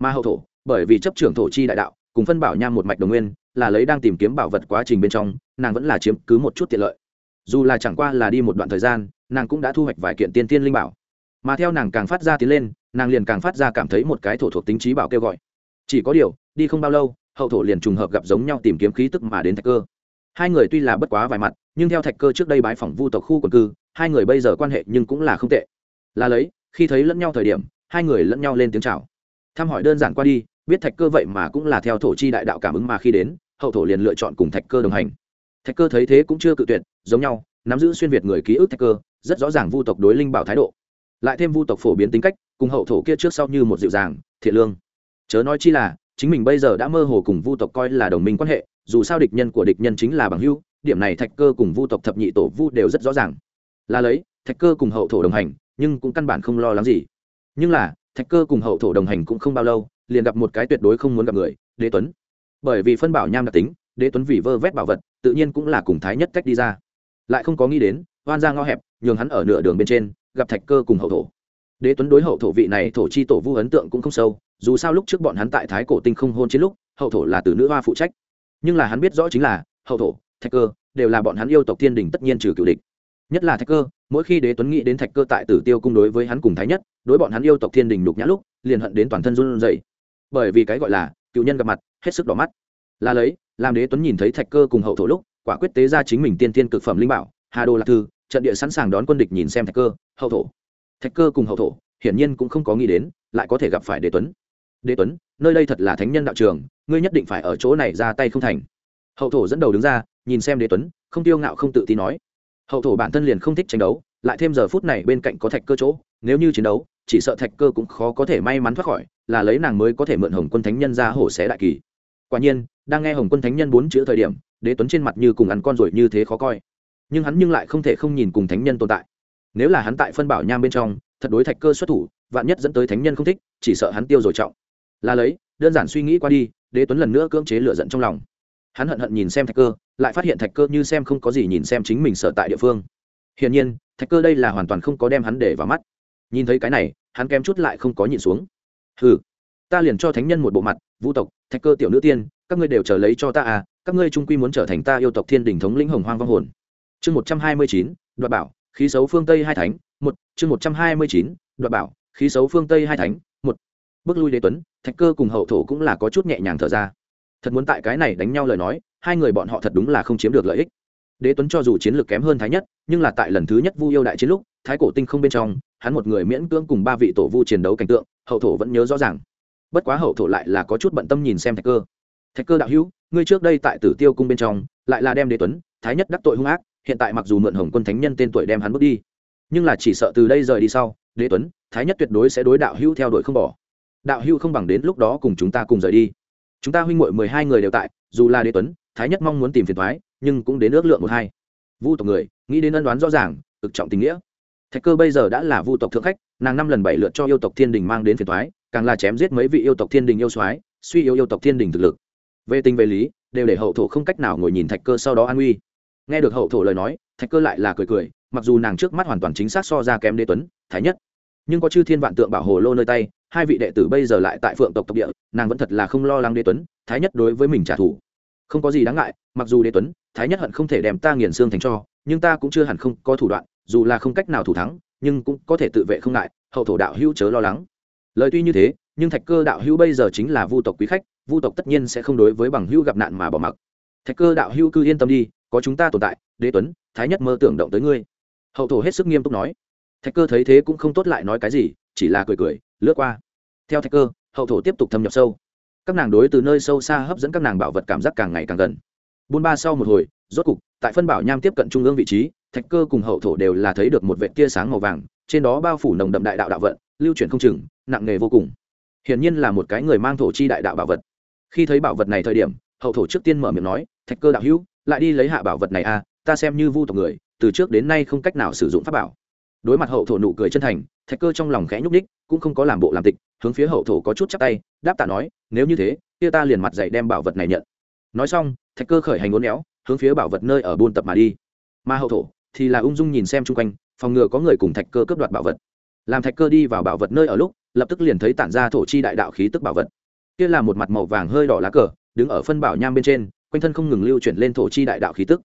Mà hậu thổ, bởi vì chấp trưởng thổ chi đại đạo, cùng phân bảo nham một mạch đồng nguyên, là lấy đang tìm kiếm bảo vật quá trình bên trong, nàng vẫn là chiếm cứ một chút tiện lợi. Dù là chẳng qua là đi một đoạn thời gian, nàng cũng đã thu hoạch vài kiện tiên tiên linh bảo. Mà theo nàng càng phát ra tiến lên, nàng liền càng phát ra cảm thấy một cái thổ thuộc tính trí bảo kêu gọi. Chỉ có điều, đi không bao lâu, hậu thổ liền trùng hợp gặp giống nhau tìm kiếm khí tức mà đến thạch cơ. Hai người tuy là bất quá vài mặt, nhưng theo thạch cơ trước đây bái phỏng vu tộc khu quần cư hai người bây giờ quan hệ nhưng cũng là không tệ. Là lấy, khi thấy lẫn nhau thời điểm, hai người lẫn nhau lên tiếng chào. Thăm hỏi đơn giản qua đi, biết thạch cơ vậy mà cũng là theo thổ chi đại đạo cảm ứng mà khi đến, hậu thổ liền lựa chọn cùng thạch cơ đồng hành. Thạch cơ thấy thế cũng chưa cự tuyệt, giống nhau, nắm giữ xuyên việt người ký ức thạch cơ, rất rõ ràng vu tộc đối linh bảo thái độ. Lại thêm vu tộc phổ biến tính cách, cùng hậu thổ kia trước sau như một dịu dàng, thiện lương. Chớ nói chi là, chính mình bây giờ đã mơ hồ cùng vu tộc coi là đồng minh quan hệ, dù sao địch nhân của địch nhân chính là bằng hữu, điểm này thạch cơ cùng vu tộc thập nhị tổ vu đều rất rõ ràng là lấy, thạch cơ cùng hậu thổ đồng hành, nhưng cũng căn bản không lo lắng gì. Nhưng là, thạch cơ cùng hậu thổ đồng hành cũng không bao lâu, liền gặp một cái tuyệt đối không muốn gặp người, đế tuấn. Bởi vì phân bảo nham đặc tính, đế tuấn vì vơ vét bảo vật, tự nhiên cũng là cùng thái nhất cách đi ra. Lại không có nghĩ đến, oan ra ngõ hẹp, nhường hắn ở nửa đường bên trên, gặp thạch cơ cùng hậu thổ. Đế tuấn đối hậu thổ vị này thổ chi tổ vu ấn tượng cũng không sâu, dù sao lúc trước bọn hắn tại thái cổ tinh không hôn chiến lúc, hậu thổ là từ nữ hoa phụ trách. Nhưng là hắn biết rõ chính là, hậu thổ, thạch cơ, đều là bọn hắn yêu tộc thiên đình tất nhiên trừ cựu địch nhất là thạch cơ, mỗi khi đế tuấn nghĩ đến thạch cơ tại tử tiêu cung đối với hắn cùng thái nhất, đối bọn hắn yêu tộc thiên đình nhục nhã lúc, liền hận đến toàn thân run rẩy. Bởi vì cái gọi là, cựu nhân gặp mặt, hết sức đỏ mắt. Là lấy, làm đế tuấn nhìn thấy thạch cơ cùng hậu thổ lúc, quả quyết tế ra chính mình tiên tiên cực phẩm linh bảo, hà đô lạc thư, trận địa sẵn sàng đón quân địch nhìn xem thạch cơ, hậu thổ. Thạch cơ cùng hậu thổ, hiển nhiên cũng không có nghĩ đến, lại có thể gặp phải đế tuấn. Đế tuấn, nơi đây thật là thánh nhân đạo trường, ngươi nhất định phải ở chỗ này ra tay không thành. Hậu thổ dẫn đầu đứng ra, nhìn xem đế tuấn, không tiêu ngạo không tự tin nói hậu thổ bản thân liền không thích tranh đấu, lại thêm giờ phút này bên cạnh có thạch cơ chỗ, nếu như chiến đấu, chỉ sợ thạch cơ cũng khó có thể may mắn thoát khỏi, là lấy nàng mới có thể mượn hồng quân thánh nhân ra hổ xé đại kỳ. Quả nhiên, đang nghe hồng quân thánh nhân bốn chữ thời điểm, đế tuấn trên mặt như cùng ăn con rồi như thế khó coi. Nhưng hắn nhưng lại không thể không nhìn cùng thánh nhân tồn tại. Nếu là hắn tại phân bảo nham bên trong, thật đối thạch cơ xuất thủ, vạn nhất dẫn tới thánh nhân không thích, chỉ sợ hắn tiêu rồi trọng. Là lấy, đơn giản suy nghĩ qua đi, đế tuấn lần nữa cưỡng chế lựa giận trong lòng hắn hận hận nhìn xem thạch cơ lại phát hiện thạch cơ như xem không có gì nhìn xem chính mình sở tại địa phương. Hiển nhiên thạch cơ đây là hoàn toàn không có đem hắn để vào mắt. Nhìn thấy cái này hắn kém chút lại không có nhìn xuống. Hừ, ta liền cho thánh nhân một bộ mặt vũ tộc thạch cơ tiểu nữ tiên các ngươi đều chờ lấy cho ta à các ngươi trung quy muốn trở thành ta yêu tộc thiên đình thống lĩnh hồng hoang vong hồn. Chương một trăm hai mươi chín đoạt bảo khí xấu phương tây hai thánh một chương một trăm hai mươi chín đoạt bảo khí xấu phương tây hai thánh một. Bước lui đế tuấn thạch cơ cùng hậu thổ cũng là có chút nhẹ nhàng thở ra thật muốn tại cái này đánh nhau lời nói, hai người bọn họ thật đúng là không chiếm được lợi ích. Đế tuấn cho dù chiến lược kém hơn thái nhất, nhưng là tại lần thứ nhất vu yêu đại chiến lúc, thái cổ tinh không bên trong, hắn một người miễn cưỡng cùng ba vị tổ vu chiến đấu cảnh tượng, hậu thổ vẫn nhớ rõ ràng. Bất quá hậu thổ lại là có chút bận tâm nhìn xem thạch cơ. Thạch cơ đạo hữu, ngươi trước đây tại tử tiêu cung bên trong, lại là đem đế tuấn, thái nhất đắc tội hung ác, hiện tại mặc dù mượn hồng quân thánh nhân tên tuổi đem hắn bước đi, nhưng là chỉ sợ từ đây rời đi sau, đế tuấn, thái nhất tuyệt đối sẽ đối đạo hữu theo đuổi không bỏ. Đạo hữu không bằng đến lúc đó cùng chúng ta cùng rời đi chúng ta huynh muội mười hai người đều tại, dù là đế tuấn, thái nhất mong muốn tìm phiền thoái nhưng cũng đến ước lượng một hai. Vu tộc người, nghĩ đến ân đoán rõ ràng, cực trọng tình nghĩa. Thạch cơ bây giờ đã là vu tộc thượng khách, nàng năm lần bảy lượt cho yêu tộc thiên đình mang đến phiền thoái càng là chém giết mấy vị yêu tộc thiên đình yêu soái, suy yếu yêu tộc thiên đình thực lực. Về tình về lý, đều để hậu thổ không cách nào ngồi nhìn thạch cơ sau đó an uy. Nghe được hậu thổ lời nói, thạch cơ lại là cười cười, mặc dù nàng trước mắt hoàn toàn chính xác so ra kém đế tuấn, thái nhất nhưng có chư thiên vạn tượng bảo hồ lô nơi tay, hai vị đệ tử bây giờ lại tại phượng tộc tộc địa, nàng vẫn thật là không lo lắng đế tuấn, thái nhất đối với mình trả thù. Không có gì đáng ngại, mặc dù đế tuấn, thái nhất hận không thể đem ta nghiền xương thành cho, nhưng ta cũng chưa hẳn không có thủ đoạn, dù là không cách nào thủ thắng, nhưng cũng có thể tự vệ không ngại, hậu thổ đạo hữu chớ lo lắng. Lời tuy như thế, nhưng thạch cơ đạo hữu bây giờ chính là vu tộc quý khách, vu tộc tất nhiên sẽ không đối với bằng hữu gặp nạn mà bỏ mặc. Thạch cơ đạo hữu cứ yên tâm đi, có chúng ta tồn tại, đế tuấn, thái nhất mơ tưởng động tới ngươi. Hậu thổ hết sức nghiêm túc nói thạch cơ thấy thế cũng không tốt lại nói cái gì chỉ là cười cười lướt qua. Theo thạch cơ hậu thổ tiếp tục thâm nhập sâu. Các nàng đối từ nơi sâu xa hấp dẫn các nàng bảo vật cảm giác càng ngày càng gần. Buôn ba sau một hồi rốt cục tại phân bảo nham tiếp cận trung ương vị trí thạch cơ cùng hậu thổ đều là thấy được một vệ tia sáng màu vàng trên đó bao phủ nồng đậm đại đạo đạo vận lưu chuyển không chừng nặng nề vô cùng. Hiển nhiên là một cái người mang thổ chi đại đạo bảo vật. Khi thấy bảo vật này thời điểm hậu thổ trước tiên mở miệng nói thạch cơ đạo hữu lại đi lấy hạ bảo vật này a à, ta xem như vu tộc người từ trước đến nay không cách nào sử dụng pháp bảo đối mặt hậu thổ nụ cười chân thành, thạch cơ trong lòng khẽ nhúc ních cũng không có làm bộ làm tịch, hướng phía hậu thổ có chút chắc tay, đáp tạ nói, nếu như thế, kia ta liền mặt dạy đem bảo vật này nhận. Nói xong, thạch cơ khởi hành uốn éo, hướng phía bảo vật nơi ở buôn tập mà đi. Mà hậu thổ thì là ung dung nhìn xem chung quanh, phòng ngừa có người cùng thạch cơ cướp đoạt bảo vật. Làm thạch cơ đi vào bảo vật nơi ở lúc, lập tức liền thấy tản ra thổ chi đại đạo khí tức bảo vật. Kia là một mặt màu vàng hơi đỏ lá cờ, đứng ở phân bảo nham bên trên, quanh thân không ngừng lưu chuyển lên thổ chi đại đạo khí tức.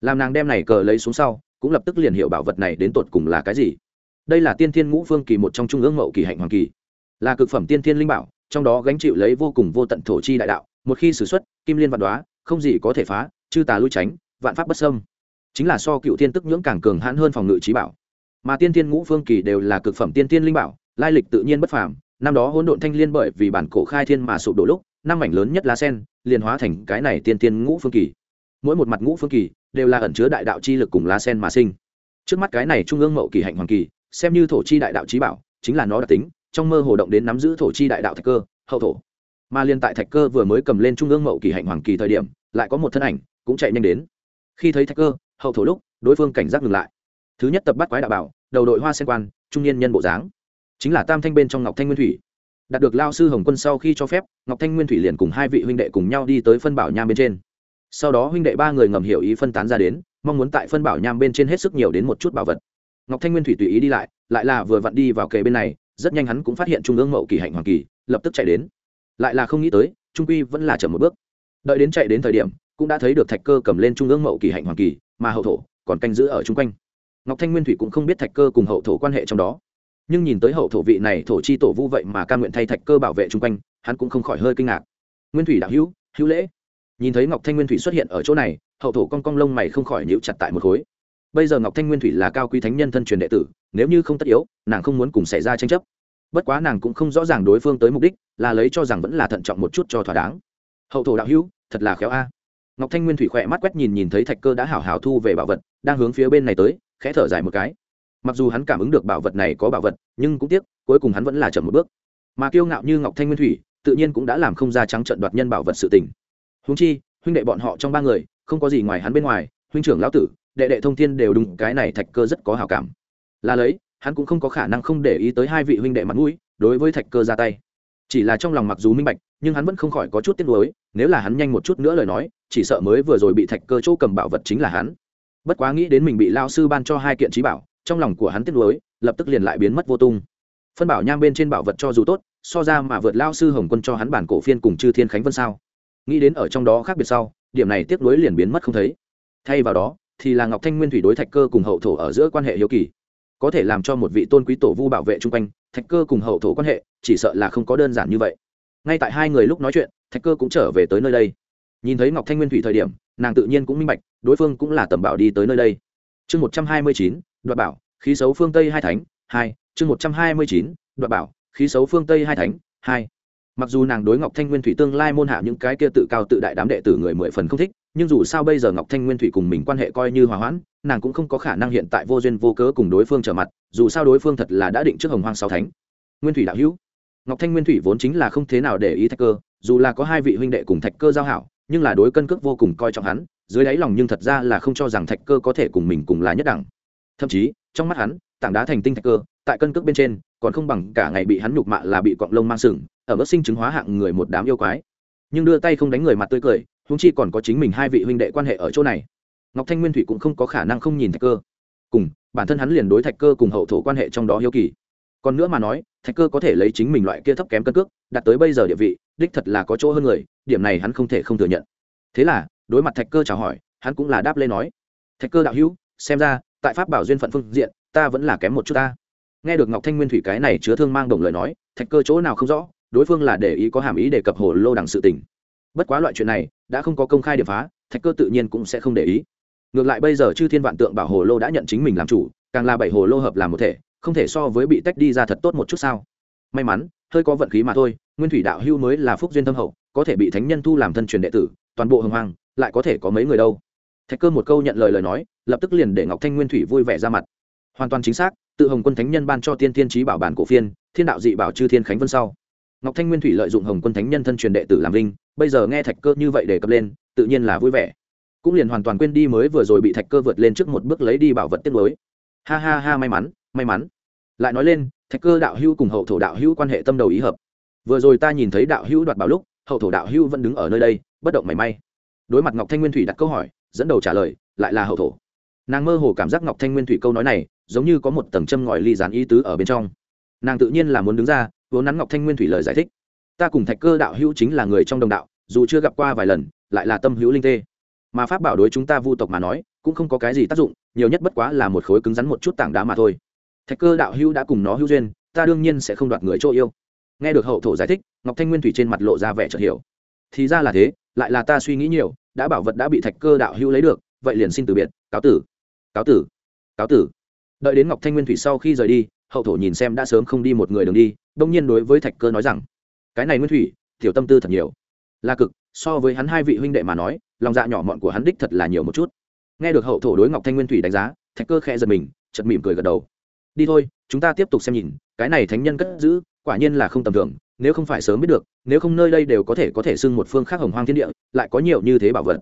Làm nàng đem này cờ lấy xuống sau cũng lập tức liền hiểu bảo vật này đến tột cùng là cái gì. Đây là tiên thiên ngũ phương kỳ một trong trung ương mậu kỳ hạnh hoàng kỳ. Là cực phẩm tiên thiên linh bảo, trong đó gánh chịu lấy vô cùng vô tận thổ chi đại đạo, một khi xử xuất, kim liên vạn đoá không gì có thể phá, chư tà lui tránh, vạn pháp bất sâm chính là so cựu thiên tức nhưỡng càng cường hãn hơn phòng ngự trí bảo. Mà tiên thiên ngũ phương kỳ đều là cực phẩm tiên thiên linh bảo, lai lịch tự nhiên bất phàm, năm đó hỗn độn thanh liên bởi vì bản cổ khai thiên mà sụp đổ lúc, năm mảnh lớn nhất lá sen, liền hóa thành cái này tiên tiên ngũ phương kỳ. Mỗi một mặt ngũ phương kỳ đều là ẩn chứa đại đạo chi lực cùng lá sen mà sinh. Trước mắt cái này trung ương mậu kỳ hạnh hoàng kỳ, xem như thổ chi đại đạo trí bảo, chính là nó đặc tính, trong mơ hồ động đến nắm giữ thổ chi đại đạo thạch cơ, hậu thổ. Mà liên tại thạch cơ vừa mới cầm lên trung ương mậu kỳ hạnh hoàng kỳ thời điểm, lại có một thân ảnh cũng chạy nhanh đến. Khi thấy thạch cơ, hậu thổ lúc, đối phương cảnh giác ngừng lại. Thứ nhất tập bắt quái đạo bảo, đầu đội hoa sen quan, trung niên nhân bộ dáng. Chính là tam thanh bên trong ngọc thanh nguyên thủy. Đạt được lao sư hồng quân sau khi cho phép, ngọc thanh nguyên thủy liền cùng hai vị huynh đệ cùng nhau đi tới phân bảo nham bên trên sau đó huynh đệ ba người ngầm hiểu ý phân tán ra đến, mong muốn tại phân bảo nham bên trên hết sức nhiều đến một chút bảo vật. Ngọc thanh nguyên thủy tùy ý đi lại lại là vừa vặn đi vào kề bên này, rất nhanh hắn cũng phát hiện trung ương mậu kỳ hạnh hoàng kỳ, lập tức chạy đến. Lại là không nghĩ tới, trung quy vẫn là chậm một bước. Đợi đến chạy đến thời điểm, cũng đã thấy được thạch cơ cầm lên trung ương mậu kỳ hạnh hoàng kỳ, mà hậu thổ còn canh giữ ở chung quanh. Ngọc thanh nguyên thủy cũng không biết thạch cơ cùng hậu thổ quan hệ trong đó. Nhưng nhìn tới hậu thổ vị này thổ chi tổ vu vậy mà ca nguyện thay thạch cơ bảo vệ chung quanh, hắn cũng không khỏi hơi kinh ngạc. Nguyên thủy đạo hữu hữu lễ nhìn thấy ngọc thanh nguyên thủy xuất hiện ở chỗ này, hậu thổ cong cong lông mày không khỏi nhíu chặt tại một khối. Bây giờ ngọc thanh nguyên thủy là cao quý thánh nhân thân truyền đệ tử, nếu như không tất yếu, nàng không muốn cùng xảy ra tranh chấp. Bất quá nàng cũng không rõ ràng đối phương tới mục đích, là lấy cho rằng vẫn là thận trọng một chút cho thỏa đáng. Hậu thổ đạo hữu, thật là khéo a. Ngọc thanh nguyên thủy khỏe mắt quét nhìn nhìn thấy thạch cơ đã hảo hảo thu về bảo vật, đang hướng phía bên này tới, khẽ thở dài một cái. Mặc dù hắn cảm ứng được bảo vật này có bảo vật, nhưng cũng tiếc, cuối cùng hắn vẫn là chậm một bước. Mà kiêu ngạo như ngọc thanh nguyên thủy, tự nhiên cũng đã làm không ra trắng trận đoạt nhân bảo vật sự tình huống chi, huynh đệ bọn họ trong ba người, không có gì ngoài hắn bên ngoài, huynh trưởng lão tử, đệ đệ thông thiên đều đúng, cái này thạch cơ rất có hảo cảm. Là lấy, hắn cũng không có khả năng không để ý tới hai vị huynh đệ mặt mũi, đối với thạch cơ ra tay. Chỉ là trong lòng mặc dù minh bạch, nhưng hắn vẫn không khỏi có chút tiếc nuối, nếu là hắn nhanh một chút nữa lời nói, chỉ sợ mới vừa rồi bị thạch cơ chỗ cầm bảo vật chính là hắn. Bất quá nghĩ đến mình bị lao sư ban cho hai kiện trí bảo, trong lòng của hắn tiếc nuối, lập tức liền lại biến mất vô tung. Phân bảo nham bên trên bảo vật cho dù tốt, so ra mà vượt lao sư hồng quân cho hắn bản cổ phiên cùng chư thiên khánh vân sao nghĩ đến ở trong đó khác biệt sau, điểm này tiếp nối liền biến mất không thấy. Thay vào đó, thì là ngọc thanh nguyên thủy đối thạch cơ cùng hậu thổ ở giữa quan hệ hiếu kỳ. Có thể làm cho một vị tôn quý tổ vu bảo vệ chung quanh, thạch cơ cùng hậu thổ quan hệ, chỉ sợ là không có đơn giản như vậy. Ngay tại hai người lúc nói chuyện, thạch cơ cũng trở về tới nơi đây. Nhìn thấy ngọc thanh nguyên thủy thời điểm, nàng tự nhiên cũng minh bạch, đối phương cũng là tầm bảo đi tới nơi đây. Chương một trăm hai mươi chín, đoạt bảo, khí xấu phương tây hai thánh, hai, chương một trăm hai mươi chín, đoạt bảo, khí xấu phương tây hai thánh, hai mặc dù nàng đối ngọc thanh nguyên thủy tương lai môn hạ những cái kia tự cao tự đại đám đệ tử người mười phần không thích, nhưng dù sao bây giờ ngọc thanh nguyên thủy cùng mình quan hệ coi như hòa hoãn, nàng cũng không có khả năng hiện tại vô duyên vô cớ cùng đối phương trở mặt, dù sao đối phương thật là đã định trước hồng hoang sáu thánh. Nguyên thủy đạo hữu, ngọc thanh nguyên thủy vốn chính là không thế nào để ý thạch cơ, dù là có hai vị huynh đệ cùng thạch cơ giao hảo, nhưng là đối cân cước vô cùng coi trọng hắn, dưới đáy lòng nhưng thật ra là không cho rằng thạch cơ có thể cùng mình cùng là nhất đẳng. Thậm chí, trong mắt hắn, tảng đá thành tinh thạch cơ, tại cân cước bên trên, còn không bằng cả ngày bị hắn nhục mạ là bị cọng lông mang sừng ở mức sinh chứng hóa hạng người một đám yêu quái. Nhưng đưa tay không đánh người mặt tươi cười húng chi còn có chính mình hai vị huynh đệ quan hệ ở chỗ này. Ngọc thanh nguyên thủy cũng không có khả năng không nhìn thạch cơ. Cùng, bản thân hắn liền đối thạch cơ cùng hậu thổ quan hệ trong đó hiếu kỳ. Còn nữa mà nói, thạch cơ có thể lấy chính mình loại kia thấp kém cân cước đặt tới bây giờ địa vị, đích thật là có chỗ hơn người, điểm này hắn không thể không thừa nhận. Thế là, đối mặt thạch cơ chào hỏi, hắn cũng là đáp lên nói, thạch cơ đạo hữu, xem ra, tại pháp bảo duyên phận phương diện, ta vẫn là kém một chút ta. Nghe được ngọc thanh nguyên thủy cái này chứa thương mang đồng lời nói, thạch cơ chỗ nào không rõ đối phương là để ý có hàm ý đề cập hồ lô đằng sự tình. Bất quá loại chuyện này, đã không có công khai điểm phá, thạch cơ tự nhiên cũng sẽ không để ý. Ngược lại bây giờ chư thiên vạn tượng bảo hồ lô đã nhận chính mình làm chủ, càng là bảy hồ lô hợp làm một thể, không thể so với bị tách đi ra thật tốt một chút sao? May mắn, hơi có vận khí mà thôi, nguyên thủy đạo hưu mới là phúc duyên thâm hậu, có thể bị thánh nhân thu làm thân truyền đệ tử, toàn bộ hồng hoàng lại có thể có mấy người đâu? Thạch cơ một câu nhận lời lời nói, lập tức liền để ngọc thanh nguyên thủy vui vẻ ra mặt. Hoàn toàn chính xác, tự hồng quân thánh nhân ban cho tiên thiên trí bảo bản cổ phiên, thiên đạo dị bảo chư thiên khánh vân sau ngọc thanh nguyên thủy lợi dụng hồng quân thánh nhân thân truyền đệ tử làm linh bây giờ nghe thạch cơ như vậy để cập lên, tự nhiên là vui vẻ. Cũng liền hoàn toàn quên đi mới vừa rồi bị thạch cơ vượt lên trước một bước lấy đi bảo vật tiết mới ha ha ha, may mắn may mắn. Lại nói lên, thạch cơ đạo hữu cùng hậu thổ đạo hữu quan hệ tâm đầu ý hợp. Vừa rồi ta nhìn thấy đạo hữu đoạt bảo lúc, hậu thổ đạo hữu vẫn đứng ở nơi đây, bất động mảy may. Đối mặt ngọc thanh nguyên thủy đặt câu hỏi, dẫn đầu trả lời, lại là hậu thổ. Nàng mơ hồ cảm giác ngọc thanh nguyên thủy câu nói này, giống như có một tầng châm ngòi ly dán ý tứ ở bên trong. Nàng tự nhiên là muốn đứng ra vốn nắn ngọc thanh nguyên thủy lời giải thích. Ta cùng thạch cơ đạo hữu chính là người trong đồng đạo, dù chưa gặp qua vài lần, lại là tâm hữu linh tê. Mà pháp bảo đối chúng ta vu tộc mà nói, cũng không có cái gì tác dụng, nhiều nhất bất quá là một khối cứng rắn một chút tảng đá mà thôi. Thạch cơ đạo hữu đã cùng nó hữu duyên, ta đương nhiên sẽ không đoạt người chỗ yêu. Nghe được hậu thổ giải thích, ngọc thanh nguyên thủy trên mặt lộ ra vẻ chợt hiểu. Thì ra là thế, lại là ta suy nghĩ nhiều, đã bảo vật đã bị thạch cơ đạo hữu lấy được, vậy liền xin từ biệt, cáo tử. Cáo tử. Cáo tử. Đợi đến ngọc thanh nguyên thủy sau khi rời đi, hậu thổ nhìn xem đã sớm không đi một người đường đi đông nhiên đối với thạch cơ nói rằng, cái này nguyên thủy, tiểu tâm tư thật nhiều. Là cực, so với hắn hai vị huynh đệ mà nói, lòng dạ nhỏ mọn của hắn đích thật là nhiều một chút. Nghe được hậu thổ đối ngọc thanh nguyên thủy đánh giá, thạch cơ khẽ giật mình chật mỉm cười gật đầu. Đi thôi, chúng ta tiếp tục xem nhìn, cái này thánh nhân cất giữ, quả nhiên là không tầm thường, nếu không phải sớm biết được, nếu không nơi đây đều có thể có thể xưng một phương khác hồng hoang thiên địa, lại có nhiều như thế bảo vật.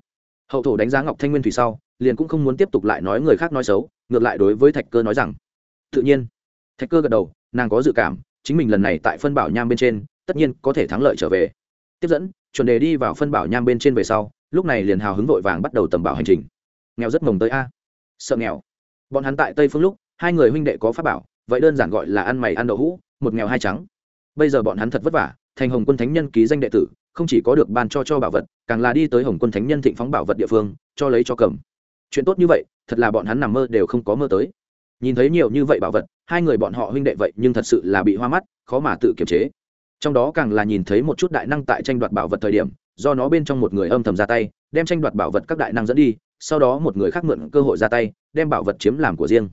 Hậu thổ đánh giá ngọc thanh nguyên thủy sau, liền cũng không muốn tiếp tục lại nói người khác nói xấu, ngược lại đối với thạch cơ nói rằng, tự nhiên. Thạch cơ gật đầu, nàng có dự cảm chính mình lần này tại phân bảo nham bên trên, tất nhiên có thể thắng lợi trở về. Tiếp dẫn, chuẩn đề đi vào phân bảo nham bên trên về sau, lúc này liền hào hứng vội vàng bắt đầu tầm bảo hành trình. Nghèo rất mồng tới a. Sợ nghèo. Bọn hắn tại tây phương lúc, hai người huynh đệ có pháp bảo, vậy đơn giản gọi là ăn mày ăn đậu hũ, một nghèo hai trắng. Bây giờ bọn hắn thật vất vả, thành hồng quân thánh nhân ký danh đệ tử, không chỉ có được ban cho cho bảo vật, càng là đi tới hồng quân thánh nhân thịnh phóng bảo vật địa phương, cho lấy cho cầm. Chuyện tốt như vậy, thật là bọn hắn nằm mơ đều không có mơ tới nhìn thấy nhiều như vậy bảo vật, hai người bọn họ huynh đệ vậy nhưng thật sự là bị hoa mắt, khó mà tự kiềm chế. Trong đó càng là nhìn thấy một chút đại năng tại tranh đoạt bảo vật thời điểm, do nó bên trong một người âm thầm ra tay, đem tranh đoạt bảo vật các đại năng dẫn đi, sau đó một người khác mượn cơ hội ra tay, đem bảo vật chiếm làm của riêng.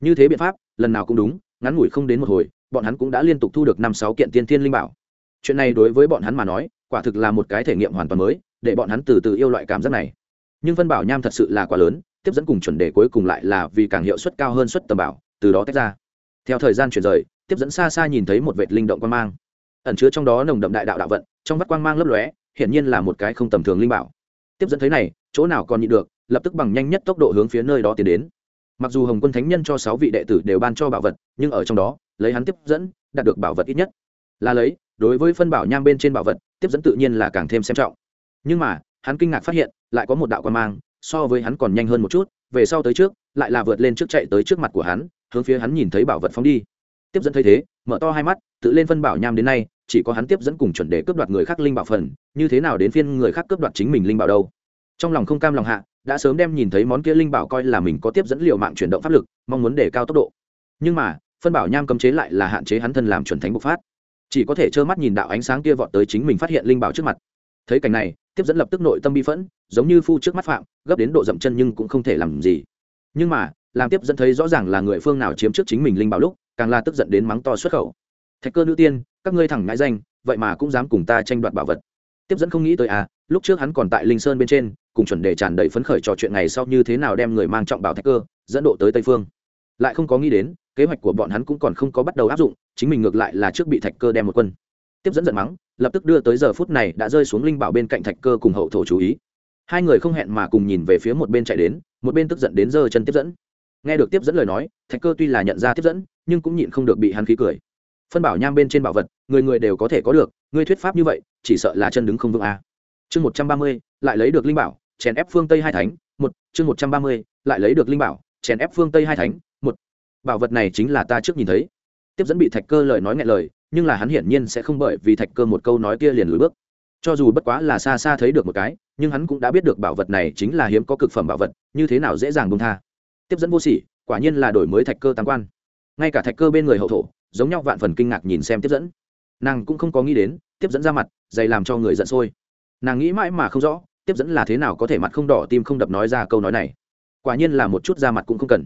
Như thế biện pháp, lần nào cũng đúng, ngắn ngủi không đến một hồi, bọn hắn cũng đã liên tục thu được năm sáu kiện tiên thiên linh bảo. Chuyện này đối với bọn hắn mà nói, quả thực là một cái thể nghiệm hoàn toàn mới, để bọn hắn từ từ yêu loại cảm giác này. Nhưng phân bảo nham thật sự là quá lớn tiếp dẫn cùng chuẩn đề cuối cùng lại là vì càng hiệu suất cao hơn suất tầm bảo, từ đó tách ra. Theo thời gian chuyển rời, tiếp dẫn xa xa nhìn thấy một vệt linh động quan mang. Ẩn chứa trong đó nồng đậm đại đạo đạo vận, trong vắt quang mang lấp lóe, hiển nhiên là một cái không tầm thường linh bảo. Tiếp dẫn thấy này, chỗ nào còn nhịn được, lập tức bằng nhanh nhất tốc độ hướng phía nơi đó tiến đến. Mặc dù hồng quân thánh nhân cho sáu vị đệ tử đều ban cho bảo vật, nhưng ở trong đó, lấy hắn tiếp dẫn, đạt được bảo vật ít nhất. Là lấy, đối với phân bảo nham bên trên bảo vật, tiếp dẫn tự nhiên là càng thêm xem trọng. Nhưng mà, hắn kinh ngạc phát hiện, lại có một đạo quan mang so với hắn còn nhanh hơn một chút, về sau tới trước, lại là vượt lên trước chạy tới trước mặt của hắn, hướng phía hắn nhìn thấy bảo vật phóng đi. Tiếp dẫn thấy thế, mở to hai mắt, tự lên phân bảo nham đến nay, chỉ có hắn tiếp dẫn cùng chuẩn đề cướp đoạt người khác linh bảo phần, như thế nào đến phiên người khác cướp đoạt chính mình linh bảo đâu. Trong lòng không cam lòng hạ, đã sớm đem nhìn thấy món kia linh bảo coi là mình có tiếp dẫn liệu mạng chuyển động pháp lực, mong muốn để cao tốc độ. Nhưng mà, phân bảo nham cấm chế lại là hạn chế hắn thân làm chuẩn thánh bộc phát. Chỉ có thể trơ mắt nhìn đạo ánh sáng kia vọt tới chính mình phát hiện linh bảo trước mặt. Thấy cảnh này tiếp dẫn lập tức nội tâm bi phẫn, giống như phu trước mắt phạm, gấp đến độ dậm chân nhưng cũng không thể làm gì. Nhưng mà, làm tiếp dẫn thấy rõ ràng là người phương nào chiếm trước chính mình linh bảo lúc, càng là tức giận đến mắng to xuất khẩu. Thạch cơ nữ tiên, các ngươi thẳng ngãi danh, vậy mà cũng dám cùng ta tranh đoạt bảo vật. Tiếp dẫn không nghĩ tới à lúc trước hắn còn tại linh sơn bên trên, cùng chuẩn đề tràn đầy phấn khởi trò chuyện ngày sau như thế nào đem người mang trọng bảo thạch cơ, dẫn độ tới tây phương. Lại không có nghĩ đến, kế hoạch của bọn hắn cũng còn không có bắt đầu áp dụng, chính mình ngược lại là trước bị thạch cơ đem một quân. Tiếp dẫn giận mắng lập tức đưa tới giờ phút này đã rơi xuống linh bảo bên cạnh thạch cơ cùng hậu thổ chú ý. Hai người không hẹn mà cùng nhìn về phía một bên chạy đến, một bên tức giận đến giơ chân tiếp dẫn. Nghe được tiếp dẫn lời nói, thạch cơ tuy là nhận ra tiếp dẫn, nhưng cũng nhịn không được bị hắn khí cười. Phân bảo nham bên trên bảo vật, người người đều có thể có được, ngươi thuyết pháp như vậy, chỉ sợ là chân đứng không vững a chương một trăm ba mươi, lại lấy được linh bảo, chèn ép phương tây hai thánh, một, chương một trăm ba mươi, lại lấy được linh bảo, chèn ép phương tây hai thánh, một. Bảo vật này chính là ta trước nhìn thấy. Tiếp dẫn bị thạch cơ lời nói ngại lời nhưng là hắn hiển nhiên sẽ không bởi vì thạch cơ một câu nói kia liền lùi bước. Cho dù bất quá là xa xa thấy được một cái, nhưng hắn cũng đã biết được bảo vật này chính là hiếm có cực phẩm bảo vật, như thế nào dễ dàng bông tha. Tiếp dẫn vô sỉ, quả nhiên là đổi mới thạch cơ tam quan. Ngay cả thạch cơ bên người hậu thổ, giống nhau vạn phần kinh ngạc nhìn xem tiếp dẫn. Nàng cũng không có nghĩ đến, tiếp dẫn ra mặt, dày làm cho người giận sôi. Nàng nghĩ mãi mà không rõ, tiếp dẫn là thế nào có thể mặt không đỏ tim không đập nói ra câu nói này. Quả nhiên là một chút ra mặt cũng không cần.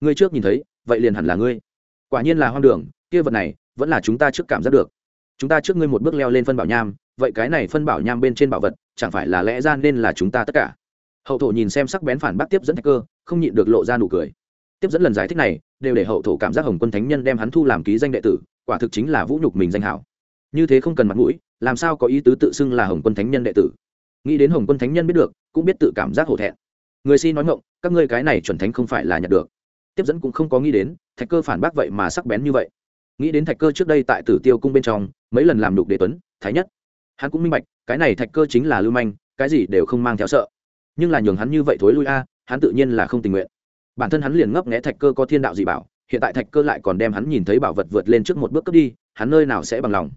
Ngươi trước nhìn thấy, vậy liền hẳn là ngươi. Quả nhiên là hoang đường kia vật này, vẫn là chúng ta trước cảm giác được. Chúng ta trước ngươi một bước leo lên phân bảo nham, vậy cái này phân bảo nham bên trên bảo vật, chẳng phải là lẽ ra nên là chúng ta tất cả? Hậu thổ nhìn xem sắc bén phản bác tiếp dẫn thạch cơ, không nhịn được lộ ra nụ cười. Tiếp dẫn lần giải thích này, đều để hậu thổ cảm giác hồng quân thánh nhân đem hắn thu làm ký danh đệ tử, quả thực chính là vũ nhục mình danh hảo. Như thế không cần mặt mũi, làm sao có ý tứ tự xưng là hồng quân thánh nhân đệ tử? Nghĩ đến hồng quân thánh nhân biết được, cũng biết tự cảm giác hổ thẹn. Người si nói ngộng các ngươi cái này chuẩn thánh không phải là nhận được. Tiếp dẫn cũng không có nghĩ đến, thạch cơ phản bác vậy mà sắc bén như vậy nghĩ đến thạch cơ trước đây tại tử tiêu cung bên trong, mấy lần làm đục đệ tuấn, thái nhất. Hắn cũng minh bạch, cái này thạch cơ chính là lưu manh, cái gì đều không mang theo sợ. Nhưng là nhường hắn như vậy thối lui a, hắn tự nhiên là không tình nguyện. Bản thân hắn liền ngấp nghẽ thạch cơ có thiên đạo gì bảo, hiện tại thạch cơ lại còn đem hắn nhìn thấy bảo vật vượt lên trước một bước cướp đi, hắn nơi nào sẽ bằng lòng?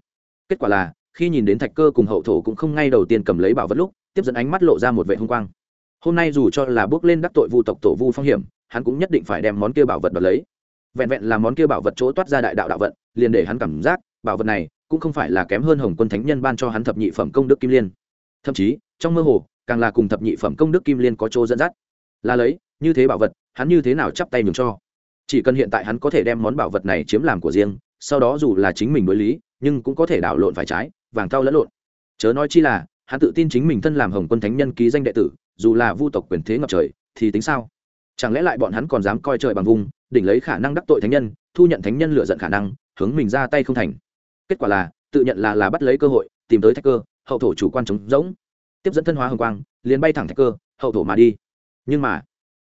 Kết quả là, khi nhìn đến thạch cơ cùng hậu thổ cũng không ngay đầu tiên cầm lấy bảo vật lúc, tiếp dẫn ánh mắt lộ ra một vệ hung quang. Hôm nay dù cho là bước lên đắc tội vu tộc tổ vu phong hiểm, hắn cũng nhất định phải đem món kia bảo vật đoạt lấy vẹn vẹn là món kia bảo vật chỗ toát ra đại đạo đạo vận, liền để hắn cảm giác, bảo vật này cũng không phải là kém hơn hồng quân thánh nhân ban cho hắn thập nhị phẩm công đức kim liên. Thậm chí, trong mơ hồ, càng là cùng thập nhị phẩm công đức kim liên có chỗ dẫn dắt. Là lấy, như thế bảo vật, hắn như thế nào chắp tay mừng cho? Chỉ cần hiện tại hắn có thể đem món bảo vật này chiếm làm của riêng, sau đó dù là chính mình đối lý, nhưng cũng có thể đảo lộn phải trái, vàng thau lẫn lộn. Chớ nói chi là, hắn tự tin chính mình thân làm hồng quân thánh nhân ký danh đệ tử, dù là vu tộc quyền thế ngập trời, thì tính sao? Chẳng lẽ lại bọn hắn còn dám coi trời bằng vùng đỉnh lấy khả năng đắc tội thánh nhân, thu nhận thánh nhân lựa giận khả năng, hướng mình ra tay không thành. Kết quả là, tự nhận là là bắt lấy cơ hội, tìm tới thạch cơ, hậu thổ chủ quan chống rỗng. Tiếp dẫn thân hóa hồng quang, liền bay thẳng thạch cơ, hậu thổ mà đi. Nhưng mà,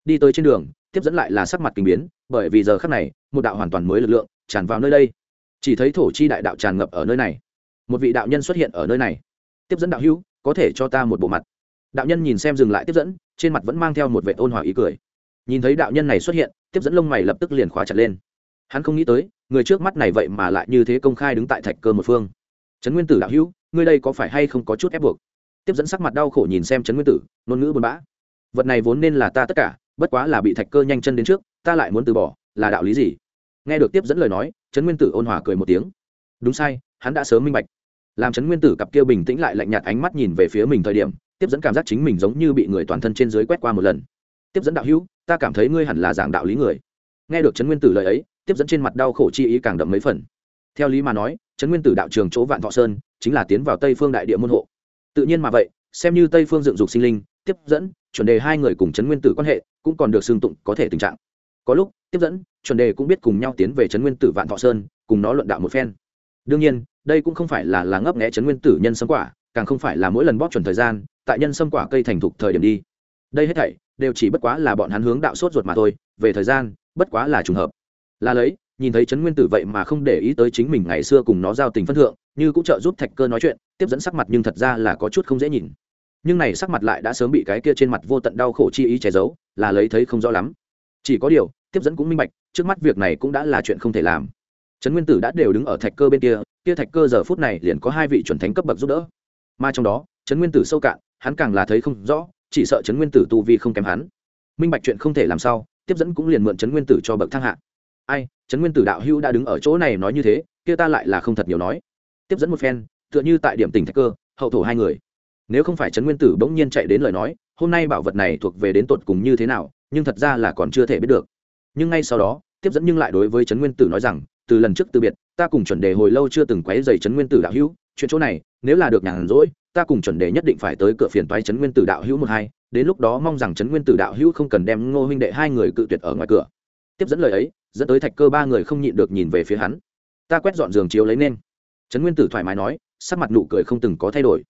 đi tới trên đường, tiếp dẫn lại là sắc mặt kinh biến, bởi vì giờ khắc này, một đạo hoàn toàn mới lực lượng tràn vào nơi đây. Chỉ thấy thổ chi đại đạo tràn ngập ở nơi này. Một vị đạo nhân xuất hiện ở nơi này. Tiếp dẫn đạo hữu, có thể cho ta một bộ mặt. Đạo nhân nhìn xem dừng lại tiếp dẫn, trên mặt vẫn mang theo một vệ ôn hòa ý cười nhìn thấy đạo nhân này xuất hiện, tiếp dẫn lông mày lập tức liền khóa chặt lên. Hắn không nghĩ tới, người trước mắt này vậy mà lại như thế công khai đứng tại thạch cơ một phương. Trấn nguyên tử đạo hữu, ngươi đây có phải hay không có chút ép buộc? Tiếp dẫn sắc mặt đau khổ nhìn xem trấn nguyên tử, ngôn ngữ buồn bã. Vật này vốn nên là ta tất cả, bất quá là bị thạch cơ nhanh chân đến trước, ta lại muốn từ bỏ, là đạo lý gì? Nghe được tiếp dẫn lời nói, trấn nguyên tử ôn hòa cười một tiếng. Đúng sai, hắn đã sớm minh bạch. Làm trấn nguyên tử cặp kia bình tĩnh lại lạnh nhạt ánh mắt nhìn về phía mình thời điểm, tiếp dẫn cảm giác chính mình giống như bị người toàn thân trên dưới quét qua một lần tiếp dẫn đạo hữu, ta cảm thấy ngươi hẳn là giảng đạo lý người. Nghe được trấn nguyên tử lời ấy, tiếp dẫn trên mặt đau khổ chi ý càng đậm mấy phần. Theo lý mà nói, trấn nguyên tử đạo trường chỗ vạn thọ sơn chính là tiến vào tây phương đại địa môn hộ. Tự nhiên mà vậy, xem như tây phương dựng dục sinh linh, tiếp dẫn, chuẩn đề hai người cùng trấn nguyên tử quan hệ cũng còn được xương tụng có thể tình trạng. Có lúc, tiếp dẫn, chuẩn đề cũng biết cùng nhau tiến về trấn nguyên tử vạn thọ sơn, cùng nó luận đạo một phen. Đương nhiên, đây cũng không phải là là ngấp nghẽ trấn nguyên tử nhân sâm quả, càng không phải là mỗi lần bóp chuẩn thời gian, tại nhân sâm quả cây thành thục thời điểm đi đây hết thảy đều chỉ bất quá là bọn hắn hướng đạo sốt ruột mà thôi, về thời gian, bất quá là trùng hợp. Là lấy, nhìn thấy trấn nguyên tử vậy mà không để ý tới chính mình ngày xưa cùng nó giao tình phân thượng, như cũng trợ giúp thạch cơ nói chuyện, tiếp dẫn sắc mặt nhưng thật ra là có chút không dễ nhìn. Nhưng này sắc mặt lại đã sớm bị cái kia trên mặt vô tận đau khổ chi ý che giấu, là lấy thấy không rõ lắm. Chỉ có điều, tiếp dẫn cũng minh bạch, trước mắt việc này cũng đã là chuyện không thể làm. Trấn nguyên tử đã đều đứng ở thạch cơ bên kia kia thạch cơ giờ phút này liền có hai vị chuẩn thánh cấp bậc giúp đỡ. Mà trong đó, trấn nguyên tử sâu cạn, hắn càng là thấy không rõ chỉ sợ trấn nguyên tử tu vi không kém hắn. Minh bạch chuyện không thể làm sao, tiếp dẫn cũng liền mượn trấn nguyên tử cho bậc thang hạ. Ai, trấn nguyên tử đạo hữu đã đứng ở chỗ này nói như thế, kia ta lại là không thật nhiều nói. Tiếp dẫn một phen, tựa như tại điểm tỉnh thạch cơ, hậu thổ hai người. Nếu không phải trấn nguyên tử bỗng nhiên chạy đến lời nói, hôm nay bảo vật này thuộc về đến tột cùng như thế nào, nhưng thật ra là còn chưa thể biết được. Nhưng ngay sau đó, tiếp dẫn nhưng lại đối với trấn nguyên tử nói rằng, từ lần trước từ biệt, ta cùng chuẩn đề hồi lâu chưa từng quấy dày trấn nguyên tử đạo hữu, chuyện chỗ này, nếu là được nhàn rỗi ta cùng chuẩn đề nhất định phải tới cửa phiền toái trấn nguyên tử đạo hữu một hai, đến lúc đó mong rằng trấn nguyên tử đạo hữu không cần đem ngô huynh đệ hai người cự tuyệt ở ngoài cửa. Tiếp dẫn lời ấy, dẫn tới thạch cơ ba người không nhịn được nhìn về phía hắn. Ta quét dọn giường chiếu lấy nên. Trấn nguyên tử thoải mái nói, sắc mặt nụ cười không từng có thay đổi.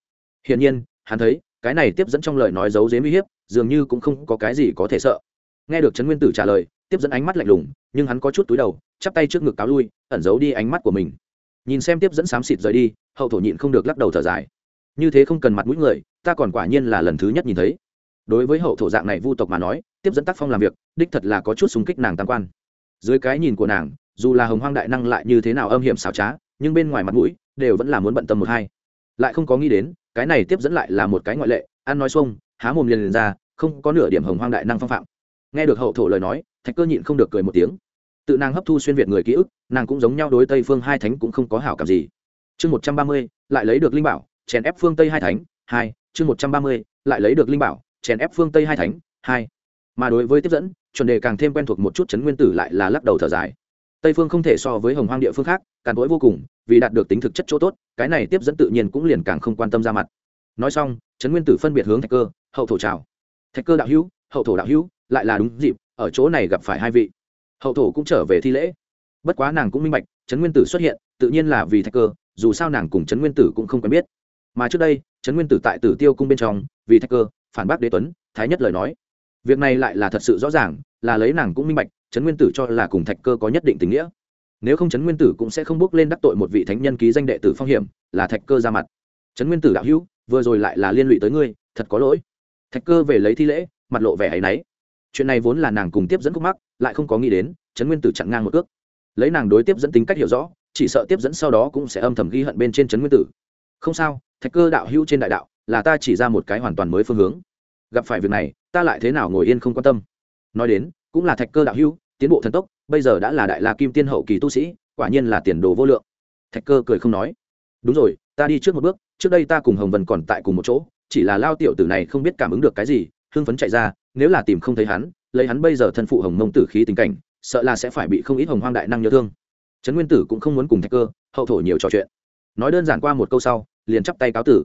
Hiển nhiên, hắn thấy, cái này tiếp dẫn trong lời nói giấu dếm uy hiếp, dường như cũng không có cái gì có thể sợ. Nghe được trấn nguyên tử trả lời, tiếp dẫn ánh mắt lạnh lùng, nhưng hắn có chút túi đầu, chắp tay trước ngực cáo lui, ẩn giấu đi ánh mắt của mình. Nhìn xem tiếp dẫn xám xịt rời đi, hậu thổ nhịn không được lắc đầu thở dài như thế không cần mặt mũi người ta còn quả nhiên là lần thứ nhất nhìn thấy. Đối với hậu thổ dạng này vu tộc mà nói tiếp dẫn tác phong làm việc đích thật là có chút súng kích nàng tam quan. Dưới cái nhìn của nàng dù là hồng hoang đại năng lại như thế nào âm hiểm xảo trá nhưng bên ngoài mặt mũi đều vẫn là muốn bận tâm một hai. Lại không có nghĩ đến cái này tiếp dẫn lại là một cái ngoại lệ ăn nói xuông há mồm liền, liền ra không có nửa điểm hồng hoang đại năng phong phạm. Nghe được hậu thổ lời nói thạch cơ nhịn không được cười một tiếng. Tự nàng hấp thu xuyên việt người ký ức nàng cũng giống nhau đối tây phương hai thánh cũng không có hảo cảm gì. Chương một trăm ba mươi lại lấy được linh bảo chèn ép phương tây hai thánh, hai, chương một trăm ba mươi, lại lấy được linh bảo, chèn ép phương tây hai thánh, hai. Mà đối với tiếp dẫn, chuẩn đề càng thêm quen thuộc một chút chấn nguyên tử lại là lắc đầu thở dài. Tây phương không thể so với hồng hoang địa phương khác, càn tối vô cùng, vì đạt được tính thực chất chỗ tốt, cái này tiếp dẫn tự nhiên cũng liền càng không quan tâm ra mặt. Nói xong, chấn nguyên tử phân biệt hướng thạch cơ, hậu thổ trào thạch cơ đạo hữu, hậu thổ đạo hữu, lại là đúng dịp, ở chỗ này gặp phải hai vị. Hậu thổ cũng trở về thi lễ. Bất quá nàng cũng minh bạch, chấn nguyên tử xuất hiện, tự nhiên là vì thạch cơ, dù sao nàng cùng chấn nguyên tử cũng không quen biết mà trước đây, trấn nguyên tử tại tử tiêu cung bên trong, vì thạch cơ, phản bác đế tuấn, thái nhất lời nói. Việc này lại là thật sự rõ ràng, là lấy nàng cũng minh bạch, trấn nguyên tử cho là cùng thạch cơ có nhất định tình nghĩa. Nếu không trấn nguyên tử cũng sẽ không bước lên đắc tội một vị thánh nhân ký danh đệ tử phong hiểm, là thạch cơ ra mặt. Trấn nguyên tử đạo hữu, vừa rồi lại là liên lụy tới ngươi, thật có lỗi. Thạch cơ về lấy thi lễ, mặt lộ vẻ áy náy. Chuyện này vốn là nàng cùng tiếp dẫn khúc mắc, lại không có nghĩ đến, trấn nguyên tử chặn ngang một cước. Lấy nàng đối tiếp dẫn tính cách hiểu rõ, chỉ sợ tiếp dẫn sau đó cũng sẽ âm thầm ghi hận bên trên trấn nguyên tử. Không sao thạch cơ đạo hữu trên đại đạo, là ta chỉ ra một cái hoàn toàn mới phương hướng. Gặp phải việc này, ta lại thế nào ngồi yên không quan tâm? Nói đến, cũng là thạch cơ đạo hữu, tiến bộ thần tốc, bây giờ đã là đại la kim tiên hậu kỳ tu sĩ, quả nhiên là tiền đồ vô lượng. Thạch cơ cười không nói. Đúng rồi, ta đi trước một bước, trước đây ta cùng hồng vân còn tại cùng một chỗ, chỉ là lao tiểu tử này không biết cảm ứng được cái gì, hưng phấn chạy ra, nếu là tìm không thấy hắn, lấy hắn bây giờ thân phụ hồng mông tử khí tình cảnh, sợ là sẽ phải bị không ít hồng hoang đại năng nhớ thương. Trấn nguyên tử cũng không muốn cùng thạch cơ, hậu thổ nhiều trò chuyện. Nói đơn giản qua một câu sau liền chắp tay cáo tử.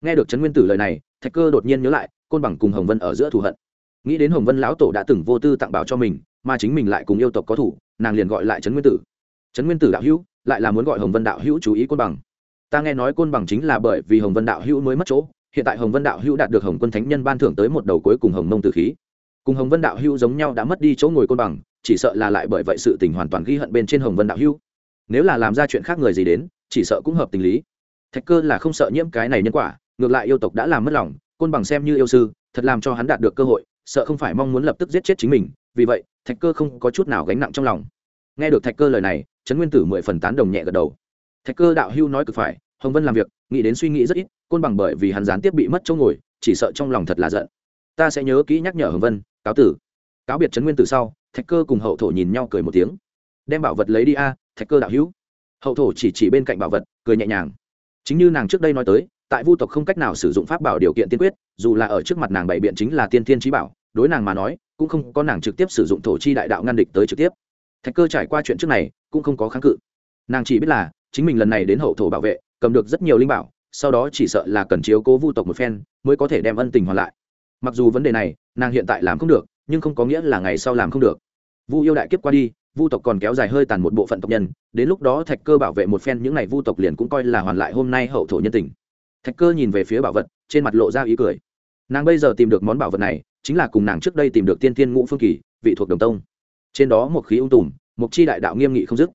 Nghe được trấn nguyên tử lời này, thạch cơ đột nhiên nhớ lại, côn bằng cùng hồng vân ở giữa thù hận. Nghĩ đến hồng vân lão tổ đã từng vô tư tặng bảo cho mình, mà chính mình lại cùng yêu tộc có thủ, nàng liền gọi lại trấn nguyên tử. Trấn nguyên tử đạo hữu, lại là muốn gọi hồng vân đạo hữu chú ý côn bằng. Ta nghe nói côn bằng chính là bởi vì hồng vân đạo hữu mới mất chỗ, hiện tại hồng vân đạo hữu đạt được hồng quân thánh nhân ban thưởng tới một đầu cuối cùng hồng mông tử khí. Cùng hồng vân đạo hữu giống nhau đã mất đi chỗ ngồi côn bằng, chỉ sợ là lại bởi vậy sự tình hoàn toàn ghi hận bên trên hồng vân đạo hữu. Nếu là làm ra chuyện khác người gì đến, chỉ sợ cũng hợp tình lý thạch cơ là không sợ nhiễm cái này nhân quả, ngược lại yêu tộc đã làm mất lòng, côn bằng xem như yêu sư, thật làm cho hắn đạt được cơ hội, sợ không phải mong muốn lập tức giết chết chính mình, vì vậy, thạch cơ không có chút nào gánh nặng trong lòng. Nghe được thạch cơ lời này, trấn nguyên tử mười phần tán đồng nhẹ gật đầu. Thạch cơ đạo hưu nói cực phải, hồng vân làm việc, nghĩ đến suy nghĩ rất ít, côn bằng bởi vì hắn gián tiếp bị mất chỗ ngồi, chỉ sợ trong lòng thật là giận. Ta sẽ nhớ kỹ nhắc nhở hồng vân, cáo tử. Cáo biệt trấn nguyên tử sau, thạch cơ cùng hậu thổ nhìn nhau cười một tiếng. Đem bảo vật lấy đi a, thạch cơ đạo hữu hậu thổ chỉ chỉ bên cạnh bảo vật, cười nhẹ nhàng chính như nàng trước đây nói tới, tại vu tộc không cách nào sử dụng pháp bảo điều kiện tiên quyết, dù là ở trước mặt nàng bảy biện chính là tiên tiên trí bảo, đối nàng mà nói, cũng không có nàng trực tiếp sử dụng thổ chi đại đạo ngăn địch tới trực tiếp. Thạch cơ trải qua chuyện trước này, cũng không có kháng cự. Nàng chỉ biết là, chính mình lần này đến hậu thổ bảo vệ, cầm được rất nhiều linh bảo, sau đó chỉ sợ là cần chiếu cố vu tộc một phen, mới có thể đem ân tình hoàn lại. Mặc dù vấn đề này, nàng hiện tại làm không được, nhưng không có nghĩa là ngày sau làm không được. Vu yêu đại kiếp qua đi vu tộc còn kéo dài hơi tàn một bộ phận tộc nhân, đến lúc đó thạch cơ bảo vệ một phen những n à y vu tộc liền cũng coi là hoàn lại hôm nay hậu thổ nhân tình. Thạch cơ nhìn về phía bảo vật, trên mặt lộ ra ý cười. Nàng bây giờ tìm được món bảo vật này, chính là cùng nàng trước đây tìm được tiên tiên ngũ phương kỳ, vị thuộc đồng tông. Trên đó một khí ung tùm, một chi đại đạo nghiêm nghị không dứt.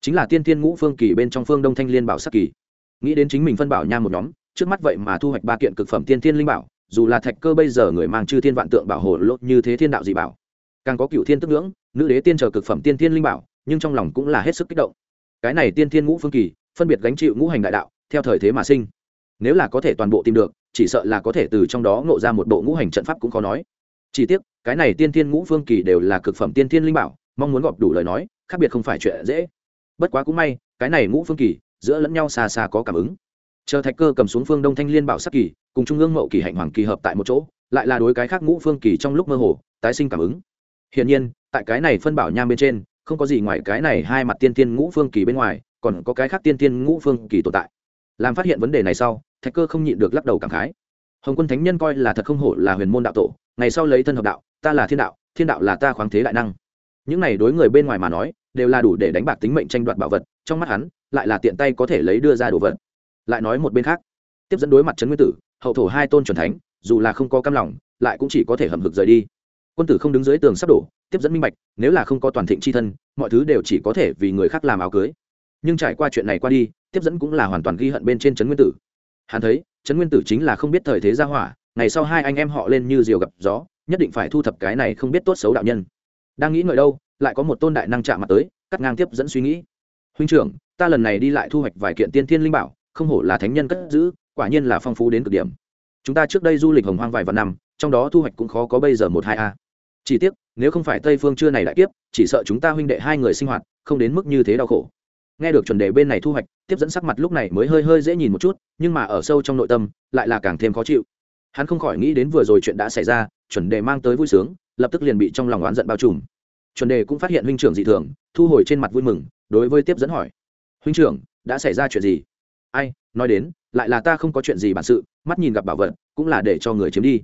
Chính là tiên tiên ngũ phương kỳ bên trong phương đông thanh liên bảo sắc kỳ. Nghĩ đến chính mình phân bảo nha một nhóm, trước mắt vậy mà thu hoạch ba kiện cực phẩm tiên tiên linh bảo, dù là thạch cơ bây giờ người mang chư thiên vạn tượng bảo hộ lốt như thế thiên đạo dị bảo, càng có cựu thiên tức ngưỡng nữ đế tiên chờ cực phẩm tiên thiên linh bảo, nhưng trong lòng cũng là hết sức kích động. Cái này tiên thiên ngũ phương kỳ, phân biệt gánh chịu ngũ hành đại đạo, theo thời thế mà sinh. Nếu là có thể toàn bộ tìm được, chỉ sợ là có thể từ trong đó ngộ ra một bộ ngũ hành trận pháp cũng khó nói. Chỉ tiếc, cái này tiên thiên ngũ phương kỳ đều là cực phẩm tiên thiên linh bảo, mong muốn gọp đủ lời nói, khác biệt không phải chuyện dễ. Bất quá cũng may, cái này ngũ phương kỳ, giữa lẫn nhau xa xa có cảm ứng. Chờ thạch cơ cầm xuống phương đông thanh liên bảo sắc kỳ, cùng trung ương mậu kỳ hạnh hoàng kỳ hợp tại một chỗ, lại là đối cái khác ngũ phương kỳ trong lúc mơ hồ, tái sinh cảm ứng. Hiển nhiên tại cái này phân bảo nham bên trên, không có gì ngoài cái này hai mặt tiên tiên ngũ phương kỳ bên ngoài, còn có cái khác tiên tiên ngũ phương kỳ tồn tại. Làm phát hiện vấn đề này sau, thạch cơ không nhịn được lắc đầu cảm khái. Hồng quân thánh nhân coi là thật không hổ là huyền môn đạo tổ, ngày sau lấy thân hợp đạo, ta là thiên đạo thiên đạo là ta khoáng thế đại năng. Những này đối người bên ngoài mà nói, đều là đủ để đánh bạc tính mệnh tranh đoạt bảo vật, trong mắt hắn, lại là tiện tay có thể lấy đưa ra đồ vật. Lại nói một bên khác, tiếp dẫn đối mặt trấn nguyên tử, hậu thổ hai tôn c thánh, dù là không có cam lòng, lại cũng chỉ có thể hầm hực rời đi. Quân tử không đứng dưới tường sắp đổ tiếp dẫn minh bạch, nếu là không có toàn thịnh c h i thân, mọi thứ đều chỉ có thể vì người khác làm áo cưới. Nhưng trải qua chuyện này qua đi, tiếp dẫn cũng là hoàn toàn ghi hận bên trên trấn nguyên tử. Hắn thấy, trấn nguyên tử chính là không biết thời thế gia hỏa, ngày sau hai anh em họ lên như diều gặp gió, nhất định phải thu thập cái này không biết tốt xấu đạo nhân. Đang nghĩ ngợi đâu, lại có một tôn đại năng chạm mặt tới, cắt ngang tiếp dẫn suy nghĩ. Huynh trưởng, ta lần này đi lại thu hoạch vài kiện tiên thiên linh bảo, không hổ là thánh nhân cất giữ, quả nhiên là phong phú đến cực điểm. Chúng ta trước đây du lịch hồng hoang vài vạn năm, trong đó thu hoạch cũng khó có bây giờ một hai a chỉ tiếc nếu không phải tây phương chưa này đại tiếp, chỉ sợ chúng ta huynh đệ hai người sinh hoạt không đến mức như thế đau khổ. Nghe được chuẩn đề bên này thu hoạch tiếp dẫn sắc mặt lúc này mới hơi hơi dễ nhìn một chút nhưng mà ở sâu trong nội tâm lại là càng thêm khó chịu. Hắn không khỏi nghĩ đến vừa rồi chuyện đã xảy ra chuẩn đề mang tới vui sướng lập tức liền bị trong lòng oán giận bao trùm. Chuẩn đề cũng phát hiện huynh trưởng dị thường thu hồi trên mặt vui mừng đối với tiếp dẫn hỏi. Huynh trưởng đã xảy ra chuyện gì? Ai nói đến lại là ta không có chuyện gì bản sự mắt nhìn gặp bảo vật cũng là để cho người chiếm đi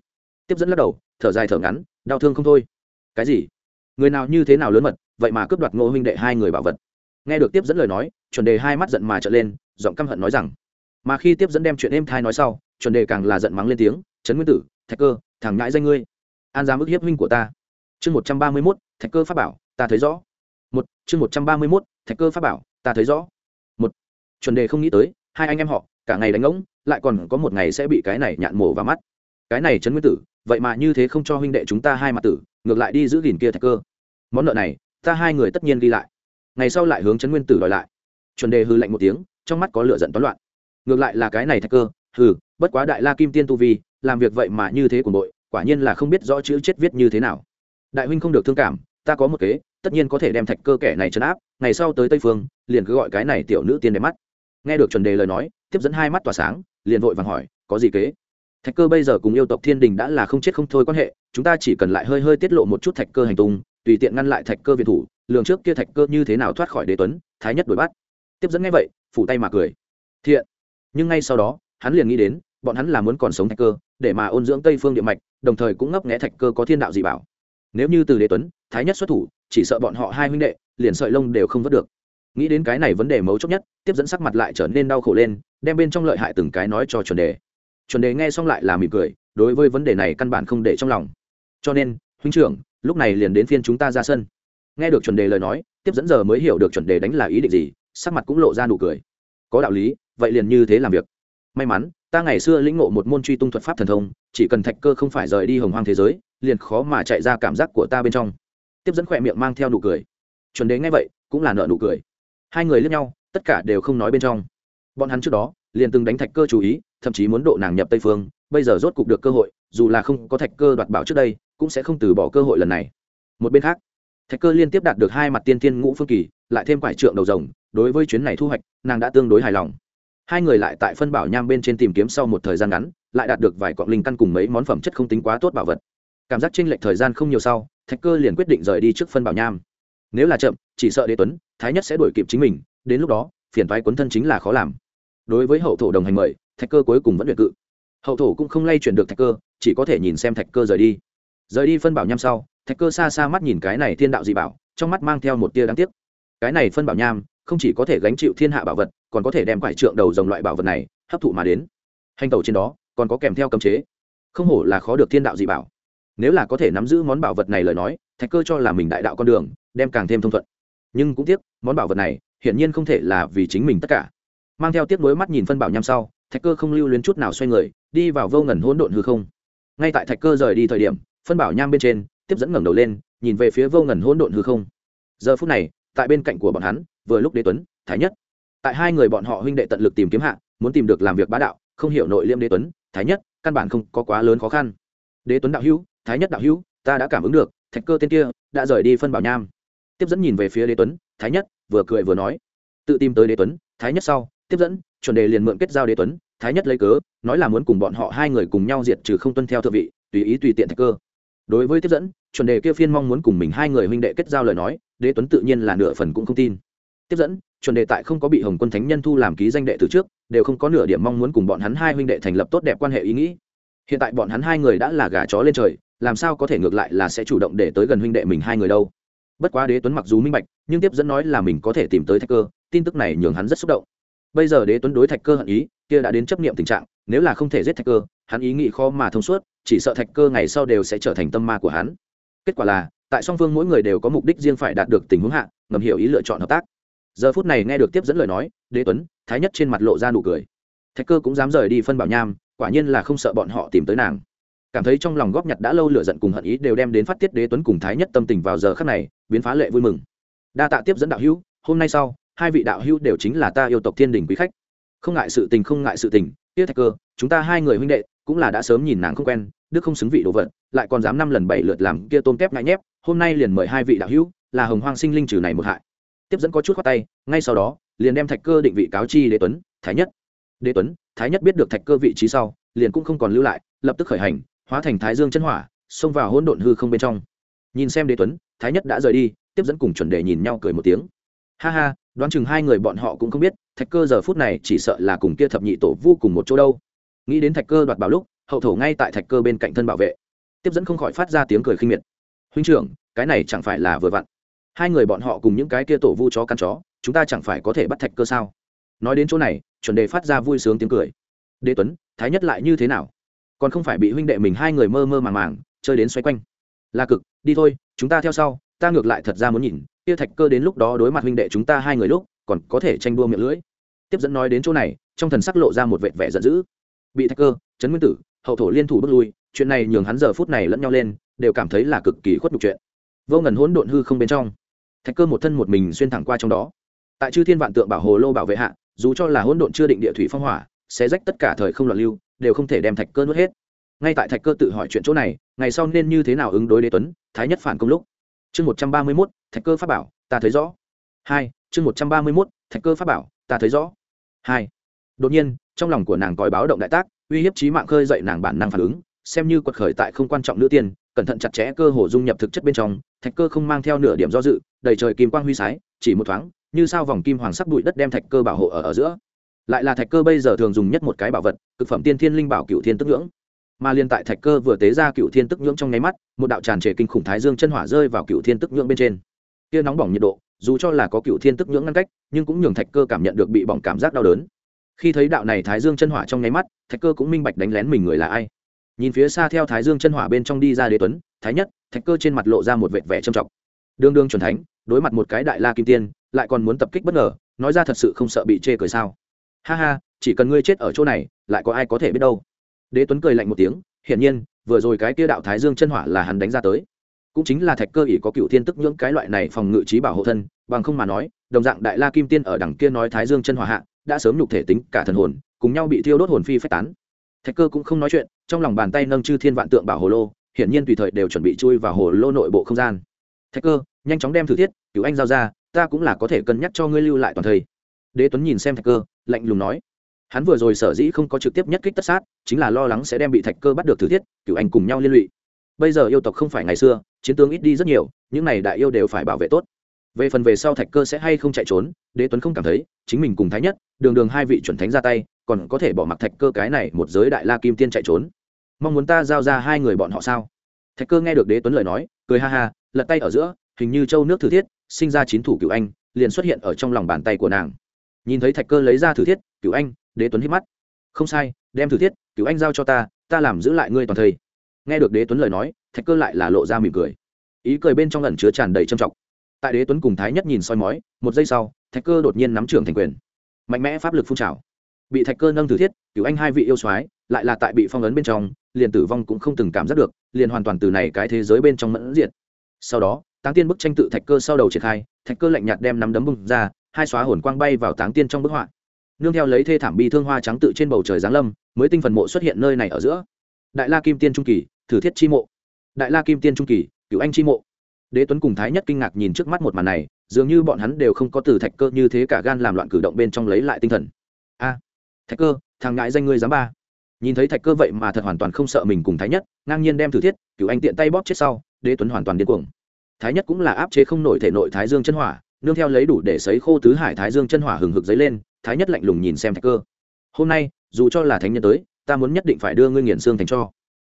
tiếp dẫn lắc đầu, thở dài thở ngắn, đau thương không thôi. Cái gì? Người nào như thế nào lớn mật, vậy mà cướp đoạt ngô huynh đệ hai người bảo vật. Nghe được tiếp dẫn lời nói, chuẩn đề hai mắt giận mà trở lên, giọng căm hận nói rằng, mà khi tiếp dẫn đem chuyện êm thai nói sau, chuẩn đề càng là giận mắng lên tiếng, trấn nguyên tử, thạch cơ, thằng ngãi danh ngươi. An dám ức hiếp huynh của ta. Chương một trăm ba mươi mốt, thạch cơ pháp bảo, ta thấy rõ. Một, chương một trăm ba mươi mốt, thạch cơ pháp bảo, ta thấy rõ. Một, chuẩn đề không nghĩ tới, hai anh em họ, cả ngày đánh ngỗng, lại còn có một ngày sẽ bị cái này nhạn mổ vào mắt. Cái này trấn nguyên tử vậy mà như thế không cho huynh đệ chúng ta hai mặt tử, ngược lại đi giữ gìn kia thạch cơ. Món nợ này, ta hai người tất nhiên ghi lại. Ngày sau lại hướng trấn nguyên tử đòi lại. Chuẩn đề hư lạnh một tiếng, trong mắt có lửa giận toán loạn. Ngược lại là cái này thạch cơ, hừ, bất quá đại la kim tiên tu vi, làm việc vậy mà như thế của bội quả nhiên là không biết rõ chữ chết viết như thế nào. Đại huynh không được thương cảm, ta có một kế, tất nhiên có thể đem thạch cơ kẻ này chấn áp, ngày sau tới tây phương, liền cứ gọi cái này tiểu nữ tiên đẹp mắt. Nghe được chuẩn đề lời nói, tiếp dẫn hai mắt tỏa sáng, liền vội vàng hỏi, có gì kế? Thạch cơ bây giờ cùng yêu tộc thiên đình đã là không chết không thôi quan hệ, chúng ta chỉ cần lại hơi hơi tiết lộ một chút thạch cơ hành tung, tùy tiện ngăn lại thạch cơ viện thủ, lường trước kia thạch cơ như thế nào thoát khỏi đế tuấn, thái nhất đuổi bắt. Tiếp dẫn nghe vậy, phủ tay mà cười. Thiện. Nhưng ngay sau đó, hắn liền nghĩ đến, bọn hắn là muốn còn sống thạch cơ, để mà ôn dưỡng tây phương địa mạch, đồng thời cũng ngấp nghẽ thạch cơ có thiên đạo gì bảo. Nếu như từ đế tuấn, thái nhất xuất thủ, chỉ sợ bọn họ hai huynh đệ, liền sợi lông đều không vớt được. Nghĩ đến cái này vấn đề mấu chốt nhất, tiếp dẫn sắc mặt lại trở nên đau khổ lên, đem bên trong lợi hại từng cái nói cho chuẩn đề chuẩn đề nghe xong lại là mỉm cười, đối với vấn đề này căn bản không để trong lòng. Cho nên, huynh trưởng, lúc này liền đến phiên chúng ta ra sân. Nghe được chuẩn đề lời nói, tiếp dẫn giờ mới hiểu được chuẩn đề đánh là ý định gì, sắc mặt cũng lộ ra nụ cười. Có đạo lý, vậy liền như thế làm việc. May mắn, ta ngày xưa lĩnh ngộ một môn truy tung thuật pháp thần thông, chỉ cần thạch cơ không phải rời đi hồng hoang thế giới, liền khó mà chạy ra cảm giác của ta bên trong. Tiếp dẫn khỏe miệng mang theo nụ cười. Chuẩn đế nghe vậy, cũng là nợ nụ cười. Hai người lướt nhau, tất cả đều không nói bên trong. Bọn hắn trước đó, liền từng đánh thạch cơ chú ý thậm chí muốn độ nàng nhập tây phương, bây giờ rốt cục được cơ hội, dù là không có thạch cơ đoạt bảo trước đây, cũng sẽ không từ bỏ cơ hội lần này. Một bên khác, thạch cơ liên tiếp đạt được hai mặt tiên tiên ngũ phương kỳ, lại thêm quải trượng đầu rồng, đối với chuyến này thu hoạch, nàng đã tương đối hài lòng. Hai người lại tại phân bảo nham bên trên tìm kiếm sau một thời gian ngắn, lại đạt được vài cọng linh căn cùng mấy món phẩm chất không tính quá tốt bảo vật. Cảm giác tranh lệch thời gian không nhiều sau, thạch cơ liền quyết định rời đi trước phân bảo nham. Nếu là chậm, chỉ sợ đế tuấn, thái nhất sẽ đuổi kịp chính mình, đến lúc đó, phiền thoái quấn thân chính là khó làm. Đối với hậu thổ đồng hành mời thạch cơ cuối cùng vẫn luyện cự. Hậu thổ cũng không lay chuyển được thạch cơ, chỉ có thể nhìn xem thạch cơ rời đi. Rời đi phân bảo nham sau, thạch cơ xa xa mắt nhìn cái này thiên đạo dị bảo, trong mắt mang theo một tia đáng tiếc. Cái này phân bảo nham, không chỉ có thể gánh chịu thiên hạ bảo vật, còn có thể đem quải trượng đầu dòng loại bảo vật này hấp thụ mà đến. Hành tẩu trên đó, còn có kèm theo cấm chế. Không hổ là khó được thiên đạo dị bảo. Nếu là có thể nắm giữ món bảo vật này lời nói, thạch cơ cho là mình đại đạo con đường, đem càng thêm thông thuận. Nhưng cũng tiếc, món bảo vật này hiển nhiên không thể là vì chính mình tất cả. Mang theo tiếc nuối mắt nhìn phân bảo nham sau thạch cơ không lưu luyến chút nào xoay người, đi vào vô ngần hỗn độn hư không. Ngay tại thạch cơ rời đi thời điểm, phân bảo nham bên trên, tiếp dẫn ngẩng đầu lên, nhìn về phía vô ngần hỗn độn hư không. Giờ phút này, tại bên cạnh của bọn hắn, vừa lúc đế tuấn, thái nhất. Tại hai người bọn họ huynh đệ tận lực tìm kiếm hạ, muốn tìm được làm việc bá đạo, không hiểu nội liêm đế tuấn, thái nhất, căn bản không có quá lớn khó khăn. Đế tuấn đạo hữu, thái nhất đạo hữu, ta đã cảm ứng được, thạch cơ tên kia, đã rời đi phân bảo nham. Tiếp dẫn nhìn về phía đế tuấn, thái nhất, vừa cười vừa nói. Tự tìm tới đế tuấn, thái nhất sau, tiếp dẫn chuẩn đề liền mượn kết giao đế tuấn, thái nhất lấy cớ, nói là muốn cùng bọn họ hai người cùng nhau diệt trừ không tuân theo thượng vị, tùy ý tùy tiện thạch cơ. Đối với tiếp dẫn, chuẩn đề kia phiên mong muốn cùng mình hai người huynh đệ kết giao lời nói, đế tuấn tự nhiên là nửa phần cũng không tin. Tiếp dẫn, chuẩn đề tại không có bị hồng quân thánh nhân thu làm ký danh đệ từ trước, đều không có nửa điểm mong muốn cùng bọn hắn hai huynh đệ thành lập tốt đẹp quan hệ ý nghĩ. Hiện tại bọn hắn hai người đã là gà chó lên trời, làm sao có thể ngược lại là sẽ chủ động để tới gần huynh đệ mình hai người đâu? Bất quá đế tuấn mặc dù minh bạch, nhưng tiếp dẫn nói là mình có thể tìm tới thạch cơ, tin tức này nhường hắn rất xúc động bây giờ đế tuấn đối thạch cơ hận ý, kia đã đến chấp niệm tình trạng, nếu là không thể giết thạch cơ, hắn ý nghĩ khó mà thông suốt, chỉ sợ thạch cơ ngày sau đều sẽ trở thành tâm ma của hắn. Kết quả là, tại song phương mỗi người đều có mục đích riêng phải đạt được tình huống hạ, ngầm hiểu ý lựa chọn hợp tác. Giờ phút này nghe được tiếp dẫn lời nói, đế tuấn, thái nhất trên mặt lộ ra nụ cười. Thạch cơ cũng dám rời đi phân bảo nham, quả nhiên là không sợ bọn họ tìm tới nàng. Cảm thấy trong lòng góp nhặt đã lâu lửa giận cùng hận ý đều đem đến phát tiết đế tuấn cùng thái nhất tâm tình vào giờ khắc này, biến phá lệ vui mừng. Đa tạ tiếp dẫn đạo hữu, hôm nay sau hai vị đạo hữu đều chính là ta yêu tộc thiên đình quý khách. Không ngại sự tình, không ngại sự tình, tiết thạch cơ, chúng ta hai người huynh đệ, cũng là đã sớm nhìn nàng không quen, đức không xứng vị đồ vật, lại còn dám năm lần bảy lượt làm kia tôm tép ngại nhép, hôm nay liền mời hai vị đạo hữu, là hồng hoang sinh linh trừ này một hại. Tiếp dẫn có chút khoát tay, ngay sau đó, liền đem thạch cơ định vị cáo chi đế tuấn, thái nhất. Đế tuấn, thái nhất biết được thạch cơ vị trí sau, liền cũng không còn lưu lại, lập tức khởi hành, hóa thành thái dương chân hỏa, xông vào hỗn độn hư không bên trong. Nhìn xem đế tuấn, thái nhất đã rời đi, tiếp dẫn cùng chuẩn đề nhìn nhau cười một tiếng. Ha ha đoán chừng hai người bọn họ cũng không biết, thạch cơ giờ phút này chỉ sợ là cùng kia thập nhị tổ vô cùng một chỗ đâu. Nghĩ đến thạch cơ đoạt bảo lúc, hậu thổ ngay tại thạch cơ bên cạnh thân bảo vệ. Tiếp dẫn không khỏi phát ra tiếng cười khinh miệt. Huynh trưởng, cái này chẳng phải là vừa vặn. Hai người bọn họ cùng những cái kia tổ vu chó căn chó, chúng ta chẳng phải có thể bắt thạch cơ sao? Nói đến chỗ này, chuẩn đề phát ra vui sướng tiếng cười. Đế tuấn, thái nhất lại như thế nào? Còn không phải bị huynh đệ mình hai người mơ mơ màng màng, chơi đến xoay quanh. Là cực, đi thôi, chúng ta theo sau, ta ngược lại thật ra muốn nhìn kia thạch cơ đến lúc đó đối mặt huynh đệ chúng ta hai người lúc, còn có thể tranh đua miệng lưỡi. Tiếp dẫn nói đến chỗ này, trong thần sắc lộ ra một vệt vẻ giận dữ. Bị thạch cơ, trấn nguyên tử, hậu thổ liên thủ bước lui, chuyện này nhường hắn giờ phút này lẫn nhau lên, đều cảm thấy là cực kỳ khuất nhục chuyện. Vô ngần hỗn độn hư không bên trong, thạch cơ một thân một mình xuyên thẳng qua trong đó. Tại chư thiên vạn tượng bảo hồ lô bảo vệ hạ, dù cho là hỗn độn chưa định địa thủy phong hỏa sẽ rách tất cả thời không loạn lưu, đều không thể đem thạch cơ nuốt hết. Ngay tại thạch cơ tự hỏi chuyện chỗ này, ngày sau nên như thế nào ứng đối đế tuấn, thái nhất phản công lúc? Chương một trăm ba mươi mốt, thạch cơ pháp bảo, ta thấy rõ. Hai, chương một trăm ba mươi mốt, thạch cơ pháp bảo, ta thấy rõ. Hai, đột nhiên, trong lòng của nàng còi báo động đại tác, uy hiếp trí mạng khơi dậy nàng bản năng phản ứng, xem như quật khởi tại không quan trọng nữ tiên, cẩn thận chặt chẽ cơ hồ dung nhập thực chất bên trong, thạch cơ không mang theo nửa điểm do dự, đầy trời kim quang huy sái, chỉ một thoáng, như sao vòng kim hoàng sắc bụi đất đem thạch cơ bảo hộ ở ở giữa. Lại là thạch cơ bây giờ thường dùng nhất một cái bảo vật, cực phẩm tiên thiên linh bảo cựu thiên tức ngưỡng mà liên tại thạch cơ vừa tế ra cựu thiên tức nhưỡng trong nháy mắt, một đạo tràn trề kinh khủng thái dương chân hỏa rơi vào cựu thiên tức nhưỡng bên trên. Kia nóng bỏng nhiệt độ, dù cho là có cựu thiên tức nhưỡng ngăn cách, nhưng cũng nhường thạch cơ cảm nhận được bị bỏng cảm giác đau đớn. Khi thấy đạo này thái dương chân hỏa trong nháy mắt, thạch cơ cũng minh bạch đánh lén mình người là ai. Nhìn phía xa theo thái dương chân hỏa bên trong đi ra đế tuấn, thái nhất, thạch cơ trên mặt lộ ra một vệt vẻ trầm trọng. Đương đương chuẩn thánh, đối mặt một cái đại la kim tiên, lại còn muốn tập kích bất ngờ, nói ra thật sự không sợ bị chê cười sao. Ha ha, chỉ cần ngươi chết ở chỗ này, lại có ai có thể biết đâu đế tuấn cười lạnh một tiếng, hiển nhiên, vừa rồi cái kia đạo thái dương chân hỏa là hắn đánh ra tới. Cũng chính là thạch cơ ỷ có cựu thiên tức những cái loại này phòng ngự trí bảo hộ thân, bằng không mà nói, đồng dạng đại la kim tiên ở đằng kia nói thái dương chân hỏa hạ, đã sớm nhục thể tính cả thần hồn, cùng nhau bị thiêu đốt hồn phi phách tán. Thạch cơ cũng không nói chuyện, trong lòng bàn tay nâng chư thiên vạn tượng bảo hồ lô, hiển nhiên tùy thời đều chuẩn bị chui vào hồ lô nội bộ không gian. Thạch cơ, nhanh chóng đem thử thiết, cứu anh giao ra, ta cũng là có thể cân nhắc cho ngươi lưu lại toàn thây đế tuấn nhìn xem thạch cơ, lạnh lùng nói hắn vừa rồi sở dĩ không có trực tiếp nhất kích tất sát, chính là lo lắng sẽ đem bị thạch cơ bắt được thử thiết cựu anh cùng nhau liên lụy. Bây giờ yêu tộc không phải ngày xưa, chiến tướng ít đi rất nhiều, những này đại yêu đều phải bảo vệ tốt. Về phần về sau thạch cơ sẽ hay không chạy trốn, đế tuấn không cảm thấy, chính mình cùng thái nhất, đường đường hai vị chuẩn thánh ra tay, còn có thể bỏ mặc thạch cơ cái này một giới đại la kim tiên chạy trốn. Mong muốn ta giao ra hai người bọn họ sao? Thạch cơ nghe được đế tuấn lời nói, cười ha ha, lật tay ở giữa, hình như châu nước thử thiết, sinh ra chín thủ cựu anh, liền xuất hiện ở trong lòng bàn tay của nàng. Nhìn thấy thạch cơ lấy ra thử thiết cựu anh đế tuấn hít mắt. Không sai, đem thử thiết cứu anh giao cho ta ta làm giữ lại ngươi toàn thây. Nghe được đế tuấn lời nói, thạch cơ lại là lộ ra mỉm cười. Ý cười bên trong lần chứa tràn đầy trầm trọng. Tại đế tuấn cùng thái nhất nhìn soi mói, một giây sau, thạch cơ đột nhiên nắm trưởng thành quyền. Mạnh mẽ pháp lực phun trào. Bị thạch cơ nâng thử thiết cứu anh hai vị yêu soái, lại là tại bị phong ấn bên trong, liền tử vong cũng không từng cảm giác được, liền hoàn toàn từ này cái thế giới bên trong mẫn diện sau đó, táng tiên bức tranh tự thạch cơ sau đầu triển khai, thạch cơ lạnh nhạt đem nắm đấm bung ra, hai xóa hồn quang bay vào táng tiên trong bức họa nương theo lấy thê thảm bi thương hoa trắng tự trên bầu trời giáng lâm, mới tinh phần mộ xuất hiện nơi này ở giữa. Đại la kim tiên trung kỳ, thử thiết chi mộ. Đại la kim tiên trung kỳ cựu anh chi mộ. Đế tuấn cùng thái nhất kinh ngạc nhìn trước mắt một màn này, dường như bọn hắn đều không có từ thạch cơ như thế cả gan làm loạn cử động bên trong lấy lại tinh thần. A, thạch cơ, thằng ngại danh ngươi dám ba. Nhìn thấy thạch cơ vậy mà thật hoàn toàn không sợ mình cùng thái nhất, ngang nhiên đem thử thiết cựu anh tiện tay bóp chết sau, đế tuấn hoàn toàn điên cuồng. Thái nhất cũng là áp chế không nổi thể nội thái dương chân hỏa, nương theo lấy đủ để sấy khô tứ hải thái dương chân hỏa hừng hực dấy lên thái nhất lạnh lùng nhìn xem thạch cơ. Hôm nay, dù cho là thánh nhân tới, ta muốn nhất định phải đưa ngươi nghiền xương thành cho.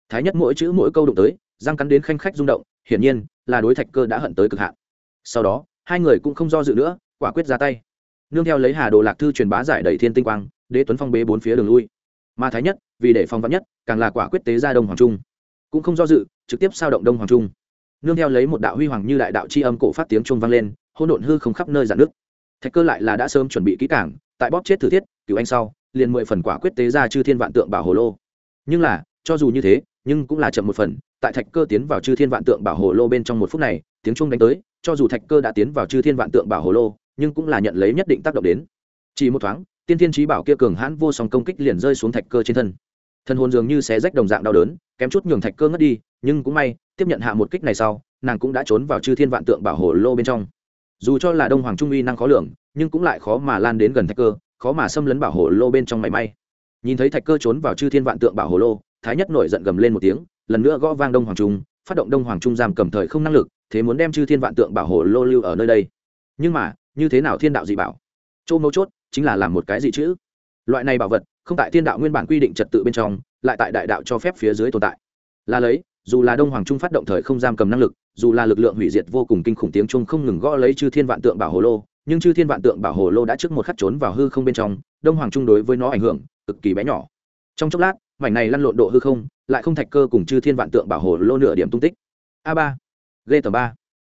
Thái nhất mỗi chữ mỗi câu đụng tới, răng cắn đến khanh khách rung động, hiển nhiên là đối thạch cơ đã hận tới cực hạn. Sau đó, hai người cũng không do dự nữa, quả quyết ra tay. Nương theo lấy hà đồ lạc thư truyền bá giải đầy thiên tinh quang, đế tuấn phong bế bốn phía đường lui. Mà thái nhất, vì để phong vắn nhất, càng là quả quyết tế ra đông hoàng trung. Cũng không do dự, trực tiếp sao động đông hoàng trung. Nương theo lấy một đạo huy hoàng như đại đạo c âm cổ phát tiếng trung vang lên hôn độn hư không khắp nơi giản nước. Thạch cơ lại là đã sớm chuẩn bị kỹ cảng tại bóp chết thử thiết, cứu anh sau, liền mười phần quả quyết tế ra chư thiên vạn tượng bảo hồ lô. Nhưng là, cho dù như thế, nhưng cũng là chậm một phần, tại thạch cơ tiến vào chư thiên vạn tượng bảo hồ lô bên trong một phút này, tiếng trung đánh tới, cho dù thạch cơ đã tiến vào chư thiên vạn tượng bảo hồ lô, nhưng cũng là nhận lấy nhất định tác động đến. Chỉ một thoáng, tiên thiên trí bảo kia cường hãn vô song công kích liền rơi xuống thạch cơ trên thân. Thân hồn dường như xé rách đồng dạng đau đớn, kém chút nhường thạch cơ ngất đi, nhưng cũng may, tiếp nhận hạ một kích này sau, nàng cũng đã trốn vào chư thiên vạn tượng bảo hồ lô bên trong. Dù cho là đông hoàng trung uy năng khó lường nhưng cũng lại khó mà lan đến gần thạch cơ, khó mà xâm lấn bảo hồ lô bên trong mảy may. Nhìn thấy thạch cơ trốn vào chư thiên vạn tượng bảo hồ lô, thái nhất nổi giận gầm lên một tiếng, lần nữa gõ vang đông hoàng trung, phát động đông hoàng trung giam cầm thời không năng lực, thế muốn đem chư thiên vạn tượng bảo hồ lô lưu ở nơi đây. Nhưng mà, như thế nào thiên đạo dị bảo? Chỗ mấu chốt chính là làm một cái gì chữ. Loại này bảo vật, không tại thiên đạo nguyên bản quy định trật tự bên trong, lại tại đại đạo cho phép phía dưới tồn tại. Là lấy, dù là đông hoàng trung phát động thời không giam cầm năng lực, dù là lực lượng hủy diệt vô cùng kinh khủng tiếng trung không ngừng gõ lấy chư thiên vạn tượng bảo hồ lô nhưng chư thiên vạn tượng bảo hồ lô đã trước một khắc trốn vào hư không bên trong, đông hoàng trung đối với nó ảnh hưởng cực kỳ bé nhỏ. Trong chốc lát, mảnh này lăn lộn độ hư không lại không thạch cơ cùng chư thiên vạn tượng bảo hồ lô nửa điểm tung tích. A ba g tờ ba.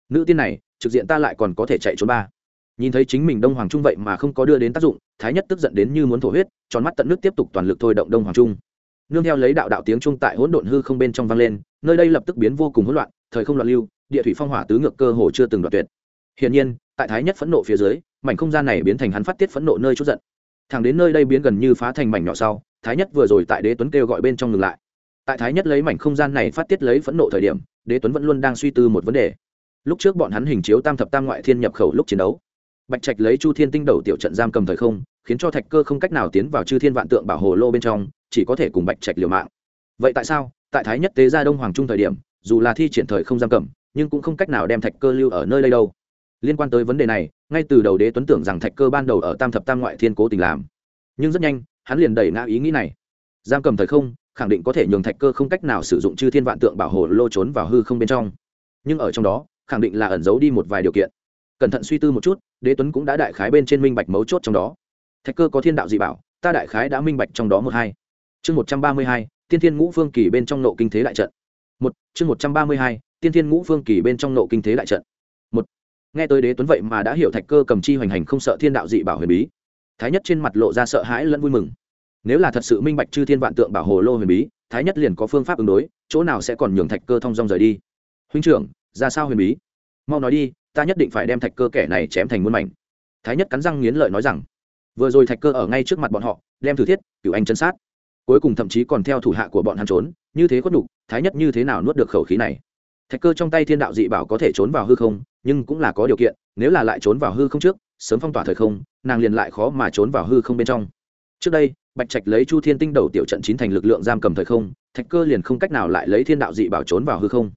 Nữ tiên này, trực diện ta lại còn có thể chạy trốn ba. Nhìn thấy chính mình đông hoàng trung vậy mà không có đưa đến tác dụng, thái nhất tức giận đến như muốn thổ huyết, tròn mắt tận nước tiếp tục toàn lực thôi động đông hoàng trung. Nương theo lấy đạo đạo tiếng trung tại hỗn độn hư không bên trong vang lên, nơi đây lập tức biến vô cùng hỗn loạn, thời không loạn lưu, địa thủy phong hỏa tứ ngược cơ hồ chưa từng đoạt tuyệt. Hiển nhiên tại thái nhất phẫn nộ phía dưới, mảnh không gian này biến thành hắn phát tiết phẫn nộ nơi chút giận. Thẳng đến nơi đây biến gần như phá thành mảnh nhỏ sau, thái nhất vừa rồi tại đế tuấn kêu gọi bên trong ngừng lại. Tại thái nhất lấy mảnh không gian này phát tiết lấy phẫn nộ thời điểm, đế tuấn vẫn luôn đang suy tư một vấn đề. Lúc trước bọn hắn hình chiếu tam thập tam ngoại thiên nhập khẩu lúc chiến đấu, bạch trạch lấy chu thiên tinh đầu tiểu trận giam cầm thời không, khiến cho thạch cơ không cách nào tiến vào chư thiên vạn tượng bảo hồ lô bên trong, chỉ có thể cùng bạch trạch liều mạng. Vậy tại sao, tại thái nhất tế gia đông hoàng trung thời điểm, dù là thi triển thời không giam cầm, nhưng cũng không cách nào đem thạch cơ lưu ở nơi đây đâu? Liên quan tới vấn đề này, ngay từ đầu đế tuấn tưởng rằng thạch cơ ban đầu ở tam thập tam ngoại thiên cố tình làm. Nhưng rất nhanh, hắn liền đẩy ngã ý nghĩ này. Giam cầm thời không, khẳng định có thể nhường thạch cơ không cách nào sử dụng chư thiên vạn tượng bảo hộ lô trốn vào hư không bên trong. Nhưng ở trong đó, khẳng định là ẩn giấu đi một vài điều kiện. Cẩn thận suy tư một chút, đế tuấn cũng đã đại khái bên trên minh bạch mấu chốt trong đó. Thạch cơ có thiên đạo gì bảo, ta đại khái đã minh bạch trong đó một hai. Chương một trăm ba mươi hai, tiên thiên ngũ phương kỳ bên trong nộ kinh thế đại trận. Một, chương một trăm ba mươi hai, tiên thiên ngũ phương kỳ bên trong nộ kinh thế đại trận. Một nghe tới đế tuấn vậy mà đã hiểu thạch cơ cầm chi hoành hành không sợ thiên đạo dị bảo huyền bí. Thái nhất trên mặt lộ ra sợ hãi lẫn vui mừng. Nếu là thật sự minh bạch chư thiên vạn tượng bảo hồ lô huyền bí, thái nhất liền có phương pháp ứng đối, chỗ nào sẽ còn nhường thạch cơ thong dong rời đi. Huynh trưởng, ra sao huyền bí? Mau nói đi, ta nhất định phải đem thạch cơ kẻ này chém thành muôn mảnh. Thái nhất cắn răng nghiến lợi nói rằng, vừa rồi thạch cơ ở ngay trước mặt bọn họ, đem thử thiết, cửu anh chân sát. Cuối cùng thậm chí còn theo thủ hạ của bọn hắn trốn, như thế khuất nhục, thái nhất như thế nào nuốt được khẩu khí này? Thạch cơ trong tay thiên đạo dị bảo có thể trốn vào hư không, nhưng cũng là có điều kiện, nếu là lại trốn vào hư không trước, sớm phong tỏa thời không, nàng liền lại khó mà trốn vào hư không bên trong. Trước đây, bạch trạch lấy chu thiên tinh đầu tiểu trận chín thành lực lượng giam cầm thời không, thạch cơ liền không cách nào lại lấy thiên đạo dị bảo trốn vào hư không.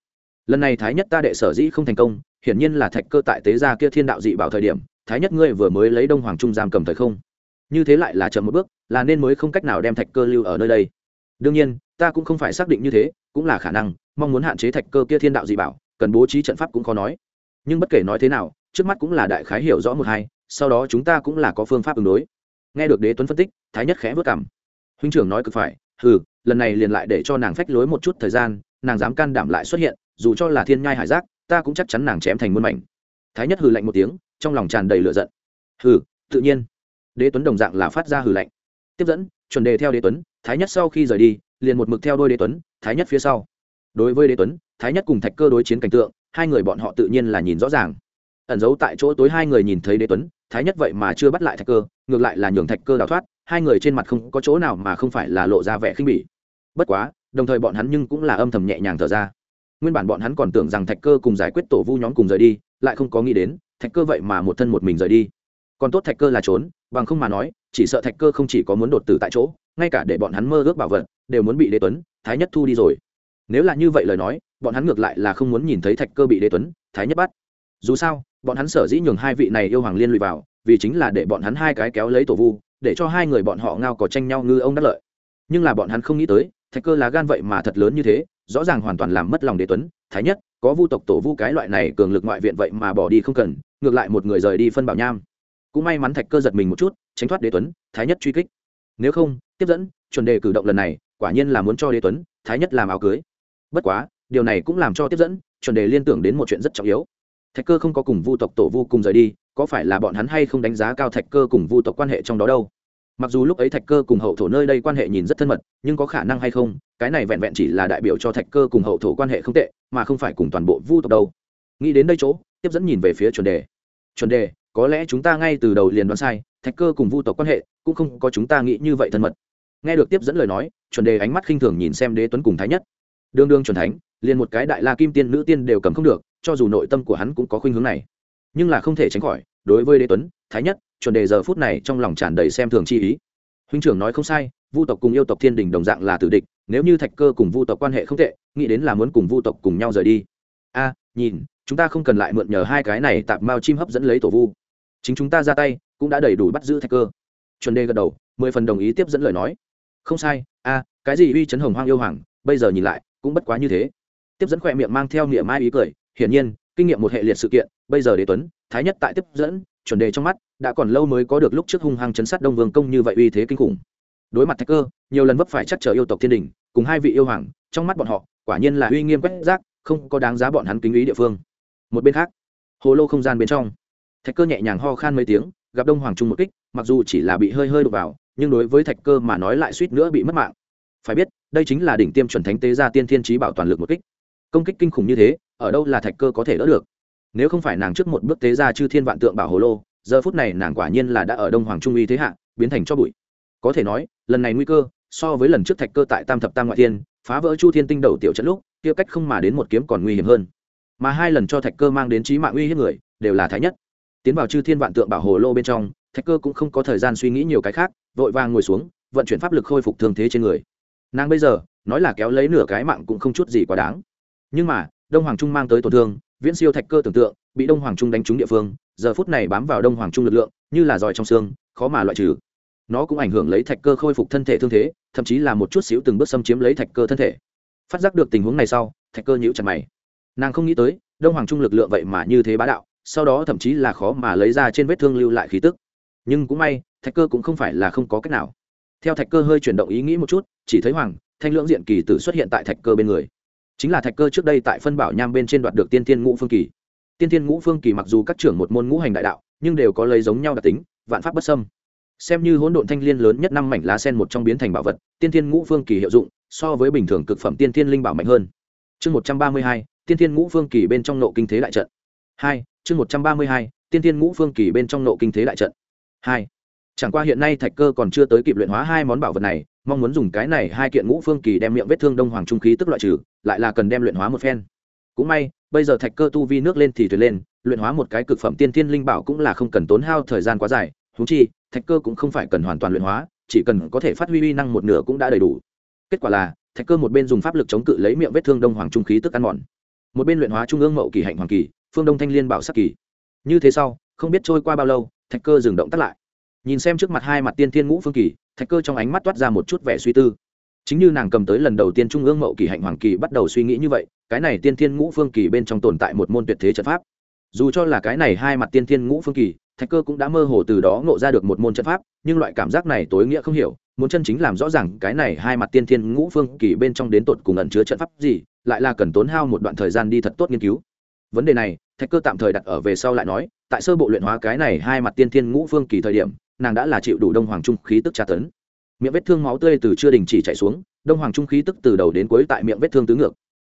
Lần này thái nhất ta đệ sở dĩ không thành công, hiển nhiên là thạch cơ tại tế gia kia thiên đạo dị bảo thời điểm, thái nhất ngươi vừa mới lấy đông hoàng trung giam cầm thời không. Như thế lại là chậm một bước, là nên mới không cách nào đem thạch cơ lưu ở nơi đây. Đương nhiên ta cũng không phải xác định như thế, cũng là khả năng, mong muốn hạn chế thạch cơ kia thiên đạo dị bảo, cần bố trí trận pháp cũng khó nói. Nhưng bất kể nói thế nào, trước mắt cũng là đại khái hiểu rõ một hai, sau đó chúng ta cũng là có phương pháp ứng đối. Nghe được đế tuấn phân tích, thái nhất khẽ vất cảm huynh trưởng nói cực phải, hừ, lần này liền lại để cho nàng phách lối một chút thời gian, nàng dám can đảm lại xuất hiện, dù cho là thiên nhai hải giác, ta cũng chắc chắn nàng chém thành muôn mảnh. Thái nhất hừ lạnh một tiếng, trong lòng tràn đầy lửa giận. Hừ, tự nhiên. Đế tuấn đồng dạng là phát ra hừ lạnh. Tiếp dẫn, chuẩn đề theo đế tuấn, thái nhất sau khi rời đi liền một mực theo đôi đế tuấn, thái nhất phía sau. Đối với đế tuấn, thái nhất cùng thạch cơ đối chiến cảnh tượng, hai người bọn họ tự nhiên là nhìn rõ ràng. Ẩn giấu tại chỗ tối hai người nhìn thấy đế tuấn, thái nhất vậy mà chưa bắt lại thạch cơ, ngược lại là nhường thạch cơ đào thoát, hai người trên mặt không có chỗ nào mà không phải là lộ ra vẻ khinh bỉ. Bất quá, đồng thời bọn hắn nhưng cũng là âm thầm nhẹ nhàng thở ra. Nguyên bản bọn hắn còn tưởng rằng thạch cơ cùng giải quyết tổ vu nhóm cùng rời đi, lại không có nghĩ đến, thạch cơ vậy mà một thân một mình rời đi. Còn tốt thạch cơ là trốn, bằng không mà nói, chỉ sợ thạch cơ không chỉ có muốn đột tử tại chỗ, ngay cả để bọn hắn mơ ước bảo vật đều muốn bị đế tuấn, thái nhất thu đi rồi. Nếu là như vậy lời nói, bọn hắn ngược lại là không muốn nhìn thấy thạch cơ bị đế tuấn, thái nhất bắt. Dù sao, bọn hắn sở dĩ nhường hai vị này yêu hoàng liên lụy vào, vì chính là để bọn hắn hai cái kéo lấy tổ vu, để cho hai người bọn họ ngao có tranh nhau ngư ông đắc lợi. Nhưng là bọn hắn không nghĩ tới, thạch cơ là gan vậy mà thật lớn như thế, rõ ràng hoàn toàn làm mất lòng đế tuấn, thái nhất, có vu tộc tổ vu cái loại này cường lực ngoại viện vậy mà bỏ đi không cần, ngược lại một người rời đi phân bảo nham. Cũng may mắn thạch cơ giật mình một chút, tránh thoát đế tuấn, thái nhất truy kích. Nếu không, tiếp dẫn, chuẩn đề cử động lần này quả nhiên là muốn cho đế tuấn, thái nhất làm áo cưới. Bất quá, điều này cũng làm cho tiếp dẫn, chuẩn đề liên tưởng đến một chuyện rất trọng yếu. Thạch cơ không có cùng vu tộc tổ vu cùng rời đi, có phải là bọn hắn hay không đánh giá cao thạch cơ cùng vu tộc quan hệ trong đó đâu? Mặc dù lúc ấy thạch cơ cùng hậu thổ nơi đây quan hệ nhìn rất thân mật, nhưng có khả năng hay không, cái này vẹn vẹn chỉ là đại biểu cho thạch cơ cùng hậu thổ quan hệ không tệ, mà không phải cùng toàn bộ vu tộc đâu. Nghĩ đến đây chỗ, tiếp dẫn nhìn về phía chuẩn đề. Chuẩn đề, có lẽ chúng ta ngay từ đầu liền đoán sai, thạch cơ cùng vu tộc quan hệ cũng không có chúng ta nghĩ như vậy thân mật nghe được tiếp dẫn lời nói, chuẩn đề ánh mắt khinh thường nhìn xem đế tuấn cùng thái nhất. Đương đương chuẩn thánh, liền một cái đại la kim tiên nữ tiên đều cầm không được, cho dù nội tâm của hắn cũng có khuynh hướng này. Nhưng là không thể tránh khỏi, đối với đế tuấn, thái nhất, chuẩn đề giờ phút này trong lòng tràn đầy xem thường chi ý. Huynh trưởng nói không sai, vu tộc cùng yêu tộc thiên đình đồng dạng là tử địch, nếu như thạch cơ cùng vu tộc quan hệ không tệ, nghĩ đến là muốn cùng vu tộc cùng nhau rời đi. A, nhìn, chúng ta không cần lại mượn nhờ hai cái này tạp mao chim hấp dẫn lấy tổ vu. Chính chúng ta ra tay, cũng đã đầy đủ bắt giữ thạch cơ. Chuẩn đề gật đầu, mười phần đồng ý tiếp dẫn lời nói không sai, a, cái gì uy chấn hồng hoang yêu hoàng, bây giờ nhìn lại, cũng bất quá như thế. Tiếp dẫn khỏe miệng mang theo niệm mai ý cười, hiển nhiên, kinh nghiệm một hệ liệt sự kiện, bây giờ đế tuấn, thái nhất tại tiếp dẫn, chuẩn đề trong mắt, đã còn lâu mới có được lúc trước hung hăng chấn sát đông vương công như vậy uy thế kinh khủng. Đối mặt thạch cơ, nhiều lần vấp phải chắc trở yêu tộc thiên đình, cùng hai vị yêu hoàng, trong mắt bọn họ, quả nhiên là uy nghiêm quét rác, không có đáng giá bọn hắn kính ý địa phương. Một bên khác, hồ lô không gian bên trong, thạch cơ nhẹ nhàng ho khan mấy tiếng, gặp đông hoàng trung một kích, mặc dù chỉ là bị hơi hơi đục vào nhưng đối với thạch cơ mà nói lại suýt nữa bị mất mạng. Phải biết, đây chính là đỉnh tiêm chuẩn thánh tế gia tiên thiên trí bảo toàn lực một kích. Công kích kinh khủng như thế, ở đâu là thạch cơ có thể đỡ được? Nếu không phải nàng trước một bước tế gia chư thiên vạn tượng bảo hồ lô, giờ phút này nàng quả nhiên là đã ở đông hoàng trung uy thế hạ, biến thành cho bụi. Có thể nói, lần này nguy cơ, so với lần trước thạch cơ tại tam thập tam ngoại thiên, phá vỡ chu thiên tinh đầu tiểu trận lúc, kia cách không mà đến một kiếm còn nguy hiểm hơn. Mà hai lần cho thạch cơ mang đến trí mạng uy hiếp người, đều là thái nhất. Tiến vào chư thiên vạn tượng bảo hồ lô bên trong, thạch cơ cũng không có thời gian suy nghĩ nhiều cái khác vội vàng ngồi xuống, vận chuyển pháp lực khôi phục thương thế trên người. Nàng bây giờ, nói là kéo lấy nửa cái mạng cũng không chút gì quá đáng. Nhưng mà, đông hoàng trung mang tới tổn thương, viễn siêu thạch cơ tưởng tượng, bị đông hoàng trung đánh trúng địa phương, giờ phút này bám vào đông hoàng trung lực lượng, như là giỏi trong xương, khó mà loại trừ. Nó cũng ảnh hưởng lấy thạch cơ khôi phục thân thể thương thế, thậm chí là một chút xíu từng bước xâm chiếm lấy thạch cơ thân thể. Phát giác được tình huống này sau, thạch cơ nhíu chặt mày. Nàng không nghĩ tới, đông hoàng trung lực lượng vậy mà như thế bá đạo, sau đó thậm chí là khó mà lấy ra trên vết thương lưu lại khí tức. Nhưng cũng may thạch cơ cũng không phải là không có cách nào. Theo thạch cơ hơi chuyển động ý nghĩ một chút, chỉ thấy hoàng thanh lưỡng diện kỳ tử xuất hiện tại thạch cơ bên người. Chính là thạch cơ trước đây tại phân bảo nham bên trên đoạt được tiên thiên ngũ phương kỳ. Tiên thiên ngũ phương kỳ mặc dù các trưởng một môn ngũ hành đại đạo, nhưng đều có lấy giống nhau đặc tính, vạn pháp bất sâm xem như hỗn độn thanh liên lớn nhất năm mảnh lá sen một trong biến thành bảo vật, tiên thiên ngũ phương kỳ hiệu dụng, so với bình thường cực phẩm tiên thiên linh bảo mạnh hơn. Chương một trăm ba mươi hai, tiên thiên ngũ phương kỳ bên trong nộ kinh thế đại trận. Hai, chương một trăm ba mươi hai, tiên thiên ngũ phương kỳ bên trong nộ kinh thế đại trận. Hai chẳng qua hiện nay thạch cơ còn chưa tới kịp luyện hóa hai món bảo vật này, mong muốn dùng cái này hai kiện ngũ phương kỳ đem miệng vết thương đông hoàng trung khí tức loại trừ, lại là cần đem luyện hóa một phen. Cũng may, bây giờ thạch cơ tu vi nước lên thì thuyền lên, luyện hóa một cái cực phẩm tiên thiên linh bảo cũng là không cần tốn hao thời gian quá dài húng chi, thạch cơ cũng không phải cần hoàn toàn luyện hóa, chỉ cần có thể phát huy uy năng một nửa cũng đã đầy đủ. Kết quả là, thạch cơ một bên dùng pháp lực chống cự lấy miệng vết thương đông hoàng trung khí tức ăn mòn, một bên luyện hóa trung ương mậu kỳ hạnh hoàng kỳ, phương đông thanh liên bảo sắc kỳ. Như thế sau, không biết trôi qua bao lâu, thạch cơ dừng động tắt lại nhìn xem trước mặt hai mặt tiên thiên ngũ phương kỳ, thạch cơ trong ánh mắt toát ra một chút vẻ suy tư. Chính như nàng cầm tới lần đầu tiên trung ương mậu kỳ hạnh hoàng kỳ bắt đầu suy nghĩ như vậy, cái này tiên thiên ngũ phương kỳ bên trong tồn tại một môn tuyệt thế trận pháp. Dù cho là cái này hai mặt tiên thiên ngũ phương kỳ, thạch cơ cũng đã mơ hồ từ đó ngộ ra được một môn trận pháp, nhưng loại cảm giác này tối nghĩa không hiểu, muốn chân chính làm rõ ràng cái này hai mặt tiên thiên ngũ phương kỳ bên trong đến tột cùng ẩn chứa trận pháp gì, lại là cần tốn hao một đoạn thời gian đi thật tốt nghiên cứu. Vấn đề này, thạch cơ tạm thời đặt ở về sau lại nói, tại sơ bộ luyện hóa cái này hai mặt tiên thiên ngũ phương kỳ thời điểm nàng đã là chịu đủ đông hoàng trung khí tức tra tấn. Miệng vết thương máu tươi từ chưa đình chỉ chạy xuống, đông hoàng trung khí tức từ đầu đến cuối tại miệng vết thương tứ ngược.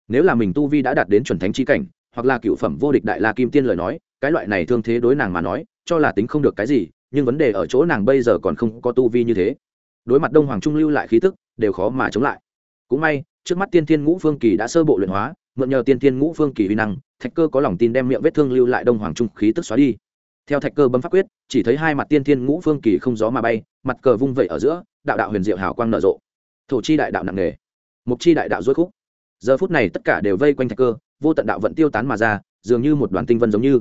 Nếu là mình tu vi đã đạt đến chuẩn thánh chi cảnh, hoặc là cựu phẩm vô địch đại la kim tiên lời nói, cái loại này thương thế đối nàng mà nói, cho là tính không được cái gì, nhưng vấn đề ở chỗ nàng bây giờ còn không có tu vi như thế. Đối mặt đông hoàng trung lưu lại khí tức, đều khó mà chống lại. Cũng may, trước mắt tiên thiên ngũ phương kỳ đã sơ bộ luyện hóa, mượn nhờ tiên thiên ngũ phương kỳ huy năng, thạch cơ có lòng tin đem miệng vết thương lưu lại đông hoàng trung khí tức xóa đi theo thạch cơ bấm pháp quyết, chỉ thấy hai mặt tiên thiên ngũ phương kỳ không gió mà bay, mặt cờ vung vẩy ở giữa, đạo đạo huyền diệu hào quang nở rộ. Thổ chi đại đạo nặng nghề mục chi đại đạo rối khúc. Giờ phút này tất cả đều vây quanh thạch cơ, vô tận đạo vận tiêu tán mà ra, dường như một đoàn tinh vân giống như.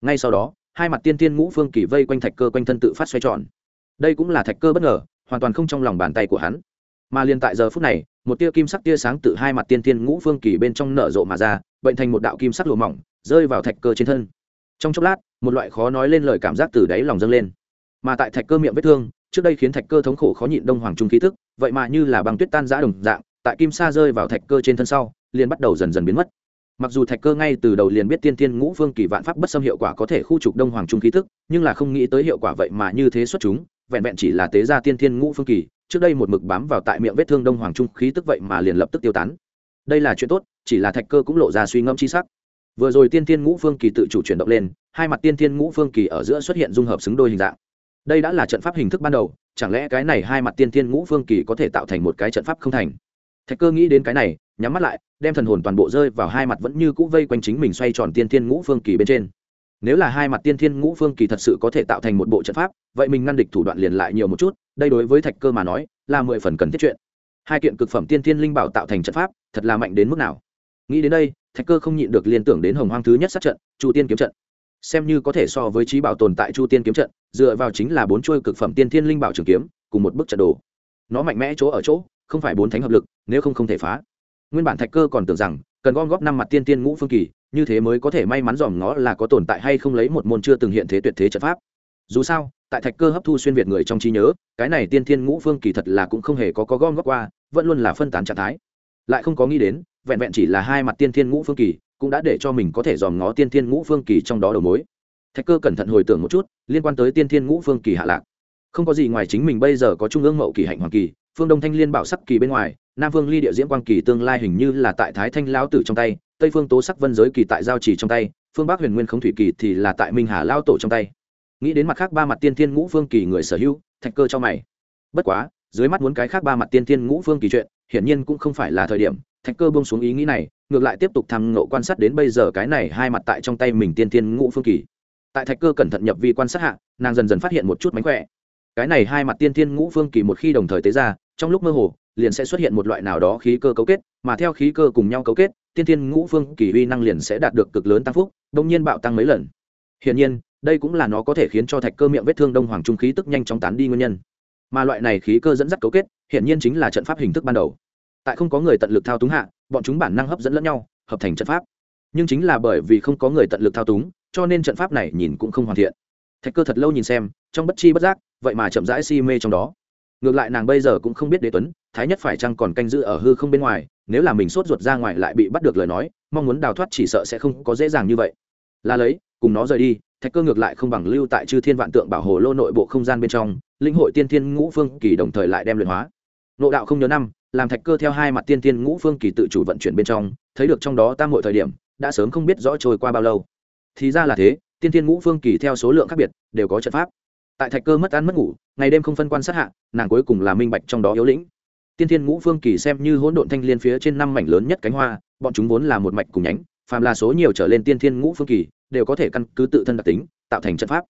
Ngay sau đó, hai mặt tiên thiên ngũ phương kỳ vây quanh thạch cơ quanh thân tự phát xoay tròn. Đây cũng là thạch cơ bất ngờ, hoàn toàn không trong lòng bàn tay của hắn. Mà liền tại giờ phút này, một tia kim sắc tia sáng từ hai mặt tiên thiên ngũ phương kỳ bên trong nở rộ mà ra, bệnh thành một đạo kim sắc lùa mỏng, rơi vào thạch cơ trên thân trong chốc lát, một loại khó nói lên lời cảm giác từ đáy lòng dâng lên. Mà tại thạch cơ miệng vết thương, trước đây khiến thạch cơ thống khổ khó nhịn đông hoàng trung khí thức vậy mà như là băng tuyết tan giã đồng dạng, tại kim sa rơi vào thạch cơ trên thân sau, liền bắt đầu dần dần biến mất. Mặc dù thạch cơ ngay từ đầu liền biết tiên tiên ngũ phương kỳ vạn pháp bất xâm hiệu quả có thể khu trục đông hoàng trung khí thức nhưng là không nghĩ tới hiệu quả vậy mà như thế xuất chúng, vẹn vẹn chỉ là tế gia tiên tiên ngũ phương kỳ, trước đây một mực bám vào tại miệng vết thương đông hoàng trung khí tức vậy mà liền lập tức tiêu tán. Đây là chuyện tốt, chỉ là thạch cơ cũng lộ ra suy ngẫm chi sắc vừa rồi tiên thiên ngũ phương kỳ tự chủ chuyển động lên, hai mặt tiên thiên ngũ phương kỳ ở giữa xuất hiện dung hợp xứng đôi hình dạng. Đây đã là trận pháp hình thức ban đầu, chẳng lẽ cái này hai mặt tiên thiên ngũ phương kỳ có thể tạo thành một cái trận pháp không thành? Thạch cơ nghĩ đến cái này, nhắm mắt lại, đem thần hồn toàn bộ rơi vào hai mặt vẫn như cũ vây quanh chính mình xoay tròn tiên thiên ngũ phương kỳ bên trên. Nếu là hai mặt tiên thiên ngũ phương kỳ thật sự có thể tạo thành một bộ trận pháp, vậy mình ngăn địch thủ đoạn liền lại nhiều một chút, đây đối với thạch cơ mà nói, là mười phần cần thiết chuyện. Hai kiện cực phẩm tiên thiên linh bảo tạo thành trận pháp, thật là mạnh đến mức nào? Nghĩ đến đây, thạch cơ không nhịn được liên tưởng đến hồng hoang thứ nhất sát trận, chu tiên kiếm trận. Xem như có thể so với trí bảo tồn tại chu tiên kiếm trận, dựa vào chính là bốn chuôi cực phẩm tiên thiên linh bảo trường kiếm, cùng một bức trận đồ. Nó mạnh mẽ chỗ ở chỗ, không phải bốn thánh hợp lực, nếu không không thể phá. Nguyên bản thạch cơ còn tưởng rằng, cần gom góp năm mặt tiên tiên ngũ phương kỳ, như thế mới có thể may mắn dòm ngó là có tồn tại hay không lấy một môn chưa từng hiện thế tuyệt thế trận pháp. Dù sao, tại thạch cơ hấp thu xuyên việt người trong trí nhớ, cái này tiên thiên ngũ phương kỳ thật là cũng không hề có có gom góp qua, vẫn luôn là phân tán trạng thái lại không có nghĩ đến, vẹn vẹn chỉ là hai mặt tiên thiên ngũ phương kỳ, cũng đã để cho mình có thể dòm ngó tiên thiên ngũ phương kỳ trong đó đầu mối. Thạch cơ cẩn thận hồi tưởng một chút, liên quan tới tiên thiên ngũ phương kỳ hạ lạc. Không có gì ngoài chính mình bây giờ có trung ương mậu kỳ hạnh hoàng kỳ, phương đông thanh liên bảo sắc kỳ bên ngoài, nam phương ly địa diễm quang kỳ tương lai hình như là tại thái thanh lão tử trong tay, tây phương tố sắc vân giới kỳ tại giao trì trong tay, phương bắc huyền nguyên không thủy kỳ thì là tại minh hà lao tổ trong tay. Nghĩ đến mặt khác ba mặt tiên thiên ngũ phương kỳ người sở hữu, thạch cơ cho mày. Bất quá, dưới mắt muốn cái khác ba mặt tiên thiên ngũ phương kỳ chuyện hiển nhiên cũng không phải là thời điểm, thạch cơ bông xuống ý nghĩ này, ngược lại tiếp tục tham ngộ quan sát đến bây giờ cái này hai mặt tại trong tay mình tiên thiên ngũ phương kỳ. Tại thạch cơ cẩn thận nhập vi quan sát hạ, nàng dần dần phát hiện một chút mánh khỏe. Cái này hai mặt tiên thiên ngũ phương kỳ một khi đồng thời tế ra, trong lúc mơ hồ, liền sẽ xuất hiện một loại nào đó khí cơ cấu kết, mà theo khí cơ cùng nhau cấu kết, tiên thiên ngũ phương kỳ uy năng liền sẽ đạt được cực lớn tăng phúc đông nhiên bạo tăng mấy lần. Hiển nhiên, đây cũng là nó có thể khiến cho thạch cơ miệng vết thương đông hoàng trung khí tức nhanh chóng tán đi nguyên nhân mà loại này khí cơ dẫn dắt cấu kết hiện nhiên chính là trận pháp hình thức ban đầu. Tại không có người tận lực thao túng hạ, bọn chúng bản năng hấp dẫn lẫn nhau, hợp thành trận pháp. Nhưng chính là bởi vì không có người tận lực thao túng, cho nên trận pháp này nhìn cũng không hoàn thiện. Thạch cơ thật lâu nhìn xem, trong bất chi bất giác, vậy mà chậm rãi si mê trong đó. Ngược lại nàng bây giờ cũng không biết đế tuấn, thái nhất phải chăng còn canh giữ ở hư không bên ngoài, nếu là mình sốt ruột ra ngoài lại bị bắt được lời nói, mong muốn đào thoát chỉ sợ sẽ không có dễ dàng như vậy. Là lấy, cùng nó rời đi, thạch cơ ngược lại không bằng lưu tại chư thiên vạn tượng bảo hồ lô nội bộ không gian bên trong linh hội tiên thiên ngũ phương kỳ đồng thời lại đem luyện hóa. Nộ đạo không nhớ năm, làm thạch cơ theo hai mặt tiên thiên ngũ phương kỳ tự chủ vận chuyển bên trong, thấy được trong đó tam hội thời điểm, đã sớm không biết rõ trôi qua bao lâu. Thì ra là thế, tiên thiên ngũ phương kỳ theo số lượng khác biệt, đều có trận pháp. Tại thạch cơ mất ăn mất ngủ, ngày đêm không phân quan sát hạ, nàng cuối cùng là minh bạch trong đó yếu lĩnh. Tiên thiên ngũ phương kỳ xem như hỗn độn thanh liên phía trên năm mảnh lớn nhất cánh hoa, bọn chúng vốn là một mạch cùng nhánh, phàm là số nhiều trở lên tiên thiên ngũ phương kỳ, đều có thể căn cứ tự thân đặc tính, tạo thành trận pháp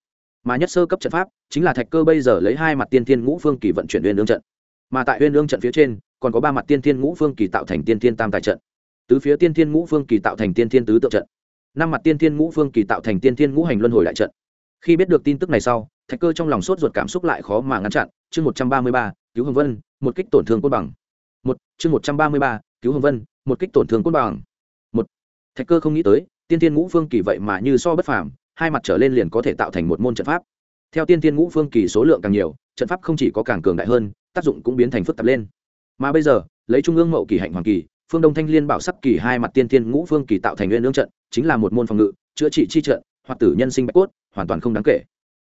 mà nhất sơ cấp trận pháp chính là thạch cơ bây giờ lấy hai mặt tiên thiên ngũ phương kỳ vận chuyển huyền ương trận. Mà tại huyền ương trận phía trên, còn có ba mặt tiên thiên ngũ phương kỳ tạo thành tiên thiên tam tài trận. Tứ phía tiên thiên ngũ phương kỳ tạo thành tiên thiên tứ tượng trận. Năm mặt tiên thiên ngũ phương kỳ tạo thành tiên thiên ngũ hành luân hồi đại trận. Khi biết được tin tức này sau, thạch cơ trong lòng sốt ruột cảm xúc lại khó mà ngăn chặn. Chương một trăm ba mươi ba, cứu hồng vân, một kích tổn thương cốt bằng. Một, chương một trăm ba mươi ba, cứu hồng vân, một kích tổn thương cốt bằng. Một, thạch cơ không nghĩ tới, tiên Thiên ngũ phương kỳ vậy mà như so bất phàm hai mặt trở lên liền có thể tạo thành một môn trận pháp. Theo tiên tiên ngũ phương kỳ số lượng càng nhiều, trận pháp không chỉ có càng cường đại hơn, tác dụng cũng biến thành phức tạp lên. Mà bây giờ, lấy trung ương mậu kỳ hạnh hoàng kỳ, phương đông thanh liên bảo sắc kỳ hai mặt tiên tiên ngũ phương kỳ tạo thành nguyên lương trận, chính là một môn phòng ngự, chữa trị chi trận, hoặc tử nhân sinh bạch cốt, hoàn toàn không đáng kể.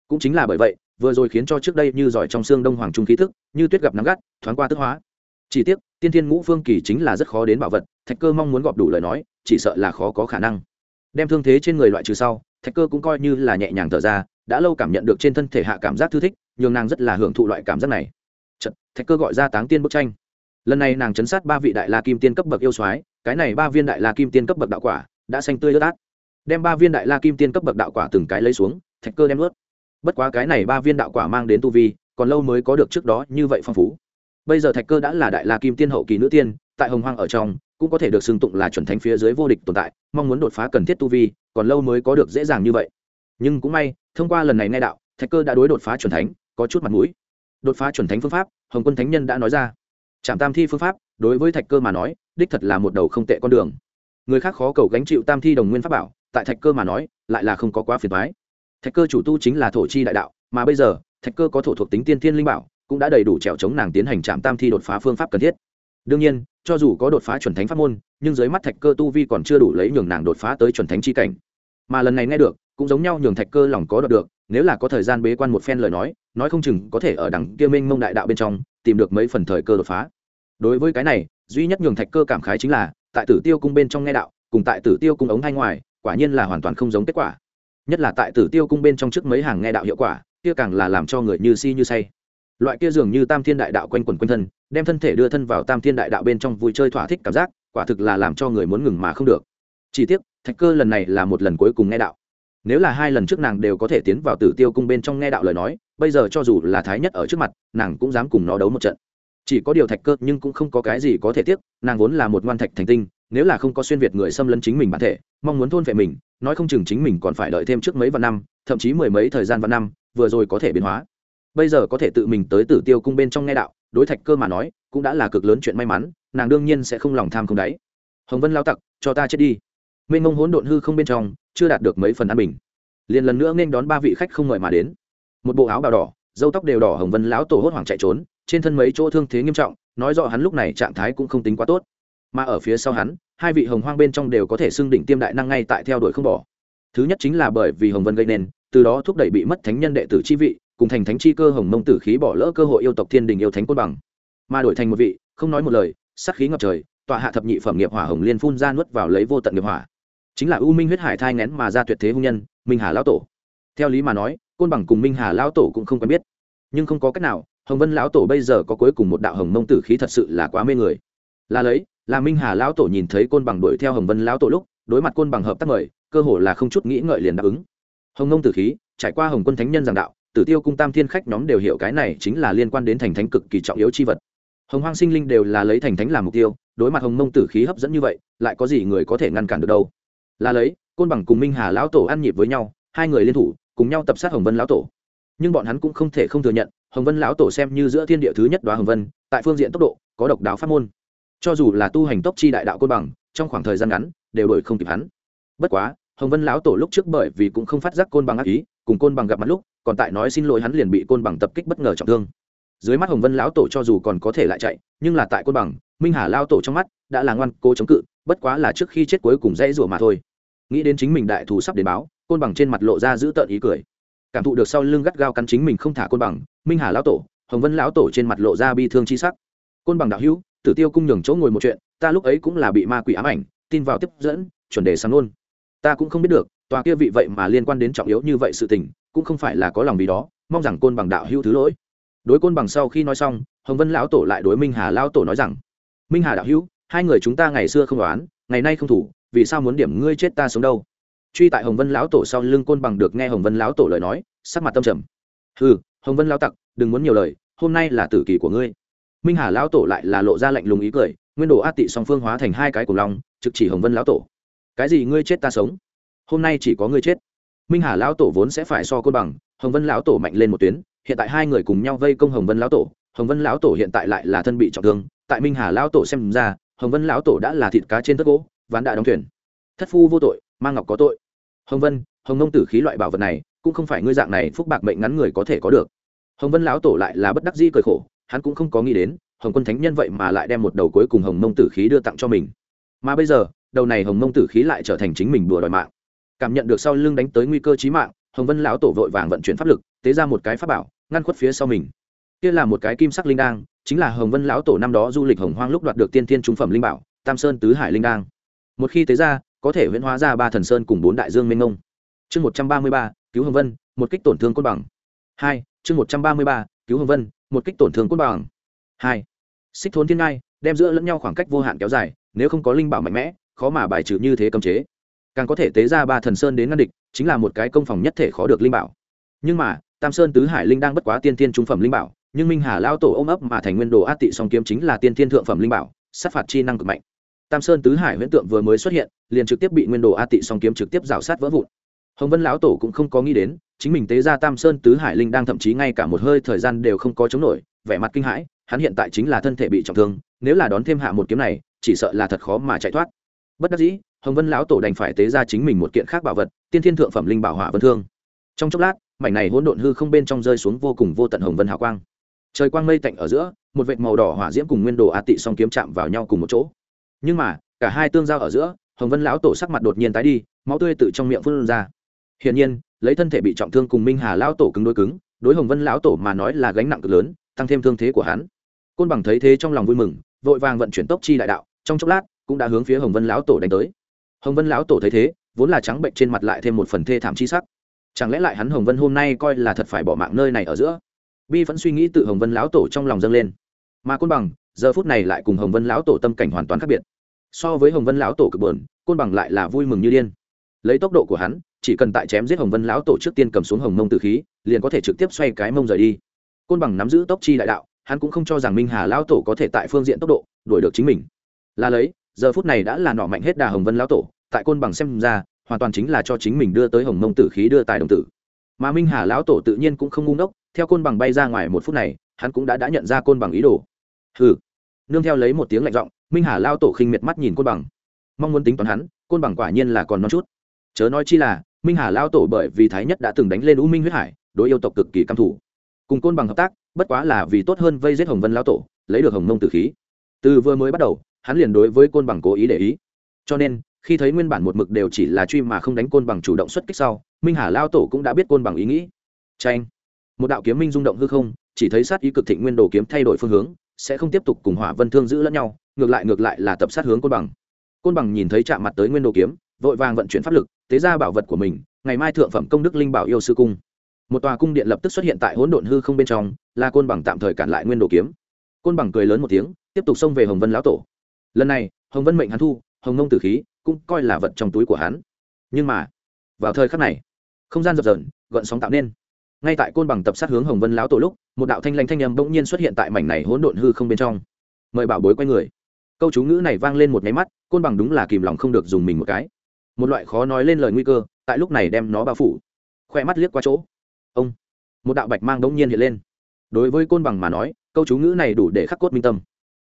Cũng chính là bởi vậy, vừa rồi khiến cho trước đây như giỏi trong xương đông hoàng trung khí thức, như tuyết gặp nắng gắt, thoáng qua tức hóa. Chỉ tiếc, tiên thiên ngũ phương kỳ chính là rất khó đến bảo vật, thạch cơ mong muốn gọp đủ lời nói, chỉ sợ là khó có khả năng. Đem thương thế trên người loại trừ sau thạch cơ cũng coi như là nhẹ nhàng thở ra đã lâu cảm nhận được trên thân thể hạ cảm giác thư thích nhường nàng rất là hưởng thụ loại cảm giác này. Chật, thạch cơ gọi ra táng tiên bức tranh. Lần này nàng chấn sát ba vị đại la kim tiên cấp bậc yêu soái cái này ba viên đại la kim tiên cấp bậc đạo quả đã xanh tươi ướt át. Đem ba viên đại la kim tiên cấp bậc đạo quả từng cái lấy xuống thạch cơ đem ướt. Bất quá cái này ba viên đạo quả mang đến tu vi còn lâu mới có được trước đó như vậy phong phú. Bây giờ thạch cơ đã là đại la kim tiên hậu kỳ nữ tiên tại hồng hoang ở trong cũng có thể được xưng tụng là chuẩn thánh phía dưới vô địch tồn tại, mong muốn đột phá cần thiết tu vi, còn lâu mới có được dễ dàng như vậy. Nhưng cũng may, thông qua lần này nghe đạo, thạch cơ đã đối đột phá chuẩn thánh có chút mặt mũi. Đột phá chuẩn thánh phương pháp, hồng quân thánh nhân đã nói ra. Trạm tam thi phương pháp, đối với thạch cơ mà nói, đích thật là một đầu không tệ con đường. Người khác khó cầu gánh chịu tam thi đồng nguyên pháp bảo, tại thạch cơ mà nói, lại là không có quá phiền thoái thạch cơ chủ tu chính là thổ chi đại đạo, mà bây giờ, thạch cơ có thổ thuộc tính tiên thiên linh bảo, cũng đã đầy đủ trèo chống nàng tiến hành trạm tam thi đột phá phương pháp cần thiết đương nhiên, cho dù có đột phá chuẩn thánh pháp môn, nhưng dưới mắt thạch cơ tu vi còn chưa đủ lấy nhường nàng đột phá tới chuẩn thánh chi cảnh. Mà lần này nghe được, cũng giống nhau nhường thạch cơ lòng có đọc được, nếu là có thời gian bế quan một phen lời nói nói không chừng có thể ở đằng kia minh mông đại đạo bên trong, tìm được mấy phần thời cơ đột phá. Đối với cái này, duy nhất nhường thạch cơ cảm khái chính là, tại tử tiêu cung bên trong nghe đạo, cùng tại tử tiêu cung ống hai ngoài, quả nhiên là hoàn toàn không giống kết quả. Nhất là tại tử tiêu cung bên trong trước mấy hàng nghe đạo hiệu quả, kia càng là làm cho người như si như say loại kia dường như tam thiên đại đạo quanh quẩn quanh thân, đem thân thể đưa thân vào tam thiên đại đạo bên trong vui chơi thỏa thích cảm giác, quả thực là làm cho người muốn ngừng mà không được. Chỉ tiếc, thạch cơ lần này là một lần cuối cùng nghe đạo. Nếu là hai lần trước nàng đều có thể tiến vào tử tiêu cung bên trong nghe đạo lời nói, bây giờ cho dù là thái nhất ở trước mặt, nàng cũng dám cùng nó đấu một trận. Chỉ có điều thạch cơ nhưng cũng không có cái gì có thể tiếc, nàng vốn là một ngoan thạch thành tinh, nếu là không có xuyên việt người xâm lấn chính mình bản thể, mong muốn thôn vệ mình, nói không chừng chính mình còn phải đợi thêm trước mấy vạn năm, thậm chí mười mấy thời gian vạn năm, vừa rồi có thể biến hóa bây giờ có thể tự mình tới tử tiêu cung bên trong nghe đạo, đối thạch cơ mà nói, cũng đã là cực lớn chuyện may mắn, nàng đương nhiên sẽ không lòng tham không đáy. Hồng vân lao tặc, cho ta chết đi. Mênh mông hỗn độn hư không bên trong, chưa đạt được mấy phần an bình. Liền lần nữa nên đón ba vị khách không mời mà đến. Một bộ áo bào đỏ dâu tóc đều đỏ, hồng vân lão tổ hốt hoảng chạy trốn, trên thân mấy chỗ thương thế nghiêm trọng, nói rõ hắn lúc này trạng thái cũng không tính quá tốt. Mà ở phía sau hắn, hai vị hồng hoang bên trong đều có thể xưng đỉnh tiêm đại năng ngay tại theo đuổi không bỏ. Thứ nhất chính là bởi vì hồng vân gây nên, từ đó thúc đẩy bị mất thánh nhân đệ tử chi vị cùng thành thánh chi cơ hồng mông tử khí bỏ lỡ cơ hội yêu tộc thiên đình yêu thánh côn bằng. Mà đổi thành một vị, không nói một lời sắc khí ngập trời, tọa hạ thập nhị phẩm nghiệp hỏa hồng liên phun ra nuốt vào lấy vô tận nghiệp hỏa. Chính là u minh huyết hải thai ngén mà ra tuyệt thế hung nhân, minh hà lão tổ. Theo lý mà nói, côn bằng cùng minh hà lão tổ cũng không quen biết. Nhưng không có cách nào, hồng vân lão tổ bây giờ có cuối cùng một đạo hồng mông tử khí thật sự là quá mê người. Là lấy, là minh hà lão tổ nhìn thấy côn bằng đuổi theo hồng vân lão tổ lúc, đối mặt côn bằng hợp tác mời, cơ hồ là không chút nghĩ ngợi liền đáp ứng. Hồng mông tử khí, trải qua hồng quân thánh nhân giảng đạo tử tiêu cung tam thiên khách nhóm đều hiểu cái này chính là liên quan đến thành thánh cực kỳ trọng yếu chi vật. Hồng hoang sinh linh đều là lấy thành thánh làm mục tiêu, đối mặt hồng mông tử khí hấp dẫn như vậy, lại có gì người có thể ngăn cản được đâu? Là lấy, côn bằng cùng minh hà lão tổ ăn nhịp với nhau, hai người liên thủ, cùng nhau tập sát hồng vân lão tổ. Nhưng bọn hắn cũng không thể không thừa nhận, hồng vân lão tổ xem như giữa thiên địa thứ nhất đoá hồng vân, tại phương diện tốc độ, có độc đáo pháp môn. Cho dù là tu hành tốc chi đại đạo côn bằng, trong khoảng thời gian ngắn, đều đổi không kịp hắn. Bất quá, hồng vân lão tổ lúc trước bởi vì cũng không phát giác côn bằng ác ý cùng côn bằng gặp mặt lúc, còn tại nói xin lỗi hắn liền bị côn bằng tập kích bất ngờ trọng thương. Dưới mắt hồng vân lão tổ cho dù còn có thể lại chạy, nhưng là tại côn bằng, minh hà lao tổ trong mắt đã là ngoan cố chống cự, bất quá là trước khi chết cuối cùng dãy rủa mà thôi. Nghĩ đến chính mình đại thù sắp đến báo, côn bằng trên mặt lộ ra giữ tợn ý cười. Cảm thụ được sau lưng gắt gao cắn chính mình không thả côn bằng, minh hà lão tổ, hồng vân lão tổ trên mặt lộ ra bi thương chi sắc. Côn bằng đạo hữu, tử tiêu cung nhường chỗ ngồi một chuyện, ta lúc ấy cũng là bị ma quỷ ám ảnh, tin vào tiếp dẫn, chuẩn đề sáng luôn. Ta cũng không biết được tòa kia vị vậy mà liên quan đến trọng yếu như vậy sự tình, cũng không phải là có lòng vì đó, mong rằng côn bằng đạo hữu thứ lỗi. Đối côn bằng sau khi nói xong, hồng vân lão tổ lại đối minh hà lão tổ nói rằng, minh hà đạo hữu, hai người chúng ta ngày xưa không đoán, ngày nay không thủ, vì sao muốn điểm ngươi chết ta sống đâu? Truy tại hồng vân lão tổ sau lưng côn bằng được nghe hồng vân lão tổ lời nói, sắc mặt tâm trầm. Ừ hồng vân lão tặc, đừng muốn nhiều lời, hôm nay là tử kỳ của ngươi. Minh hà lão tổ lại là lộ ra lạnh lùng ý cười, nguyên đồ a tị song phương hóa thành hai cái cùng lòng trực chỉ hồng vân lão tổ. Cái gì ngươi chết ta sống? Hôm nay chỉ có ngươi chết. Minh hà lão tổ vốn sẽ phải so côn bằng, hồng vân lão tổ mạnh lên một tuyến, hiện tại hai người cùng nhau vây công hồng vân lão tổ, hồng vân lão tổ hiện tại lại là thân bị trọng thương, tại minh hà lão tổ xem ra, hồng vân lão tổ đã là thịt cá trên tất gỗ, ván đã đóng thuyền. Thất phu vô tội mang ngọc có tội. Hồng vân, hồng nông tử khí loại bảo vật này, cũng không phải ngươi dạng này phúc bạc mệnh ngắn người có thể có được. Hồng vân lão tổ lại là bất đắc dĩ cười khổ, hắn cũng không có nghĩ đến, hồng quân thánh nhân vậy mà lại đem một đầu cuối cùng hồng mông tử khí đưa tặng cho mình. Mà bây giờ, đầu này hồng mông tử khí lại trở thành chính mình đùa đòi mạng cảm nhận được sau lưng đánh tới nguy cơ chí mạng, hồng vân lão tổ vội vàng vận chuyển pháp lực, tế ra một cái pháp bảo, ngăn khuất phía sau mình. Kia là một cái kim sắc linh đang chính là hồng vân lão tổ năm đó du lịch hồng hoang lúc đoạt được tiên tiên trung phẩm linh bảo, tam sơn tứ hải linh đang một khi tế ra, có thể huyễn hóa ra ba thần sơn cùng bốn đại dương minh ngông chương một trăm ba mươi ba, cứu hồng vân, một kích tổn thương côn bằng. Hai, chương một trăm ba mươi ba, cứu hồng vân, một kích tổn thương côn bằng. Hai, xích thốn thiên ngai, đem giữa lẫn nhau khoảng cách vô hạn kéo dài, nếu không có linh bảo mạnh mẽ, khó mà bài trừ như thế cấm chế càng có thể tế ra ba thần sơn đến ngăn địch, chính là một cái công phòng nhất thể khó được linh bảo. Nhưng mà, tam sơn tứ hải linh đang bất quá tiên tiên trung phẩm linh bảo, nhưng minh hà lao tổ ôm ấp mà thành nguyên đồ át tị song kiếm chính là tiên tiên thượng phẩm linh bảo, sát phạt chi năng cực mạnh. Tam sơn tứ hải huyễn tượng vừa mới xuất hiện, liền trực tiếp bị nguyên đồ át tị song kiếm trực tiếp rào sát vỡ vụn. Hồng vân lão tổ cũng không có nghĩ đến, chính mình tế ra tam sơn tứ hải linh đang thậm chí ngay cả một hơi thời gian đều không có chống nổi, vẻ mặt kinh hãi, hắn hiện tại chính là thân thể bị trọng thương, nếu là đón thêm hạ một kiếm này, chỉ sợ là thật khó mà chạy thoát. Bất đắc dĩ hồng vân lão tổ đành phải tế ra chính mình một kiện khác bảo vật, tiên thiên thượng phẩm linh bảo hỏa vân thương. Trong chốc lát, mảnh này hỗn độn hư không bên trong rơi xuống vô cùng vô tận hồng vân hào quang. Trời quang mây tạnh ở giữa, một vệt màu đỏ hỏa diễm cùng nguyên đồ a tị song kiếm chạm vào nhau cùng một chỗ. Nhưng mà, cả hai tương giao ở giữa, hồng vân lão tổ sắc mặt đột nhiên tái đi, máu tươi tự trong miệng phun ra. Hiển nhiên, lấy thân thể bị trọng thương cùng minh hà lão tổ cứng đối cứng, đối hồng vân lão tổ mà nói là gánh nặng cực lớn, tăng thêm thương thế của hắn. Côn bằng thấy thế trong lòng vui mừng, vội vàng vận chuyển tốc chi đại đạo, trong chốc lát, cũng đã hướng phía hồng vân lão tổ đánh tới hồng vân lão tổ thấy thế, vốn là trắng bệnh trên mặt lại thêm một phần thê thảm chi sắc. Chẳng lẽ lại hắn hồng vân hôm nay coi là thật phải bỏ mạng nơi này ở giữa? Bi vẫn suy nghĩ tự hồng vân lão tổ trong lòng dâng lên. Mà côn bằng, giờ phút này lại cùng hồng vân lão tổ tâm cảnh hoàn toàn khác biệt. So với hồng vân lão tổ cực bờn côn bằng lại là vui mừng như điên. Lấy tốc độ của hắn, chỉ cần tại chém giết hồng vân lão tổ trước tiên cầm xuống hồng mông tử khí, liền có thể trực tiếp xoay cái mông rời đi. Côn bằng nắm giữ tốc chi đại đạo, hắn cũng không cho rằng minh hà lão tổ có thể tại phương diện tốc độ đuổi được chính mình. Là lấy giờ phút này đã là nọ mạnh hết đà hồng vân lão tổ, tại côn bằng xem ra, hoàn toàn chính là cho chính mình đưa tới hồng mông tử khí đưa tài đồng tử. Mà minh hà lão tổ tự nhiên cũng không ngu ngốc, theo côn bằng bay ra ngoài một phút này, hắn cũng đã đã nhận ra côn bằng ý đồ. Hừ. Nương theo lấy một tiếng lạnh giọng, minh hà lao tổ khinh miệt mắt nhìn côn bằng. Mong muốn tính toán hắn, côn bằng quả nhiên là còn non chút. Chớ nói chi là, minh hà lao tổ bởi vì thái nhất đã từng đánh lên u minh huyết hải, đối yêu tộc cực kỳ căm thủ cùng côn bằng hợp tác, bất quá là vì tốt hơn vây giết hồng vân lao tổ, lấy được hồng mông tử khí. Từ vừa mới bắt đầu hắn liền đối với côn bằng cố ý để ý. Cho nên, khi thấy nguyên bản một mực đều chỉ là truy mà không đánh côn bằng chủ động xuất kích sau, minh hà lao tổ cũng đã biết côn bằng ý nghĩ. Tranh một đạo kiếm minh rung động hư không, chỉ thấy sát ý cực thịnh nguyên đồ kiếm thay đổi phương hướng, sẽ không tiếp tục cùng hỏa vân thương giữ lẫn nhau, ngược lại ngược lại là tập sát hướng côn bằng. Côn bằng nhìn thấy chạm mặt tới nguyên đồ kiếm, vội vàng vận chuyển pháp lực, tế ra bảo vật của mình, ngày mai thượng phẩm công đức linh bảo yêu sư cung. Một tòa cung điện lập tức xuất hiện tại hỗn độn hư không bên trong, là côn bằng tạm thời cản lại nguyên đồ kiếm. Côn bằng cười lớn một tiếng, tiếp tục xông về hồng vân lão tổ lần này, hồng vân mệnh hắn thu, hồng nông tử khí cũng coi là vật trong túi của hắn. Nhưng mà, vào thời khắc này, không gian dập dờn, gợn sóng tạo nên. Ngay tại côn bằng tập sát hướng hồng vân lão tổ lúc, một đạo thanh lanh thanh âm bỗng nhiên xuất hiện tại mảnh này hỗn độn hư không bên trong. Mời bảo bối quay người. Câu chú ngữ này vang lên một nháy mắt, côn bằng đúng là kìm lòng không được dùng mình một cái. Một loại khó nói lên lời nguy cơ, tại lúc này đem nó bao phủ. Khoe mắt liếc qua chỗ. Ông. Một đạo bạch mang bỗng nhiên hiện lên. Đối với côn bằng mà nói, câu chú ngữ này đủ để khắc cốt minh tâm.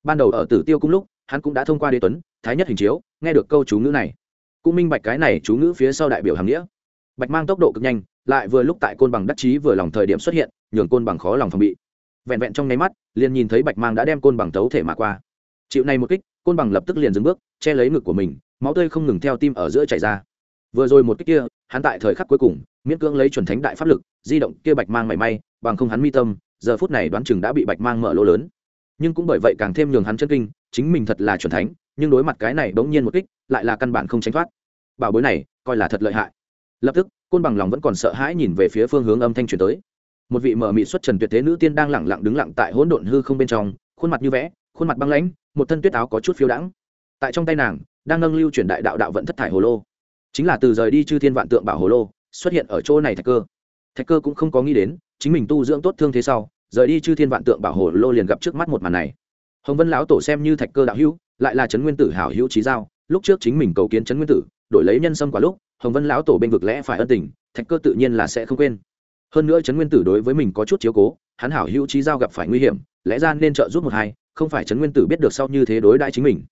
Ban đầu ở tử tiêu cung lúc hắn cũng đã thông qua đế tuấn, thái nhất hình chiếu, nghe được câu chú ngữ này. Cũng minh bạch cái này chú ngữ phía sau đại biểu hàm nghĩa. Bạch mang tốc độ cực nhanh, lại vừa lúc tại côn bằng đắc chí vừa lòng thời điểm xuất hiện, nhường côn bằng khó lòng phòng bị. Vẹn vẹn trong nháy mắt, liền nhìn thấy bạch mang đã đem côn bằng tấu thể mà qua. Chịu này một kích, côn bằng lập tức liền dừng bước, che lấy ngực của mình, máu tươi không ngừng theo tim ở giữa chảy ra. Vừa rồi một kích kia, hắn tại thời khắc cuối cùng, miễn cưỡng lấy chuẩn thánh đại pháp lực, di động kia bạch mang mảy may, bằng không hắn mi tâm, giờ phút này đoán chừng đã bị bạch mang mở lỗ lớn. Nhưng cũng bởi vậy càng thêm nhường hắn chân kinh chính mình thật là chuẩn thánh, nhưng đối mặt cái này bỗng nhiên một kích, lại là căn bản không tránh thoát. Bảo bối này, coi là thật lợi hại. Lập tức, côn bằng lòng vẫn còn sợ hãi nhìn về phía phương hướng âm thanh truyền tới. Một vị mở mị xuất trần tuyệt thế nữ tiên đang lẳng lặng đứng lặng tại hỗn độn hư không bên trong, khuôn mặt như vẽ, khuôn mặt băng lãnh, một thân tuyết áo có chút phiêu đãng. Tại trong tay nàng, đang nâng lưu truyền đại đạo đạo vận thất thải hồ lô. Chính là từ rời đi chư thiên vạn tượng bảo hồ lô, xuất hiện ở chỗ này thạch cơ. Thạch cơ cũng không có nghĩ đến, chính mình tu dưỡng tốt thương thế sau, rời đi chư thiên vạn tượng bảo hồ lô liền gặp trước mắt một màn này hồng vân lão tổ xem như thạch cơ đạo hữu, lại là trấn nguyên tử hảo hữu trí giao, lúc trước chính mình cầu kiến trấn nguyên tử, đổi lấy nhân sâm quả lúc, hồng vân lão tổ bên vực lẽ phải ân tình, thạch cơ tự nhiên là sẽ không quên. Hơn nữa trấn nguyên tử đối với mình có chút chiếu cố, hắn hảo hữu trí giao gặp phải nguy hiểm, lẽ ra nên trợ giúp một hai, không phải trấn nguyên tử biết được sau như thế đối đãi chính mình.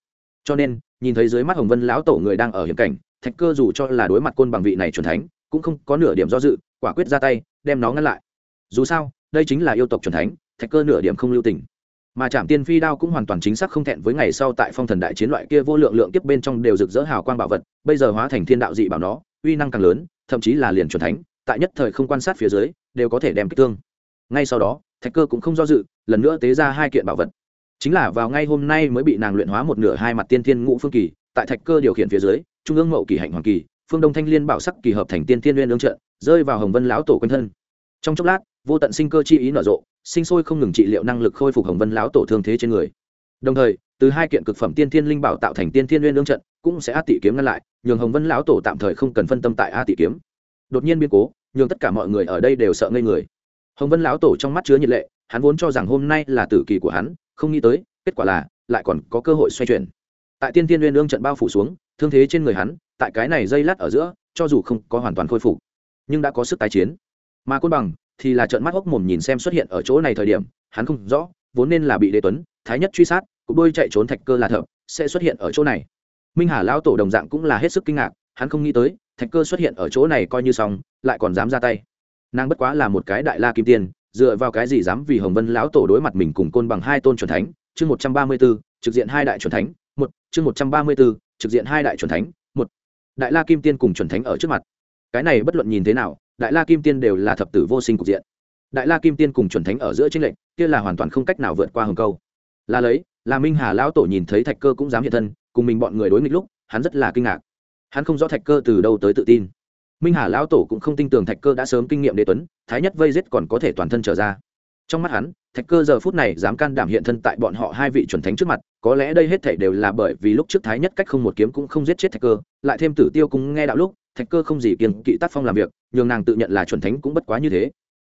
Cho nên, nhìn thấy dưới mắt hồng vân lão tổ người đang ở hiểm cảnh, thạch cơ dù cho là đối mặt côn bằng vị này truyền thánh, cũng không có nửa điểm do dự, quả quyết ra tay, đem nó ngăn lại. Dù sao, đây chính là yêu tộc truyền thánh, thạch cơ nửa điểm không lưu tình mà trạm tiên phi đao cũng hoàn toàn chính xác không thẹn với ngày sau tại phong thần đại chiến loại kia vô lượng lượng tiếp bên trong đều rực rỡ hào quang bảo vật, bây giờ hóa thành thiên đạo dị bảo nó, uy năng càng lớn, thậm chí là liền truyền thánh, tại nhất thời không quan sát phía dưới, đều có thể đem kích thương. Ngay sau đó, thạch cơ cũng không do dự, lần nữa tế ra hai kiện bảo vật. Chính là vào ngay hôm nay mới bị nàng luyện hóa một nửa hai mặt tiên thiên ngũ phương kỳ, tại thạch cơ điều khiển phía dưới, trung ương mậu kỳ hạnh hoàng kỳ, phương đông thanh liên bảo sắc kỳ hợp thành tiên thiên nguyên lương trận, rơi vào hồng vân lão tổ quanh thân. Trong chốc lát vô tận sinh cơ chi ý nở rộ, sinh sôi không ngừng trị liệu năng lực khôi phục hồng vân lão tổ thương thế trên người. Đồng thời, từ hai kiện cực phẩm tiên thiên linh bảo tạo thành tiên thiên nguyên lương trận, cũng sẽ a Tỷ kiếm ngăn lại, nhường hồng vân lão tổ tạm thời không cần phân tâm tại a Tỷ kiếm. Đột nhiên biến cố, nhường tất cả mọi người ở đây đều sợ ngây người. Hồng vân lão tổ trong mắt chứa nhiệt lệ, hắn vốn cho rằng hôm nay là tử kỳ của hắn, không nghĩ tới, kết quả là, lại còn có cơ hội xoay chuyển. Tại tiên tiên nguyên lương trận bao phủ xuống, thương thế trên người hắn, tại cái này dây lát ở giữa, cho dù không có hoàn toàn khôi phục, nhưng đã có sức tái chiến. Mà côn bằng thì là trợn mắt hốc mồm nhìn xem xuất hiện ở chỗ này thời điểm, hắn không rõ, vốn nên là bị đế tuấn, thái nhất truy sát, cũng đôi chạy trốn thạch cơ là thợ sẽ xuất hiện ở chỗ này. Minh hà lão tổ đồng dạng cũng là hết sức kinh ngạc, hắn không nghĩ tới, thạch cơ xuất hiện ở chỗ này coi như xong, lại còn dám ra tay. Nàng bất quá là một cái đại la kim tiên, dựa vào cái gì dám vì hồng vân lão tổ đối mặt mình cùng côn bằng hai tôn c thánh, chương một trăm ba mươi b ố trực diện hai đại c thánh, một, chương một trăm ba mươi b ố trực diện hai đại c thánh, một. Đại la kim tiên cùng c thánh ở trước mặt. Cái này bất luận nhìn thế nào đại la kim tiên đều là thập tử vô sinh cục diện. Đại la kim tiên cùng c thánh ở giữa tranh lệnh kia là hoàn toàn không cách nào vượt qua hồng câu. Là lấy, là minh hà lão tổ nhìn thấy thạch cơ cũng dám hiện thân, cùng mình bọn người đối nghịch lúc, hắn rất là kinh ngạc. Hắn không rõ thạch cơ từ đâu tới tự tin. Minh hà lão tổ cũng không tin tưởng thạch cơ đã sớm kinh nghiệm đế tuấn, thái nhất vây giết còn có thể toàn thân trở ra. Trong mắt hắn, thạch cơ giờ phút này dám can đảm hiện thân tại bọn họ hai vị chuẩn thánh trước mặt, có lẽ đây hết thể đều là bởi vì lúc trước thái nhất cách không một kiếm cũng không giết chết thạch cơ, lại thêm tử tiêu cũng nghe đạo lúc thạch cơ không gì kiên kỵ tác phong làm việc, nhường nàng tự nhận là chuẩn thánh cũng bất quá như thế.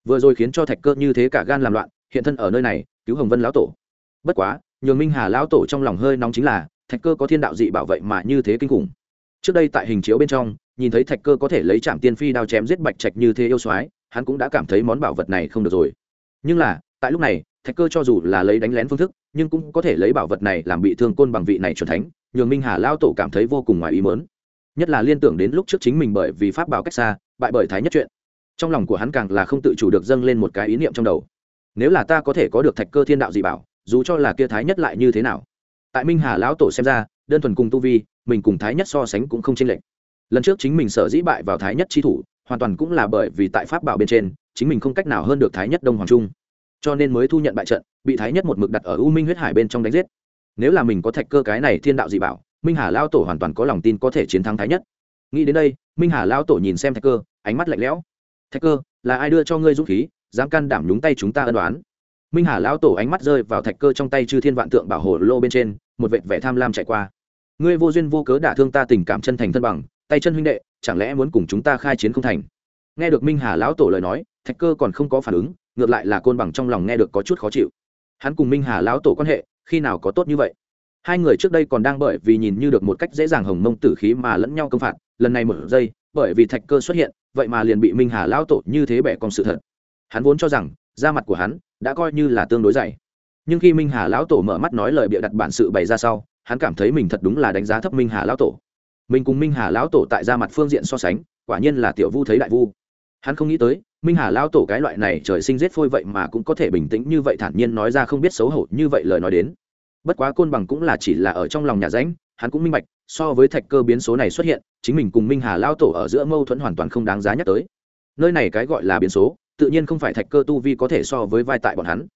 Vừa rồi khiến cho thạch cơ như thế cả gan làm loạn, hiện thân ở nơi này, cứu hồng vân lão tổ. Bất quá, nhường minh hà lão tổ trong lòng hơi nóng chính là, thạch cơ có thiên đạo dị bảo vệ mà như thế kinh khủng. Trước đây tại hình chiếu bên trong, nhìn thấy thạch cơ có thể lấy trạm tiên phi đao chém giết bạch trạch như thế yêu soái, hắn cũng đã cảm thấy món bảo vật này không được rồi. Nhưng là, tại lúc này, thạch cơ cho dù là lấy đánh lén phương thức, nhưng cũng có thể lấy bảo vật này làm bị thương côn bằng vị này c thánh, nhường minh hà lao tổ cảm thấy vô cùng ngoài ý mớn nhất là liên tưởng đến lúc trước chính mình bởi vì pháp bảo cách xa, bại bởi thái nhất chuyện. Trong lòng của hắn càng là không tự chủ được dâng lên một cái ý niệm trong đầu. Nếu là ta có thể có được thạch cơ thiên đạo dị bảo, dù cho là kia thái nhất lại như thế nào? Tại minh hà lão tổ xem ra, đơn thuần cùng tu vi, mình cùng thái nhất so sánh cũng không chênh lệch. Lần trước chính mình sở dĩ bại vào thái nhất chi thủ, hoàn toàn cũng là bởi vì tại pháp bảo bên trên, chính mình không cách nào hơn được thái nhất đông hoàng trung. Cho nên mới thu nhận bại trận, bị thái nhất một mực đặt ở u minh huyết hải bên trong đánh giết. Nếu là mình có thạch cơ cái này thiên đạo dị bảo minh hà lao tổ hoàn toàn có lòng tin có thể chiến thắng thái nhất. Nghĩ đến đây, minh hà lao tổ nhìn xem thạch cơ, ánh mắt lạnh lẽo. Thạch cơ, là ai đưa cho ngươi dũng khí, dám can đảm nhúng tay chúng ta ân đoán minh hà lao tổ ánh mắt rơi vào thạch cơ trong tay chư thiên vạn tượng bảo hộ lô bên trên, một vệt vẻ tham lam chạy qua. Ngươi vô duyên vô cớ đả thương ta tình cảm chân thành thân bằng, tay chân huynh đệ, chẳng lẽ muốn cùng chúng ta khai chiến không thành? Nghe được minh hà lão tổ lời nói, thạch cơ còn không có phản ứng, ngược lại là côn bằng trong lòng nghe được có chút khó chịu. Hắn cùng minh hà lão tổ quan hệ, khi nào có tốt như vậy? Hai người trước đây còn đang bởi vì nhìn như được một cách dễ dàng hồng mông tử khí mà lẫn nhau công phạt, lần này một giây bởi vì thạch cơ xuất hiện, vậy mà liền bị minh hà lão tổ như thế bẻ con sự thật. Hắn vốn cho rằng, da mặt của hắn đã coi như là tương đối dày. Nhưng khi minh hà lão tổ mở mắt nói lời bịa đặt bản sự bày ra sau, hắn cảm thấy mình thật đúng là đánh giá thấp minh hà lão tổ. Mình cùng minh hà lão tổ tại ra mặt phương diện so sánh, quả nhiên là tiểu vu thấy đại vu. Hắn không nghĩ tới, minh hà lão tổ cái loại này trời sinh rết phôi vậy mà cũng có thể bình tĩnh như vậy thản nhiên nói ra không biết xấu hổ như vậy lời nói đến bất quá côn bằng cũng là chỉ là ở trong lòng nhà ránh hắn cũng minh bạch, so với thạch cơ biến số này xuất hiện, chính mình cùng minh hà lao tổ ở giữa mâu thuẫn hoàn toàn không đáng giá nhắc tới. Nơi này cái gọi là biến số, tự nhiên không phải thạch cơ tu vi có thể so với vai tại bọn hắn,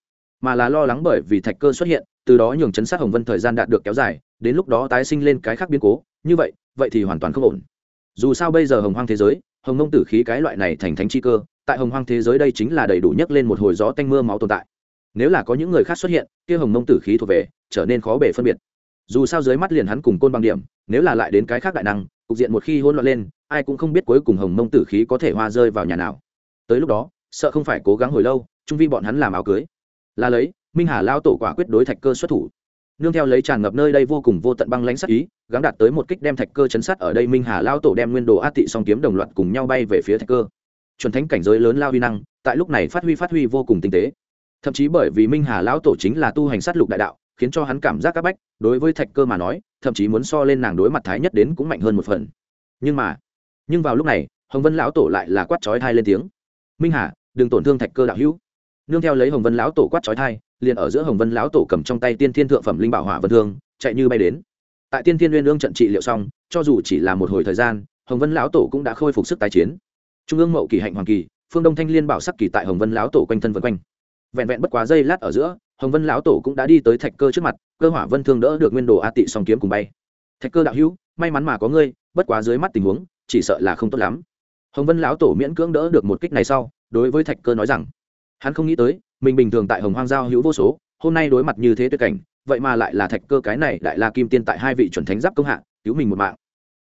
mà là lo lắng bởi vì thạch cơ xuất hiện, từ đó nhường chấn sát hồng vân thời gian đạt được kéo dài, đến lúc đó tái sinh lên cái khác biến cố, như vậy vậy thì hoàn toàn không ổn. Dù sao bây giờ hồng hoang thế giới, hồng nông tử khí cái loại này thành thánh chi cơ, tại hồng hoang thế giới đây chính là đầy đủ nhấc lên một hồi gió tanh mưa máu tồn tại. Nếu là có những người khác xuất hiện, kia hồng nông tử khí thuộc về trở nên khó bể phân biệt. Dù sao dưới mắt liền hắn cùng côn bằng điểm, nếu là lại đến cái khác đại năng, cục diện một khi hỗn loạn lên, ai cũng không biết cuối cùng hồng mông tử khí có thể hoa rơi vào nhà nào. Tới lúc đó, sợ không phải cố gắng hồi lâu, trung vi bọn hắn làm áo cưới. Là lấy, minh hà lao tổ quả quyết đối thạch cơ xuất thủ. Nương theo lấy tràn ngập nơi đây vô cùng vô tận băng lãnh sắc ý, gắng đạt tới một kích đem thạch cơ chấn sát ở đây, minh hà lao tổ đem nguyên đồ át tị song kiếm đồng loạt cùng nhau bay về phía thạch cơ. Chuẩn thánh cảnh giới lớn lao huy năng, tại lúc này phát huy phát huy vô cùng tinh tế. Thậm chí bởi vì minh hà lão tổ chính là tu hành sát lục đại đạo khiến cho hắn cảm giác áp bách, đối với thạch cơ mà nói, thậm chí muốn so lên nàng đối mặt thái nhất đến cũng mạnh hơn một phần. Nhưng mà, nhưng vào lúc này, hồng vân lão tổ lại là quát chói thai lên tiếng. Minh hà, đừng tổn thương thạch cơ đạo hữu. Nương theo lấy hồng vân lão tổ quát chói thai liền ở giữa hồng vân lão tổ cầm trong tay tiên thiên thượng phẩm linh bảo hỏa vân thương, chạy như bay đến. Tại tiên thiên nguyên lương trận trị liệu xong, cho dù chỉ là một hồi thời gian, hồng vân lão tổ cũng đã khôi phục sức tái chiến. Trung ương mậu kỳ hạnh hoàng kỳ, phương đông thanh liên bảo sắc kỳ tại hồng vân lão tổ quanh thân vân quanh. Vẹn vẹn bất quá giây lát ở giữa hồng vân lão tổ cũng đã đi tới thạch cơ trước mặt, cơ hỏa vân thương đỡ được nguyên đồ a tị song kiếm cùng bay. Thạch cơ đạo hữu, may mắn mà có ngươi, bất quá dưới mắt tình huống, chỉ sợ là không tốt lắm. Hồng vân lão tổ miễn cưỡng đỡ được một kích này sau, đối với thạch cơ nói rằng, hắn không nghĩ tới, mình bình thường tại hồng hoang giao hữu vô số, hôm nay đối mặt như thế tuyệt cảnh, vậy mà lại là thạch cơ cái này đại la kim tiên tại hai vị chuẩn thánh giáp công hạ, cứu mình một mạng.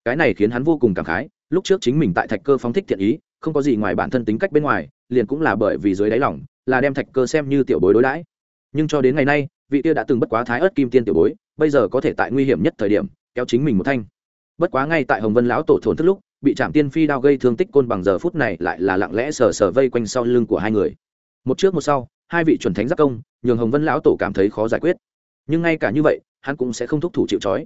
Cái này khiến hắn vô cùng cảm khái, lúc trước chính mình tại thạch cơ phóng thích thiện ý, không có gì ngoài bản thân tính cách bên ngoài, liền cũng là bởi vì dưới đáy lỏng là đem thạch cơ xem như tiểu bối đối đãi nhưng cho đến ngày nay, vị kia đã từng bất quá thái ớt kim tiên tiểu bối, bây giờ có thể tại nguy hiểm nhất thời điểm, kéo chính mình một thanh. Bất quá ngay tại hồng vân lão tổ thổn thức lúc, bị trạm tiên phi đao gây thương tích côn bằng giờ phút này lại là lặng lẽ sờ sờ vây quanh sau lưng của hai người. Một trước một sau, hai vị chuẩn thánh giác công, nhường hồng vân lão tổ cảm thấy khó giải quyết. Nhưng ngay cả như vậy, hắn cũng sẽ không thúc thủ chịu trói.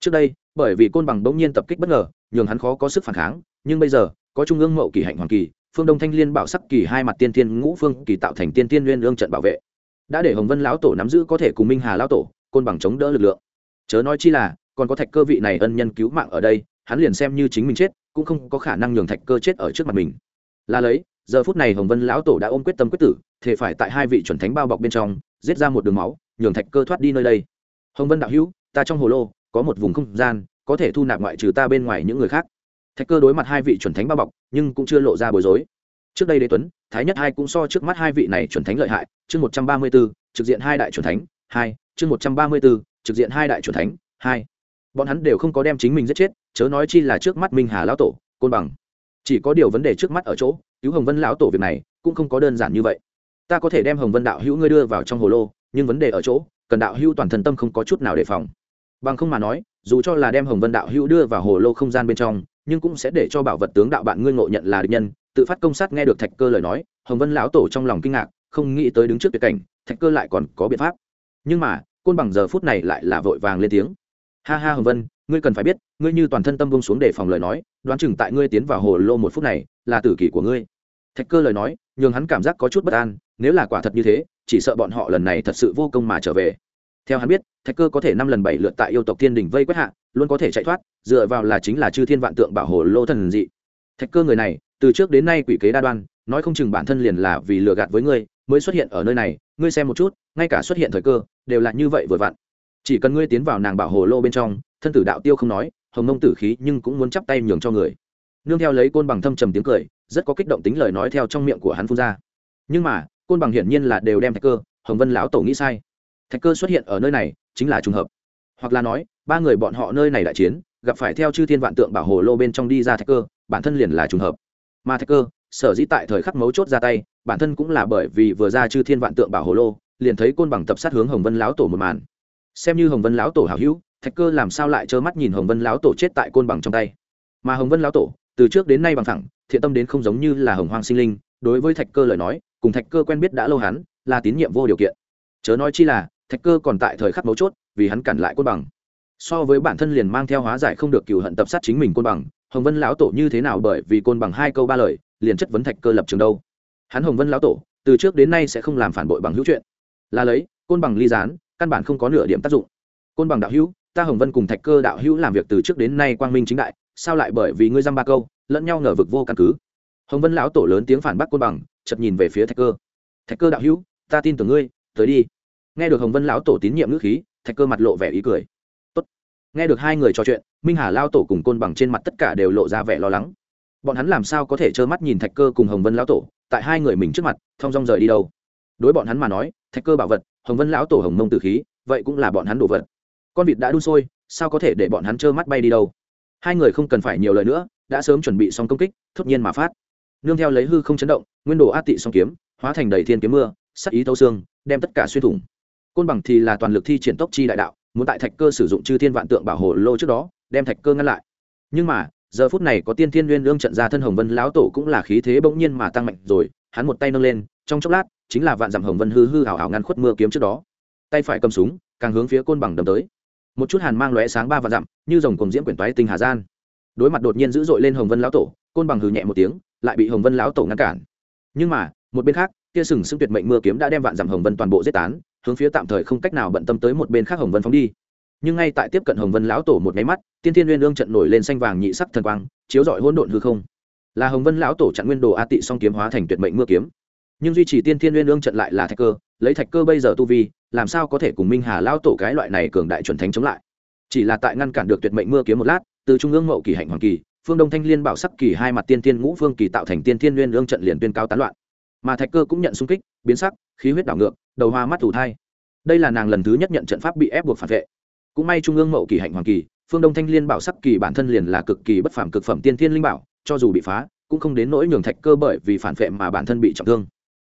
Trước đây, bởi vì côn bằng bỗng nhiên tập kích bất ngờ, nhường hắn khó có sức phản kháng, nhưng bây giờ, có trung ương mậu kỳ hạnh hoàng kỳ, phương đông thanh liên bảo sắc kỳ hai mặt tiên tiên ngũ phương kỳ tạo thành tiên tiên nguyên lương trận bảo vệ đã để hồng vân lão tổ nắm giữ có thể cùng minh hà lão tổ, côn bằng chống đỡ lực lượng. Chớ nói chi là, còn có thạch cơ vị này ân nhân cứu mạng ở đây, hắn liền xem như chính mình chết, cũng không có khả năng nhường thạch cơ chết ở trước mặt mình. Là lấy, giờ phút này hồng vân lão tổ đã ôm quyết tâm quyết tử thể phải tại hai vị chuẩn thánh bao bọc bên trong, giết ra một đường máu, nhường thạch cơ thoát đi nơi đây. Hồng vân đạo hữu, ta trong hồ lô, có một vùng không gian, có thể thu nạp ngoại trừ ta bên ngoài những người khác. Thạch cơ đối mặt hai vị chuẩn thánh bao bọc, nhưng cũng chưa lộ ra bối rối. Trước đây đế tuấn thái nhất hai cũng so trước mắt hai vị này chuẩn thánh lợi hại, chương một trăm ba mươi b ố trực diện hai đại chuẩn thánh, hai, chương một trăm ba mươi b ố trực diện hai đại chuẩn thánh, hai. Bọn hắn đều không có đem chính mình giết chết, chớ nói chi là trước mắt minh hà lão tổ, côn bằng. Chỉ có điều vấn đề trước mắt ở chỗ, cứu hồng vân lão tổ việc này, cũng không có đơn giản như vậy. Ta có thể đem hồng vân đạo hữu ngươi đưa vào trong hồ lô, nhưng vấn đề ở chỗ, cần đạo hữu toàn thần tâm không có chút nào đề phòng bằng không mà nói, dù cho là đem hồng vân đạo hữu đưa vào hồ lô không gian bên trong, nhưng cũng sẽ để cho bảo vật tướng đạo bạn ngươi ngộ nhận là địch nhân. Tự phát công sát nghe được thạch cơ lời nói, hồng vân lão tổ trong lòng kinh ngạc, không nghĩ tới đứng trước tuyệt cảnh, thạch cơ lại còn có biện pháp. Nhưng mà, côn bằng giờ phút này lại là vội vàng lên tiếng. Ha ha hồng vân, ngươi cần phải biết, ngươi như toàn thân tâm bông xuống để phòng lời nói, đoán chừng tại ngươi tiến vào hồ lô một phút này, là tử kỷ của ngươi. Thạch cơ lời nói, nhường hắn cảm giác có chút bất an, nếu là quả thật như thế, chỉ sợ bọn họ lần này thật sự vô công mà trở về theo hắn biết, thạch cơ có thể năm lần bảy lượt tại yêu tộc thiên đình vây quét hạ, luôn có thể chạy thoát, dựa vào là chính là chư thiên vạn tượng bảo hồ lô thần dị. Thạch cơ người này, từ trước đến nay quỷ kế đa đoan, nói không chừng bản thân liền là vì lừa gạt với ngươi, mới xuất hiện ở nơi này, ngươi xem một chút, ngay cả xuất hiện thời cơ, đều là như vậy vừa vặn. Chỉ cần ngươi tiến vào nàng bảo hồ lô bên trong, thân tử đạo tiêu không nói, hồng nông tử khí nhưng cũng muốn chắp tay nhường cho người. Nương theo lấy côn bằng thâm trầm tiếng cười, rất có kích động tính lời nói theo trong miệng của hắn phun ra. Nhưng mà, côn bằng hiển nhiên là đều đem thạch cơ, hồng vân lão tổ nghĩ sai thạch cơ xuất hiện ở nơi này chính là trùng hợp. Hoặc là nói, ba người bọn họ nơi này đại chiến, gặp phải theo chư thiên vạn tượng bảo hồ lô bên trong đi ra thạch cơ, bản thân liền là trùng hợp. Mà thạch cơ, sở dĩ tại thời khắc mấu chốt ra tay, bản thân cũng là bởi vì vừa ra chư thiên vạn tượng bảo hồ lô, liền thấy côn bằng tập sát hướng hồng vân lão tổ một màn. Xem như hồng vân lão tổ hảo hữu, thạch cơ làm sao lại trơ mắt nhìn hồng vân lão tổ chết tại côn bằng trong tay? Mà hồng vân lão tổ, từ trước đến nay bằng thẳng, thiện tâm đến không giống như là hồng hoang sinh linh, đối với thạch cơ lời nói, cùng thạch cơ quen biết đã lâu hắn, là tín nhiệm vô điều kiện. Chớ nói chi là thạch cơ còn tại thời khắc mấu chốt, vì hắn cản lại côn bằng. So với bản thân liền mang theo hóa giải không được cừu hận tập sát chính mình côn bằng, hồng vân lão tổ như thế nào bởi vì côn bằng hai câu ba lời, liền chất vấn thạch cơ lập trường đâu? Hắn hồng vân lão tổ, từ trước đến nay sẽ không làm phản bội bằng hữu chuyện. Là lấy, côn bằng ly gián, căn bản không có nửa điểm tác dụng. Côn bằng đạo hữu, ta hồng vân cùng thạch cơ đạo hữu làm việc từ trước đến nay quang minh chính đại, sao lại bởi vì ngươi dăm ba câu, lẫn nhau ngờ vực vô căn cứ? Hồng vân lão tổ lớn tiếng phản bác côn bằng chật nhìn về phía thạch cơ. Thạch cơ đạo hữu, ta tin tưởng ngươi, tới đi nghe được hồng vân lão tổ tín nhiệm ngữ khí, thạch cơ mặt lộ vẻ ý cười. Tốt. nghe được hai người trò chuyện, minh hà lao tổ cùng côn bằng trên mặt tất cả đều lộ ra vẻ lo lắng. Bọn hắn làm sao có thể trơ mắt nhìn thạch cơ cùng hồng vân lão tổ tại hai người mình trước mặt, thong dong rời đi đâu? Đối bọn hắn mà nói, thạch cơ bảo vật, hồng vân lão tổ hồng mông tử khí, vậy cũng là bọn hắn đồ vật. Con vịt đã đun sôi, sao có thể để bọn hắn trơ mắt bay đi đâu? Hai người không cần phải nhiều lời nữa, đã sớm chuẩn bị xong công kích, thốt nhiên mà phát. Nương theo lấy hư không chấn động, nguyên đồ át tị song kiếm, hóa thành đầy thiên kiếm mưa, sắc ý thâu xương, đem tất cả xuyên thủng côn bằng thì là toàn lực thi triển tốc chi đại đạo, muốn tại thạch cơ sử dụng chư thiên vạn tượng bảo hộ lô trước đó, đem thạch cơ ngăn lại. Nhưng mà, giờ phút này có tiên thiên nguyên lương trận ra thân hồng vân lão tổ cũng là khí thế bỗng nhiên mà tăng mạnh rồi, hắn một tay nâng lên, trong chốc lát, chính là vạn dặm hồng vân hư hư hào hào ngăn khuất mưa kiếm trước đó. Tay phải cầm súng, càng hướng phía côn bằng đâm tới. Một chút hàn mang lóe sáng ba vạn dặm, như dòng cùng diễm quyển toái tinh hà gian. Đối mặt đột nhiên dữ dội lên hồng vân lão tổ, côn bằng hừ nhẹ một tiếng, lại bị hồng vân lão tổ ngăn cản. Nhưng mà, một bên khác, kia sừng sững tuyệt mệnh mưa kiếm đã đem vạn dặm hồng vân toàn bộ giết tán hướng phía tạm thời không cách nào bận tâm tới một bên khác hồng vân phóng đi. Nhưng ngay tại tiếp cận hồng vân lão tổ một nháy mắt, tiên thiên nguyên ương trận nổi lên xanh vàng nhị sắc thần quang, chiếu rọi hỗn độn hư không. Là hồng vân lão tổ chặn nguyên đồ a tị song kiếm hóa thành tuyệt mệnh mưa kiếm. Nhưng duy trì tiên thiên nguyên ương trận lại là thạch cơ, lấy thạch cơ bây giờ tu vi, làm sao có thể cùng minh hà lão tổ cái loại này cường đại chuẩn thánh chống lại? Chỉ là tại ngăn cản được tuyệt mệnh mưa kiếm một lát, từ trung ương mậu kỳ hạnh hoàng kỳ, phương đông thanh liên bảo sắc kỳ hai mặt tiên tiên ngũ phương kỳ tạo thành tiên tiên nguyên ương trận liền tuyên cao tán loạn. Mà thạch cơ cũng nhận xung kích, biến sắc, khí huyết đảo ngược đầu hoa mắt thủ thai. Đây là nàng lần thứ nhất nhận trận pháp bị ép buộc phản vệ. Cũng may trung ương mậu kỳ hạnh hoàng kỳ, phương đông thanh liên bảo sắc kỳ bản thân liền là cực kỳ bất phàm cực phẩm tiên thiên linh bảo, cho dù bị phá, cũng không đến nỗi nhường thạch cơ bởi vì phản vệ mà bản thân bị trọng thương.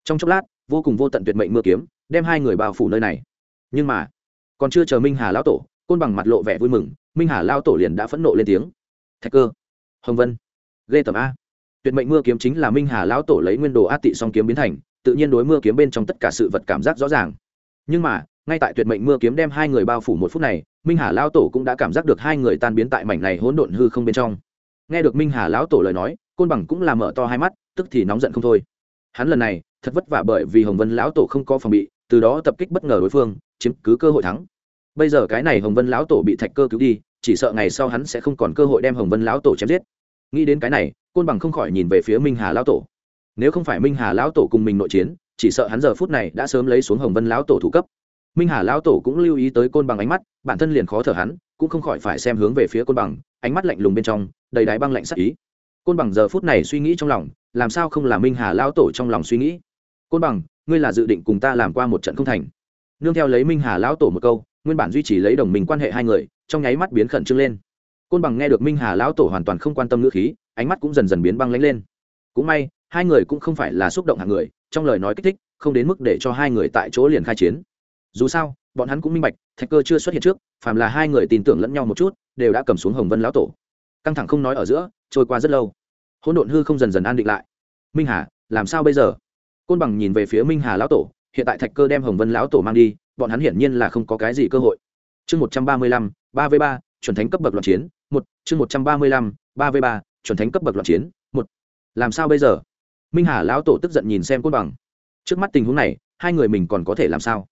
Trong chốc lát, vô cùng vô tận tuyệt mệnh mưa kiếm, đem hai người bao phủ nơi này. Nhưng mà, còn chưa chờ minh hà lão tổ, côn bằng mặt lộ vẻ vui mừng, minh hà lao tổ liền đã phẫn nộ lên tiếng. Thạch cơ, hồng vân, ghê tầm a. Tuyệt mệnh mưa kiếm chính là minh hà lão tổ lấy nguyên đồ a tị song kiếm biến thành tự nhiên đối mưa kiếm bên trong tất cả sự vật cảm giác rõ ràng. Nhưng mà, ngay tại tuyệt mệnh mưa kiếm đem hai người bao phủ một phút này, minh hà lão tổ cũng đã cảm giác được hai người tan biến tại mảnh này hỗn độn hư không bên trong. Nghe được minh hà lão tổ lời nói, côn bằng cũng làm mở to hai mắt, tức thì nóng giận không thôi. Hắn lần này, thật vất vả bởi vì hồng vân lão tổ không có phòng bị, từ đó tập kích bất ngờ đối phương, chiếm cứ cơ hội thắng. Bây giờ cái này hồng vân lão tổ bị thạch cơ cứu đi, chỉ sợ ngày sau hắn sẽ không còn cơ hội đem hồng vân lão tổ chém giết. Nghĩ đến cái này, côn bằng không khỏi nhìn về phía minh hà lão tổ nếu không phải minh hà lão tổ cùng mình nội chiến, chỉ sợ hắn giờ phút này đã sớm lấy xuống hồng vân lão tổ thủ cấp. Minh hà lão tổ cũng lưu ý tới côn bằng ánh mắt, bản thân liền khó thở hắn, cũng không khỏi phải xem hướng về phía côn bằng, ánh mắt lạnh lùng bên trong, đầy đáy băng lạnh sắc ý. Côn bằng giờ phút này suy nghĩ trong lòng, làm sao không là minh hà lão tổ trong lòng suy nghĩ? Côn bằng, ngươi là dự định cùng ta làm qua một trận không thành. Nương theo lấy minh hà lão tổ một câu, nguyên bản duy trì lấy đồng minh quan hệ hai người, trong nháy mắt biến khẩn trương lên. Côn bằng nghe được minh hà lão tổ hoàn toàn không quan tâm ngữ khí, ánh mắt cũng dần dần biến băng lánh lên. Cũng may hai người cũng không phải là xúc động hạng người, trong lời nói kích thích, không đến mức để cho hai người tại chỗ liền khai chiến. Dù sao, bọn hắn cũng minh bạch, thạch cơ chưa xuất hiện trước, phàm là hai người tin tưởng lẫn nhau một chút, đều đã cầm xuống hồng vân lão tổ. Căng thẳng không nói ở giữa, trôi qua rất lâu. Hỗn độn hư không dần dần an định lại. Minh hà, làm sao bây giờ? Côn bằng nhìn về phía minh hà lão tổ, hiện tại thạch cơ đem hồng vân lão tổ mang đi, bọn hắn hiển nhiên là không có cái gì cơ hội. Chương một trăm ba mươi lăm, ba v ba, chuẩn thánh cấp bậc loạn chiến, một, chương một trăm ba mươi lăm, ba v ba, chuẩn thánh cấp bậc loạn chiến, một. Làm sao bây giờ? Minh hà lão tổ tức giận nhìn xem côn bằng. Trước mắt tình huống này, hai người mình còn có thể làm sao?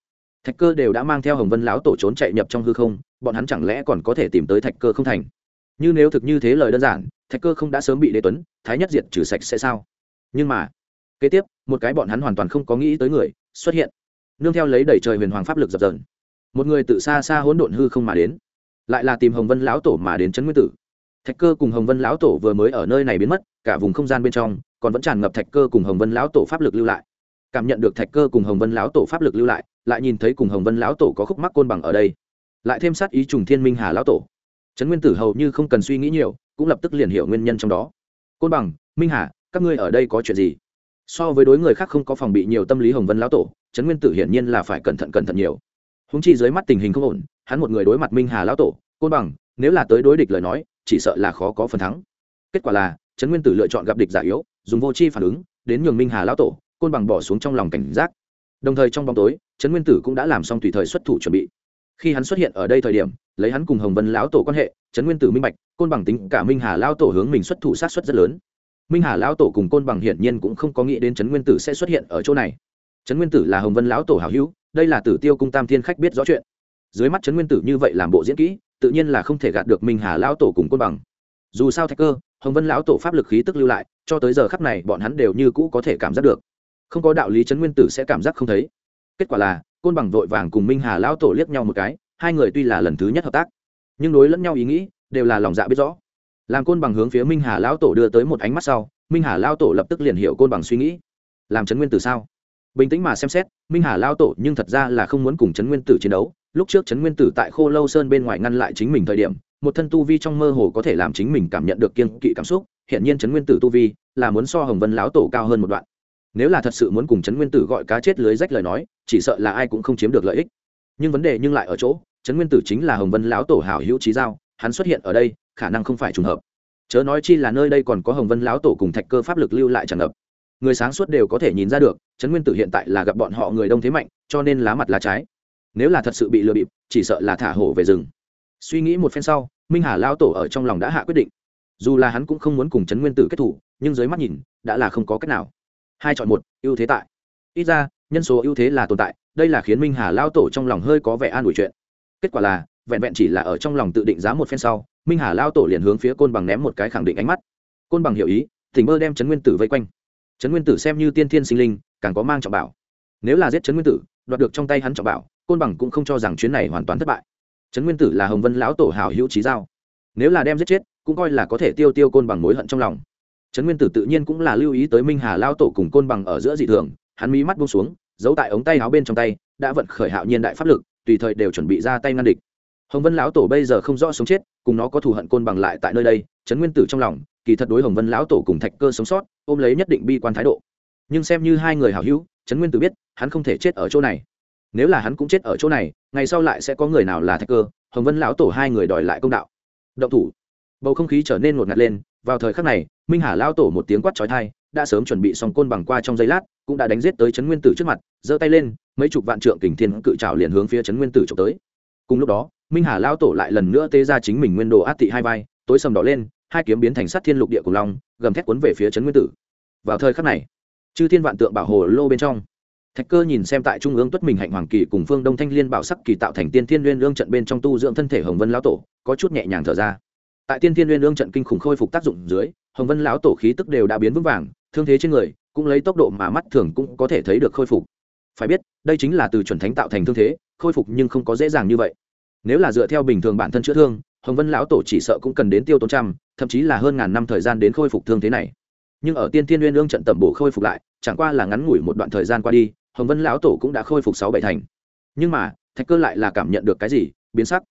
Thạch cơ đều đã mang theo hồng vân lão tổ trốn chạy nhập trong hư không, bọn hắn chẳng lẽ còn có thể tìm tới thạch cơ không thành? Như nếu thực như thế lời đơn giản, thạch cơ không đã sớm bị đế tuấn, thái nhất diệt trừ sạch sẽ sao? Nhưng mà, kế tiếp, một cái bọn hắn hoàn toàn không có nghĩ tới người xuất hiện. Nương theo lấy đẩy trời huyền hoàng pháp lực dập dờn, một người tự xa xa hỗn độn hư không mà đến, lại là tìm hồng vân lão tổ mà đến trấn nguyên tử. Thạch cơ cùng hồng vân lão tổ vừa mới ở nơi này biến mất, cả vùng không gian bên trong còn vẫn tràn ngập thạch cơ cùng hồng vân lão tổ pháp lực lưu lại. Cảm nhận được thạch cơ cùng hồng vân lão tổ pháp lực lưu lại lại nhìn thấy cùng hồng vân lão tổ có khúc mắc côn bằng ở đây. Lại thêm sát ý trùng thiên minh hà lão tổ. Trấn nguyên tử hầu như không cần suy nghĩ nhiều, cũng lập tức liền hiểu nguyên nhân trong đó. Côn bằng, minh hà, các ngươi ở đây có chuyện gì? So với đối người khác không có phòng bị nhiều tâm lý hồng vân lão tổ, trấn nguyên tử hiển nhiên là phải cẩn thận cẩn thận nhiều. Húng chi dưới mắt tình hình không ổn, hắn một người đối mặt minh hà lão tổ, côn bằng, nếu là tới đối địch lời nói, chỉ sợ là khó có phần thắng. Kết quả là, trấn nguyên tử lựa chọn gặp địch giả yếu dùng vô chi phản ứng, đến nhường minh hà lão tổ, côn bằng bỏ xuống trong lòng cảnh giác. Đồng thời trong bóng tối, trấn nguyên tử cũng đã làm xong tùy thời xuất thủ chuẩn bị. Khi hắn xuất hiện ở đây thời điểm, lấy hắn cùng hồng vân lão tổ quan hệ, trấn nguyên tử minh bạch, côn bằng tính cả minh hà lão tổ hướng mình xuất thủ sát xuất rất lớn. Minh hà lão tổ cùng côn bằng hiển nhiên cũng không có nghĩ đến trấn nguyên tử sẽ xuất hiện ở chỗ này. Trấn nguyên tử là hồng vân lão tổ hảo hữu, đây là tử tiêu cung tam thiên khách biết rõ chuyện. Dưới mắt trấn nguyên tử như vậy làm bộ diễn kỹ, tự nhiên là không thể gạt được minh hà lão tổ cùng côn bằng. Dù sao thạch cơ hồng vân lão tổ pháp lực khí tức lưu lại, cho tới giờ khắp này bọn hắn đều như cũ có thể cảm giác được. Không có đạo lý trấn nguyên tử sẽ cảm giác không thấy. Kết quả là, côn bằng vội vàng cùng minh hà lão tổ liếc nhau một cái, hai người tuy là lần thứ nhất hợp tác, nhưng đối lẫn nhau ý nghĩ đều là lòng dạ biết rõ. Làm côn bằng hướng phía minh hà lão tổ đưa tới một ánh mắt sau, minh hà lão tổ lập tức liền hiểu côn bằng suy nghĩ. Làm trấn nguyên tử sao? Bình tĩnh mà xem xét, minh hà lao tổ nhưng thật ra là không muốn cùng trấn nguyên tử chiến đấu. Lúc trước trấn nguyên tử tại khô lâu sơn bên ngoài ngăn lại chính mình thời điểm một thân tu vi trong mơ hồ có thể làm chính mình cảm nhận được kiên kỵ cảm xúc, hiện nhiên trấn nguyên tử tu vi là muốn so hồng vân lão tổ cao hơn một đoạn. Nếu là thật sự muốn cùng trấn nguyên tử gọi cá chết lưới rách lời nói, chỉ sợ là ai cũng không chiếm được lợi ích. Nhưng vấn đề nhưng lại ở chỗ, trấn nguyên tử chính là hồng vân lão tổ hảo hữu trí giao, hắn xuất hiện ở đây, khả năng không phải trùng hợp. Chớ nói chi là nơi đây còn có hồng vân lão tổ cùng thạch cơ pháp lực lưu lại tràn ngập. Người sáng suốt đều có thể nhìn ra được, trấn nguyên tử hiện tại là gặp bọn họ người đông thế mạnh, cho nên lá mặt lá trái. Nếu là thật sự bị lừa bịp, chỉ sợ là thả hổ về rừng suy nghĩ một phen sau, minh hà lao tổ ở trong lòng đã hạ quyết định. Dù là hắn cũng không muốn cùng trấn nguyên tử kết thủ, nhưng dưới mắt nhìn, đã là không có cách nào. Hai chọn một, ưu thế tại. Ít ra, nhân số ưu thế là tồn tại, đây là khiến minh hà lao tổ trong lòng hơi có vẻ an ủi chuyện. Kết quả là, vẹn vẹn chỉ là ở trong lòng tự định giá một phen sau, minh hà lao tổ liền hướng phía côn bằng ném một cái khẳng định ánh mắt. Côn bằng hiểu ý tỉnh mơ đem trấn nguyên tử vây quanh. Trấn nguyên tử xem như tiên thiên sinh linh, càng có mang trọng bảo. Nếu là giết trấn nguyên tử, đoạt được trong tay hắn trọng bảo, côn bằng cũng không cho rằng chuyến này hoàn toàn thất bại trấn nguyên tử là hồng vân lão tổ hào hữu trí giao. Nếu là đem giết chết, cũng coi là có thể tiêu tiêu côn bằng mối hận trong lòng. Trấn nguyên tử tự nhiên cũng là lưu ý tới minh hà lao tổ cùng côn bằng ở giữa dị thường, hắn mí mắt buông xuống, giấu tại ống tay áo bên trong tay, đã vận khởi hạo nhiên đại pháp lực, tùy thời đều chuẩn bị ra tay ngăn địch. Hồng vân lão tổ bây giờ không rõ sống chết, cùng nó có thù hận côn bằng lại tại nơi đây, trấn nguyên tử trong lòng, kỳ thật đối hồng vân lão tổ cùng thạch cơ sống sót, ôm lấy nhất định bi quan thái độ. Nhưng xem như hai người hảo hữu, trấn nguyên tử biết, hắn không thể chết ở chỗ này nếu là hắn cũng chết ở chỗ này, ngày sau lại sẽ có người nào là thạch cơ, hồng vân lão tổ hai người đòi lại công đạo. Động thủ. Bầu không khí trở nên ngột ngạt lên, vào thời khắc này, minh hà lao tổ một tiếng quát trói thai đã sớm chuẩn bị xong côn bằng qua trong giây lát, cũng đã đánh giết tới trấn nguyên tử trước mặt, giơ tay lên, mấy chục vạn trượng kình thiên cự trào liền hướng phía trấn nguyên tử trộm tới. Cùng lúc đó, minh hà lao tổ lại lần nữa tê ra chính mình nguyên đồ át tị hai vai, tối sầm đỏ lên, hai kiếm biến thành sát thiên lục địa cùng long, gầm thét cuốn về phía trấn nguyên tử. Vào thời khắc này, chư thiên vạn tượng bảo hồ lô bên trong thạch cơ nhìn xem tại trung ương tuất mình hạnh hoàng kỳ cùng phương đông thanh liên bảo sắc kỳ tạo thành tiên thiên liên lương trận bên trong tu dưỡng thân thể hồng vân lão tổ, có chút nhẹ nhàng thở ra. Tại tiên thiên liên lương trận kinh khủng khôi phục tác dụng dưới, hồng vân lão tổ khí tức đều đã biến vững vàng, thương thế trên người cũng lấy tốc độ mà mắt thường cũng có thể thấy được khôi phục. Phải biết, đây chính là từ chuẩn thánh tạo thành thương thế, khôi phục nhưng không có dễ dàng như vậy. Nếu là dựa theo bình thường bản thân chữa thương, hồng vân lão tổ chỉ sợ cũng cần đến tiêu tốn trăm, thậm chí là hơn ngàn năm thời gian đến khôi phục thương thế này. Nhưng ở tiên tiên nguyên ương trận tẩm bổ khôi phục lại, chẳng qua là ngắn ngủi một đoạn thời gian qua đi hồng vân lão tổ cũng đã khôi phục sáu bảy thành. Nhưng mà, thạch cơ lại là cảm nhận được cái gì? Biến sắc.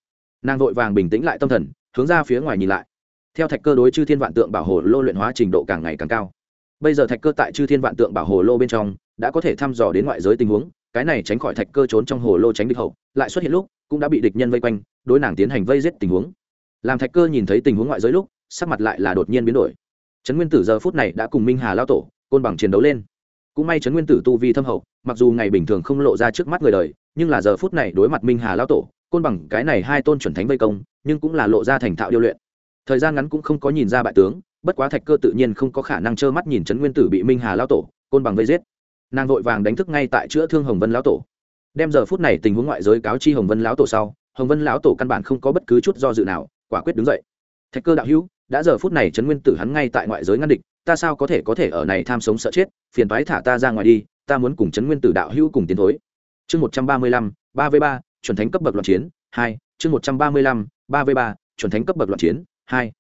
Nàng vội vàng bình tĩnh lại tâm thần, hướng ra phía ngoài nhìn lại. Theo thạch cơ đối chư thiên vạn tượng bảo hồ lô luyện hóa trình độ càng ngày càng cao. Bây giờ thạch cơ tại chư thiên vạn tượng bảo hồ lô bên trong, đã có thể thăm dò đến ngoại giới tình huống, cái này tránh khỏi thạch cơ trốn trong hồ lô tránh địch hậu, lại xuất hiện lúc, cũng đã bị địch nhân vây quanh, đối nàng tiến hành vây giết tình huống. Làm thạch cơ nhìn thấy tình huống ngoại giới lúc, sắc mặt lại là đột nhiên biến đổi. Trấn nguyên tử giờ phút này đã cùng minh hà lao tổ, côn bằng chiến đấu lên cũng may trấn nguyên tử tu vi thâm hậu, mặc dù ngày bình thường không lộ ra trước mắt người đời, nhưng là giờ phút này đối mặt minh hà lao tổ, côn bằng cái này hai tôn chuẩn thánh vây công, nhưng cũng là lộ ra thành thạo điêu luyện. Thời gian ngắn cũng không có nhìn ra bại tướng, bất quá thạch cơ tự nhiên không có khả năng trơ mắt nhìn trấn nguyên tử bị minh hà lao tổ, côn bằng vây giết. Nàng vội vàng đánh thức ngay tại chữa thương hồng vân lão tổ. Đem giờ phút này tình huống ngoại giới cáo chi hồng vân lão tổ sau, hồng vân lão tổ căn bản không có bất cứ chút do dự nào, quả quyết đứng dậy. Thạch cơ đạo hữu, đã giờ phút này trấn nguyên tử hắn ngay tại ngoại giới ngăn địch ta sao có thể có thể ở này tham sống sợ chết, phiền toái thả ta ra ngoài đi, ta muốn cùng trấn nguyên tử đạo hữu cùng tiến thối. Chương một trăm ba mươi lăm, ba v ba, chuẩn thánh cấp bậc loạn chiến, hai, chương một trăm ba mươi lăm, ba v ba, chuẩn thánh cấp bậc loạn chiến, hai.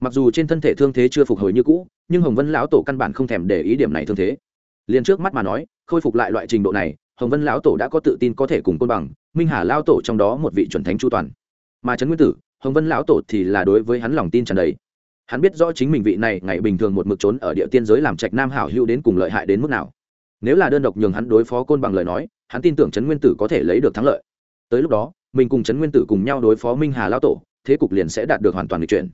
Mặc dù trên thân thể thương thế chưa phục hồi như cũ, nhưng hồng vân lão tổ căn bản không thèm để ý điểm này thương thế. Liền trước mắt mà nói, khôi phục lại loại trình độ này, hồng vân lão tổ đã có tự tin có thể cùng côn bằng, minh hà Lão tổ trong đó một vị chuẩn thánh chu toàn. Mà trấn nguyên tử, hồng vân lão tổ thì là đối với hắn lòng tin tràn đầy hắn biết rõ chính mình vị này ngày bình thường một mực trốn ở địa tiên giới làm trạch nam hảo hữu đến cùng lợi hại đến mức nào. Nếu là đơn độc nhường hắn đối phó côn bằng lời nói, hắn tin tưởng trấn nguyên tử có thể lấy được thắng lợi. Tới lúc đó, mình cùng trấn nguyên tử cùng nhau đối phó minh hà lão tổ, thế cục liền sẽ đạt được hoàn toàn lịch chuyển.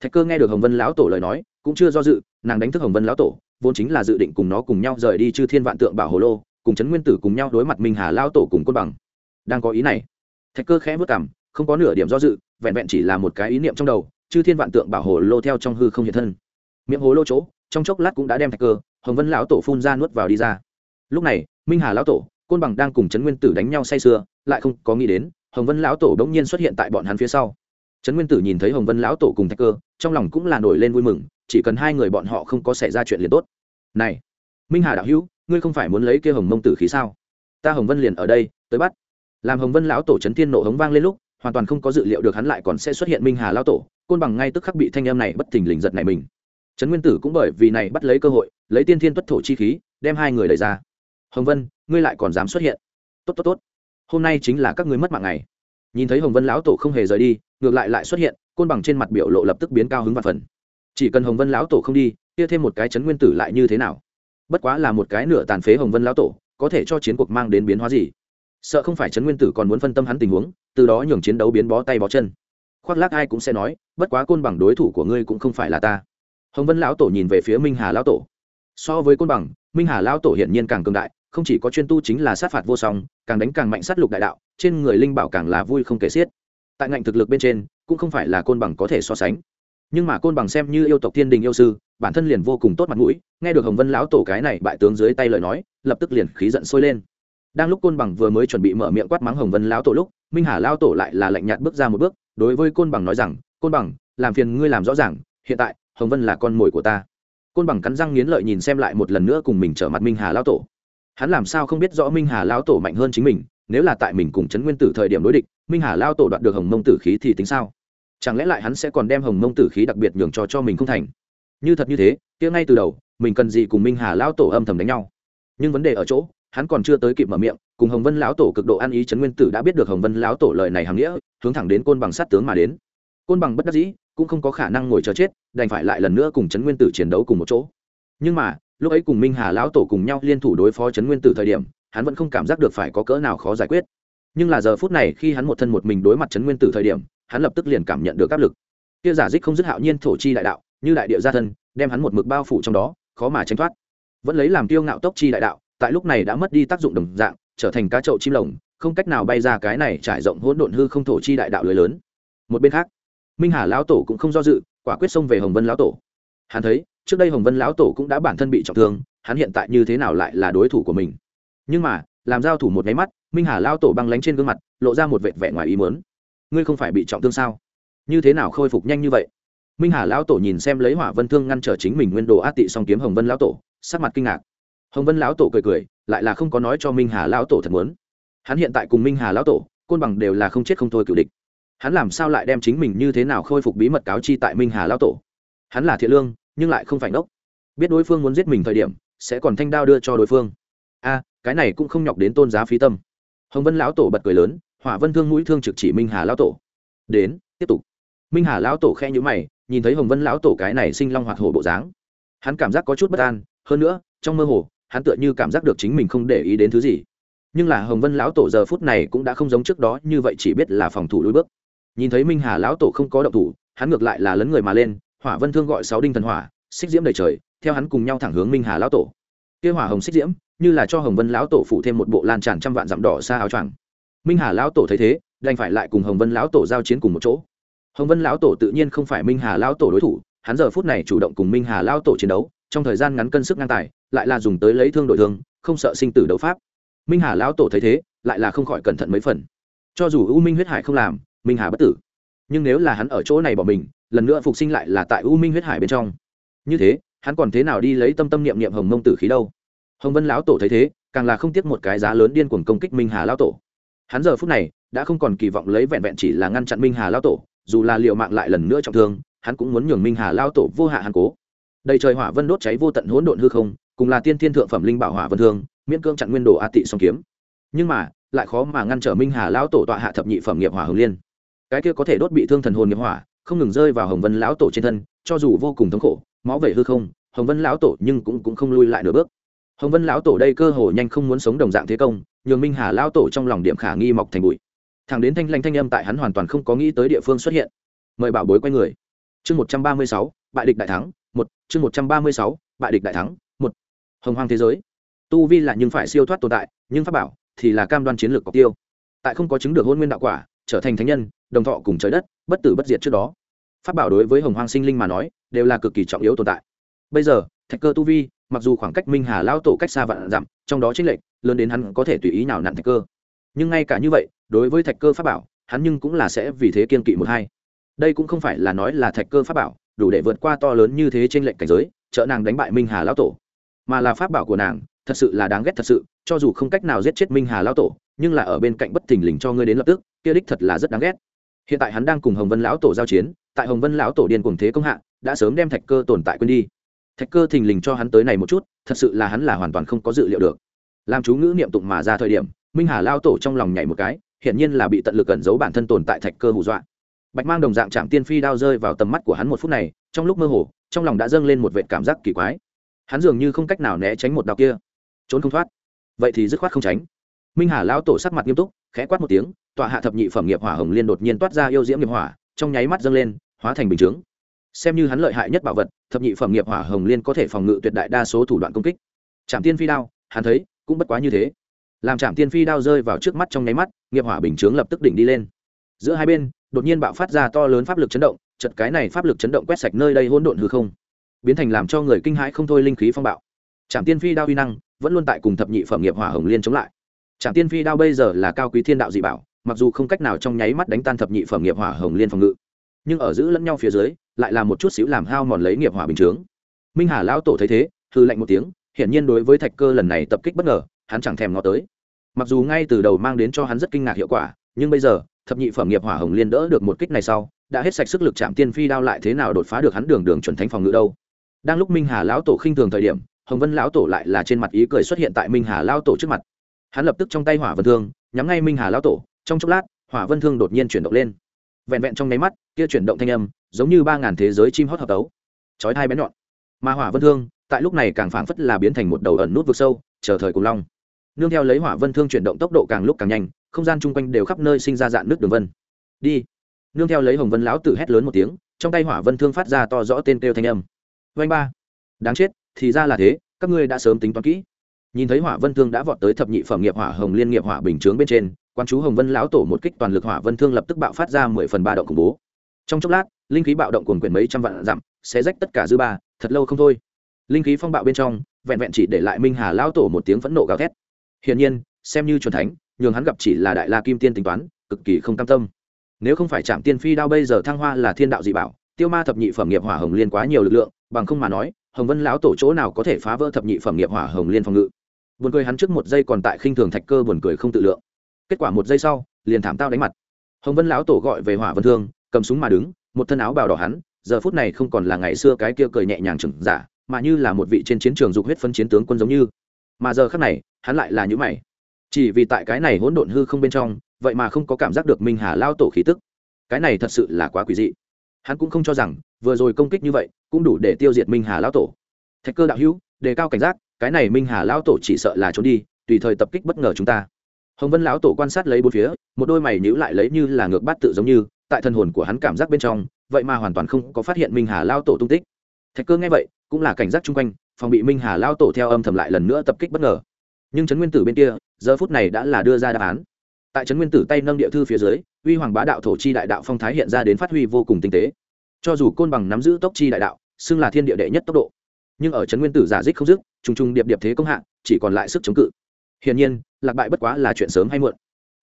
Thạch cơ nghe được hồng vân lão tổ lời nói, cũng chưa do dự, nàng đánh thức hồng vân lão tổ, vốn chính là dự định cùng nó cùng nhau rời đi chư thiên vạn tượng bảo hồ lô, cùng trấn nguyên tử cùng nhau đối mặt minh hà lão tổ cùng côn bằng. Đang có ý này, thạch cơ khẽ vất cảm không có nửa điểm do dự, vẹn vẹn chỉ là một cái ý niệm trong đầu chư thiên vạn tượng bảo hồ lô theo trong hư không hiện thân. Miệng hồ lô chỗ, trong chốc lát cũng đã đem thạch cơ, hồng vân lão tổ phun ra nuốt vào đi ra. Lúc này, minh hà lão tổ, côn bằng đang cùng trấn nguyên tử đánh nhau say sưa, lại không có nghĩ đến, hồng vân lão tổ đ ỗ n g nhiên xuất hiện tại bọn hắn phía sau. Trấn nguyên tử nhìn thấy hồng vân lão tổ cùng thạch cơ, trong lòng cũng là nổi lên vui mừng, chỉ cần hai người bọn họ không có xảy ra chuyện liền tốt. Này, minh hà đạo hữu, ngươi không phải muốn lấy kia hồng mông tử khí sao? Ta hồng vân liền ở đây, tới bắt. Làm hồng vân lão tổ trấn thiên nộ hống vang lên lúc, hoàn toàn không có dự liệu được hắn lại còn sẽ xuất hiện minh hà lão tổ côn bằng ngay tức khắc bị thanh em này bất thình lình giật này mình. Trấn nguyên tử cũng bởi vì này bắt lấy cơ hội, lấy tiên thiên tuất thổ chi khí, đem hai người đẩy ra. Hồng vân, ngươi lại còn dám xuất hiện? Tốt tốt tốt. Hôm nay chính là các ngươi mất mạng này nhìn thấy hồng vân lão tổ không hề rời đi, ngược lại lại xuất hiện, côn bằng trên mặt biểu lộ lập tức biến cao hứng và phần. Chỉ cần hồng vân lão tổ không đi, kia thêm một cái chấn nguyên tử lại như thế nào? Bất quá là một cái nửa tàn phế hồng vân lão tổ, có thể cho chiến cuộc mang đến biến hóa gì? Sợ không phải chấn nguyên tử còn muốn phân tâm hắn tình huống, từ đó nhường chiến đấu biến bó tay bó chân khoác lác ai cũng sẽ nói, bất quá côn bằng đối thủ của ngươi cũng không phải là ta. Hồng vân lão tổ nhìn về phía minh hà lão tổ. So với côn bằng, minh hà lão tổ hiển nhiên càng cường đại, không chỉ có chuyên tu chính là sát phạt vô song, càng đánh càng mạnh sát lục đại đạo, trên người linh bảo càng là vui không kể xiết. Tại ngạnh thực lực bên trên, cũng không phải là côn bằng có thể so sánh. Nhưng mà côn bằng xem như yêu tộc thiên đình yêu sư, bản thân liền vô cùng tốt mặt mũi, nghe được hồng vân lão tổ cái này bại tướng dưới tay lời nói, lập tức liền khí giận sôi lên đang lúc côn bằng vừa mới chuẩn bị mở miệng quát mắng hồng vân lão tổ lúc, minh hà lão tổ lại là lạnh nhạt bước ra một bước, đối với côn bằng nói rằng, côn bằng, làm phiền ngươi làm rõ ràng, hiện tại, hồng vân là con mồi của ta. Côn bằng cắn răng nghiến lợi nhìn xem lại một lần nữa cùng mình trở mặt minh hà lão tổ. Hắn làm sao không biết rõ minh hà lao tổ mạnh hơn chính mình, nếu là tại mình cùng trấn nguyên tử thời điểm đối địch, minh hà lao tổ đoạt được hồng mông tử khí thì tính sao? Chẳng lẽ lại hắn sẽ còn đem hồng mông tử khí đặc biệt nhường cho cho mình không thành? Như thật như thế tiếng ngay từ đầu, mình cần gì cùng minh hà lao tổ âm thầm đánh nhau? Nhưng vấn đề ở chỗ hắn còn chưa tới kịp mở miệng, cùng hồng vân lão tổ cực độ ăn ý trấn nguyên tử đã biết được hồng vân lão tổ lời này hàm nghĩa, hướng thẳng đến côn bằng sát tướng mà đến. Côn bằng bất đắc dĩ, cũng không có khả năng ngồi chờ chết, đành phải lại lần nữa cùng trấn nguyên tử chiến đấu cùng một chỗ. Nhưng mà, lúc ấy cùng minh hà lão tổ cùng nhau liên thủ đối phó trấn nguyên tử thời điểm, hắn vẫn không cảm giác được phải có cỡ nào khó giải quyết. Nhưng là giờ phút này khi hắn một thân một mình đối mặt trấn nguyên tử thời điểm, hắn lập tức liền cảm nhận được áp lực. Kia giả dích không dứt hạo nhiên thổ chi đại đạo, như đại địa gia thân, đem hắn một mực bao phủ trong đó, khó mà tránh thoát. Vẫn lấy làm tiêu ngạo tốc chi đại đạo tại lúc này đã mất đi tác dụng đồng dạng, trở thành cá chậu chim lồng, không cách nào bay ra cái này trải rộng hỗn độn hư không thổ chi đại đạo lưới lớn. Một bên khác, minh hà lão tổ cũng không do dự, quả quyết xông về hồng vân lão tổ. Hắn thấy, trước đây hồng vân lão tổ cũng đã bản thân bị trọng thương, hắn hiện tại như thế nào lại là đối thủ của mình? Nhưng mà, làm giao thủ một nháy mắt, minh hà lão tổ băng lánh trên gương mặt, lộ ra một vệt vẻ ngoài ý mớn ngươi không phải bị trọng thương sao? Như thế nào khôi phục nhanh như vậy? Minh hà lão tổ nhìn xem lấy hỏa vân thương ngăn trở chính mình nguyên đồ át tị song kiếm hồng vân lão tổ, sắc mặt kinh ngạc hồng vân lão tổ cười cười, lại là không có nói cho minh hà lão tổ thật muốn. Hắn hiện tại cùng minh hà lão tổ, côn bằng đều là không chết không thôi cựu địch. Hắn làm sao lại đem chính mình như thế nào khôi phục bí mật cáo chi tại minh hà lão tổ? Hắn là thiện lương, nhưng lại không phải ngốc. Biết đối phương muốn giết mình thời điểm, sẽ còn thanh đao đưa cho đối phương. A, cái này cũng không nhọc đến tôn giá phí tâm. Hồng vân lão tổ bật cười lớn, hỏa vân thương mũi thương trực chỉ minh hà lão tổ. Đến, tiếp tục. Minh hà lão tổ khe nhữ mày, nhìn thấy hồng vân lão tổ cái này sinh long hoạt hổ bộ dáng. Hắn cảm giác có chút bất an, hơn nữa, trong mơ hồ hắn tựa như cảm giác được chính mình không để ý đến thứ gì. Nhưng là hồng vân lão tổ giờ phút này cũng đã không giống trước đó như vậy chỉ biết là phòng thủ lối bước. Nhìn thấy minh hà lão tổ không có động thủ, hắn ngược lại là lấn người mà lên, hỏa vân thương gọi sáu đinh thần hỏa, xích diễm đầy trời, theo hắn cùng nhau thẳng hướng minh hà lão tổ. Kia hỏa hồng xích diễm, như là cho hồng vân lão tổ phụ thêm một bộ lan tràn trăm vạn dặm đỏ xa áo choàng. Minh hà lão tổ thấy thế, đành phải lại cùng hồng vân lão tổ giao chiến cùng một chỗ. Hồng vân lão tổ tự nhiên không phải minh hà lão tổ đối thủ, hắn giờ phút này chủ động cùng minh hà lão tổ chiến đấu trong thời gian ngắn cân sức ngang tài, lại là dùng tới lấy thương đội thương, không sợ sinh tử đấu pháp. Minh hà lão tổ thấy thế, lại là không khỏi cẩn thận mấy phần. Cho dù u minh huyết hải không làm, minh hà bất tử. Nhưng nếu là hắn ở chỗ này bỏ mình, lần nữa phục sinh lại là tại u minh huyết hải bên trong. Như thế, hắn còn thế nào đi lấy tâm tâm niệm niệm hồng mông tử khí đâu? Hồng vân lão tổ thấy thế, càng là không tiếc một cái giá lớn điên cuồng công kích minh hà lão tổ. Hắn giờ phút này, đã không còn kỳ vọng lấy vẹn vẹn chỉ là ngăn chặn minh hà lão tổ, dù là liệu mạng lại lần nữa trọng thương, hắn cũng muốn nhường minh hà lão tổ vô hạ hàn cố đầy trời hỏa vân đốt cháy vô tận hỗn độn hư không cùng là tiên thiên thượng phẩm linh bảo hỏa vân thương miễn cương chặn nguyên đồ a tị song kiếm. Nhưng mà lại khó mà ngăn trở minh hà lão tổ tọa hạ thập nhị phẩm nghiệp hỏa hồng liên. Cái kia có thể đốt bị thương thần hồn nghiệp hỏa không ngừng rơi vào hồng vân lão tổ trên thân cho dù vô cùng thống khổ máu về hư không hồng vân lão tổ nhưng cũng, cũng không lui lại nửa bước. Hồng vân lão tổ đây cơ hồ nhanh không muốn sống đồng dạng thế công nhường minh hà lão tổ trong lòng điểm khả nghi mọc thành bụi. Thằng đến thanh lanh thanh âm tại hắn hoàn toàn không có nghĩ tới địa phương xuất hiện. Mời bảo bối quay người. Chương một trăm ba mươi sáu bại địch đại thắng một, chương một trăm ba mươi sáu, bại địch đại thắng. Một, hồng hoang thế giới. Tu vi là nhưng phải siêu thoát tồn tại, nhưng pháp bảo thì là cam đoan chiến lược cọc tiêu. Tại không có chứng được hôn nguyên đạo quả, trở thành thánh nhân, đồng thọ cùng trời đất, bất tử bất diệt trước đó. Pháp bảo đối với hồng hoang sinh linh mà nói, đều là cực kỳ trọng yếu tồn tại. Bây giờ, thạch cơ tu vi, mặc dù khoảng cách minh hà lao tổ cách xa vạn dặm, trong đó chính lệch lớn đến hắn có thể tùy ý nào nặn thạch cơ. Nhưng ngay cả như vậy, đối với thạch cơ pháp bảo, hắn nhưng cũng là sẽ vì thế kiên kỵ một hai. Đây cũng không phải là nói là thạch cơ pháp bảo đủ để vượt qua to lớn như thế trên lệnh cảnh giới trợ nàng đánh bại minh hà lão tổ. Mà là pháp bảo của nàng, thật sự là đáng ghét thật sự, cho dù không cách nào giết chết minh hà lão tổ, nhưng là ở bên cạnh bất thình lình cho ngươi đến lập tức, kia đích thật là rất đáng ghét. Hiện tại hắn đang cùng hồng vân lão tổ giao chiến, tại hồng vân lão tổ điên cùng thế công hạ, đã sớm đem thạch cơ tồn tại quên đi. Thạch cơ thình lình cho hắn tới này một chút, thật sự là hắn là hoàn toàn không có dự liệu được. Làm chú ngữ niệm tụng mà ra thời điểm, minh hà lao tổ trong lòng nhảy một cái, hiển nhiên là bị tận lực cẩn giấu bản thân tồn tại thạch cơ hù dọa bạch mang đồng dạng chạm tiên phi đao rơi vào tầm mắt của hắn một phút này, trong lúc mơ hồ, trong lòng đã dâng lên một vệ cảm giác kỳ quái. Hắn dường như không cách nào né tránh một đao kia. Trốn không thoát. Vậy thì dứt khoát không tránh. Minh hà lão tổ sắc mặt nghiêm túc, khẽ quát một tiếng, tọa hạ thập nhị phẩm nghiệp hỏa hồng liên đột nhiên toát ra yêu diễm nghiệp hỏa, trong nháy mắt dâng lên, hóa thành bình chướng. Xem như hắn lợi hại nhất bảo vật, thập nhị phẩm nghiệp hỏa hồng liên có thể phòng ngự tuyệt đại đa số thủ đoạn công kích. Trạm tiên phi đao, hắn thấy, cũng bất quá như thế. Làm trạm tiên phi đao rơi vào trước mắt trong nháy mắt, nghiệp hỏa bình chướng lập tức đỉnh đi lên. Giữa hai bên đột nhiên bạo phát ra to lớn pháp lực chấn động chật cái này pháp lực chấn động quét sạch nơi đây hỗn độn hư không, biến thành làm cho người kinh hãi không thôi linh khí phong bạo. Trạm tiên phi đao uy năng vẫn luôn tại cùng thập nhị phẩm nghiệp hỏa hồng liên chống lại. Trạm tiên phi đao bây giờ là cao quý thiên đạo dị bảo, mặc dù không cách nào trong nháy mắt đánh tan thập nhị phẩm nghiệp hỏa hồng liên phòng ngự, nhưng ở giữ lẫn nhau phía dưới, lại là một chút xíu làm hao mòn lấy nghiệp hỏa bình chướng. Minh hà lão tổ thấy thế hư lạnh một tiếng, hiển nhiên đối với thạch cơ lần này tập kích bất ngờ, hắn chẳng thèm ngó tới. Mặc dù ngay từ đầu mang đến cho hắn rất kinh ngạc hiệu quả, nhưng bây giờ thập nhị phẩm nghiệp hỏa hồng liên đỡ được một kích này sau, đã hết sạch sức lực chạm tiên phi đao lại thế nào đột phá được hắn đường đường chuẩn thánh phòng ngự đâu. Đang lúc minh hà lão tổ khinh thường thời điểm, hồng vân lão tổ lại là trên mặt ý cười xuất hiện tại minh hà lão tổ trước mặt. Hắn lập tức trong tay hỏa vân thương, nhắm ngay minh hà lão tổ, trong chốc lát, hỏa vân thương đột nhiên chuyển động lên. Vẹn vẹn trong nháy mắt, kia chuyển động thanh âm, giống như ba ngàn thế giới chim hót hợp tấu. Chói hai bén nhọn. Mà hỏa vân thương, tại lúc này càng phảng phất là biến thành một đầu ẩn nút vực sâu, chờ thời cùng long nương theo lấy hỏa vân thương chuyển động tốc độ càng lúc càng nhanh, không gian chung quanh đều khắp nơi sinh ra dạn nước đường vân. Đi. Nương theo lấy hồng vân lão tử hét lớn một tiếng, trong tay hỏa vân thương phát ra to rõ tên kêu thanh âm. Vanh ba. Đáng chết, thì ra là thế, các ngươi đã sớm tính toán kỹ. Nhìn thấy hỏa vân thương đã vọt tới thập nhị phẩm nghiệp hỏa hồng liên nghiệp hỏa bình chướng bên trên, quan chú hồng vân lão tổ một kích toàn lực hỏa vân thương lập tức bạo phát ra mười phần ba động khủng bố. Trong chốc lát, linh khí bạo động cuồng quyển mấy trăm vạn dặm sẽ rách tất cả dư ba, thật lâu không thôi. Linh khí phong bạo bên trong, vẹn vẹn chỉ để lại minh hà lão tổ một tiếng phẫn nộ gào thét hiển nhiên, xem như c thánh, nhường hắn gặp chỉ là đại la kim tiên tính toán, cực kỳ không cam tâm. Nếu không phải chạm tiên phi đao bây giờ thăng hoa là thiên đạo dị bảo, tiêu ma thập nhị phẩm nghiệp hỏa hồng liên quá nhiều lực lượng, bằng không mà nói, hồng vân lão tổ chỗ nào có thể phá vỡ thập nhị phẩm nghiệp hỏa hồng liên phòng ngự. Buồn cười hắn trước một giây còn tại khinh thường thạch cơ buồn cười không tự lượng. Kết quả một giây sau, liền thảm tao đánh mặt. Hồng vân lão tổ gọi về hỏa vân thương, cầm súng mà đứng, một thân áo bào đỏ hắn, giờ phút này không còn là ngày xưa cái kia cười nhẹ nhàng chừng giả, mà như là một vị trên chiến trường dục huyết phân chiến tướng quân giống như mà giờ khác này, hắn lại là những mày. Chỉ vì tại cái này hỗn độn hư không bên trong, vậy mà không có cảm giác được minh hà lao tổ khí tức. Cái này thật sự là quá quỷ dị. Hắn cũng không cho rằng, vừa rồi công kích như vậy, cũng đủ để tiêu diệt minh hà lao tổ. Thạch cơ đạo hữu, đề cao cảnh giác, cái này minh hà lao tổ chỉ sợ là trốn đi, tùy thời tập kích bất ngờ chúng ta. Hồng vân lão tổ quan sát lấy bốn phía, một đôi mày nhữ lại lấy như là ngược bát tự giống như, tại thân hồn của hắn cảm giác bên trong, vậy mà hoàn toàn không có phát hiện minh hà lao tổ tung tích. Thạch cơ nghe vậy, cũng là cảnh giác chung quanh phòng bị minh hà lao tổ theo âm thầm lại lần nữa tập kích bất ngờ. Nhưng trấn nguyên tử bên kia, giờ phút này đã là đưa ra đáp án. Tại trấn nguyên tử tay nâng địa thư phía dưới, uy hoàng bá đạo thổ chi đại đạo phong thái hiện ra đến phát huy vô cùng tinh tế. Cho dù côn bằng nắm giữ tốc chi đại đạo, xưng là thiên địa đệ nhất tốc độ, nhưng ở trấn nguyên tử giả dích không dứt, trùng trùng điệp điệp thế công hạng chỉ còn lại sức chống cự. Hiển nhiên, lạc bại bất quá là chuyện sớm hay muộn.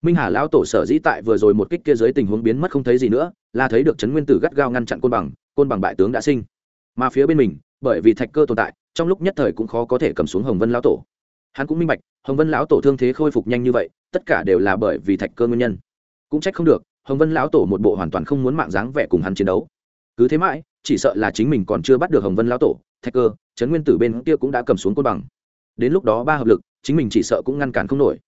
Minh hà lão tổ sở dĩ tại vừa rồi một kích kia dưới tình huống biến mất không thấy gì nữa, là thấy được trấn nguyên tử gắt gao ngăn chặn côn bằng côn bằng bại tướng đã sinh. Mà phía bên mình, bởi vì thạch cơ tồn tại trong lúc nhất thời cũng khó có thể cầm xuống hồng vân lão tổ. Hắn cũng minh bạch, hồng vân lão tổ thương thế khôi phục nhanh như vậy, tất cả đều là bởi vì thạch cơ nguyên nhân. Cũng trách không được, hồng vân lão tổ một bộ hoàn toàn không muốn mạng dáng vẻ cùng hắn chiến đấu. Cứ thế mãi, chỉ sợ là chính mình còn chưa bắt được hồng vân lão tổ, thạch cơ, trấn nguyên tử bên kia cũng đã cầm xuống côn bằng. Đến lúc đó ba hợp lực, chính mình chỉ sợ cũng ngăn cản không nổi.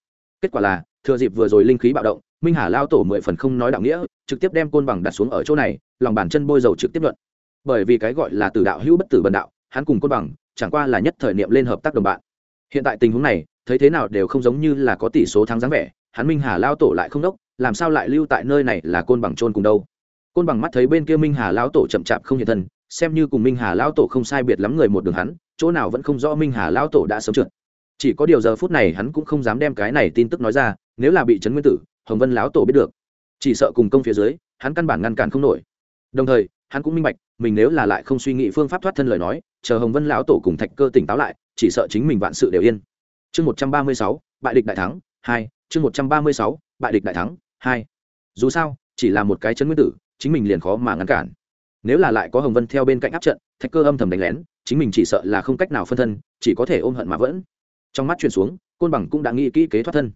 Kết quả là, thừa dịp vừa rồi linh khí bạo động, minh hà lao tổ mười phần không nói đạo nghĩa, trực tiếp đem côn bằng đặt xuống ở chỗ này, lòng bàn chân bôi dầu trực tiếp luận. Bởi vì cái gọi là tử đạo hữu bất tử bần đạo, hắn cùng côn bằng chẳng qua là nhất thời niệm lên hợp tác đồng bạn. Hiện tại tình huống này, thấy thế nào đều không giống như là có tỷ số thắng dáng vẻ, hắn minh hà lao tổ lại không đốc, làm sao lại lưu tại nơi này là côn bằng trôn cùng đâu. Côn bằng mắt thấy bên kia minh hà lao tổ chậm chạp không hiện thân, xem như cùng minh hà lao tổ không sai biệt lắm người một đường hắn, chỗ nào vẫn không rõ minh hà lao tổ đã sớm trượt. Chỉ có điều giờ phút này hắn cũng không dám đem cái này tin tức nói ra, nếu là bị trấn nguyên tử, hồng vân lão tổ biết được, chỉ sợ cùng công phía dưới, hắn căn bản ngăn cản không nổi. Đồng thời, hắn cũng minh bạch mình nếu là lại không suy nghĩ phương pháp thoát thân lời nói, chờ hồng vân lão tổ cùng thạch cơ tỉnh táo lại, chỉ sợ chính mình vạn sự đều yên. Chương một trăm ba mươi sáu, bại địch đại thắng, hai, chương một trăm ba mươi sáu, bại địch đại thắng, hai. Dù sao, chỉ là một cái chấn nguyên tử, chính mình liền khó mà ngăn cản. Nếu là lại có hồng vân theo bên cạnh áp trận, thạch cơ âm thầm đánh lén, chính mình chỉ sợ là không cách nào phân thân, chỉ có thể ôm hận mà vẫn. Trong mắt chuyển xuống, côn bằng cũng đã nghĩ kỹ kế thoát thân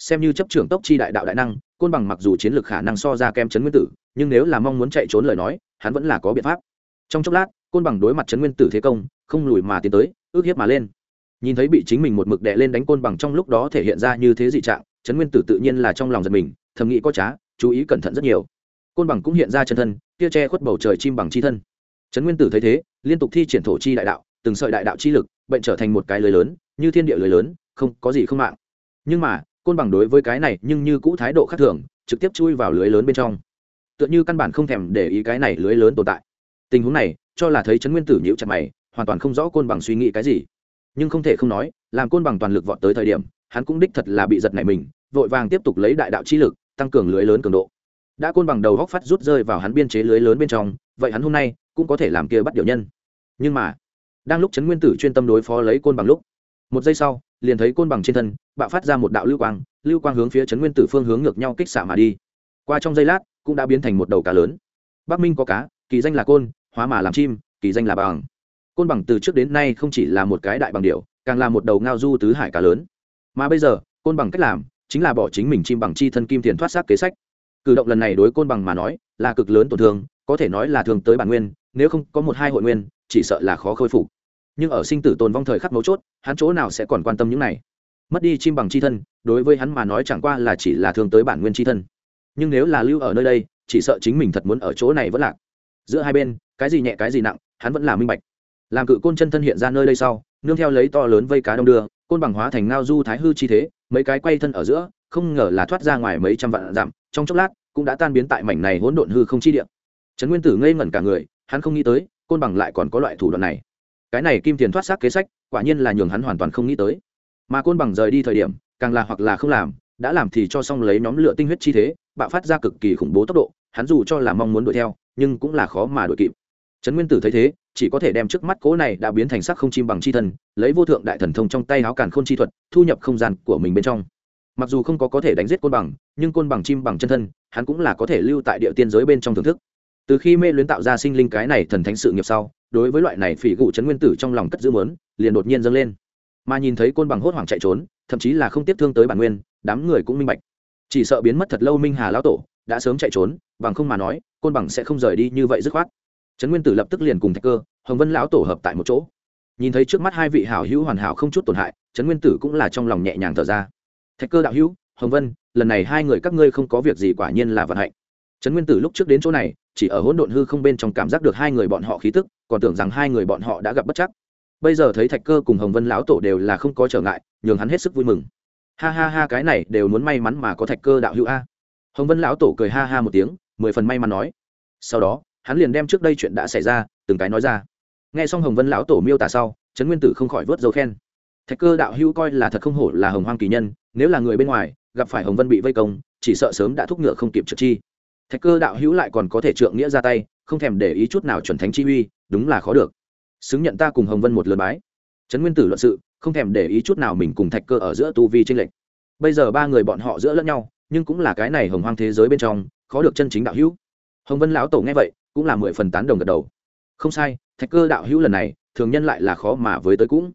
xem như chấp trưởng tốc chi đại đạo đại năng, côn bằng mặc dù chiến lược khả năng so ra kem chấn nguyên tử, nhưng nếu là mong muốn chạy trốn lời nói, hắn vẫn là có biện pháp. Trong chốc lát, côn bằng đối mặt chấn nguyên tử thế công, không lùi mà tiến tới, ước hiếp mà lên. Nhìn thấy bị chính mình một mực đệ lên đánh côn bằng trong lúc đó thể hiện ra như thế dị trạng, chấn nguyên tử tự nhiên là trong lòng giật mình, thầm nghĩ có trá, chú ý cẩn thận rất nhiều. Côn bằng cũng hiện ra chân thân, kia che khuất bầu trời chim bằng chi thân. Chấn nguyên tử thấy thế, liên tục thi triển thổ chi đại đạo, từng sợi đại đạo chi lực, bệnh trở thành một cái lưới lớn, như thiên địa lưới lớn, không có gì không mạng. Nhưng mà côn bằng đối với cái này nhưng như cũ thái độ khác thường, trực tiếp chui vào lưới lớn bên trong. Tựa như căn bản không thèm để ý cái này lưới lớn tồn tại. Tình huống này, cho là thấy trấn nguyên tử nhíu chặt mày, hoàn toàn không rõ côn bằng suy nghĩ cái gì. Nhưng không thể không nói, làm côn bằng toàn lực vọt tới thời điểm, hắn cũng đích thật là bị giật nảy mình, vội vàng tiếp tục lấy đại đạo chi lực, tăng cường lưới lớn cường độ. Đã côn bằng đầu góc phát rút rơi vào hắn biên chế lưới lớn bên trong, vậy hắn hôm nay cũng có thể làm kia bắt điều nhân. Nhưng mà, đang lúc trấn nguyên tử chuyên tâm đối phó lấy côn bằng lúc, một giây sau liền thấy côn bằng trên thân, bạo phát ra một đạo lưu quang lưu quang hướng phía trấn nguyên tử phương hướng ngược nhau kích xạ mà đi. Qua trong giây lát, cũng đã biến thành một đầu cá lớn. Bắc minh có cá, kỳ danh là côn, hóa mà làm chim, kỳ danh là bằng. Côn bằng từ trước đến nay không chỉ là một cái đại bằng điệu càng là một đầu ngao du tứ hải cá lớn. Mà bây giờ, côn bằng cách làm, chính là bỏ chính mình chim bằng chi thân kim tiền thoát xác kế sách. Cử động lần này đối côn bằng mà nói, là cực lớn tổn thương, có thể nói là thường tới bản nguyên, nếu không có một hai hội nguyên, chỉ sợ là khó khôi phục nhưng ở sinh tử tồn vong thời khắc mấu chốt, hắn chỗ nào sẽ còn quan tâm những này? Mất đi chim bằng chi thân, đối với hắn mà nói chẳng qua là chỉ là thường tới bản nguyên chi thân. Nhưng nếu là lưu ở nơi đây, chỉ sợ chính mình thật muốn ở chỗ này vẫn lạc. Giữa hai bên, cái gì nhẹ cái gì nặng, hắn vẫn là minh bạch. Làm cự côn chân thân hiện ra nơi đây sau, nương theo lấy to lớn vây cá đông đưa, côn bằng hóa thành ngao du thái hư chi thế, mấy cái quay thân ở giữa, không ngờ là thoát ra ngoài mấy trăm vạn dặm, trong chốc lát, cũng đã tan biến tại mảnh này hỗn độn hư không chi điện trấn nguyên tử ngây ngẩn cả người, hắn không nghĩ tới, côn bằng lại còn có loại thủ đoạn này cái này kim tiền thoát xác kế sách, quả nhiên là nhường hắn hoàn toàn không nghĩ tới. Mà côn bằng rời đi thời điểm, càng là hoặc là không làm, đã làm thì cho xong lấy nhóm lửa tinh huyết chi thế, bạo phát ra cực kỳ khủng bố tốc độ, hắn dù cho là mong muốn đuổi theo, nhưng cũng là khó mà đuổi kịp. Trấn nguyên tử thấy thế, chỉ có thể đem trước mắt cố này đã biến thành sắc không chim bằng chi thân lấy vô thượng đại thần thông trong tay áo càn khôn chi thuật, thu nhập không gian của mình bên trong. Mặc dù không có có thể đánh giết côn bằng, nhưng côn bằng chim bằng chân thân, hắn cũng là có thể lưu tại địa tiên giới bên trong thưởng thức. Từ khi mê luyến tạo ra sinh linh cái này thần thánh sự nghiệp sau đối với loại này phỉ gụ chấn nguyên tử trong lòng cất giữ mớn liền đột nhiên dâng lên. Mà nhìn thấy côn bằng hốt hoảng chạy trốn, thậm chí là không tiếp thương tới bản nguyên, đám người cũng minh bạch. Chỉ sợ biến mất thật lâu minh hà lão tổ đã sớm chạy trốn, bằng không mà nói, côn bằng sẽ không rời đi như vậy dứt khoát. Trấn nguyên tử lập tức liền cùng thạch cơ, hồng vân lão tổ hợp tại một chỗ. Nhìn thấy trước mắt hai vị hảo hữu hoàn hảo không chút tổn hại trấn nguyên tử cũng là trong lòng nhẹ nhàng thở ra. Thạch cơ đạo hữu, hồng vân, lần này hai người các ngươi không có việc gì quả nhiên là vận hạnh trấn nguyên tử lúc trước đến chỗ này, chỉ ở hỗn độn hư không bên trong cảm giác được hai người bọn họ khí tức, còn tưởng rằng hai người bọn họ đã gặp bất chắc. Bây giờ thấy thạch cơ cùng hồng vân lão tổ đều là không có trở ngại, nhường hắn hết sức vui mừng. Ha ha ha, cái này đều muốn may mắn mà có thạch cơ đạo hữu a. Hồng vân lão tổ cười ha ha một tiếng, mười phần may mắn nói. Sau đó, hắn liền đem trước đây chuyện đã xảy ra, từng cái nói ra. Nghe xong hồng vân lão tổ miêu tả sau, trấn nguyên tử không khỏi vớt dấu khen. Thạch cơ đạo hữu coi là thật không hổ là hồng hoang kỳ nhân, nếu là người bên ngoài, gặp phải hồng vân bị vây công, chỉ sợ sớm đã thúc ngựa không kịp trực chi thạch cơ đạo hữu lại còn có thể trượng nghĩa ra tay, không thèm để ý chút nào chuẩn thánh chi uy, đúng là khó được. Xứng nhận ta cùng hồng vân một lượt bái. Trấn nguyên tử luận sự, không thèm để ý chút nào mình cùng thạch cơ ở giữa tu vi tranh lệch. Bây giờ ba người bọn họ giữa lẫn nhau, nhưng cũng là cái này hồng hoang thế giới bên trong, khó được chân chính đạo hữu. Hồng vân lão tổ nghe vậy, cũng là mười phần tán đồng gật đầu. Không sai, thạch cơ đạo hữu lần này, thường nhân lại là khó mà với tới cũng.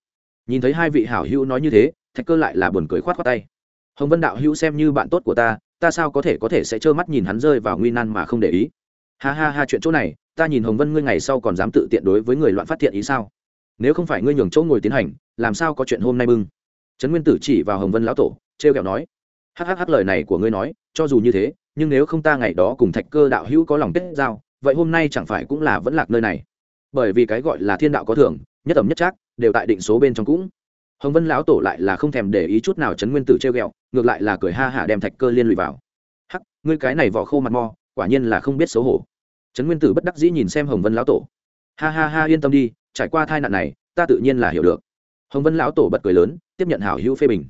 Nhìn thấy hai vị hảo hữu nói như thế, thạch cơ lại là buồn cười khoát khoát tay. Hồng vân đạo hữu xem như bạn tốt của ta ta sao có thể có thể sẽ trơ mắt nhìn hắn rơi vào nguy nan mà không để ý? Ha ha ha, chuyện chỗ này, ta nhìn hồng vân ngươi ngày sau còn dám tự tiện đối với người loạn phát thiện ý sao? Nếu không phải ngươi nhường chỗ ngồi tiến hành, làm sao có chuyện hôm nay bưng? Trấn nguyên tử chỉ vào hồng vân lão tổ t r e o kẹo nói hhh lời này của ngươi nói, cho dù như thế, nhưng nếu không ta ngày đó cùng thạch cơ đạo hữu có lòng kết giao, vậy hôm nay chẳng phải cũng là vẫn lạc nơi này? Bởi vì cái gọi là thiên đạo có thưởng nhất ẩm nhất trác, đều tại định số bên trong cũng hồng vân lão tổ lại là không thèm để ý chút nào chấn nguyên tử treo g ẹ o ngược lại là cười ha hả đem thạch cơ liên lụy vào. Hắc, ngươi cái này vỏ khô mặt mò, quả nhiên là không biết xấu hổ. Trấn nguyên tử bất đắc dĩ nhìn xem hồng vân lão tổ. Ha ha ha, yên tâm đi, trải qua tai nạn này, ta tự nhiên là hiểu được. Hồng vân lão tổ bật cười lớn, tiếp nhận hảo hữu phê bình.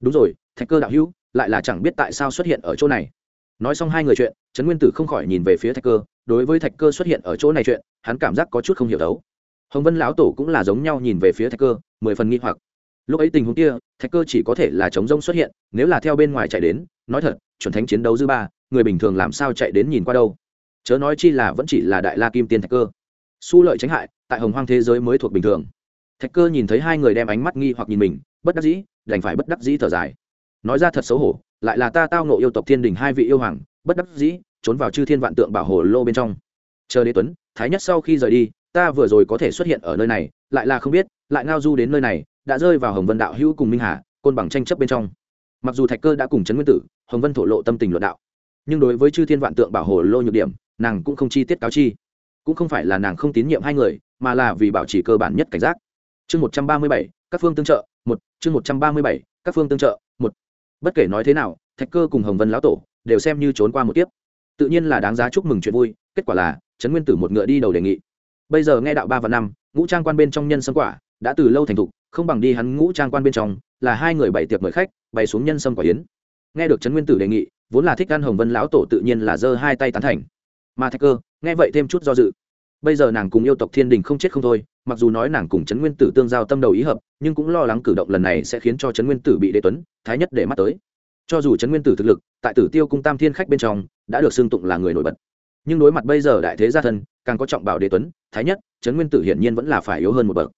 Đúng rồi, thạch cơ đạo hữu, lại là chẳng biết tại sao xuất hiện ở chỗ này. Nói xong hai người chuyện, trấn nguyên tử không khỏi nhìn về phía thạch cơ, đối với thạch cơ xuất hiện ở chỗ này chuyện, hắn cảm giác có chút không hiểu đấu. Hồng vân lão tổ cũng là giống nhau nhìn về phía thạch cơ, mười phần nghi hoặc lúc ấy tình huống kia, thạch cơ chỉ có thể là chống rông xuất hiện, nếu là theo bên ngoài chạy đến, nói thật, chuẩn thánh chiến đấu dư ba, người bình thường làm sao chạy đến nhìn qua đâu. Chớ nói chi là vẫn chỉ là đại la kim tiên thạch cơ. Su lợi tránh hại, tại hồng hoang thế giới mới thuộc bình thường. Thạch cơ nhìn thấy hai người đem ánh mắt nghi hoặc nhìn mình, bất đắc dĩ, đành phải bất đắc dĩ thở dài. Nói ra thật xấu hổ, lại là ta tao nộ yêu tộc thiên đình hai vị yêu hoàng, bất đắc dĩ, trốn vào chư thiên vạn tượng bảo hồ lô bên trong. Chờ đế tuấn, thái nhất sau khi rời đi, ta vừa rồi có thể xuất hiện ở nơi này, lại là không biết, lại ngao du đến nơi này đã rơi vào hồng vân đạo hữu cùng minh hà, côn bằng tranh chấp bên trong. Mặc dù thạch cơ đã cùng trấn nguyên tử, hồng vân thổ lộ tâm tình luận đạo, nhưng đối với chư thiên vạn tượng bảo hồ lô nhược điểm, nàng cũng không chi tiết cáo chi. Cũng không phải là nàng không tín nhiệm hai người, mà là vì bảo trì cơ bản nhất cảnh giác. Chương một trăm ba mươi bảy, các phương tương trợ, một, chương một trăm ba mươi bảy, các phương tương trợ, một. Bất kể nói thế nào, thạch cơ cùng hồng vân lão tổ đều xem như trốn qua một tiếp tự nhiên là đáng giá chúc mừng chuyện vui, kết quả là trấn nguyên tử một ngựa đi đầu đề nghị. Bây giờ nghe đạo ba và năm, ngũ trang quan bên trong nhân sâm quả đã từ lâu thành thục, không bằng đi hắn ngũ trang quan bên trong, là hai người bày tiệc mời khách, bày xuống nhân sâm quả yến. Nghe được trấn nguyên tử đề nghị, vốn là thích ăn hồng vân lão tổ tự nhiên là giơ hai tay tán thành. Mà thạch cơ, nghe vậy thêm chút do dự. Bây giờ nàng cùng yêu tộc thiên đình không chết không thôi, mặc dù nói nàng cùng trấn nguyên tử tương giao tâm đầu ý hợp, nhưng cũng lo lắng cử động lần này sẽ khiến cho trấn nguyên tử bị đế tuấn, thái nhất để mắt tới. Cho dù trấn nguyên tử thực lực, tại tử tiêu cung tam thiên khách bên trong, đã được xưng tụng là người nổi bật. Nhưng đối mặt bây giờ đại thế gia thân, càng có trọng bảo đế tuấn, thái nhất, trấn nguyên tử hiển nhiên vẫn là phải yếu hơn một bậc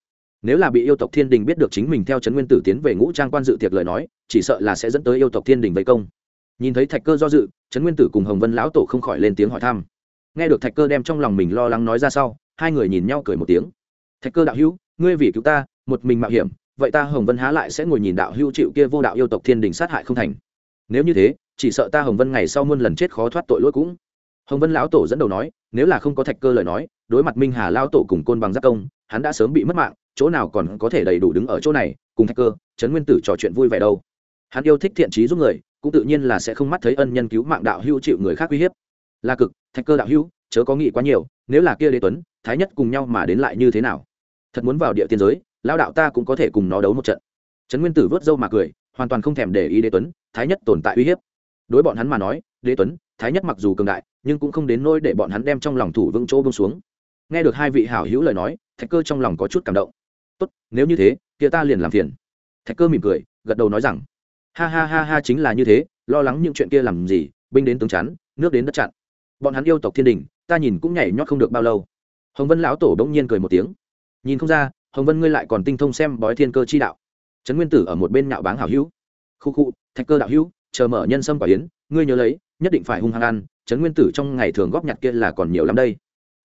nếu là bị yêu tộc thiên đình biết được chính mình theo trấn nguyên tử tiến về ngũ trang quan dự tiệc lời nói, chỉ sợ là sẽ dẫn tới yêu tộc thiên đình vây công. Nhìn thấy thạch cơ do dự, trấn nguyên tử cùng hồng vân lão tổ không khỏi lên tiếng hỏi thăm. Nghe được thạch cơ đem trong lòng mình lo lắng nói ra sau, hai người nhìn nhau cười một tiếng. Thạch cơ đạo hữu, ngươi vì cứu ta, một mình mạo hiểm, vậy ta hồng vân há lại sẽ ngồi nhìn đạo hữu chịu kia vô đạo yêu tộc thiên đình sát hại không thành? Nếu như thế, chỉ sợ ta hồng vân ngày sau muôn lần chết khó thoát tội lỗi cũng. Hồng vân lão tổ dẫn đầu nói, nếu là không có thạch cơ lời nói, đối mặt minh hà lao tổ cùng côn bằng giác công, hắn đã sớm bị mất mạng chỗ nào còn có thể đầy đủ đứng ở chỗ này, cùng thạch cơ, trấn nguyên tử trò chuyện vui vẻ đâu. Hắn yêu thích thiện trí giúp người, cũng tự nhiên là sẽ không mắt thấy ân nhân cứu mạng đạo hữu chịu người khác uy hiếp. Là cực, thạch cơ đạo hữu, chớ có nghĩ quá nhiều, nếu là kia đế tuấn, thái nhất cùng nhau mà đến lại như thế nào? Thật muốn vào địa tiên giới lao đạo ta cũng có thể cùng nó đấu một trận. Trấn nguyên tử vớt râu mà cười, hoàn toàn không thèm để ý đế tuấn, thái nhất tồn tại uy hiếp. Đối bọn hắn mà nói, đế tuấn, thái nhất mặc dù cường đại, nhưng cũng không đến nôi để bọn hắn đem trong lòng thủ vững chỗ bông xuống. Nghe được hai vị hảo hữu lời nói, thạch cơ trong lòng có chút cảm động tốt, nếu như thế, kia ta liền làm phiền. Thạch cơ mỉm cười, gật đầu nói rằng, ha ha ha ha, chính là như thế, lo lắng những chuyện kia làm gì, binh đến tướng chắn, nước đến đất chặn. Bọn hắn yêu tộc thiên đình, ta nhìn cũng nhảy nhót không được bao lâu. Hồng vân lão tổ đ ỗ n g nhiên cười một tiếng. Nhìn không ra, hồng vân ngươi lại còn tinh thông xem bói thiên cơ chi đạo. Trấn nguyên tử ở một bên nhạo báng hảo hữu. Khu khu, thạch cơ đạo hữu, chờ mở nhân sâm quả yến, ngươi nhớ lấy, nhất định phải hung hăng ăn, trấn nguyên tử trong ngày thường góp nhặt kia là còn nhiều lắm đây.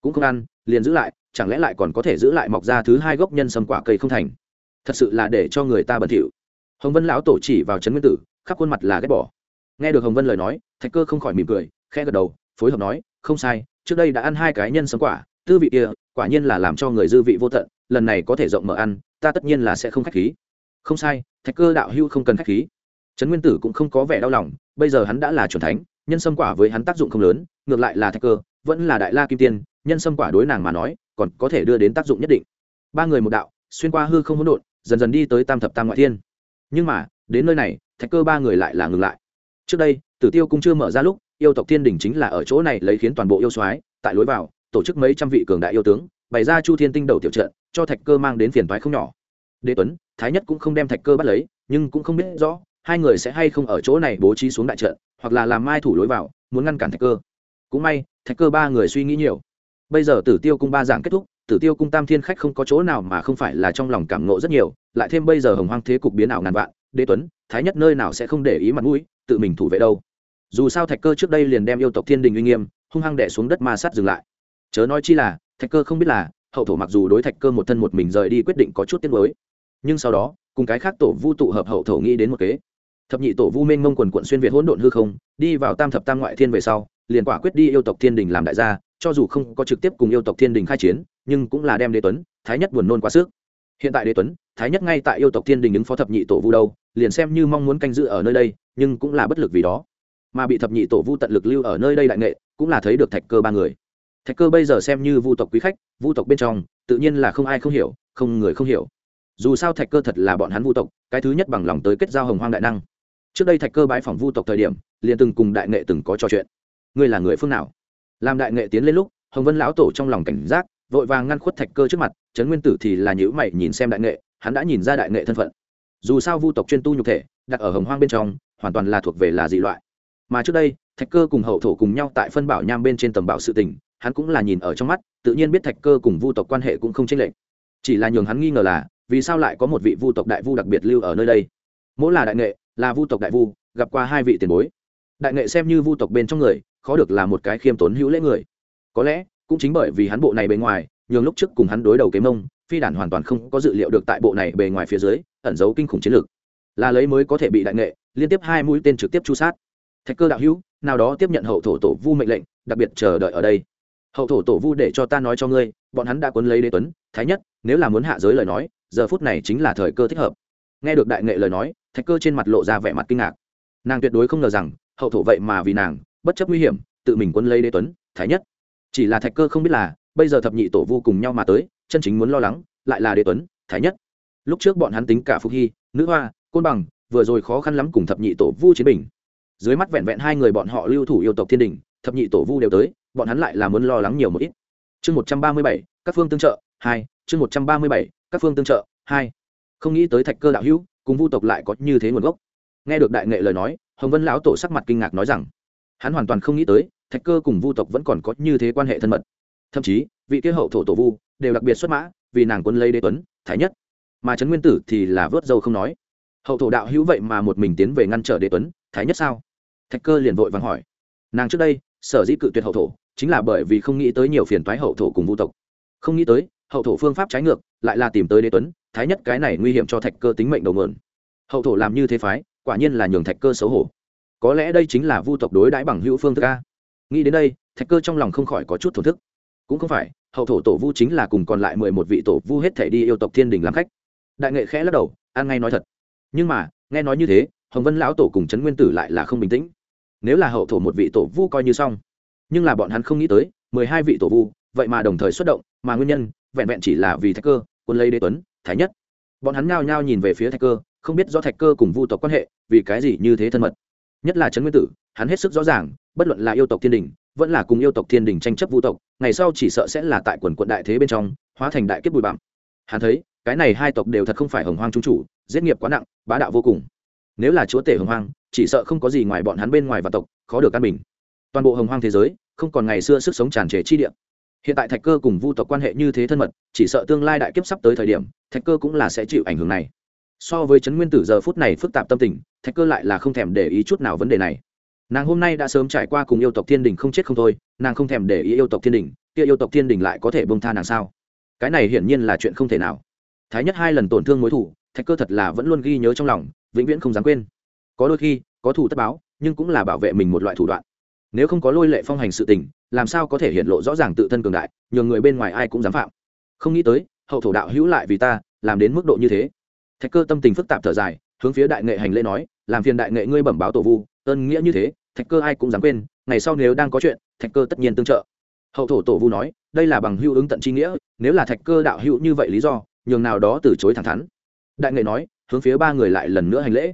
Cũng không ăn, liền giữ lại chẳng lẽ lại còn có thể giữ lại mọc ra thứ hai gốc nhân sâm quả cây không thành? Thật sự là để cho người ta bẩn thỉu. Hồng vân lão tổ chỉ vào trấn nguyên tử, khắp khuôn mặt là ghét bỏ. Nghe được hồng vân lời nói, thạch cơ không khỏi mỉm cười, khẽ gật đầu, phối hợp nói, không sai, trước đây đã ăn hai cái nhân sâm quả, tư vị kia quả nhiên là làm cho người dư vị vô tận, lần này có thể rộng mở ăn, ta tất nhiên là sẽ không khách khí. Không sai, thạch cơ đạo hưu không cần khách khí. Trấn nguyên tử cũng không có vẻ đau lòng, bây giờ hắn đã là c thánh, nhân sâm quả với hắn tác dụng không lớn, ngược lại là thạch cơ, vẫn là đại la kim tiên, nhân sâm quả đối nàng mà nói còn có thể đưa đến tác dụng nhất định. Ba người một đạo, xuyên qua hư không hỗn độn, dần dần đi tới tam thập tam ngoại thiên. Nhưng mà, đến nơi này, thạch cơ ba người lại là ngừng lại. Trước đây, tử tiêu cung chưa mở ra lúc, yêu tộc thiên đình chính là ở chỗ này lấy khiến toàn bộ yêu soái, tại lối vào, tổ chức mấy trăm vị cường đại yêu tướng, bày ra chu thiên tinh đầu tiểu trận, cho thạch cơ mang đến phiền toái không nhỏ. Đế tuấn, thái nhất cũng không đem thạch cơ bắt lấy, nhưng cũng không biết rõ, hai người sẽ hay không ở chỗ này bố trí xuống đại trận, hoặc là làm mai thủ lối vào, muốn ngăn cản thạch cơ. Cũng may, thạch cơ ba người suy nghĩ nhiều bây giờ tử tiêu cung ba giảng kết thúc, tử tiêu cung tam thiên khách không có chỗ nào mà không phải là trong lòng cảm nộ rất nhiều, lại thêm bây giờ hồng hoang thế cục biến ảo ngàn vạn, đế tuấn, thái nhất nơi nào sẽ không để ý mặt mũi, tự mình thủ vệ đâu. Dù sao thạch cơ trước đây liền đem yêu tộc thiên đình uy nghiêm, hung hăng đẻ xuống đất ma sát dừng lại. Chớ nói chi là, thạch cơ không biết là, hậu thổ mặc dù đối thạch cơ một thân một mình rời đi quyết định có chút tiếc nuối, nhưng sau đó, cùng cái khác tổ vu tụ hợp hậu thổ nghĩ đến một kế. Thập nhị tổ vu mênh mông quần quận xuyên việt hỗn độn hư không, đi vào tam thập tam ngoại thiên về sau, liền quả quyết đi yêu tộc thiên đình làm đại gia cho dù không có trực tiếp cùng yêu tộc thiên đình khai chiến, nhưng cũng là đem đế tuấn, thái nhất buồn nôn quá sức. Hiện tại đế tuấn, thái nhất ngay tại yêu tộc thiên đình ứng phó thập nhị tổ vu đâu, liền xem như mong muốn canh giữ ở nơi đây, nhưng cũng là bất lực vì đó. Mà bị thập nhị tổ vu tận lực lưu ở nơi đây đại nghệ, cũng là thấy được thạch cơ ba người. Thạch cơ bây giờ xem như vu tộc quý khách, vu tộc bên trong, tự nhiên là không ai không hiểu, không người không hiểu. Dù sao thạch cơ thật là bọn hắn vu tộc, cái thứ nhất bằng lòng tới kết giao hồng hoang đại năng. Trước đây thạch cơ bãi phỏng vu tộc thời điểm, liền từng cùng đại nghệ từng có trò chuyện. Ngươi là người phương nào? Làm đại nghệ tiến lên lúc, hồng vân lão tổ trong lòng cảnh giác, vội vàng ngăn khuất thạch cơ trước mặt, trấn nguyên tử thì là nhữ mày nhìn xem đại nghệ, hắn đã nhìn ra đại nghệ thân phận. Dù sao vu tộc chuyên tu nhục thể, đặt ở hồng hoang bên trong, hoàn toàn là thuộc về là dị loại. Mà trước đây, thạch cơ cùng hậu thổ cùng nhau tại phân bảo nham bên trên tầm bảo sự tình, hắn cũng là nhìn ở trong mắt, tự nhiên biết thạch cơ cùng vu tộc quan hệ cũng không chênh lệch. Chỉ là nhường hắn nghi ngờ là, vì sao lại có một vị vu tộc đại vu đặc biệt lưu ở nơi đây? Mỗi là đại nghệ, là vu tộc đại vu, gặp qua hai vị tiền bối. Đại nghệ xem như vu tộc bên trong người khó được là một cái khiêm tốn hữu lễ người. Có lẽ, cũng chính bởi vì hắn bộ này bề ngoài, nhường lúc trước cùng hắn đối đầu kế mông, phi đản hoàn toàn không có dự liệu được tại bộ này bề ngoài phía dưới, ẩn giấu kinh khủng chiến lược. Là lấy mới có thể bị đại nghệ, liên tiếp hai mũi tên trực tiếp chu sát. Thạch cơ đạo hữu, nào đó tiếp nhận hậu thổ tổ vu mệnh lệnh, đặc biệt chờ đợi ở đây. Hậu thổ tổ vu để cho ta nói cho ngươi, bọn hắn đã cuốn lấy đế tuấn, thái nhất, nếu là muốn hạ giới lời nói, giờ phút này chính là thời cơ thích hợp. Nghe được đại nghệ lời nói, thạch cơ trên mặt lộ ra vẻ mặt kinh ngạc. Nàng tuyệt đối không ngờ rằng, hậu thổ vậy mà vì nàng bất chấp nguy hiểm, tự mình quân lấy đế tuấn, thái nhất. Chỉ là thạch cơ không biết là, bây giờ thập nhị tổ vu cùng nhau mà tới, chân chính muốn lo lắng, lại là đế tuấn, thái nhất. Lúc trước bọn hắn tính cả phục hy, nữ hoa, côn bằng, vừa rồi khó khăn lắm cùng thập nhị tổ vu chiến bình. Dưới mắt vẹn vẹn hai người bọn họ lưu thủ yêu tộc thiên đình, thập nhị tổ vu đều tới, bọn hắn lại là muốn lo lắng nhiều một ít. Chương một trăm ba mươi bảy, các phương tương trợ, hai, chương một trăm ba mươi bảy, các phương tương trợ, hai. Không nghĩ tới thạch cơ đạo hữu, cùng vu tộc lại có như thế nguồn gốc. Nghe được đại nghệ lời nói, hồng vân lão tổ sắc mặt kinh ngạc nói rằng hắn hoàn toàn không nghĩ tới, thạch cơ cùng vu tộc vẫn còn có như thế quan hệ thân mật. Thậm chí, vị kế hậu thổ tổ vu đều đặc biệt xuất mã, vì nàng quân lấy đế tuấn, thái nhất. Mà trấn nguyên tử thì là vớt dâu không nói. Hậu thổ đạo hữu vậy mà một mình tiến về ngăn trở đế tuấn, thái nhất sao? Thạch cơ liền vội vàng hỏi. Nàng trước đây, sở dĩ cự tuyệt hậu thổ, chính là bởi vì không nghĩ tới nhiều phiền toái hậu thổ cùng vu tộc. Không nghĩ tới, hậu thổ phương pháp trái ngược, lại là tìm tới đế tuấn, thái nhất cái này nguy hiểm cho thạch cơ tính mệnh đầu mượn hậu thổ làm như thế phái, quả nhiên là nhường thạch cơ xấu hổ có lẽ đây chính là vu tộc đối đãi bằng hữu phương thức a. Nghĩ đến đây, thạch cơ trong lòng không khỏi có chút thổn thức. Cũng không phải, hậu thổ tổ vu chính là cùng còn lại mười một vị tổ vu hết thể đi yêu tộc thiên đình làm khách. Đại nghệ khẽ lắc đầu an ngay nói thật. Nhưng mà, nghe nói như thế, hồng vân lão tổ cùng trấn nguyên tử lại là không bình tĩnh. Nếu là hậu thổ một vị tổ vu coi như xong, nhưng là bọn hắn không nghĩ tới, mười hai vị tổ vu, vậy mà đồng thời xuất động, mà nguyên nhân, vẹn vẹn chỉ là vì thạch cơ, quân lấy đế tuấn, thái nhất. Bọn hắn nhao nhao nhìn về phía thạch cơ, không biết do thạch cơ cùng vu tộc quan hệ, vì cái gì như thế thân mật nhất là trấn nguyên tử, hắn hết sức rõ ràng, bất luận là yêu tộc thiên đình, vẫn là cùng yêu tộc thiên đình tranh chấp vu tộc, ngày sau chỉ sợ sẽ là tại quần quận đại thế bên trong, hóa thành đại kiếp bụi bặm. Hắn thấy, cái này hai tộc đều thật không phải hồng hoang trung chủ, giết nghiệp quá nặng, bá đạo vô cùng. Nếu là chúa tể hồng hoang, chỉ sợ không có gì ngoài bọn hắn bên ngoài và tộc, khó được căn bình. Toàn bộ hồng hoang thế giới, không còn ngày xưa sức sống tràn trề chi địa. Hiện tại thạch cơ cùng vu tộc quan hệ như thế thân mật, chỉ sợ tương lai đại kiếp sắp tới thời điểm, thạch cơ cũng là sẽ chịu ảnh hưởng này so với trấn nguyên tử giờ phút này phức tạp tâm tình, thạch cơ lại là không thèm để ý chút nào vấn đề này. Nàng hôm nay đã sớm trải qua cùng yêu tộc thiên đình không chết không thôi, nàng không thèm để ý yêu tộc thiên đình, kia yêu tộc thiên đình lại có thể bông tha nàng sao? Cái này hiển nhiên là chuyện không thể nào. Thái nhất hai lần tổn thương mối thủ thạch cơ thật là vẫn luôn ghi nhớ trong lòng, vĩnh viễn không dám quên. Có đôi khi, có thủ tất báo, nhưng cũng là bảo vệ mình một loại thủ đoạn. Nếu không có lôi lệ phong hành sự tình, làm sao có thể hiện lộ rõ ràng tự thân cường đại, nhường người bên ngoài ai cũng dám phạm. Không nghĩ tới, hậu thổ đạo hữu lại vì ta, làm đến mức độ như thế thạch cơ tâm tình phức tạp thở dài, hướng phía đại nghệ hành lễ nói, làm phiền đại nghệ ngươi bẩm báo tổ vu, ơn nghĩa như thế, thạch cơ ai cũng dám quên, ngày sau nếu đang có chuyện, thạch cơ tất nhiên tương trợ. Hậu thổ tổ vu nói, đây là bằng hữu ứng tận tri nghĩa, nếu là thạch cơ đạo hữu như vậy lý do, nhường nào đó từ chối thẳng thắn. Đại nghệ nói, hướng phía ba người lại lần nữa hành lễ.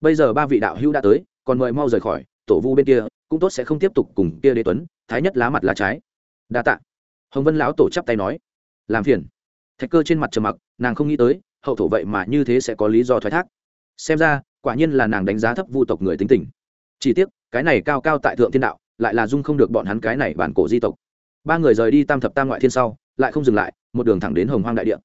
Bây giờ ba vị đạo hữu đã tới, còn mời mau rời khỏi, tổ vu bên kia, cũng tốt sẽ không tiếp tục cùng kia đế tuấn, thái nhất lá mặt lá trái. Đa tạ. Hồng vân lão tổ chắp tay nói, làm phiền. Thạch cơ trên mặt trầm mặc, nàng không nghĩ tới hậu thổ vậy mà như thế sẽ có lý do thoái thác. Xem ra, quả nhiên là nàng đánh giá thấp vu tộc người tính tình. Chỉ tiếc, cái này cao cao tại thượng thiên đạo, lại là dung không được bọn hắn cái này bản cổ di tộc. Ba người rời đi tam thập tam ngoại thiên sau, lại không dừng lại, một đường thẳng đến hồng hoang đại địa.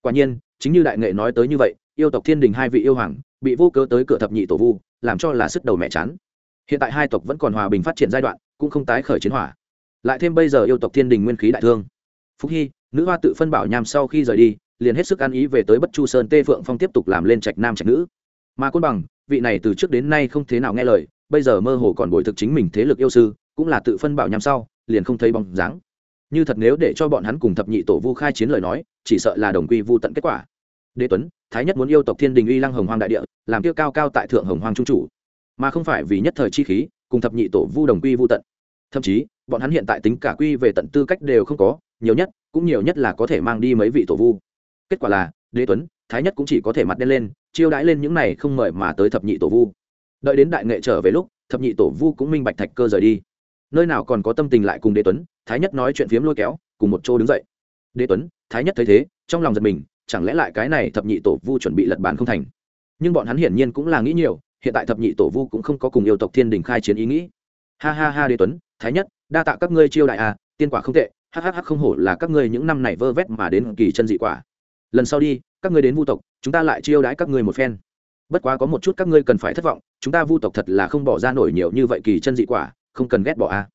Quả nhiên, chính như đại nghệ nói tới như vậy, yêu tộc thiên đình hai vị yêu hoàng, bị vô cớ tới cửa thập nhị tổ vu, làm cho là sức đầu mẹ chán. Hiện tại hai tộc vẫn còn hòa bình phát triển giai đoạn, cũng không tái khởi chiến hỏa. Lại thêm bây giờ yêu tộc thiên đình nguyên khí đại thương. Phúc hy, nữ hoa tự phân bảo nham sau khi rời đi liền hết sức ăn ý về tới bất chu sơn tê phượng phong tiếp tục làm lên trạch nam trạch nữ. Mà côn bằng, vị này từ trước đến nay không thế nào nghe lời, bây giờ mơ hồ còn bồi thực chính mình thế lực yêu sư, cũng là tự phân bảo nhằm sau, liền không thấy bóng dáng. Như thật nếu để cho bọn hắn cùng thập nhị tổ vu khai chiến lời nói, chỉ sợ là đồng quy vu tận kết quả. Đế tuấn, thái nhất muốn yêu tộc thiên đình uy lăng hồng hoang đại địa, làm kia cao cao tại thượng hồng hoang trung chủ. Mà không phải vì nhất thời chi khí, cùng thập nhị tổ vu đồng quy vu tận. Thậm chí, bọn hắn hiện tại tính cả quy về tận tư cách đều không có, nhiều nhất, cũng nhiều nhất là có thể mang đi mấy vị tổ vu kết quả là, đế tuấn, thái nhất cũng chỉ có thể mặt đen lên, chiêu đãi lên những này không mời mà tới thập nhị tổ vu. Đợi đến đại nghệ trở về lúc, thập nhị tổ vu cũng minh bạch thạch cơ rời đi. Nơi nào còn có tâm tình lại cùng đế tuấn, thái nhất nói chuyện phiếm lôi kéo, cùng một chỗ đứng dậy. Đế tuấn, thái nhất thấy thế, trong lòng giật mình, chẳng lẽ lại cái này thập nhị tổ vu chuẩn bị lật bàn không thành? Nhưng bọn hắn hiển nhiên cũng là nghĩ nhiều, hiện tại thập nhị tổ vu cũng không có cùng yêu tộc thiên đình khai chiến ý nghĩ. Ha ha ha đế tuấn, thái nhất, đa tạ các ngươi chiêu đại à tiên quả không tệ hhh không hổ là các ngươi những năm này vơ vét mà đến kỳ chân dị quả lần sau đi, các ngươi đến vu tộc, chúng ta lại chiêu đãi các ngươi một phen. Bất quá có một chút các ngươi cần phải thất vọng, chúng ta vu tộc thật là không bỏ ra nổi nhiều như vậy kỳ chân dị quả, không cần ghét bỏ a. À.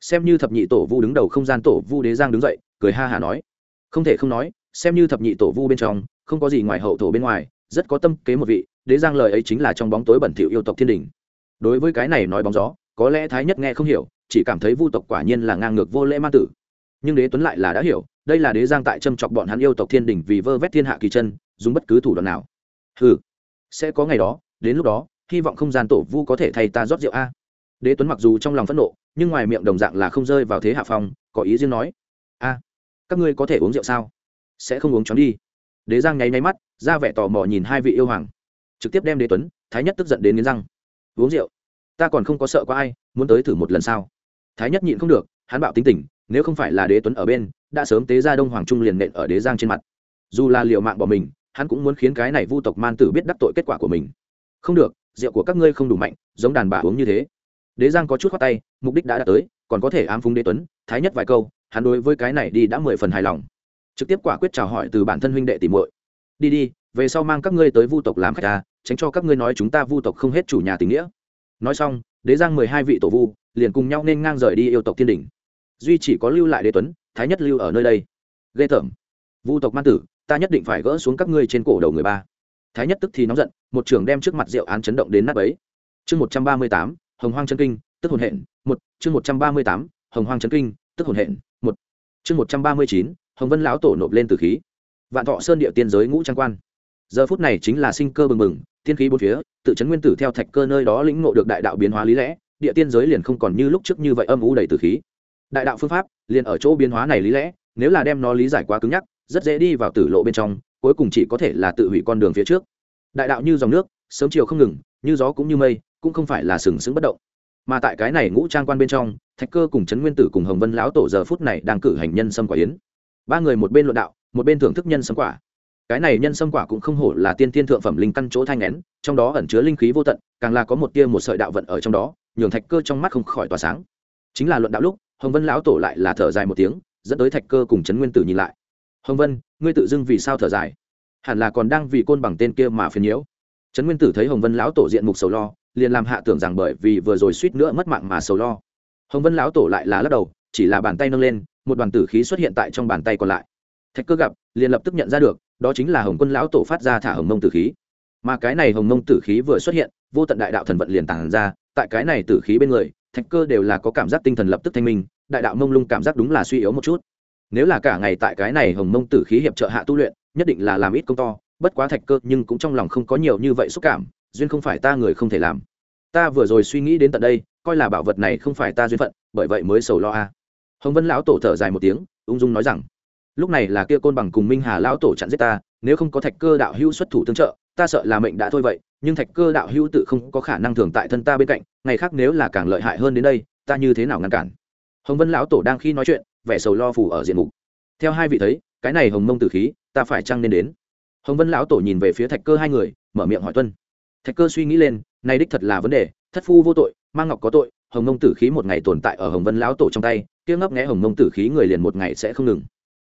xem như thập nhị tổ vu đứng đầu không gian tổ vu đế giang đứng dậy, cười ha hả nói. Không thể không nói, xem như thập nhị tổ vu bên trong, không có gì ngoài hậu thổ bên ngoài, rất có tâm kế một vị, đế giang lời ấy chính là trong bóng tối bẩn thỉu yêu tộc thiên đình. Đối với cái này nói bóng gió, có lẽ thái nhất nghe không hiểu, chỉ cảm thấy vu tộc quả nhiên là ngang ngược vô lễ ma tử nhưng đế tuấn lại là đã hiểu, đây là đế giang tại châm chọc bọn hắn yêu tộc thiên đình vì vơ vét thiên hạ kỳ chân, dùng bất cứ thủ đoạn nào. Ừ sẽ có ngày đó, đến lúc đó, hy vọng không gian tổ vu có thể thay ta rót rượu a. Đế tuấn mặc dù trong lòng phẫn nộ, nhưng ngoài miệng đồng dạng là không rơi vào thế hạ phong, có ý riêng nói, a, các ngươi có thể uống rượu sao? Sẽ không uống chóng đi. Đế giang nháy nháy mắt, ra vẻ tò mò nhìn hai vị yêu hoàng, trực tiếp đem đế tuấn, thái nhất tức giận đến nghiến răng. Uống rượu? Ta còn không có sợ có ai, muốn tới thử một lần sao? Thái nhất nhịn không được, hắn bạo tính tình nếu không phải là đế tuấn ở bên, đã sớm tế ra đông hoàng trung liền nện ở đế giang trên mặt. Dù là liệu mạng bỏ mình, hắn cũng muốn khiến cái này vu tộc man tử biết đắc tội kết quả của mình. Không được, rượu của các ngươi không đủ mạnh, giống đàn bà uống như thế. Đế giang có chút khoát tay, mục đích đã đạt tới, còn có thể ám phúng đế tuấn, thái nhất vài câu, hắn đối với cái này đi đã mười phần hài lòng. Trực tiếp quả quyết chào hỏi từ bản thân huynh đệ tìm muội. Đi đi, về sau mang các ngươi tới vu tộc làm khách ta, tránh cho các ngươi nói chúng ta vu tộc không hết chủ nhà tình nghĩa. Nói xong, đế giang mười hai vị tổ vu liền cùng nhau nên ngang rời đi yêu tộc thiên đình duy chỉ có lưu lại đế tuấn, thái nhất lưu ở nơi đây. Ghê tởm. Vu tộc man tử, ta nhất định phải gỡ xuống các ngươi trên cổ đầu người ba. Thái nhất tức thì nóng giận, một trưởng đem trước mặt rượu án chấn động đến nắp ấy chương một trăm ba mươi tám, hồng hoang chân kinh, tức hồn hện, một. Chương một trăm ba mươi tám, hồng hoang chân kinh, tức hồn hện, một. Chương một trăm ba mươi chín, hồng vân lão tổ nộp lên từ khí. Vạn thọ sơn địa tiên giới ngũ trang quan. Giờ phút này chính là sinh cơ bừng bừng tiên khí bốn phía, tự chấn nguyên tử theo thạch cơ nơi đó lĩnh ngộ được đại đạo biến hóa lý lẽ, địa tiên giới liền không còn như lúc trước như vậy âm u đầy từ khí đại đạo phương pháp liền ở chỗ biến hóa này lý lẽ, nếu là đem nó lý giải quá cứng nhắc, rất dễ đi vào tử lộ bên trong, cuối cùng chỉ có thể là tự hủy con đường phía trước. Đại đạo như dòng nước, sớm chiều không ngừng, như gió cũng như mây, cũng không phải là sừng sững bất động. Mà tại cái này ngũ trang quan bên trong, thạch cơ cùng trấn nguyên tử cùng hồng vân lão tổ giờ phút này đang cử hành nhân sâm quả yến. Ba người một bên luận đạo, một bên thưởng thức nhân sâm quả. Cái này nhân sâm quả cũng không hổ là tiên tiên thượng phẩm linh căn chỗ thanh nén, trong đó ẩn chứa linh khí vô tận, càng là có một tia một sợi đạo vận ở trong đó, nhường thạch cơ trong mắt không khỏi tỏa sáng. Chính là luận đạo lúc hồng vân lão tổ lại là thở dài một tiếng, dẫn tới thạch cơ cùng trấn nguyên tử nhìn lại. Hồng vân, ngươi tự dưng vì sao thở dài? Hẳn là còn đang vì côn bằng tên kia mà phiền nhiễu. Trấn nguyên tử thấy hồng vân lão tổ diện mục sầu lo, liền làm hạ tưởng rằng bởi vì vừa rồi suýt nữa mất mạng mà sầu lo. Hồng vân lão tổ lại là lắc đầu, chỉ là bàn tay nâng lên, một đoàn tử khí xuất hiện tại trong bàn tay còn lại. Thạch cơ gặp, liền lập tức nhận ra được, đó chính là hồng quân lão tổ phát ra thả hồng mông tử khí. Mà cái này hồng mông tử khí vừa xuất hiện, vô tận đại đạo thần vận liền tàn ra, tại cái này tử khí bên người, thạch cơ đều là có cảm giác tinh thần lập tức thanh minh đại đạo mông lung cảm giác đúng là suy yếu một chút. Nếu là cả ngày tại cái này hồng mông tử khí hiệp trợ hạ tu luyện, nhất định là làm ít công to, bất quá thạch cơ nhưng cũng trong lòng không có nhiều như vậy xúc cảm, duyên không phải ta người không thể làm. Ta vừa rồi suy nghĩ đến tận đây, coi là bảo vật này không phải ta duyên phận, bởi vậy mới sầu lo a. Hồng vân lão tổ thở dài một tiếng, ung dung nói rằng, lúc này là kia côn bằng cùng minh hà lão tổ chặn giết ta, nếu không có thạch cơ đạo hữu xuất thủ tương trợ, ta sợ là mệnh đã thôi vậy, nhưng thạch cơ đạo hữu tự không có khả năng thường tại thân ta bên cạnh, ngày khác nếu là càng lợi hại hơn đến đây, ta như thế nào ngăn cản? Hồng vân lão tổ đang khi nói chuyện, vẻ sầu lo phủ ở diện mục. Theo hai vị thấy, cái này hồng mông tử khí, ta phải chăng nên đến? Hồng vân lão tổ nhìn về phía thạch cơ hai người, mở miệng hỏi tuân. Thạch cơ suy nghĩ lên nay đích thật là vấn đề, thất phu vô tội, mang ngọc có tội, hồng mông tử khí một ngày tồn tại ở hồng vân lão tổ trong tay, kia ngấp nghẽ hồng mông tử khí người liền một ngày sẽ không ngừng.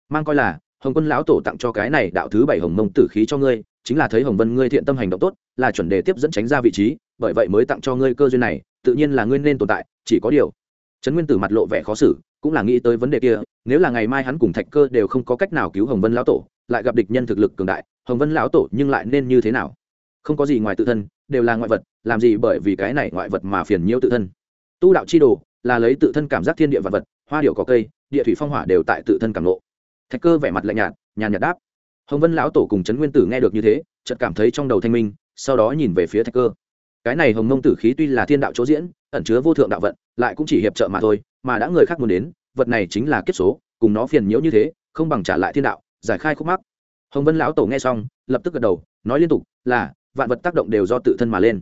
Mang coi là, hồng quân lão tổ tặng cho cái này đạo thứ bảy hồng mông tử khí cho ngươi, chính là thấy hồng vân ngươi thiện tâm hành động tốt, là chuẩn đề tiếp dẫn tránh ra vị trí, bởi vậy mới tặng cho ngươi cơ duyên này, tự nhiên là ngươi nên tồn tại, chỉ có điều trấn nguyên tử mặt lộ vẻ khó xử, cũng là nghĩ tới vấn đề kia, nếu là ngày mai hắn cùng thạch cơ đều không có cách nào cứu hồng vân lão tổ, lại gặp địch nhân thực lực cường đại, hồng vân lão tổ nhưng lại nên như thế nào? Không có gì ngoài tự thân, đều là ngoại vật, làm gì bởi vì cái này ngoại vật mà phiền nhiễu tự thân? Tu đạo chi đồ, là lấy tự thân cảm giác thiên địa vật vật, hoa điệu có cây, địa thủy phong hỏa đều tại tự thân cảm lộ. thạch cơ vẻ mặt lạnh nhạt, nhàn nhạt đáp. Hồng vân lão tổ cùng trấn nguyên tử nghe được như thế, chợt cảm thấy trong đầu thanh minh, sau đó nhìn về phía thạch cơ. Cái này hồng mông tử khí tuy là thiên đạo chỗ diễn ẩn chứa vô thượng đạo vận, lại cũng chỉ hiệp trợ mà thôi, mà đã người khác muốn đến, vật này chính là kiếp số, cùng nó phiền nhiễu như thế, không bằng trả lại thiên đạo, giải khai khúc mắc. Hồng vân lão tổ nghe xong, lập tức gật đầu, nói liên tục, là, vạn vật tác động đều do tự thân mà lên.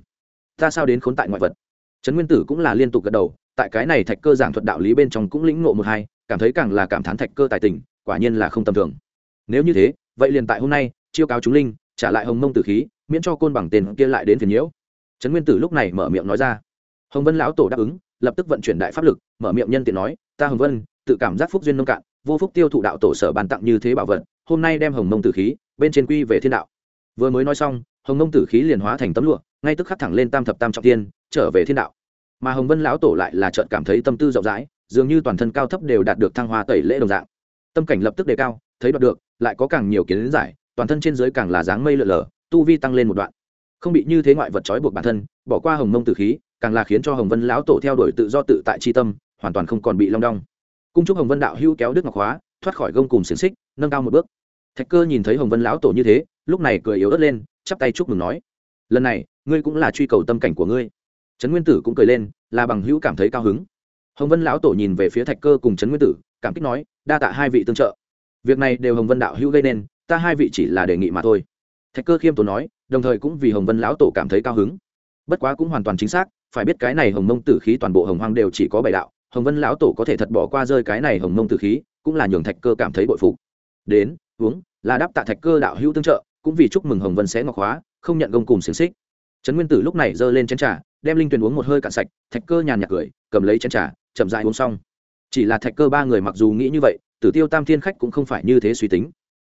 Ta sao đến khốn tại ngoại vật? Trấn nguyên tử cũng là liên tục gật đầu, tại cái này thạch cơ giảng thuật đạo lý bên trong cũng lĩnh ngộ một hai, cảm thấy càng là cảm thán thạch cơ tài tình, quả nhiên là không tầm thường. Nếu như thế, vậy liền tại hôm nay, chiêu cáo chúng linh, trả lại hồng mông tử khí, miễn cho côn bằng tiền kia lại đến phiền nhiễu. Trấn nguyên tử lúc này mở miệng nói ra hồng vân lão tổ đáp ứng, lập tức vận chuyển đại pháp lực, mở miệng nhân tiện nói, ta hồng vân, tự cảm giác phúc duyên nông cạn, vô phúc tiêu thụ đạo tổ sở bàn tặng như thế bảo vật, hôm nay đem hồng mông tử khí, bên trên quy về thiên đạo. Vừa mới nói xong, hồng mông tử khí liền hóa thành tấm lụa, ngay tức khắc thẳng lên tam thập tam trọng tiên, trở về thiên đạo. Mà hồng vân lão tổ lại là trợn cảm thấy tâm tư rộng rãi, dường như toàn thân cao thấp đều đạt được thăng hoa tẩy lễ đồng dạng. Tâm cảnh lập tức đề cao, thấy đoạt được, lại có càng nhiều kiến giải, toàn thân trên giới càng là dáng mây lượn lờ tu vi tăng lên một đoạn. Không bị như thế ngoại vật trói buộc bản thân, bỏ qua hồng mông tử khí càng là khiến cho hồng vân lão tổ theo đuổi tự do tự tại c tâm, hoàn toàn không còn bị long đong. Cung chúc hồng vân đạo hữu kéo đức ngọc hóa, thoát khỏi gông cùng xiềng xích, nâng cao một bước. Thạch cơ nhìn thấy hồng vân lão tổ như thế, lúc này cười yếu ớt lên, chắp tay chúc mừng nói, lần này, ngươi cũng là truy cầu tâm cảnh của ngươi. Trấn nguyên tử cũng cười lên, là bằng hữu cảm thấy cao hứng. Hồng vân lão tổ nhìn về phía thạch cơ cùng trấn nguyên tử, cảm kích nói, đa tạ hai vị tương trợ. Việc này đều hồng vân đạo hữu gây nên, ta hai vị chỉ là đề nghị mà thôi. Thạch cơ khiêm tốn nói, đồng thời cũng vì hồng vân lão tổ cảm thấy cao hứng. Bất quá cũng hoàn toàn chính xác phải biết cái này hồng mông tử khí toàn bộ hồng hoang đều chỉ có bảy đạo, hồng vân lão tổ có thể thật bỏ qua rơi cái này hồng mông tử khí, cũng là nhường thạch cơ cảm thấy bội phục. Đến, uống, là đáp tạ thạch cơ đạo hữu tương trợ, cũng vì chúc mừng hồng vân sẽ ngọc hóa, không nhận gông cùng xiềng xích. Trấn nguyên tử lúc này giơ lên chén trà, đem linh tuyền uống một hơi cạn sạch, thạch cơ nhàn nhạt cười, cầm lấy chén trà, chậm dại uống xong. Chỉ là thạch cơ ba người mặc dù nghĩ như vậy, tử tiêu tam thiên khách cũng không phải như thế suy tính.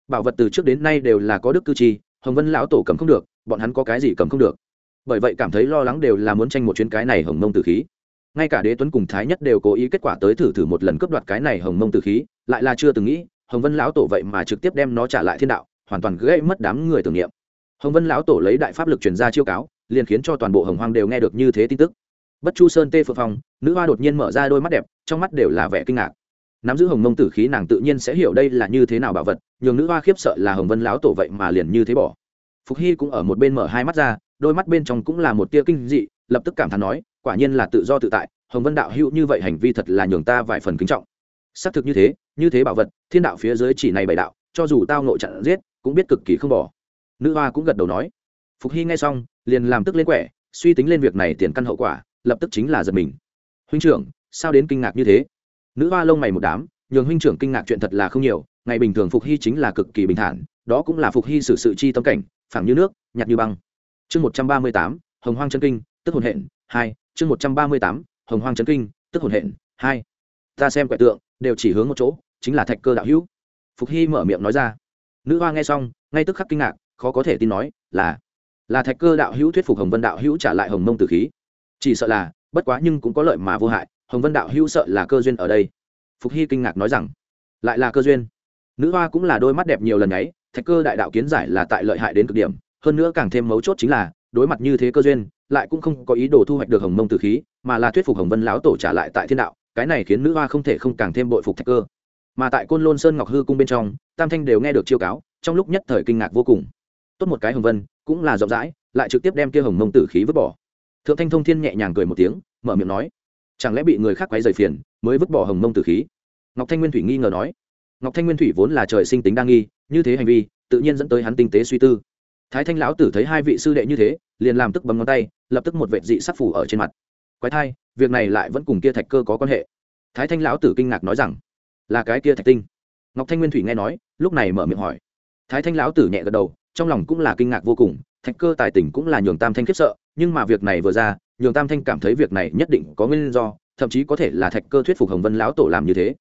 Bảo vật từ trước đến nay đều là có đức cư chi hồng vân lão tổ cầm không được, bọn hắn có cái gì cầm không được? Bởi vậy cảm thấy lo lắng đều là muốn tranh một chuyến cái này hồng mông tử khí. Ngay cả đế tuấn cùng thái nhất đều cố ý kết quả tới thử thử một lần cướp đoạt cái này hồng mông tử khí, lại là chưa từng nghĩ, hồng vân lão tổ vậy mà trực tiếp đem nó trả lại thiên đạo, hoàn toàn gây mất đám người tưởng niệm. Hồng vân lão tổ lấy đại pháp lực truyền ra chiêu cáo, liền khiến cho toàn bộ hồng hoang đều nghe được như thế tin tức. Bất chu sơn tê phượng phong, nữ hoa đột nhiên mở ra đôi mắt đẹp, trong mắt đều là vẻ kinh ngạc. Nắm giữ hồng mông tử khí nàng tự nhiên sẽ hiểu đây là như thế nào bảo vật, nhường nữ hoa khiếp sợ là hồng vân lão tổ vậy mà liền như thế bỏ phục hy cũng ở một bên mở hai mắt ra, đôi mắt bên trong cũng là một tia kinh dị, lập tức cảm thán nói, quả nhiên là tự do tự tại, hồng vân đạo hữu như vậy hành vi thật là nhường ta vài phần kính trọng. Xác thực như thế như thế bảo vật, thiên đạo phía dưới chỉ này bảy đạo, cho dù tao nội chặn giết, cũng biết cực kỳ không bỏ. Nữ hoa cũng gật đầu nói. Phục hy nghe xong, liền làm tức lên quẻ, suy tính lên việc này tiền căn hậu quả, lập tức chính là giật mình. Huynh trưởng, sao đến kinh ngạc như thế? Nữ hoa lông mày một đám, nhường huynh trưởng kinh ngạc chuyện thật là không nhiều, ngày bình thường phục hy chính là cực kỳ bình thản, đó cũng là phục hy xử sự chi tâm cảnh phẳng như nước, nhạt như băng. Chương một trăm ba mươi tám, hồng hoang chân kinh, tức hồn hện, hai. Chương một trăm ba mươi tám, hồng hoang chân kinh, tức hồn hện, hai. Ta xem quẻ tượng, đều chỉ hướng một chỗ, chính là thạch cơ đạo hữu. Phục hy mở miệng nói ra. Nữ hoa nghe xong, ngay tức khắc kinh ngạc, khó có thể tin nói, là là thạch cơ đạo hữu thuyết phục hồng vân đạo hữu trả lại hồng mông tử khí. Chỉ sợ là, bất quá nhưng cũng có lợi mà vô hại, hồng vân đạo hữu sợ là cơ duyên ở đây. Phục hy kinh ngạc nói rằng, lại là cơ duyên. Nữ hoa cũng là đôi mắt đẹp nhiều lần ấy thạch cơ đại đạo kiến giải là tại lợi hại đến cực điểm, hơn nữa càng thêm mấu chốt chính là, đối mặt như thế cơ duyên, lại cũng không có ý đồ thu hoạch được hồng mông tử khí, mà là thuyết phục hồng vân lão tổ trả lại tại thiên đạo, cái này khiến nữ hoa không thể không càng thêm bội phục thạch cơ. Mà tại côn lôn sơn ngọc hư cung bên trong, tam thanh đều nghe được chiêu cáo, trong lúc nhất thời kinh ngạc vô cùng. Tốt một cái hồng vân, cũng là rộng rãi, lại trực tiếp đem kia hồng mông tử khí vứt bỏ. Thượng thanh thông thiên nhẹ nhàng cười một tiếng, mở miệng nói, chẳng lẽ bị người khác quấy rầy phiền, mới vứt bỏ hồng mông tử khí? Ngọc thanh nguyên thủy nghi ngờ nói ngọc thanh nguyên thủy vốn là trời sinh tính đa nghi, như thế hành vi, tự nhiên dẫn tới hắn tinh tế suy tư. Thái thanh lão tử thấy hai vị sư đệ như thế, liền làm tức bấm ngón tay, lập tức một vệ dị sắc phủ ở trên mặt. Quái thai, việc này lại vẫn cùng kia thạch cơ có quan hệ. Thái thanh lão tử kinh ngạc nói rằng, là cái kia thạch tinh? Ngọc thanh nguyên thủy nghe nói, lúc này mở miệng hỏi. Thái thanh lão tử nhẹ gật đầu, trong lòng cũng là kinh ngạc vô cùng, thạch cơ tài tình cũng là nhường tam thanh khiếp sợ, nhưng mà việc này vừa ra, nhường tam thanh cảm thấy việc này nhất định có nguyên do, thậm chí có thể là thạch cơ thuyết phục hồng vân lão tổ làm như thế.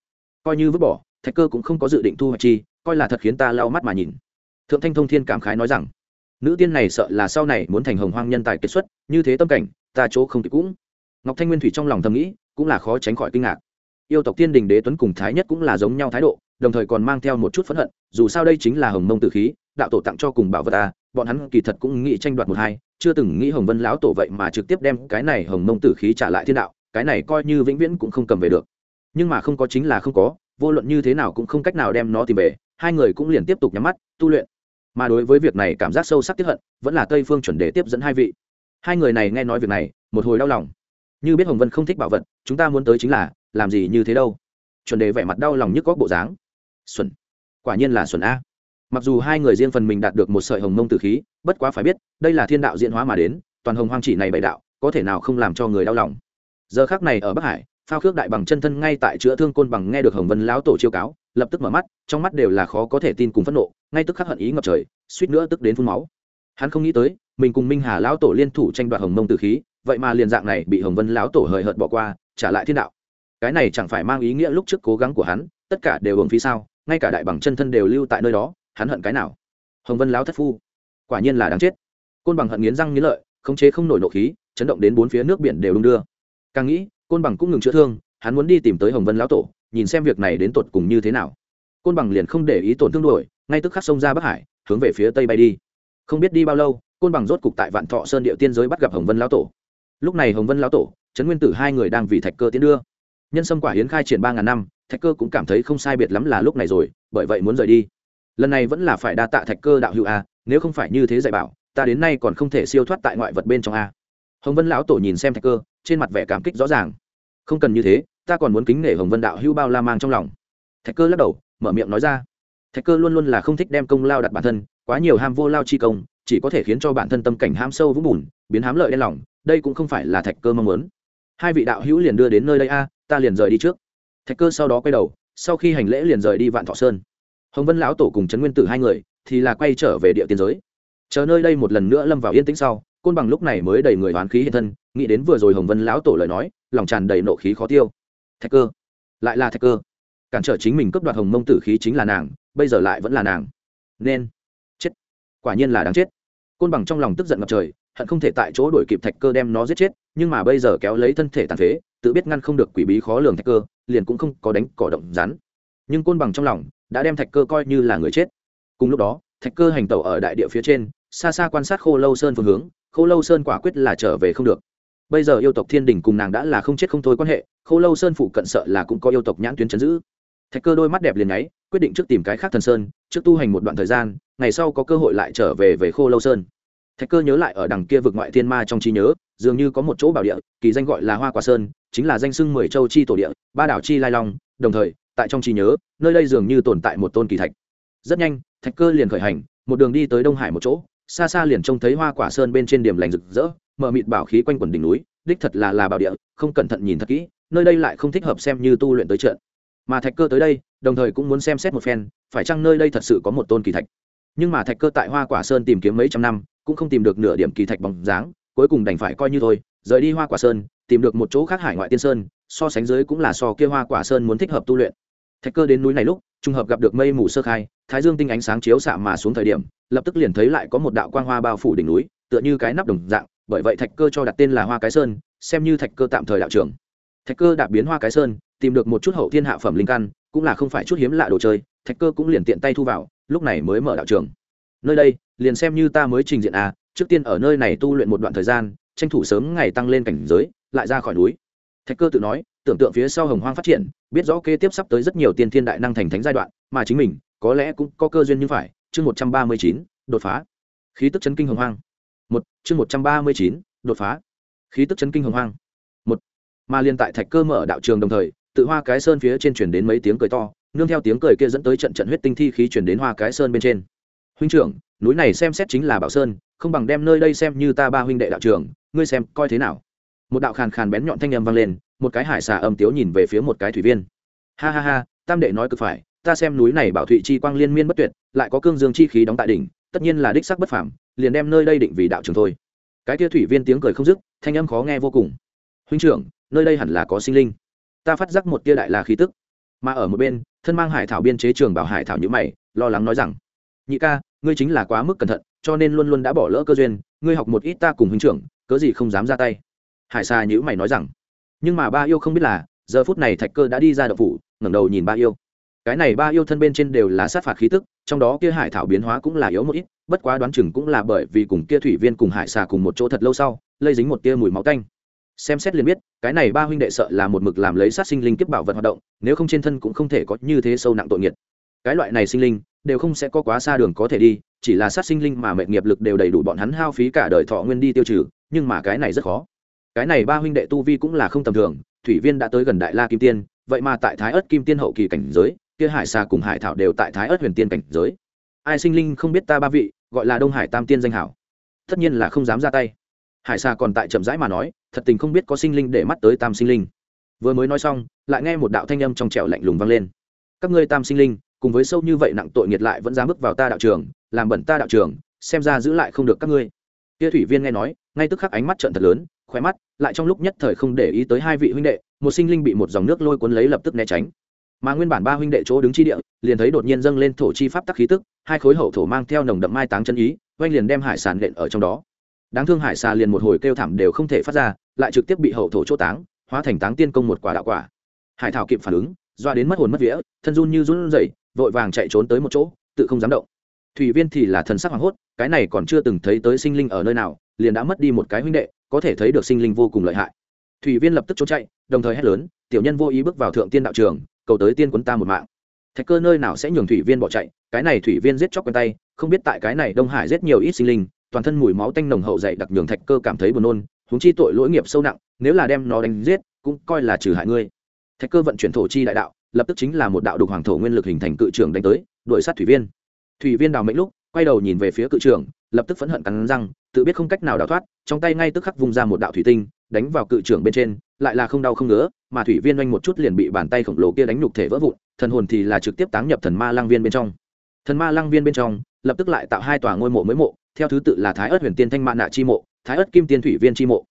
Coi như vứt bỏ thạch cơ cũng không có dự định thu hoạch chi, coi là thật khiến ta lau mắt mà nhìn. Thượng thanh thông thiên cảm khái nói rằng, nữ tiên này sợ là sau này muốn thành hồng hoang nhân tài kết xuất, như thế tâm cảnh, ta chỗ không kịp cũng. Ngọc thanh nguyên thủy trong lòng thầm nghĩ, cũng là khó tránh khỏi kinh ngạc. Yêu tộc tiên đình đế tuấn cùng thái nhất cũng là giống nhau thái độ, đồng thời còn mang theo một chút phẫn hận, dù sao đây chính là hồng mông tử khí, đạo tổ tặng cho cùng bảo vật ta, bọn hắn kỳ thật cũng nghĩ tranh đoạt một hai, chưa từng nghĩ hồng vân lão tổ vậy mà trực tiếp đem cái này hồng mông tử khí trả lại thiên đạo, cái này coi như vĩnh viễn cũng không cầm về được. Nhưng mà không có chính là không có vô luận như thế nào cũng không cách nào đem nó tìm về, hai người cũng liền tiếp tục nhắm mắt, tu luyện. Mà đối với việc này cảm giác sâu sắc tiếp hận, vẫn là tây phương chuẩn đề tiếp dẫn hai vị. Hai người này nghe nói việc này, một hồi đau lòng. Như biết hồng vân không thích bảo vật, chúng ta muốn tới chính là, làm gì như thế đâu. Chuẩn đề vẻ mặt đau lòng nhức góc bộ dáng. Xuẩn. Quả nhiên là xuẩn a. Mặc dù hai người riêng phần mình đạt được một sợi hồng mông tử khí, bất quá phải biết, đây là thiên đạo diễn hóa mà đến, toàn hồng hoang chỉ này bảy đạo, có thể nào không làm cho người đau lòng. Giờ khác này ở bắc hải phao khước đại bằng chân thân ngay tại chữa thương côn bằng nghe được hồng vân lão tổ chiêu cáo, lập tức mở mắt, trong mắt đều là khó có thể tin cùng phẫn nộ, ngay tức khắc hận ý ngập trời, suýt nữa tức đến phun máu. Hắn không nghĩ tới, mình cùng minh hà lão tổ liên thủ tranh đoạt hồng mông tử khí, vậy mà liền dạng này bị hồng vân lão tổ hời hợt bỏ qua, trả lại thiên đạo. Cái này chẳng phải mang ý nghĩa lúc trước cố gắng của hắn, tất cả đều hưởng phí sao, ngay cả đại bằng chân thân đều lưu tại nơi đó, hắn hận cái nào? Hồng vân lão thất phu, quả nhiên là đáng chết. Côn bằng hận nghiến răng nghiến lợi, khống chế không nổi nộ khí, chấn động đến bốn phía nước biển đều đung đưa. Càng nghĩ côn bằng cũng ngừng chữa thương, hắn muốn đi tìm tới hồng vân lão tổ, nhìn xem việc này đến tột cùng như thế nào. Côn bằng liền không để ý tổn thương đuổi, ngay tức khắc xông ra bắc hải, hướng về phía tây bay đi. Không biết đi bao lâu, côn bằng rốt cục tại vạn thọ sơn địa tiên giới bắt gặp hồng vân lão tổ. Lúc này hồng vân lão tổ, trấn nguyên tử hai người đang vì thạch cơ tiến đưa. Nhân sâm quả hiến khai triển ba ngàn năm, thạch cơ cũng cảm thấy không sai biệt lắm là lúc này rồi, bởi vậy muốn rời đi. Lần này vẫn là phải đa tạ thạch cơ đạo hữu a, nếu không phải như thế dạy bảo, ta đến nay còn không thể siêu thoát tại ngoại vật bên trong a. Hồng vân lão tổ nhìn xem thạch cơ, trên mặt vẻ cảm kích rõ ràng không cần như thế, ta còn muốn kính nể hồng vân đạo hữu bao la mang trong lòng. Thạch cơ lắc đầu, mở miệng nói ra. Thạch cơ luôn luôn là không thích đem công lao đặt bản thân, quá nhiều ham vô lao chi công, chỉ có thể khiến cho bản thân tâm cảnh ham sâu vũng bùn, biến hám lợi đen lòng, đây cũng không phải là thạch cơ mong muốn. Hai vị đạo hữu liền đưa đến nơi đây a, ta liền rời đi trước. Thạch cơ sau đó quay đầu, sau khi hành lễ liền rời đi vạn thọ sơn. Hồng vân lão tổ cùng trấn nguyên tử hai người thì là quay trở về địa tiên giới. Chờ nơi đây một lần nữa lâm vào yên tĩnh sau côn bằng lúc này mới đầy người hoán khí hiện thân, nghĩ đến vừa rồi hồng vân lão tổ lời nói, lòng tràn đầy nộ khí khó tiêu. Thạch cơ. Lại là thạch cơ. Cản trở chính mình cướp đoạt hồng mông tử khí chính là nàng, bây giờ lại vẫn là nàng. Nên chết. Quả nhiên là đáng chết. Côn bằng trong lòng tức giận ngập trời, hận không thể tại chỗ đuổi kịp thạch cơ đem nó giết chết, nhưng mà bây giờ kéo lấy thân thể tàn phế, tự biết ngăn không được quỷ bí khó lường thạch cơ, liền cũng không có đánh cỏ động rắn. Nhưng côn bằng trong lòng đã đem thạch cơ coi như là người chết. Cùng lúc đó, thạch cơ hành tẩu ở đại địa phía trên, xa xa quan sát khô lâu sơn phương hướng khô lâu sơn quả quyết là trở về không được. Bây giờ yêu tộc thiên đình cùng nàng đã là không chết không thôi quan hệ, khô lâu sơn phụ cận sợ là cũng có yêu tộc nhãn tuyến chấn giữ. Thạch cơ đôi mắt đẹp liền nháy, quyết định trước tìm cái khác thần sơn, trước tu hành một đoạn thời gian, ngày sau có cơ hội lại trở về về khô lâu sơn. Thạch cơ nhớ lại ở đằng kia vực ngoại thiên ma trong trí nhớ, dường như có một chỗ bảo địa, kỳ danh gọi là hoa quả sơn, chính là danh sưng mười châu chi tổ địa, ba đảo chi lai long. Đồng thời, tại trong trí nhớ, nơi đây dường như tồn tại một tôn kỳ thạch. Rất nhanh, thạch cơ liền khởi hành, một đường đi tới đông hải một chỗ xa xa liền trông thấy hoa quả sơn bên trên điểm lành rực rỡ mở mịt bảo khí quanh quần đỉnh núi, đích thật là là bảo địa, không cẩn thận nhìn thật kỹ, nơi đây lại không thích hợp xem như tu luyện tới trận. Mà thạch cơ tới đây, đồng thời cũng muốn xem xét một phen, phải chăng nơi đây thật sự có một tôn kỳ thạch. Nhưng mà thạch cơ tại hoa quả sơn tìm kiếm mấy trăm năm, cũng không tìm được nửa điểm kỳ thạch bóng dáng, cuối cùng đành phải coi như thôi, rời đi hoa quả sơn, tìm được một chỗ khác hải ngoại tiên sơn, so sánh dưới cũng là so kia hoa quả sơn muốn thích hợp tu luyện. Thạch cơ đến núi này lúc, trùng hợp gặp được mây mù sơ khai, thái dương tinh ánh sáng chiếu xạ mà xuống thời điểm lập tức liền thấy lại có một đạo quang hoa bao phủ đỉnh núi, tựa như cái nắp đồng dạng, bởi vậy thạch cơ cho đặt tên là hoa cái sơn, xem như thạch cơ tạm thời đạo trưởng. Thạch cơ đạp biến hoa cái sơn, tìm được một chút hậu thiên hạ phẩm linh căn, cũng là không phải chút hiếm lạ đồ chơi, thạch cơ cũng liền tiện tay thu vào, lúc này mới mở đạo trường nơi đây, liền xem như ta mới trình diện à trước tiên ở nơi này tu luyện một đoạn thời gian, tranh thủ sớm ngày tăng lên cảnh giới, lại ra khỏi núi. Thạch cơ tự nói, tưởng tượng phía sau hồng hoang phát triển, biết rõ kế tiếp sắp tới rất nhiều tiên thiên đại năng thành thánh giai đoạn, mà chính mình, có lẽ cũng có cơ duyên như phải chương một trăm ba mươi chín, đột phá. Khí tức chấn kinh hồng hoang. Một, chương một trăm ba mươi chín, đột phá. Khí tức chấn kinh hồng hoang. Một, mà liên tại thạch cơ mở đạo trường đồng thời, tự hoa cái sơn phía trên chuyển đến mấy tiếng cười to, nương theo tiếng cười kia dẫn tới trận trận huyết tinh thi khí chuyển đến hoa cái sơn bên trên. Huynh trưởng, núi này xem xét chính là bảo sơn, không bằng đem nơi đây xem như ta ba huynh đệ đạo trường, ngươi xem coi thế nào? Một đạo khàn khàn bén nhọn thanh âm vang lên, một cái hải xà âm tiếu nhìn về phía một cái thủy viên. Ha ha ha, tam đệ nói cực phải ta xem núi này bảo thụy chi quang liên miên bất tuyệt, lại có cương dương chi khí đóng tại đỉnh, tất nhiên là đích sắc bất phàm, liền đem nơi đây định vì đạo trường thôi. Cái kia thủy viên tiếng cười không dứt, thanh âm khó nghe vô cùng. Huynh trưởng, nơi đây hẳn là có sinh linh. Ta phát giác một tia đại là khí tức. Mà ở một bên, thân mang hải thảo biên chế trường bảo hải thảo nhữ mày, lo lắng nói rằng, nhị ca, ngươi chính là quá mức cẩn thận, cho nên luôn luôn đã bỏ lỡ cơ duyên, ngươi học một ít ta cùng huynh trưởng, cớ gì không dám ra tay? Hải xa nhữ mày nói rằng, nhưng mà ba yêu không biết là, giờ phút này thạch cơ đã đi ra đậu phủ, ngẩng đầu nhìn ba yêu cái này ba yêu thân bên trên đều là sát phạt khí tức, trong đó kia hải thảo biến hóa cũng là yếu một ít, bất quá đoán chừng cũng là bởi vì cùng kia thủy viên cùng hải xà cùng một chỗ thật lâu sau, lây dính một tia mùi máu tanh. Xem xét liền biết, cái này ba huynh đệ sợ là một mực làm lấy sát sinh linh kiếp bảo vật hoạt động, nếu không trên thân cũng không thể có như thế sâu nặng tội nghiệt. Cái loại này sinh linh, đều không sẽ có quá xa đường có thể đi, chỉ là sát sinh linh mà mệnh nghiệp lực đều đầy đủ bọn hắn hao phí cả đời thọ nguyên đi tiêu trừ, nhưng mà cái này rất khó. Cái này ba huynh đệ tu vi cũng là không tầm thường, thủy viên đã tới gần đại la kim tiên, vậy mà tại thái ớt kim tiên hậu kỳ cảnh giới kia hải xà cùng hải thảo đều tại thái ớt huyền tiên cảnh giới. Ai sinh linh không biết ta ba vị, gọi là đông hải tam tiên danh hảo. Tất nhiên là không dám ra tay. Hải xà còn tại chậm rãi mà nói, thật tình không biết có sinh linh để mắt tới tam sinh linh. Vừa mới nói xong, lại nghe một đạo thanh âm trong trẻo lạnh lùng vang lên. Các ngươi tam sinh linh, cùng với sâu như vậy nặng tội nghiệt lại vẫn dám bước vào ta đạo trường, làm bẩn ta đạo trường, xem ra giữ lại không được các ngươi. Kia thủy viên nghe nói, ngay tức khắc ánh mắt trợn thật lớn, khóe mắt, lại trong lúc nhất thời không để ý tới hai vị huynh đệ, một sinh linh bị một dòng nước lôi cuốn lấy lập tức né tránh mà nguyên bản ba huynh đệ chỗ đứng chi địa, liền thấy đột nhiên dâng lên thổ chi pháp tắc khí tức, hai khối hậu thổ mang theo nồng đậm mai táng chân ý, oanh liền đem hải sản lện ở trong đó. Đáng thương hải xà liền một hồi kêu thảm đều không thể phát ra, lại trực tiếp bị hậu thổ chỗ táng, hóa thành táng tiên công một quả đạo quả. Hải thảo kịp phản ứng, doa đến mất hồn mất vía, thân run như run rẩy, vội vàng chạy trốn tới một chỗ, tự không dám động. Thủy viên thì là thần sắc hoàng hốt, cái này còn chưa từng thấy tới sinh linh ở nơi nào, liền đã mất đi một cái huynh đệ, có thể thấy được sinh linh vô cùng lợi hại. Thủy viên lập tức trốn chạy, đồng thời hét lớn, tiểu nhân vô ý bước vào thượng tiên đạo trường cầu tới tiên quấn ta một mạng. Thạch cơ nơi nào sẽ nhường thủy viên bỏ chạy, cái này thủy viên giết chóc quen tay, không biết tại cái này đông hải giết nhiều ít sinh linh, toàn thân mùi máu tanh nồng hậu dày đặc nhường thạch cơ cảm thấy buồn nôn húng chi tội lỗi nghiệp sâu nặng, nếu là đem nó đánh giết, cũng coi là trừ hại ngươi. Thạch cơ vận chuyển thổ chi đại đạo, lập tức chính là một đạo đục hoàng thổ nguyên lực hình thành cự trưởng đánh tới, đuổi sát thủy viên. Thủy viên đào mệnh lúc, quay đầu nhìn về phía cự trưởng, lập tức phẫn hận cắn răng, tự biết không cách nào đào thoát, trong tay ngay tức khắc vung ra một đạo thủy tinh đánh vào cự trưởng bên trên lại là không đau không ngứa mà thủy viên oanh một chút liền bị bàn tay khổng lồ kia đánh nhục thể vỡ vụn thần hồn thì là trực tiếp táng nhập thần ma lang viên bên trong. Thần ma lang viên bên trong lập tức lại tạo hai tòa ngôi mộ mới mộ theo thứ tự là thái ớt huyền tiên thanh mạ nạ chi mộ thái ớt kim tiên thủy viên chi mộ.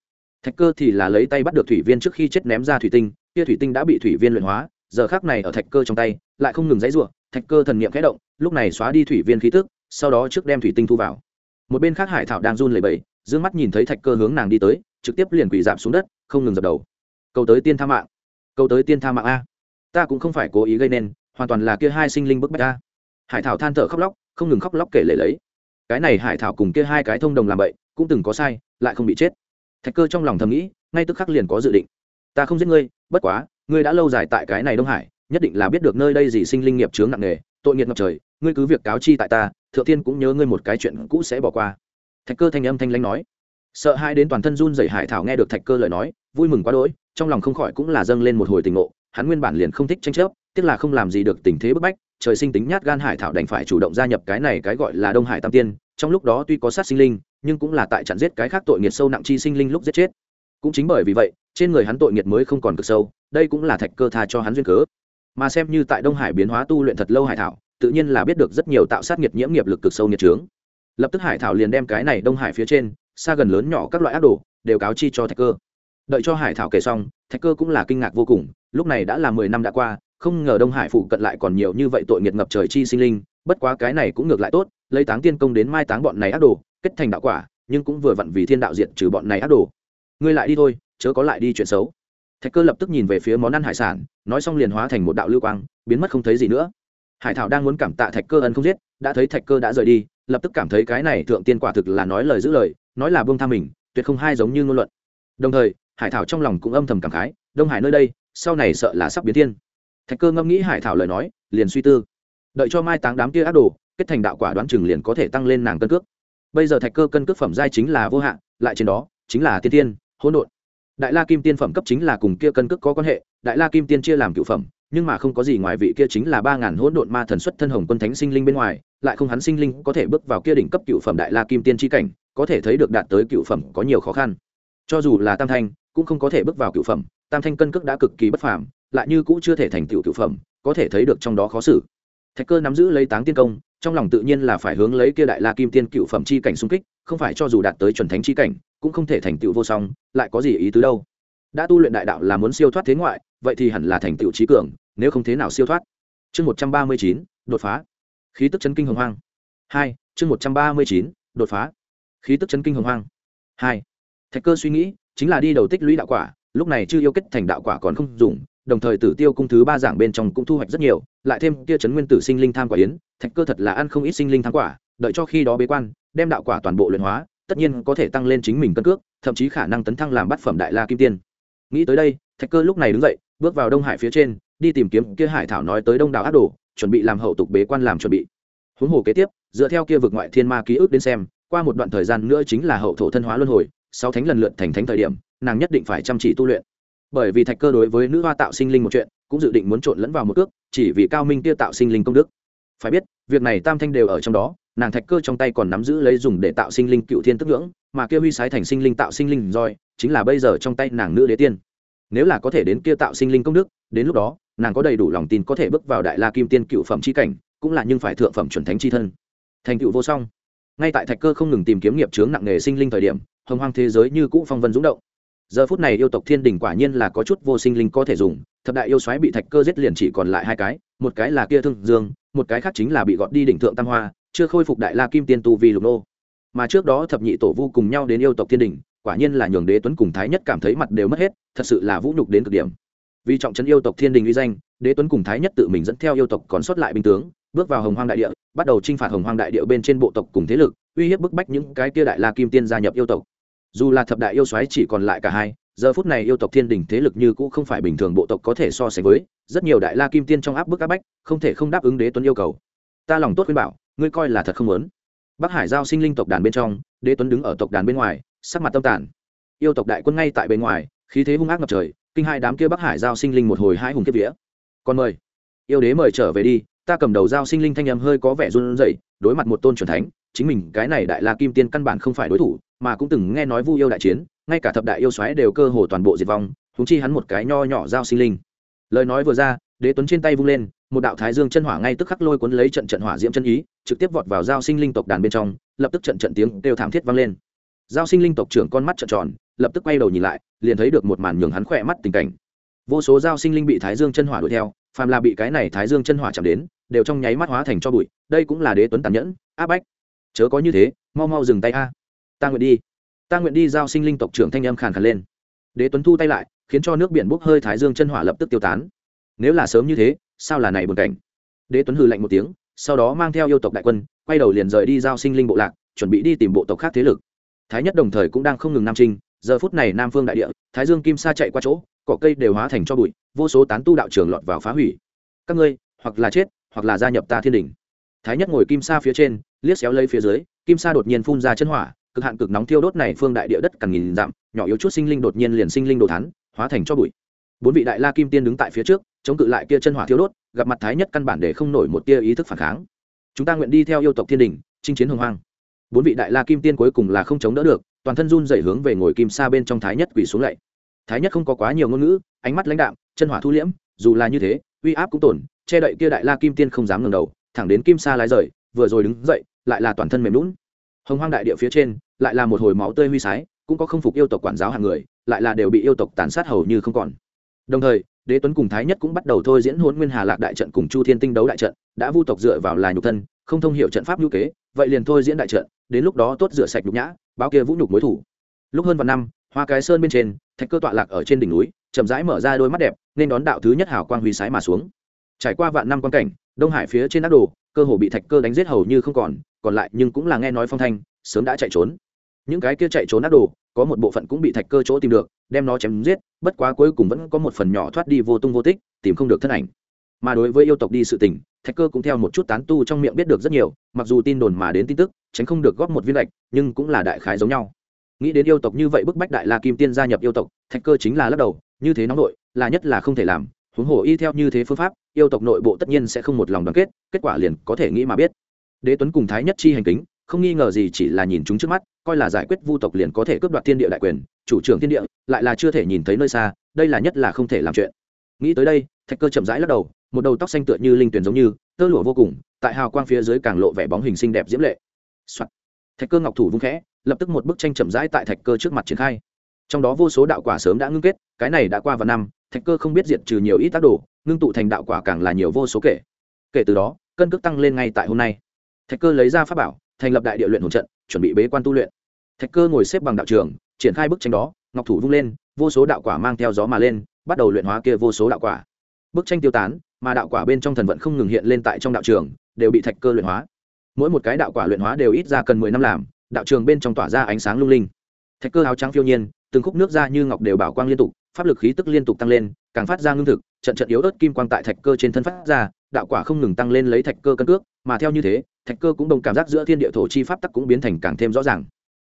Thạch cơ thì là lấy tay bắt được thủy viên trước khi chết ném ra thủy tinh kia thủy tinh đã bị thủy viên luyện hóa giờ khác này ở thạch cơ trong tay lại không ngừng dãy rủa, thạch cơ thần niệm khẽ động lúc này xóa đi thủy viên khí tức sau đó trước đem thủy tinh thu vào. Một bên khác hải thảo đang run lẩy bẩy d mắt nhìn thấy thạch cơ hướng nàng đi tới trực tiếp liền quỳ dạp xuống đất, không ngừng dập đầu. Cầu tới tiên tha mạng. Cầu tới tiên tha mạng a. Ta cũng không phải cố ý gây nên, hoàn toàn là kia hai sinh linh bức bách a. hải thảo than thở khóc lóc, không ngừng khóc lóc kể lể lấy. Cái này hải thảo cùng kia hai cái thông đồng làm bậy, cũng từng có sai, lại không bị chết. Thạch cơ trong lòng thầm nghĩ, ngay tức khắc liền có dự định. Ta không giết ngươi, bất quá, ngươi đã lâu dài tại cái này đông hải, nhất định là biết được nơi đây gì sinh linh nghiệp chướng nặng nề, tội nghiệt ngập trời, ngươi cứ việc cáo chi tại ta, thượng tiên cũng nhớ ngươi một cái chuyện cũ sẽ bỏ qua. Thạch cơ thanh âm thanh lãnh nói sợ hai đến toàn thân run dậy hải thảo nghe được thạch cơ lời nói, vui mừng quá đỗi, trong lòng không khỏi cũng là dâng lên một hồi tình ngộ, hắn nguyên bản liền không thích tranh chấp, tiếc là không làm gì được tình thế bức bách, trời sinh tính nhát gan hải thảo đành phải chủ động gia nhập cái này cái gọi là đông hải tam tiên, trong lúc đó tuy có sát sinh linh, nhưng cũng là tại chặn giết cái khác tội nghiệt sâu nặng chi sinh linh lúc giết chết. Cũng chính bởi vì vậy, trên người hắn tội nghiệt mới không còn cực sâu, đây cũng là thạch cơ tha cho hắn duyên cớ. Mà xem như tại đông hải biến hóa tu luyện thật lâu hải thảo, tự nhiên là biết được rất nhiều tạo sát nghiệt nhiễm nghiệp lực cực sâu nghiệt trướng lập tức hải thảo liền đem cái này đông hải phía trên xa gần lớn nhỏ các loại ác đồ, đều cáo chi cho thạch cơ. Đợi cho hải thảo kể xong, thạch cơ cũng là kinh ngạc vô cùng, lúc này đã là mười năm đã qua, không ngờ đông hải phụ cận lại còn nhiều như vậy tội nghiệt ngập trời chi sinh linh, bất quá cái này cũng ngược lại tốt, lấy táng tiên công đến mai táng bọn này ác đồ, kết thành đạo quả, nhưng cũng vừa vặn vì thiên đạo diện trừ bọn này ác đồ. Ngươi lại đi thôi, chớ có lại đi chuyện xấu. Thạch cơ lập tức nhìn về phía món ăn hải sản, nói xong liền hóa thành một đạo lưu quang, biến mất không thấy gì nữa. Hải thảo đang muốn cảm tạ thạch cơ ân không giết, đã thấy thạch cơ đã rời đi lập tức cảm thấy cái này thượng tiên quả thực là nói lời giữ lời, nói là buông tha mình, tuyệt không hai giống như ngôn luận. Đồng thời, hải thảo trong lòng cũng âm thầm cảm khái, đông hải nơi đây, sau này sợ là sắp biến thiên. Thạch cơ ngẫm nghĩ hải thảo lời nói, liền suy tư. Đợi cho mai táng đám kia ác đồ, kết thành đạo quả đoán chừng liền có thể tăng lên nàng cân cước. Bây giờ thạch cơ cân cước phẩm giai chính là vô hạn, lại trên đó, chính là tiên tiên, hỗn độn. Đại la kim tiên phẩm cấp chính là cùng kia cân cước có quan hệ, đại la kim tiên chia làm cựu phẩm, nhưng mà không có gì ngoài vị kia chính là ba ngàn hỗn độn ma thần xuất thân hồng quân thánh sinh linh bên ngoài lại không hắn sinh linh có thể bước vào kia đỉnh cấp cựu phẩm đại la kim tiên tri cảnh, có thể thấy được đạt tới cựu phẩm có nhiều khó khăn. Cho dù là tam thanh, cũng không có thể bước vào cựu phẩm, tam thanh cân cước đã cực kỳ bất phàm, lại như cũ chưa thể thành tựu cựu phẩm, có thể thấy được trong đó khó xử. Thạch cơ nắm giữ lấy táng tiên công, trong lòng tự nhiên là phải hướng lấy kia đại la kim tiên cựu phẩm chi cảnh xung kích, không phải cho dù đạt tới chuẩn thánh chi cảnh, cũng không thể thành tựu vô song, lại có gì ý tứ đâu. Đã tu luyện đại đạo là muốn siêu thoát thế ngoại, vậy thì hẳn là thành tựu trí cường, nếu không thế nào siêu thoát. Chương một trăm ba mươi chín, đột phá khí tức chấn kinh hồng hoang. Hai, chương một trăm ba mươi chín, đột phá. Khí tức chấn kinh hồng hoang. Hai, thạch cơ suy nghĩ, chính là đi đầu tích lũy đạo quả, lúc này chưa yêu kết thành đạo quả còn không dùng, đồng thời tử tiêu cung thứ ba giảng bên trong cũng thu hoạch rất nhiều, lại thêm kia chấn nguyên tử sinh linh tham quả yến, thạch cơ thật là ăn không ít sinh linh tham quả, đợi cho khi đó bế quan, đem đạo quả toàn bộ luyện hóa, tất nhiên có thể tăng lên chính mình cân cước, thậm chí khả năng tấn thăng làm bát phẩm đại la kim tiên. Nghĩ tới đây, thạch cơ lúc này đứng dậy, bước vào đông hải phía trên, đi tìm kiếm kia hải thảo nói tới đông đảo ác đồ chuẩn bị làm hậu tục bế quan làm chuẩn bị. Huống hồ kế tiếp, dựa theo kia vực ngoại thiên ma ký ức đến xem, qua một đoạn thời gian nữa chính là hậu thổ thân hóa luân hồi, sáu thánh lần lượt thành thánh thời điểm, nàng nhất định phải chăm chỉ tu luyện. Bởi vì thạch cơ đối với nữ hoa tạo sinh linh một chuyện, cũng dự định muốn trộn lẫn vào một ước, chỉ vì cao minh kia tạo sinh linh công đức. Phải biết, việc này tam thanh đều ở trong đó, nàng thạch cơ trong tay còn nắm giữ lấy dùng để tạo sinh linh cựu thiên tức ngưỡng, mà kia huy sái thành sinh linh tạo sinh linh roi chính là bây giờ trong tay nàng nữ đế tiên. Nếu là có thể đến kia tạo sinh linh công đức đến lúc đó, nàng có đầy đủ lòng tin có thể bước vào đại la kim tiên cựu phẩm c h i cảnh, cũng là nhưng phải thượng phẩm chuẩn thánh c h i thân. Thành cựu vô song. Ngay tại thạch cơ không ngừng tìm kiếm nghiệp chướng nặng nghề sinh linh thời điểm, hồng hoang thế giới như cũ phong vân rúng động. Giờ phút này yêu tộc thiên đình quả nhiên là có chút vô sinh linh có thể dùng, thập đại yêu xoáy bị thạch cơ giết liền chỉ còn lại hai cái, một cái là kia thương dương, một cái khác chính là bị gọt đi đỉnh thượng tam hoa, chưa khôi phục đại la kim tiên tu vì lục nô. Mà trước đó thập nhị tổ vu cùng nhau đến yêu tộc thiên đình, quả nhiên là nhường đế tuấn cùng thái nhất cảm thấy mặt đều mất hết, thật sự là vũ nhục đến cực điểm vì trọng trấn yêu tộc thiên đình uy danh, đế tuấn cùng thái nhất tự mình dẫn theo yêu tộc còn sót lại binh tướng, bước vào hồng hoang đại địa, bắt đầu t r i n h phạt hồng hoang đại địa bên trên bộ tộc cùng thế lực, uy hiếp bức bách những cái kia đại la kim tiên gia nhập yêu tộc. Dù là thập đại yêu xoáy chỉ còn lại cả hai, giờ phút này yêu tộc thiên đình thế lực như cũ không phải bình thường bộ tộc có thể so sánh với, rất nhiều đại la kim tiên trong áp bức áp bách, không thể không đáp ứng đế tuấn yêu cầu. Ta lòng tốt khuyên bảo, ngươi coi là thật không lớn bắc hải giao sinh linh tộc đàn bên trong, đế tuấn đứng ở tộc đàn bên ngoài, sắc mặt tâm tản yêu tộc đại quân ngay tại bên ngoài, khí thế hung ác ngập trời kinh hai đám kia bắc hải giao sinh linh một hồi hai hùng kiếp vía. Còn mời, yêu đế mời trở về đi, ta cầm đầu giao sinh linh thanh âm hơi có vẻ run rẩy, đối mặt một tôn truyền thánh, chính mình cái này đại la kim tiên căn bản không phải đối thủ, mà cũng từng nghe nói vu yêu đại chiến, ngay cả thập đại yêu xoáy đều cơ hồ toàn bộ diệt vong thúng chi hắn một cái nho nhỏ giao sinh linh. Lời nói vừa ra, đế tuấn trên tay vung lên, một đạo thái dương chân hỏa ngay tức khắc lôi cuốn lấy trận trận hỏa diễm chân ý, trực tiếp vọt vào giao sinh linh tộc đàn bên trong, lập tức trận trận tiếng đều thảm thiết vang lên. Giao sinh linh tộc trưởng con mắt trợn tròn lập tức quay đầu nhìn lại, liền thấy được một màn nhường hắn khỏe mắt tình cảnh. Vô số giao sinh linh bị thái dương chân hỏa đuổi theo, phàm là bị cái này thái dương chân hỏa chạm đến, đều trong nháy mắt hóa thành cho bụi, đây cũng là đế tuấn tàn nhẫn, áp bách. Chớ có như thế, mau mau dừng tay a. Ta nguyện đi. Ta nguyện đi, giao sinh linh tộc trưởng thanh âm khàn khàn lên. Đế tuấn thu tay lại, khiến cho nước biển bốc hơi thái dương chân hỏa lập tức tiêu tán. Nếu là sớm như thế, sao là này buồn cảnh? Đế tuấn hừ lạnh một tiếng, sau đó mang theo yêu tộc đại quân, quay đầu liền rời đi giao sinh linh bộ lạc, chuẩn bị đi tìm bộ tộc khác thế lực. Thái nhất đồng thời cũng đang không ngừng nam trinh giờ phút này nam phương đại địa, thái dương kim sa chạy qua chỗ, cỏ cây đều hóa thành cho bụi, vô số tán tu đạo trường lọt vào phá hủy. Các ngươi, hoặc là chết, hoặc là gia nhập ta thiên đình. Thái nhất ngồi kim sa phía trên, liếc xéo lấy phía dưới, kim sa đột nhiên phun ra chân hỏa, cực hạn cực nóng thiêu đốt này phương đại địa đất càng nghìn dặm, nhỏ yếu chút sinh linh đột nhiên liền sinh linh đồ thán, hóa thành cho bụi. Bốn vị đại la kim tiên đứng tại phía trước, chống cự lại kia chân hỏa thiêu đốt, gặp mặt thái nhất căn bản để không nổi một tia ý thức phản kháng. Chúng ta nguyện đi theo yêu tộc thiên đình, chinh chiến hồng hoang. Bốn vị đại la kim tiên cuối cùng là không chống đỡ được toàn thân run dậy hướng về ngồi kim sa bên trong thái nhất quỳ xuống lạy. Thái nhất không có quá nhiều ngôn ngữ, ánh mắt lãnh đạm, chân hỏa thu liễm, dù là như thế, uy áp cũng tổn che đậy kia đại la kim tiên không dám ngẩng đầu, thẳng đến kim sa lái rời, vừa rồi đứng dậy, lại là toàn thân mềm lún hồng hoang đại địa phía trên, lại là một hồi máu tươi huy sái, cũng có không phục yêu tộc quản giáo hàng người, lại là đều bị yêu tộc tàn sát hầu như không còn. Đồng thời, đế tuấn cùng thái nhất cũng bắt đầu thôi diễn hôn nguyên hà lạc đại trận cùng chu thiên tinh đấu đại trận, đã vu tộc dựa vào là nhục thân không thông h i ể u trận pháp ngữ kế, vậy liền thôi diễn đại trận, đến lúc đó tốt rửa sạch nhục nhã, báo kia vũ nhục mối thủ. Lúc hơn vào năm, hoa cái sơn bên trên, thạch cơ tọa lạc ở trên đỉnh núi, chậm rãi mở ra đôi mắt đẹp, nên đón đạo thứ nhất hào quang huy sái mà xuống. Trải qua vạn năm quan cảnh, đông hải phía trên đắc đồ, cơ hồ bị thạch cơ đánh giết hầu như không còn còn lại nhưng cũng là nghe nói phong thanh, sớm đã chạy trốn. Những cái kia chạy trốn đắc đồ, có một bộ phận cũng bị thạch cơ chỗ tìm được, đem nó chém giết, bất quá cuối cùng vẫn có một phần nhỏ thoát đi vô tung vô tích, tìm không được thân ảnh. Mà đối với yêu tộc đi sự tình thạch cơ cũng theo một chút tán tu trong miệng biết được rất nhiều, mặc dù tin đồn mà đến tin tức, tránh không được góp một viên lệch, nhưng cũng là đại khái giống nhau. Nghĩ đến yêu tộc như vậy bức bách đại la kim tiên gia nhập yêu tộc, thạch cơ chính là lắc đầu, như thế nóng nội, là nhất là không thể làm, huống hồ y theo như thế phương pháp, yêu tộc nội bộ tất nhiên sẽ không một lòng đoàn kết kết quả liền có thể nghĩ mà biết. Đế tuấn cùng thái nhất chi hành kính, không nghi ngờ gì chỉ là nhìn chúng trước mắt, coi là giải quyết vu tộc liền có thể cướp đoạt thiên địa đại quyền, chủ trưởng thiên địa, lại là chưa thể nhìn thấy nơi xa, đây là nhất là không thể làm chuyện. Nghĩ tới đây, thạch cơ chậm rãi lắc đầu một đầu tóc xanh tựa như linh tuyển giống như, tơ lụa vô cùng, tại hào quang phía dưới càng lộ vẻ bóng hình xinh đẹp diễm lệ、Soạn. thạch cơ ngọc thủ vung khẽ, lập tức một bức tranh chậm rãi tại thạch cơ trước mặt triển khai. Trong đó vô số đạo quả sớm đã ngưng kết, cái này đã qua vào năm, thạch cơ không biết diệt trừ nhiều ít tác đồ, ngưng tụ thành đạo quả càng là nhiều vô số kể. Kể từ đó, cân cước tăng lên ngay tại hôm nay. Thạch cơ lấy ra pháp bảo, thành lập đại địa luyện hồn trận, chuẩn bị bế quan tu luyện. Thạch cơ ngồi xếp bằng đạo trường, triển khai bức tranh đó, ngọc thủ vung lên, vô số đạo quả mang theo gió mà lên, bắt đầu luyện hóa kia vô số đạo quả. Bức tranh tiêu tán mà đạo quả bên trong thần vận không ngừng hiện lên tại trong đạo trường, đều bị thạch cơ luyện hóa. Mỗi một cái đạo quả luyện hóa đều ít ra cần mười năm làm, đạo trường bên trong tỏa ra ánh sáng lung linh. Thạch cơ áo trắng phiêu nhiên, từng khúc nước ra như ngọc đều bảo quang liên tục, pháp lực khí tức liên tục tăng lên, càng phát ra ngưng thực, trận trận yếu ớt kim quang tại thạch cơ trên thân phát ra, đạo quả không ngừng tăng lên lấy thạch cơ cân cước, mà theo như thế, thạch cơ cũng đồng cảm giác giữa thiên địa thổ chi pháp tắc cũng biến thành càng thêm rõ ràng.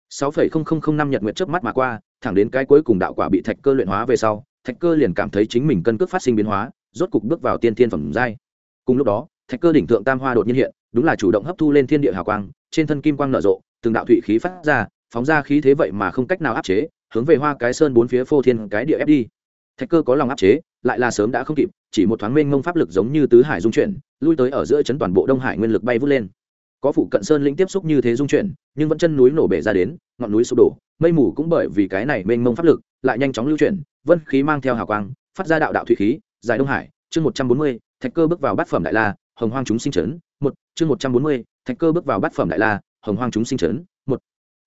Sáu phẩy không không không năm nhật nguyệt trước mắt mà qua, thẳng đến cái cuối cùng đạo quả bị thạch cơ luyện hóa về sau, thạch cơ liền cảm thấy chính mình cân cước phát sinh biến hóa rốt cục bước vào tiên thiên phẩm giai. Cùng lúc đó, thạch cơ đỉnh thượng tam hoa đột nhiên hiện, đúng là chủ động hấp thu lên thiên địa hào quang, trên thân kim quang nở rộ, từng đạo thụy khí phát ra, phóng ra khí thế vậy mà không cách nào áp chế, hướng về hoa cái sơn bốn phía phô thiên cái địa ép đi. Thạch cơ có lòng áp chế, lại là sớm đã không kịp, chỉ một thoáng mênh ngông pháp lực giống như tứ hải dung chuyển, lui tới ở giữa chấn toàn bộ đông hải nguyên lực bay vút lên. Có phụ cận sơn lĩnh tiếp xúc như thế dung chuyển, nhưng vẫn chân núi nổ bể ra đến, ngọn núi sụp đổ, mây mù cũng bởi vì cái này mênh mông pháp lực, lại nhanh chóng lưu chuyển, vân khí mang theo hào quang, phát ra đạo đạo thủy khí Giải đông hải, chương một trăm bốn mươi, thạch cơ bước vào bát phẩm đại la, hồng hoang chúng sinh trấn, một, chương một trăm bốn mươi, thạch cơ bước vào bát phẩm đại la, hồng hoang chúng sinh trấn, một.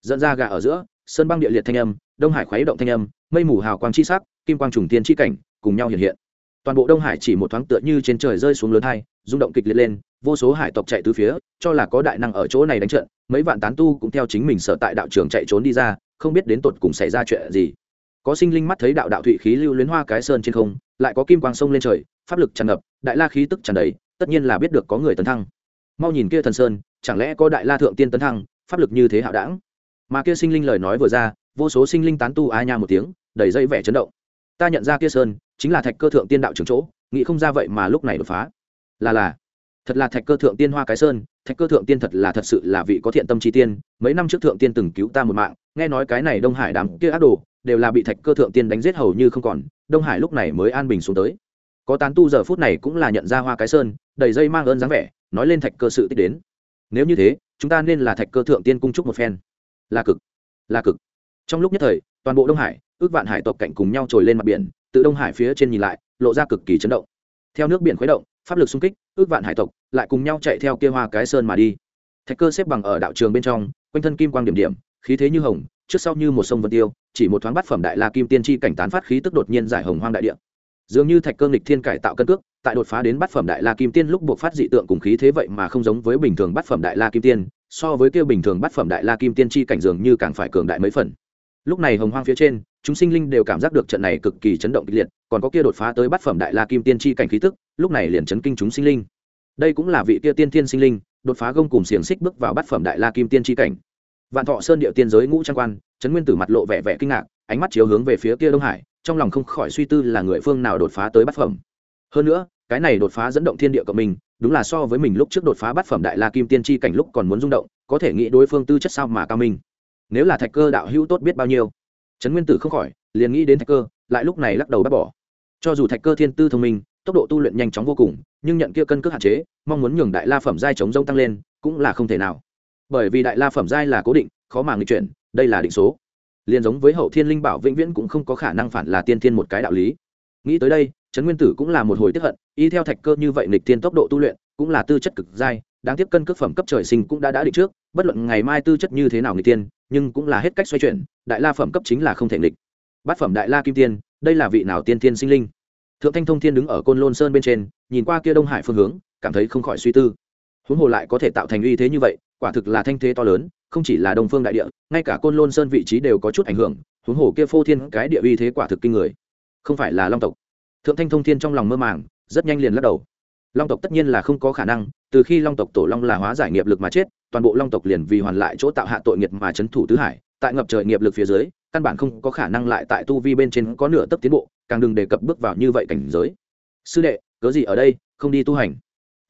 Dẫn ra gà ở giữa, sơn băng địa liệt thanh âm, đông hải khuấy động thanh âm, mây mù hào quang chi sắc, kim quang trùng tiên chi cảnh, cùng nhau hiện hiện. Toàn bộ đông hải chỉ một thoáng tựa như trên trời rơi xuống lớn hai, rung động kịch liệt lên, vô số hải tộc chạy từ phía, cho là có đại năng ở chỗ này đánh trận, mấy vạn tán tu cũng theo chính mình sở tại đạo trường chạy trốn đi ra, không biết đến tột cùng xảy ra chuyện gì. Có sinh linh mắt thấy đạo đạo thụy khí lưu luyến hoa cái sơn trên không lại có kim quang sông lên trời, pháp lực tràn ngập, đại la khí tức tràn đầy, tất nhiên là biết được có người tấn thăng. Mau nhìn kia thần sơn, chẳng lẽ có đại la thượng tiên tấn thăng, pháp lực như thế hạo đảng? Mà kia sinh linh lời nói vừa ra, vô số sinh linh tán tu a nha một tiếng, đầy dây vẻ chấn động. Ta nhận ra kia sơn, chính là thạch cơ thượng tiên đạo trường chỗ, nghĩ không ra vậy mà lúc này đột phá. Là là, thật là thạch cơ thượng tiên hoa cái sơn, thạch cơ thượng tiên thật là thật sự là vị có thiện tâm chi tiên, mấy năm trước thượng tiên từng cứu ta một mạng, nghe nói cái này đông hải đám kia ác đồ, đều là bị thạch cơ thượng tiên đánh giết hầu như không còn đông hải lúc này mới an bình xuống tới. Có tán tu giờ phút này cũng là nhận ra hoa cái sơn, đầy dây mang ơn dáng vẻ, nói lên thạch cơ sự tích đến. Nếu như thế, chúng ta nên là thạch cơ thượng tiên cung trúc một phen. Là cực là cực. Trong lúc nhất thời, toàn bộ đông hải, ước vạn hải tộc cạnh cùng nhau trồi lên mặt biển, từ đông hải phía trên nhìn lại, lộ ra cực kỳ chấn động. Theo nước biển khuấy động, pháp lực xung kích, ước vạn hải tộc lại cùng nhau chạy theo kia hoa cái sơn mà đi. Thạch cơ xếp bằng ở đạo trường bên trong, quanh thân kim quang điểm điểm, khí thế như hồng, trước sau như một sông vân tiêu chỉ một thoáng bắt phẩm đại la kim tiên tri cảnh tán phát khí tức đột nhiên giải hồng hoang đại địa. Dường như thạch cơ nghịch thiên cải tạo cân cước, tại đột phá đến bát phẩm đại la kim tiên lúc buộc phát dị tượng cùng khí thế vậy mà không giống với bình thường bát phẩm đại la kim tiên, so với kêu bình thường bát phẩm đại la kim tiên chi cảnh dường như càng phải cường đại mấy phần. Lúc này hồng hoang phía trên, chúng sinh linh đều cảm giác được trận này cực kỳ chấn động kịch liệt, còn có kia đột phá tới bát phẩm đại la kim tiên chi cảnh khí tức, lúc này liền chấn kinh chúng sinh linh. Đây cũng là vị kia tiên thiên sinh linh, đột phá gông cùng xiềng xích bước vào bát phẩm đại la kim tiên chi cảnh vạn thọ sơn địa tiên giới ngũ trang quan, trấn nguyên tử mặt lộ vẻ vẻ kinh ngạc, ánh mắt chiếu hướng về phía kia đông hải, trong lòng không khỏi suy tư là người phương nào đột phá tới bát phẩm. Hơn nữa, cái này đột phá dẫn động thiên địa của mình đúng là so với mình lúc trước đột phá bát phẩm đại la kim tiên tri cảnh lúc còn muốn rung động, có thể nghĩ đối phương tư chất sao mà cao minh. Nếu là thạch cơ đạo hữu tốt biết bao nhiêu. Trấn nguyên tử không khỏi, liền nghĩ đến thạch cơ, lại lúc này lắc đầu bác bỏ. Cho dù thạch cơ thiên tư thông minh, tốc độ tu luyện nhanh chóng vô cùng, nhưng nhận kia cân cước hạn chế, mong muốn nhường đại la phẩm giai chống rông tăng lên, cũng là không thể nào bởi vì đại la phẩm giai là cố định khó mà nghịch chuyển đây là định số. Liền giống với hậu thiên linh bảo vĩnh viễn cũng không có khả năng phản là tiên thiên một cái đạo lý. Nghĩ tới đây trấn nguyên tử cũng là một hồi tiếp hận y theo thạch cơ như vậy nghịch tiên tốc độ tu luyện cũng là tư chất cực giai, đáng tiếp cân cước phẩm cấp trời sinh cũng đã đã định trước bất luận ngày mai tư chất như thế nào nghịch tiên nhưng cũng là hết cách xoay chuyển đại la phẩm cấp chính là không thể nghịch. Bát phẩm đại la kim tiên đây là vị nào tiên tiên sinh linh? Thượng thanh thông thiên đứng ở côn lôn sơn bên trên nhìn qua kia đông hải phương hướng cảm thấy không khỏi suy tư. Huống hồ lại có thể tạo thành uy thế như vậy quả thực là thanh thế to lớn, không chỉ là đông phương đại địa, ngay cả côn lôn sơn vị trí đều có chút ảnh hưởng, huống hồ kia phô thiên cái địa uy thế quả thực kinh người. Không phải là long tộc. Thượng thanh thông thiên trong lòng mơ màng, rất nhanh liền lắc đầu. Long tộc tất nhiên là không có khả năng, từ khi long tộc tổ long là hóa giải nghiệp lực mà chết, toàn bộ long tộc liền vì hoàn lại chỗ tạo hạ tội nghiệp mà c h ấ n thủ tứ hải, tại ngập trời nghiệp lực phía dưới, căn bản không có khả năng lại tại tu vi bên trên có nửa tấc tiến bộ, càng đừng đề cập bước vào như vậy cảnh giới. Sư đệ, cớ gì ở đây, không đi tu hành?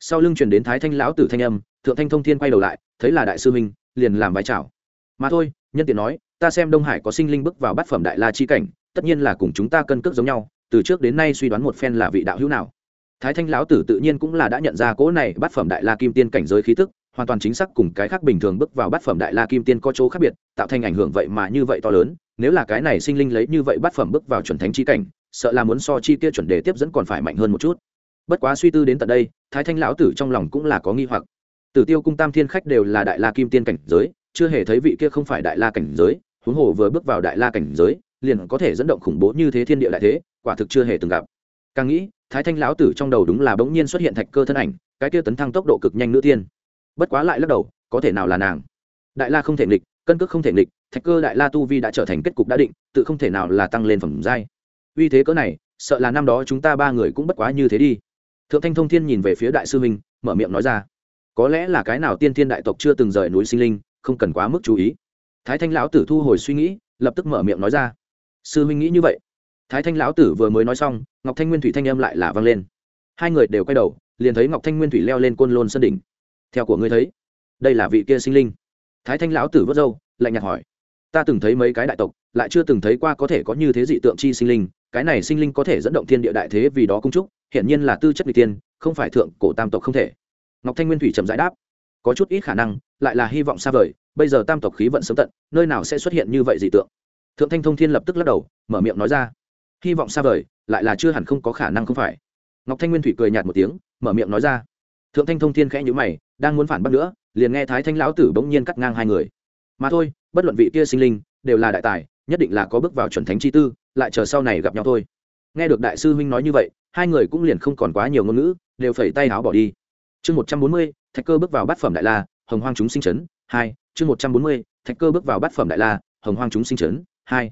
Sau lưng chuyển đến thái thanh lão tử thanh âm, thượng thanh thông thiên quay đầu lại thấy là đại sư minh liền làm vai trào mà thôi, nhân tiện nói, ta xem đông hải có sinh linh bước vào bát phẩm đại la chi cảnh, tất nhiên là cùng chúng ta cân cước giống nhau, từ trước đến nay suy đoán một phen là vị đạo hữu nào. Thái thanh lão tử tự nhiên cũng là đã nhận ra cỗ này bát phẩm đại la kim tiên cảnh giới khí tức hoàn toàn chính xác cùng cái khác bình thường bước vào bát phẩm đại la kim tiên có chỗ khác biệt, tạo thành ảnh hưởng vậy mà như vậy to lớn, nếu là cái này sinh linh lấy như vậy bát phẩm bước vào chuẩn thánh chi cảnh, sợ là muốn so chi kia chuẩn đề tiếp dẫn còn phải mạnh hơn một chút. Bất quá suy tư đến tận đây, thái thanh lão tử trong lòng cũng là có nghi hoặc tử tiêu cung tam thiên khách đều là đại la kim tiên cảnh giới, chưa hề thấy vị kia không phải đại la cảnh giới, huống hồ vừa bước vào đại la cảnh giới, liền có thể dẫn động khủng bố như thế thiên địa đại thế, quả thực chưa hề từng gặp. Càng nghĩ, thái thanh lão tử trong đầu đúng là bỗng nhiên xuất hiện thạch cơ thân ảnh, cái kia tấn thăng tốc độ cực nhanh nữ tiên. Bất quá lại lắc đầu, có thể nào là nàng? Đại la không thể nghịch, cân cước không thể nghịch, thạch cơ đại la tu vi đã trở thành kết cục đã định, tự không thể nào là tăng lên phẩm giai. Uy thế cỡ này, sợ là năm đó chúng ta ba người cũng bất quá như thế đi. Thượng thanh thông thiên nhìn về phía đại sư minh mở miệng nói ra có lẽ là cái nào tiên thiên đại tộc chưa từng rời núi sinh linh, không cần quá mức chú ý. Thái thanh lão tử thu hồi suy nghĩ, lập tức mở miệng nói ra. Sư huynh nghĩ như vậy. Thái thanh lão tử vừa mới nói xong, ngọc thanh nguyên thủy thanh âm lại là vang lên. Hai người đều quay đầu, liền thấy ngọc thanh nguyên thủy leo lên côn lôn sân đỉnh. Theo của ngươi thấy, đây là vị kia sinh linh. Thái thanh lão tử vớt râu, lạnh nhạt hỏi. Ta từng thấy mấy cái đại tộc, lại chưa từng thấy qua có thể có như thế dị tượng chi sinh linh. Cái này sinh linh có thể dẫn động thiên địa đại thế vì đó cung trúc, hiển nhiên là tư chất vị tiên, không phải thượng cổ tam tộc không thể ngọc thanh nguyên thủy trầm giải đáp, có chút ít khả năng, lại là hy vọng xa vời, bây giờ tam tộc khí vận sớm tận, nơi nào sẽ xuất hiện như vậy dị tượng? Thượng thanh thông thiên lập tức lắc đầu, mở miệng nói ra, hy vọng xa vời, lại là chưa hẳn không có khả năng không phải. Ngọc thanh nguyên thủy cười nhạt một tiếng, mở miệng nói ra. Thượng thanh thông thiên khẽ nhữ mày, đang muốn phản bác nữa, liền nghe thái thanh lão tử bỗng nhiên cắt ngang hai người. Mà thôi, bất luận vị kia sinh linh, đều là đại tài, nhất định là có bước vào chuẩn thánh chi tư, lại chờ sau này gặp nhau thôi. Nghe được đại sư huynh nói như vậy, hai người cũng liền không còn quá nhiều ngôn ngữ, đều phẩy tay áo bỏ đi chương một trăm bốn mươi, thạch cơ bước vào bát phẩm đại la, hồng hoang chúng sinh chấn, hai. Chương một trăm bốn mươi, thạch cơ bước vào bát phẩm đại la, hồng hoang chúng sinh chấn, hai.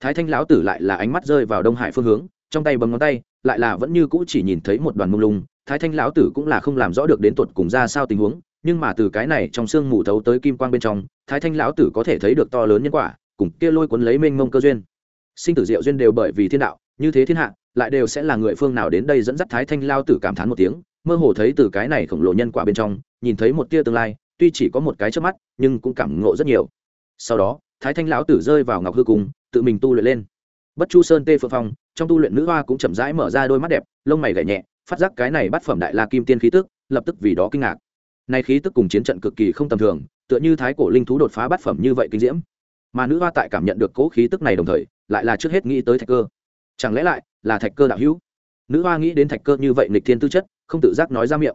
Thái thanh lão tử lại là ánh mắt rơi vào đông hải phương hướng, trong tay bấm ngón tay, lại là vẫn như cũ chỉ nhìn thấy một đoàn mông lung. Thái thanh lão tử cũng là không làm rõ được đến tuột cùng ra sao tình huống, nhưng mà từ cái này trong sương mù thấu tới kim quang bên trong, thái thanh lão tử có thể thấy được to lớn nhân quả, cùng kia lôi cuốn lấy mênh mông cơ duyên. Sinh tử diệu duyên đều bởi vì thiên đạo, như thế thiên hạ, lại đều sẽ là người phương nào đến đây dẫn dắt thái thanh lao tử cảm thán một tiếng mơ hồ thấy từ cái này khổng lồ nhân quả bên trong nhìn thấy một tia tương lai tuy chỉ có một cái trước mắt nhưng cũng cảm ngộ rất nhiều. Sau đó thái thanh lão tử rơi vào ngọc hư cùng, tự mình tu luyện lên. Bất chu sơn tê phượng phong trong tu luyện nữ hoa cũng chậm rãi mở ra đôi mắt đẹp lông mày gảy nhẹ phát giác cái này bắt phẩm đại la kim tiên khí tức lập tức vì đó kinh ngạc. Nay khí tức cùng chiến trận cực kỳ không tầm thường tựa như thái cổ linh thú đột phá bát phẩm như vậy kinh diễm. Mà nữ hoa tại cảm nhận được cố khí tức này đồng thời lại là trước hết nghĩ tới thạch cơ. Chẳng lẽ lại là thạch cơ đạo hữu? Nữ hoa nghĩ đến thạch cơ như vậy nghịch thiên tư chất, không tự giác nói ra miệng.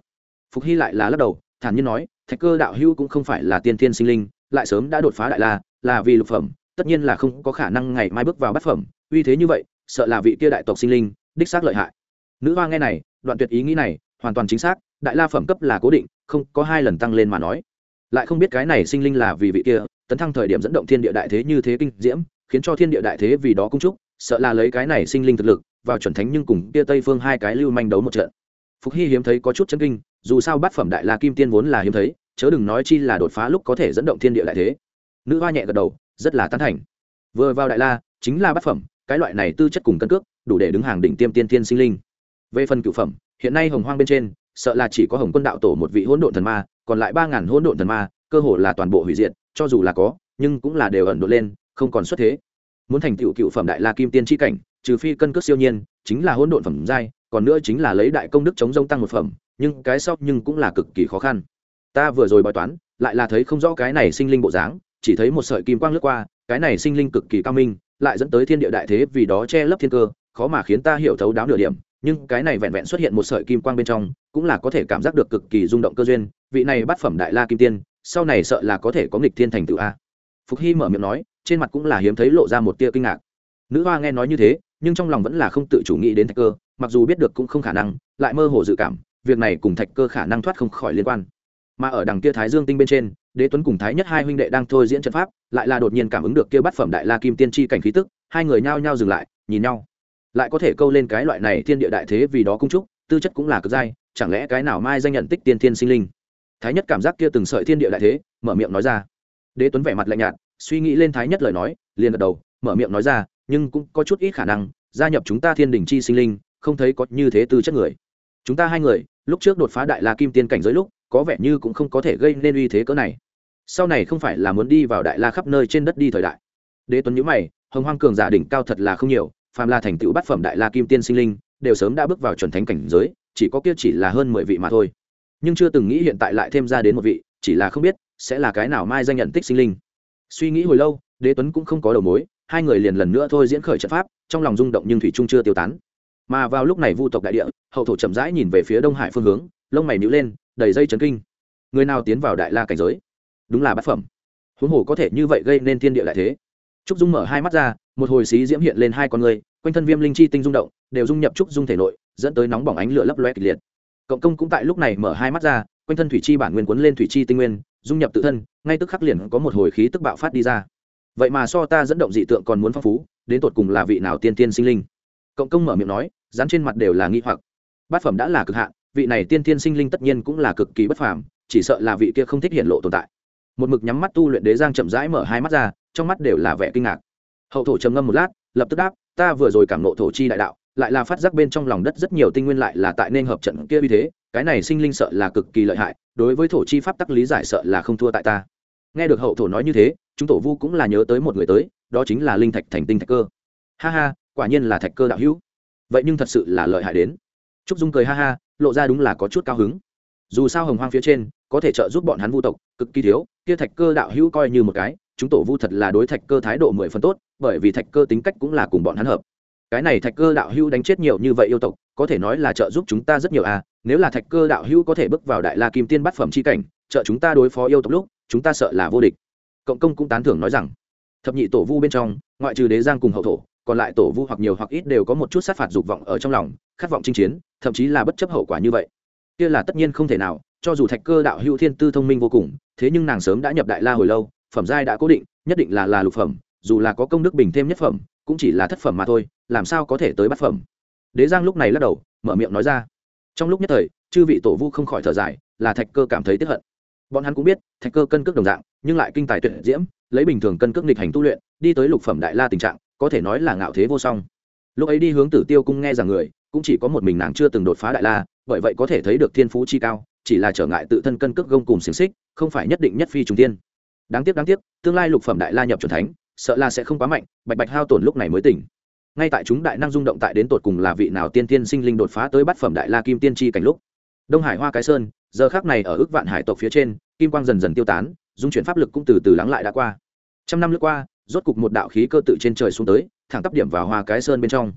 Phục hy lại là lắc đầu, thản nhiên nói, thạch cơ đạo hưu cũng không phải là tiên thiên sinh linh, lại sớm đã đột phá đại la, là vì lục phẩm, tất nhiên là không có khả năng ngày mai bước vào bát phẩm, uy thế như vậy, sợ là vị kia đại tộc sinh linh, đích xác lợi hại. Nữ hoa nghe này, đoạn tuyệt ý nghĩ này, hoàn toàn chính xác, đại la phẩm cấp là cố định, không có hai lần tăng lên mà nói. Lại không biết cái này sinh linh là vì vị kia, tấn thăng thời điểm dẫn động thiên địa đại thế như thế kinh diễm, khiến cho thiên địa đại thế vì đó cung trúc, sợ là lấy cái này sinh linh thực lực vào chuẩn thánh nhưng cùng kia tây phương hai cái lưu manh đấu một trận. Phục hy hiếm thấy có chút chân kinh, dù sao bát phẩm đại la kim tiên vốn là hiếm thấy, chớ đừng nói chi là đột phá lúc có thể dẫn động thiên địa đại thế. Nữ hoa nhẹ gật đầu, rất là tán thành. Vừa vào đại la, chính là bát phẩm, cái loại này tư chất cùng cân cước, đủ để đứng hàng đỉnh tiêm tiên tiên sinh linh. Về phần cựu phẩm, hiện nay hồng hoang bên trên, sợ là chỉ có hồng quân đạo tổ một vị hỗn độn thần ma, còn lại ba ngàn hỗn độn thần ma, cơ hồ là toàn bộ hủy diệt, cho dù là có, nhưng cũng là đều ẩn độn lên, không còn xuất thế. Muốn thành tựu cựu phẩm đại la kim tiên tri cảnh trừ phi cân cước siêu nhiên, chính là hỗn độn phẩm giai, còn nữa chính là lấy đại công đức chống rông tăng một phẩm, nhưng cái sau nhưng cũng là cực kỳ khó khăn. Ta vừa rồi bói toán, lại là thấy không rõ cái này sinh linh bộ dáng, chỉ thấy một sợi kim quang lướt qua, cái này sinh linh cực kỳ cao minh, lại dẫn tới thiên địa đại thế vì đó che lấp thiên cơ, khó mà khiến ta hiểu thấu đáo nửa điểm, nhưng cái này vẹn vẹn xuất hiện một sợi kim quang bên trong, cũng là có thể cảm giác được cực kỳ rung động cơ duyên, vị này bắt phẩm đại la kim tiên, sau này sợ là có thể có nghịch thiên thành tựu a. Phục hy mở miệng nói, trên mặt cũng là hiếm thấy lộ ra một tia kinh ngạc. Nữ hoa nghe nói như thế nhưng trong lòng vẫn là không tự chủ nghĩ đến thạch cơ, mặc dù biết được cũng không khả năng, lại mơ hồ dự cảm, việc này cùng thạch cơ khả năng thoát không khỏi liên quan. Mà ở đằng kia thái dương tinh bên trên, đế tuấn cùng thái nhất hai huynh đệ đang thôi diễn trận pháp, lại là đột nhiên cảm ứng được kia bát phẩm đại la kim tiên tri cảnh khí tức, hai người nhao nhao dừng lại, nhìn nhau. Lại có thể câu lên cái loại này thiên địa đại thế vì đó cung trúc, tư chất cũng là cực giai, chẳng lẽ cái nào mai danh nhận tích tiên thiên sinh linh? Thái nhất cảm giác kia từng sợi thiên địa đại thế, mở miệng nói ra. Đế tuấn vẻ mặt lạnh nhạt, suy nghĩ lên thái nhất lời nói, liền gật đầu, mở miệng nói ra nhưng cũng có chút ít khả năng, gia nhập chúng ta thiên đình chi sinh linh, không thấy có như thế tư chất người. Chúng ta hai người, lúc trước đột phá đại la kim tiên cảnh giới lúc, có vẻ như cũng không có thể gây nên uy thế cỡ này. Sau này không phải là muốn đi vào đại la khắp nơi trên đất đi thời đại. Đế tuấn nhữ mày, hồng hoang cường giả đỉnh cao thật là không nhiều, phàm là thành tựu bát phẩm đại la kim tiên sinh linh, đều sớm đã bước vào chuẩn thánh cảnh giới, chỉ có kia chỉ là hơn mười vị mà thôi. Nhưng chưa từng nghĩ hiện tại lại thêm ra đến một vị, chỉ là không biết sẽ là cái nào mai danh nhận tích sinh linh. Suy nghĩ hồi lâu, đế tuấn cũng không có đầu mối hai người liền lần nữa thôi diễn khởi trận pháp, trong lòng rung động nhưng thủy trung chưa tiêu tán. Mà vào lúc này vu tộc đại địa, hậu thổ chậm rãi nhìn về phía đông hải phương hướng, lông mày nhíu lên, đầy dây chấn kinh. Người nào tiến vào đại la cảnh giới? Đúng là bát phẩm. Huống hồ có thể như vậy gây nên thiên địa lại thế. Trúc dung mở hai mắt ra, một hồi xí diễm hiện lên hai con người, quanh thân viêm linh chi tinh rung động, đều dung nhập trúc dung thể nội, dẫn tới nóng bỏng ánh lửa lấp loe kịch liệt. Cộng công cũng tại lúc này mở hai mắt ra, quanh thân thủy chi bản nguyên quấn lên thủy chi tinh nguyên, dung nhập tự thân, ngay tức khắc liền có một hồi khí tức bạo phát đi ra vậy mà so ta dẫn động dị tượng còn muốn phong phú, đến tột cùng là vị nào tiên tiên sinh linh? Cộng công mở miệng nói, dán trên mặt đều là nghi hoặc. Bát phẩm đã là cực hạn, vị này tiên tiên sinh linh tất nhiên cũng là cực kỳ bất phàm, chỉ sợ là vị kia không thích hiện lộ tồn tại. Một mực nhắm mắt tu luyện đế giang chậm rãi mở hai mắt ra, trong mắt đều là vẻ kinh ngạc. Hậu thổ trầm ngâm một lát, lập tức đáp, ta vừa rồi cảm nộ thổ chi đại đạo, lại là phát giác bên trong lòng đất rất nhiều tinh nguyên lại là tại nên hợp trận kia vì thế, cái này sinh linh sợ là cực kỳ lợi hại, đối với thổ chi pháp tắc lý giải sợ là không thua tại ta. Nghe được hậu thổ nói như thế chúng tổ vu cũng là nhớ tới một người tới, đó chính là linh thạch thành tinh thạch cơ. Ha ha, quả nhiên là thạch cơ đạo hữu. Vậy nhưng thật sự là lợi hại đến. Trúc dung cười ha ha, lộ ra đúng là có chút cao hứng. Dù sao hồng hoang phía trên, có thể trợ giúp bọn hắn vu tộc, cực kỳ thiếu, kia thạch cơ đạo hữu coi như một cái, chúng tổ vu thật là đối thạch cơ thái độ mười phần tốt, bởi vì thạch cơ tính cách cũng là cùng bọn hắn hợp. Cái này thạch cơ đạo hữu đánh chết nhiều như vậy yêu tộc, có thể nói là trợ giúp chúng ta rất nhiều à nếu là thạch cơ đạo hữu có thể bước vào đại la kim tiên bát phẩm c h i cảnh, trợ chúng ta đối phó yêu tộc lúc, chúng ta sợ là vô địch cộng công cũng tán thưởng nói rằng, thập nhị tổ vu bên trong, ngoại trừ đế giang cùng hậu thổ, còn lại tổ vu hoặc nhiều hoặc ít đều có một chút sát phạt dục vọng ở trong lòng, khát vọng chinh chiến, thậm chí là bất chấp hậu quả như vậy. Kia là tất nhiên không thể nào, cho dù thạch cơ đạo hữu thiên tư thông minh vô cùng, thế nhưng nàng sớm đã nhập đại la hồi lâu, phẩm giai đã cố định, nhất định là là lục phẩm, dù là có công đức bình thêm nhất phẩm, cũng chỉ là thất phẩm mà thôi, làm sao có thể tới bát phẩm? Đế giang lúc này lắc đầu, mở miệng nói ra. Trong lúc nhất thời, chư vị tổ vu không khỏi thở dài, là thạch cơ cảm thấy tiếp hận bọn hắn cũng biết, thạch cơ cân cước đồng dạng, nhưng lại kinh tài tuyệt diễm, lấy bình thường cân cước nghịch hành tu luyện, đi tới lục phẩm đại la tình trạng, có thể nói là ngạo thế vô song. Lúc ấy đi hướng tử tiêu cung nghe rằng người, cũng chỉ có một mình nàng chưa từng đột phá đại la, bởi vậy có thể thấy được thiên phú chi cao, chỉ là trở ngại tự thân cân cước gông cùng xiềng xích, không phải nhất định nhất phi trùng tiên đáng tiếc đáng tiếc, tương lai lục phẩm đại la nhập c thánh, sợ là sẽ không quá mạnh, bạch bạch hao tổn lúc này mới tỉnh. Ngay tại chúng đại năng rung động tại đến tột cùng là vị nào tiên tiên sinh linh đột phá tới bát phẩm đại la kim tiên tri cảnh lúc, đông hải hoa cái sơn giờ khác này ở ước vạn hải tộc phía trên, kim quang dần dần tiêu tán, dung chuyển pháp lực cũng từ từ lắng lại đã qua. Trăm năm lướt qua, rốt cục một đạo khí cơ tự trên trời xuống tới, thẳng tắp điểm vào hoa cái sơn bên trong.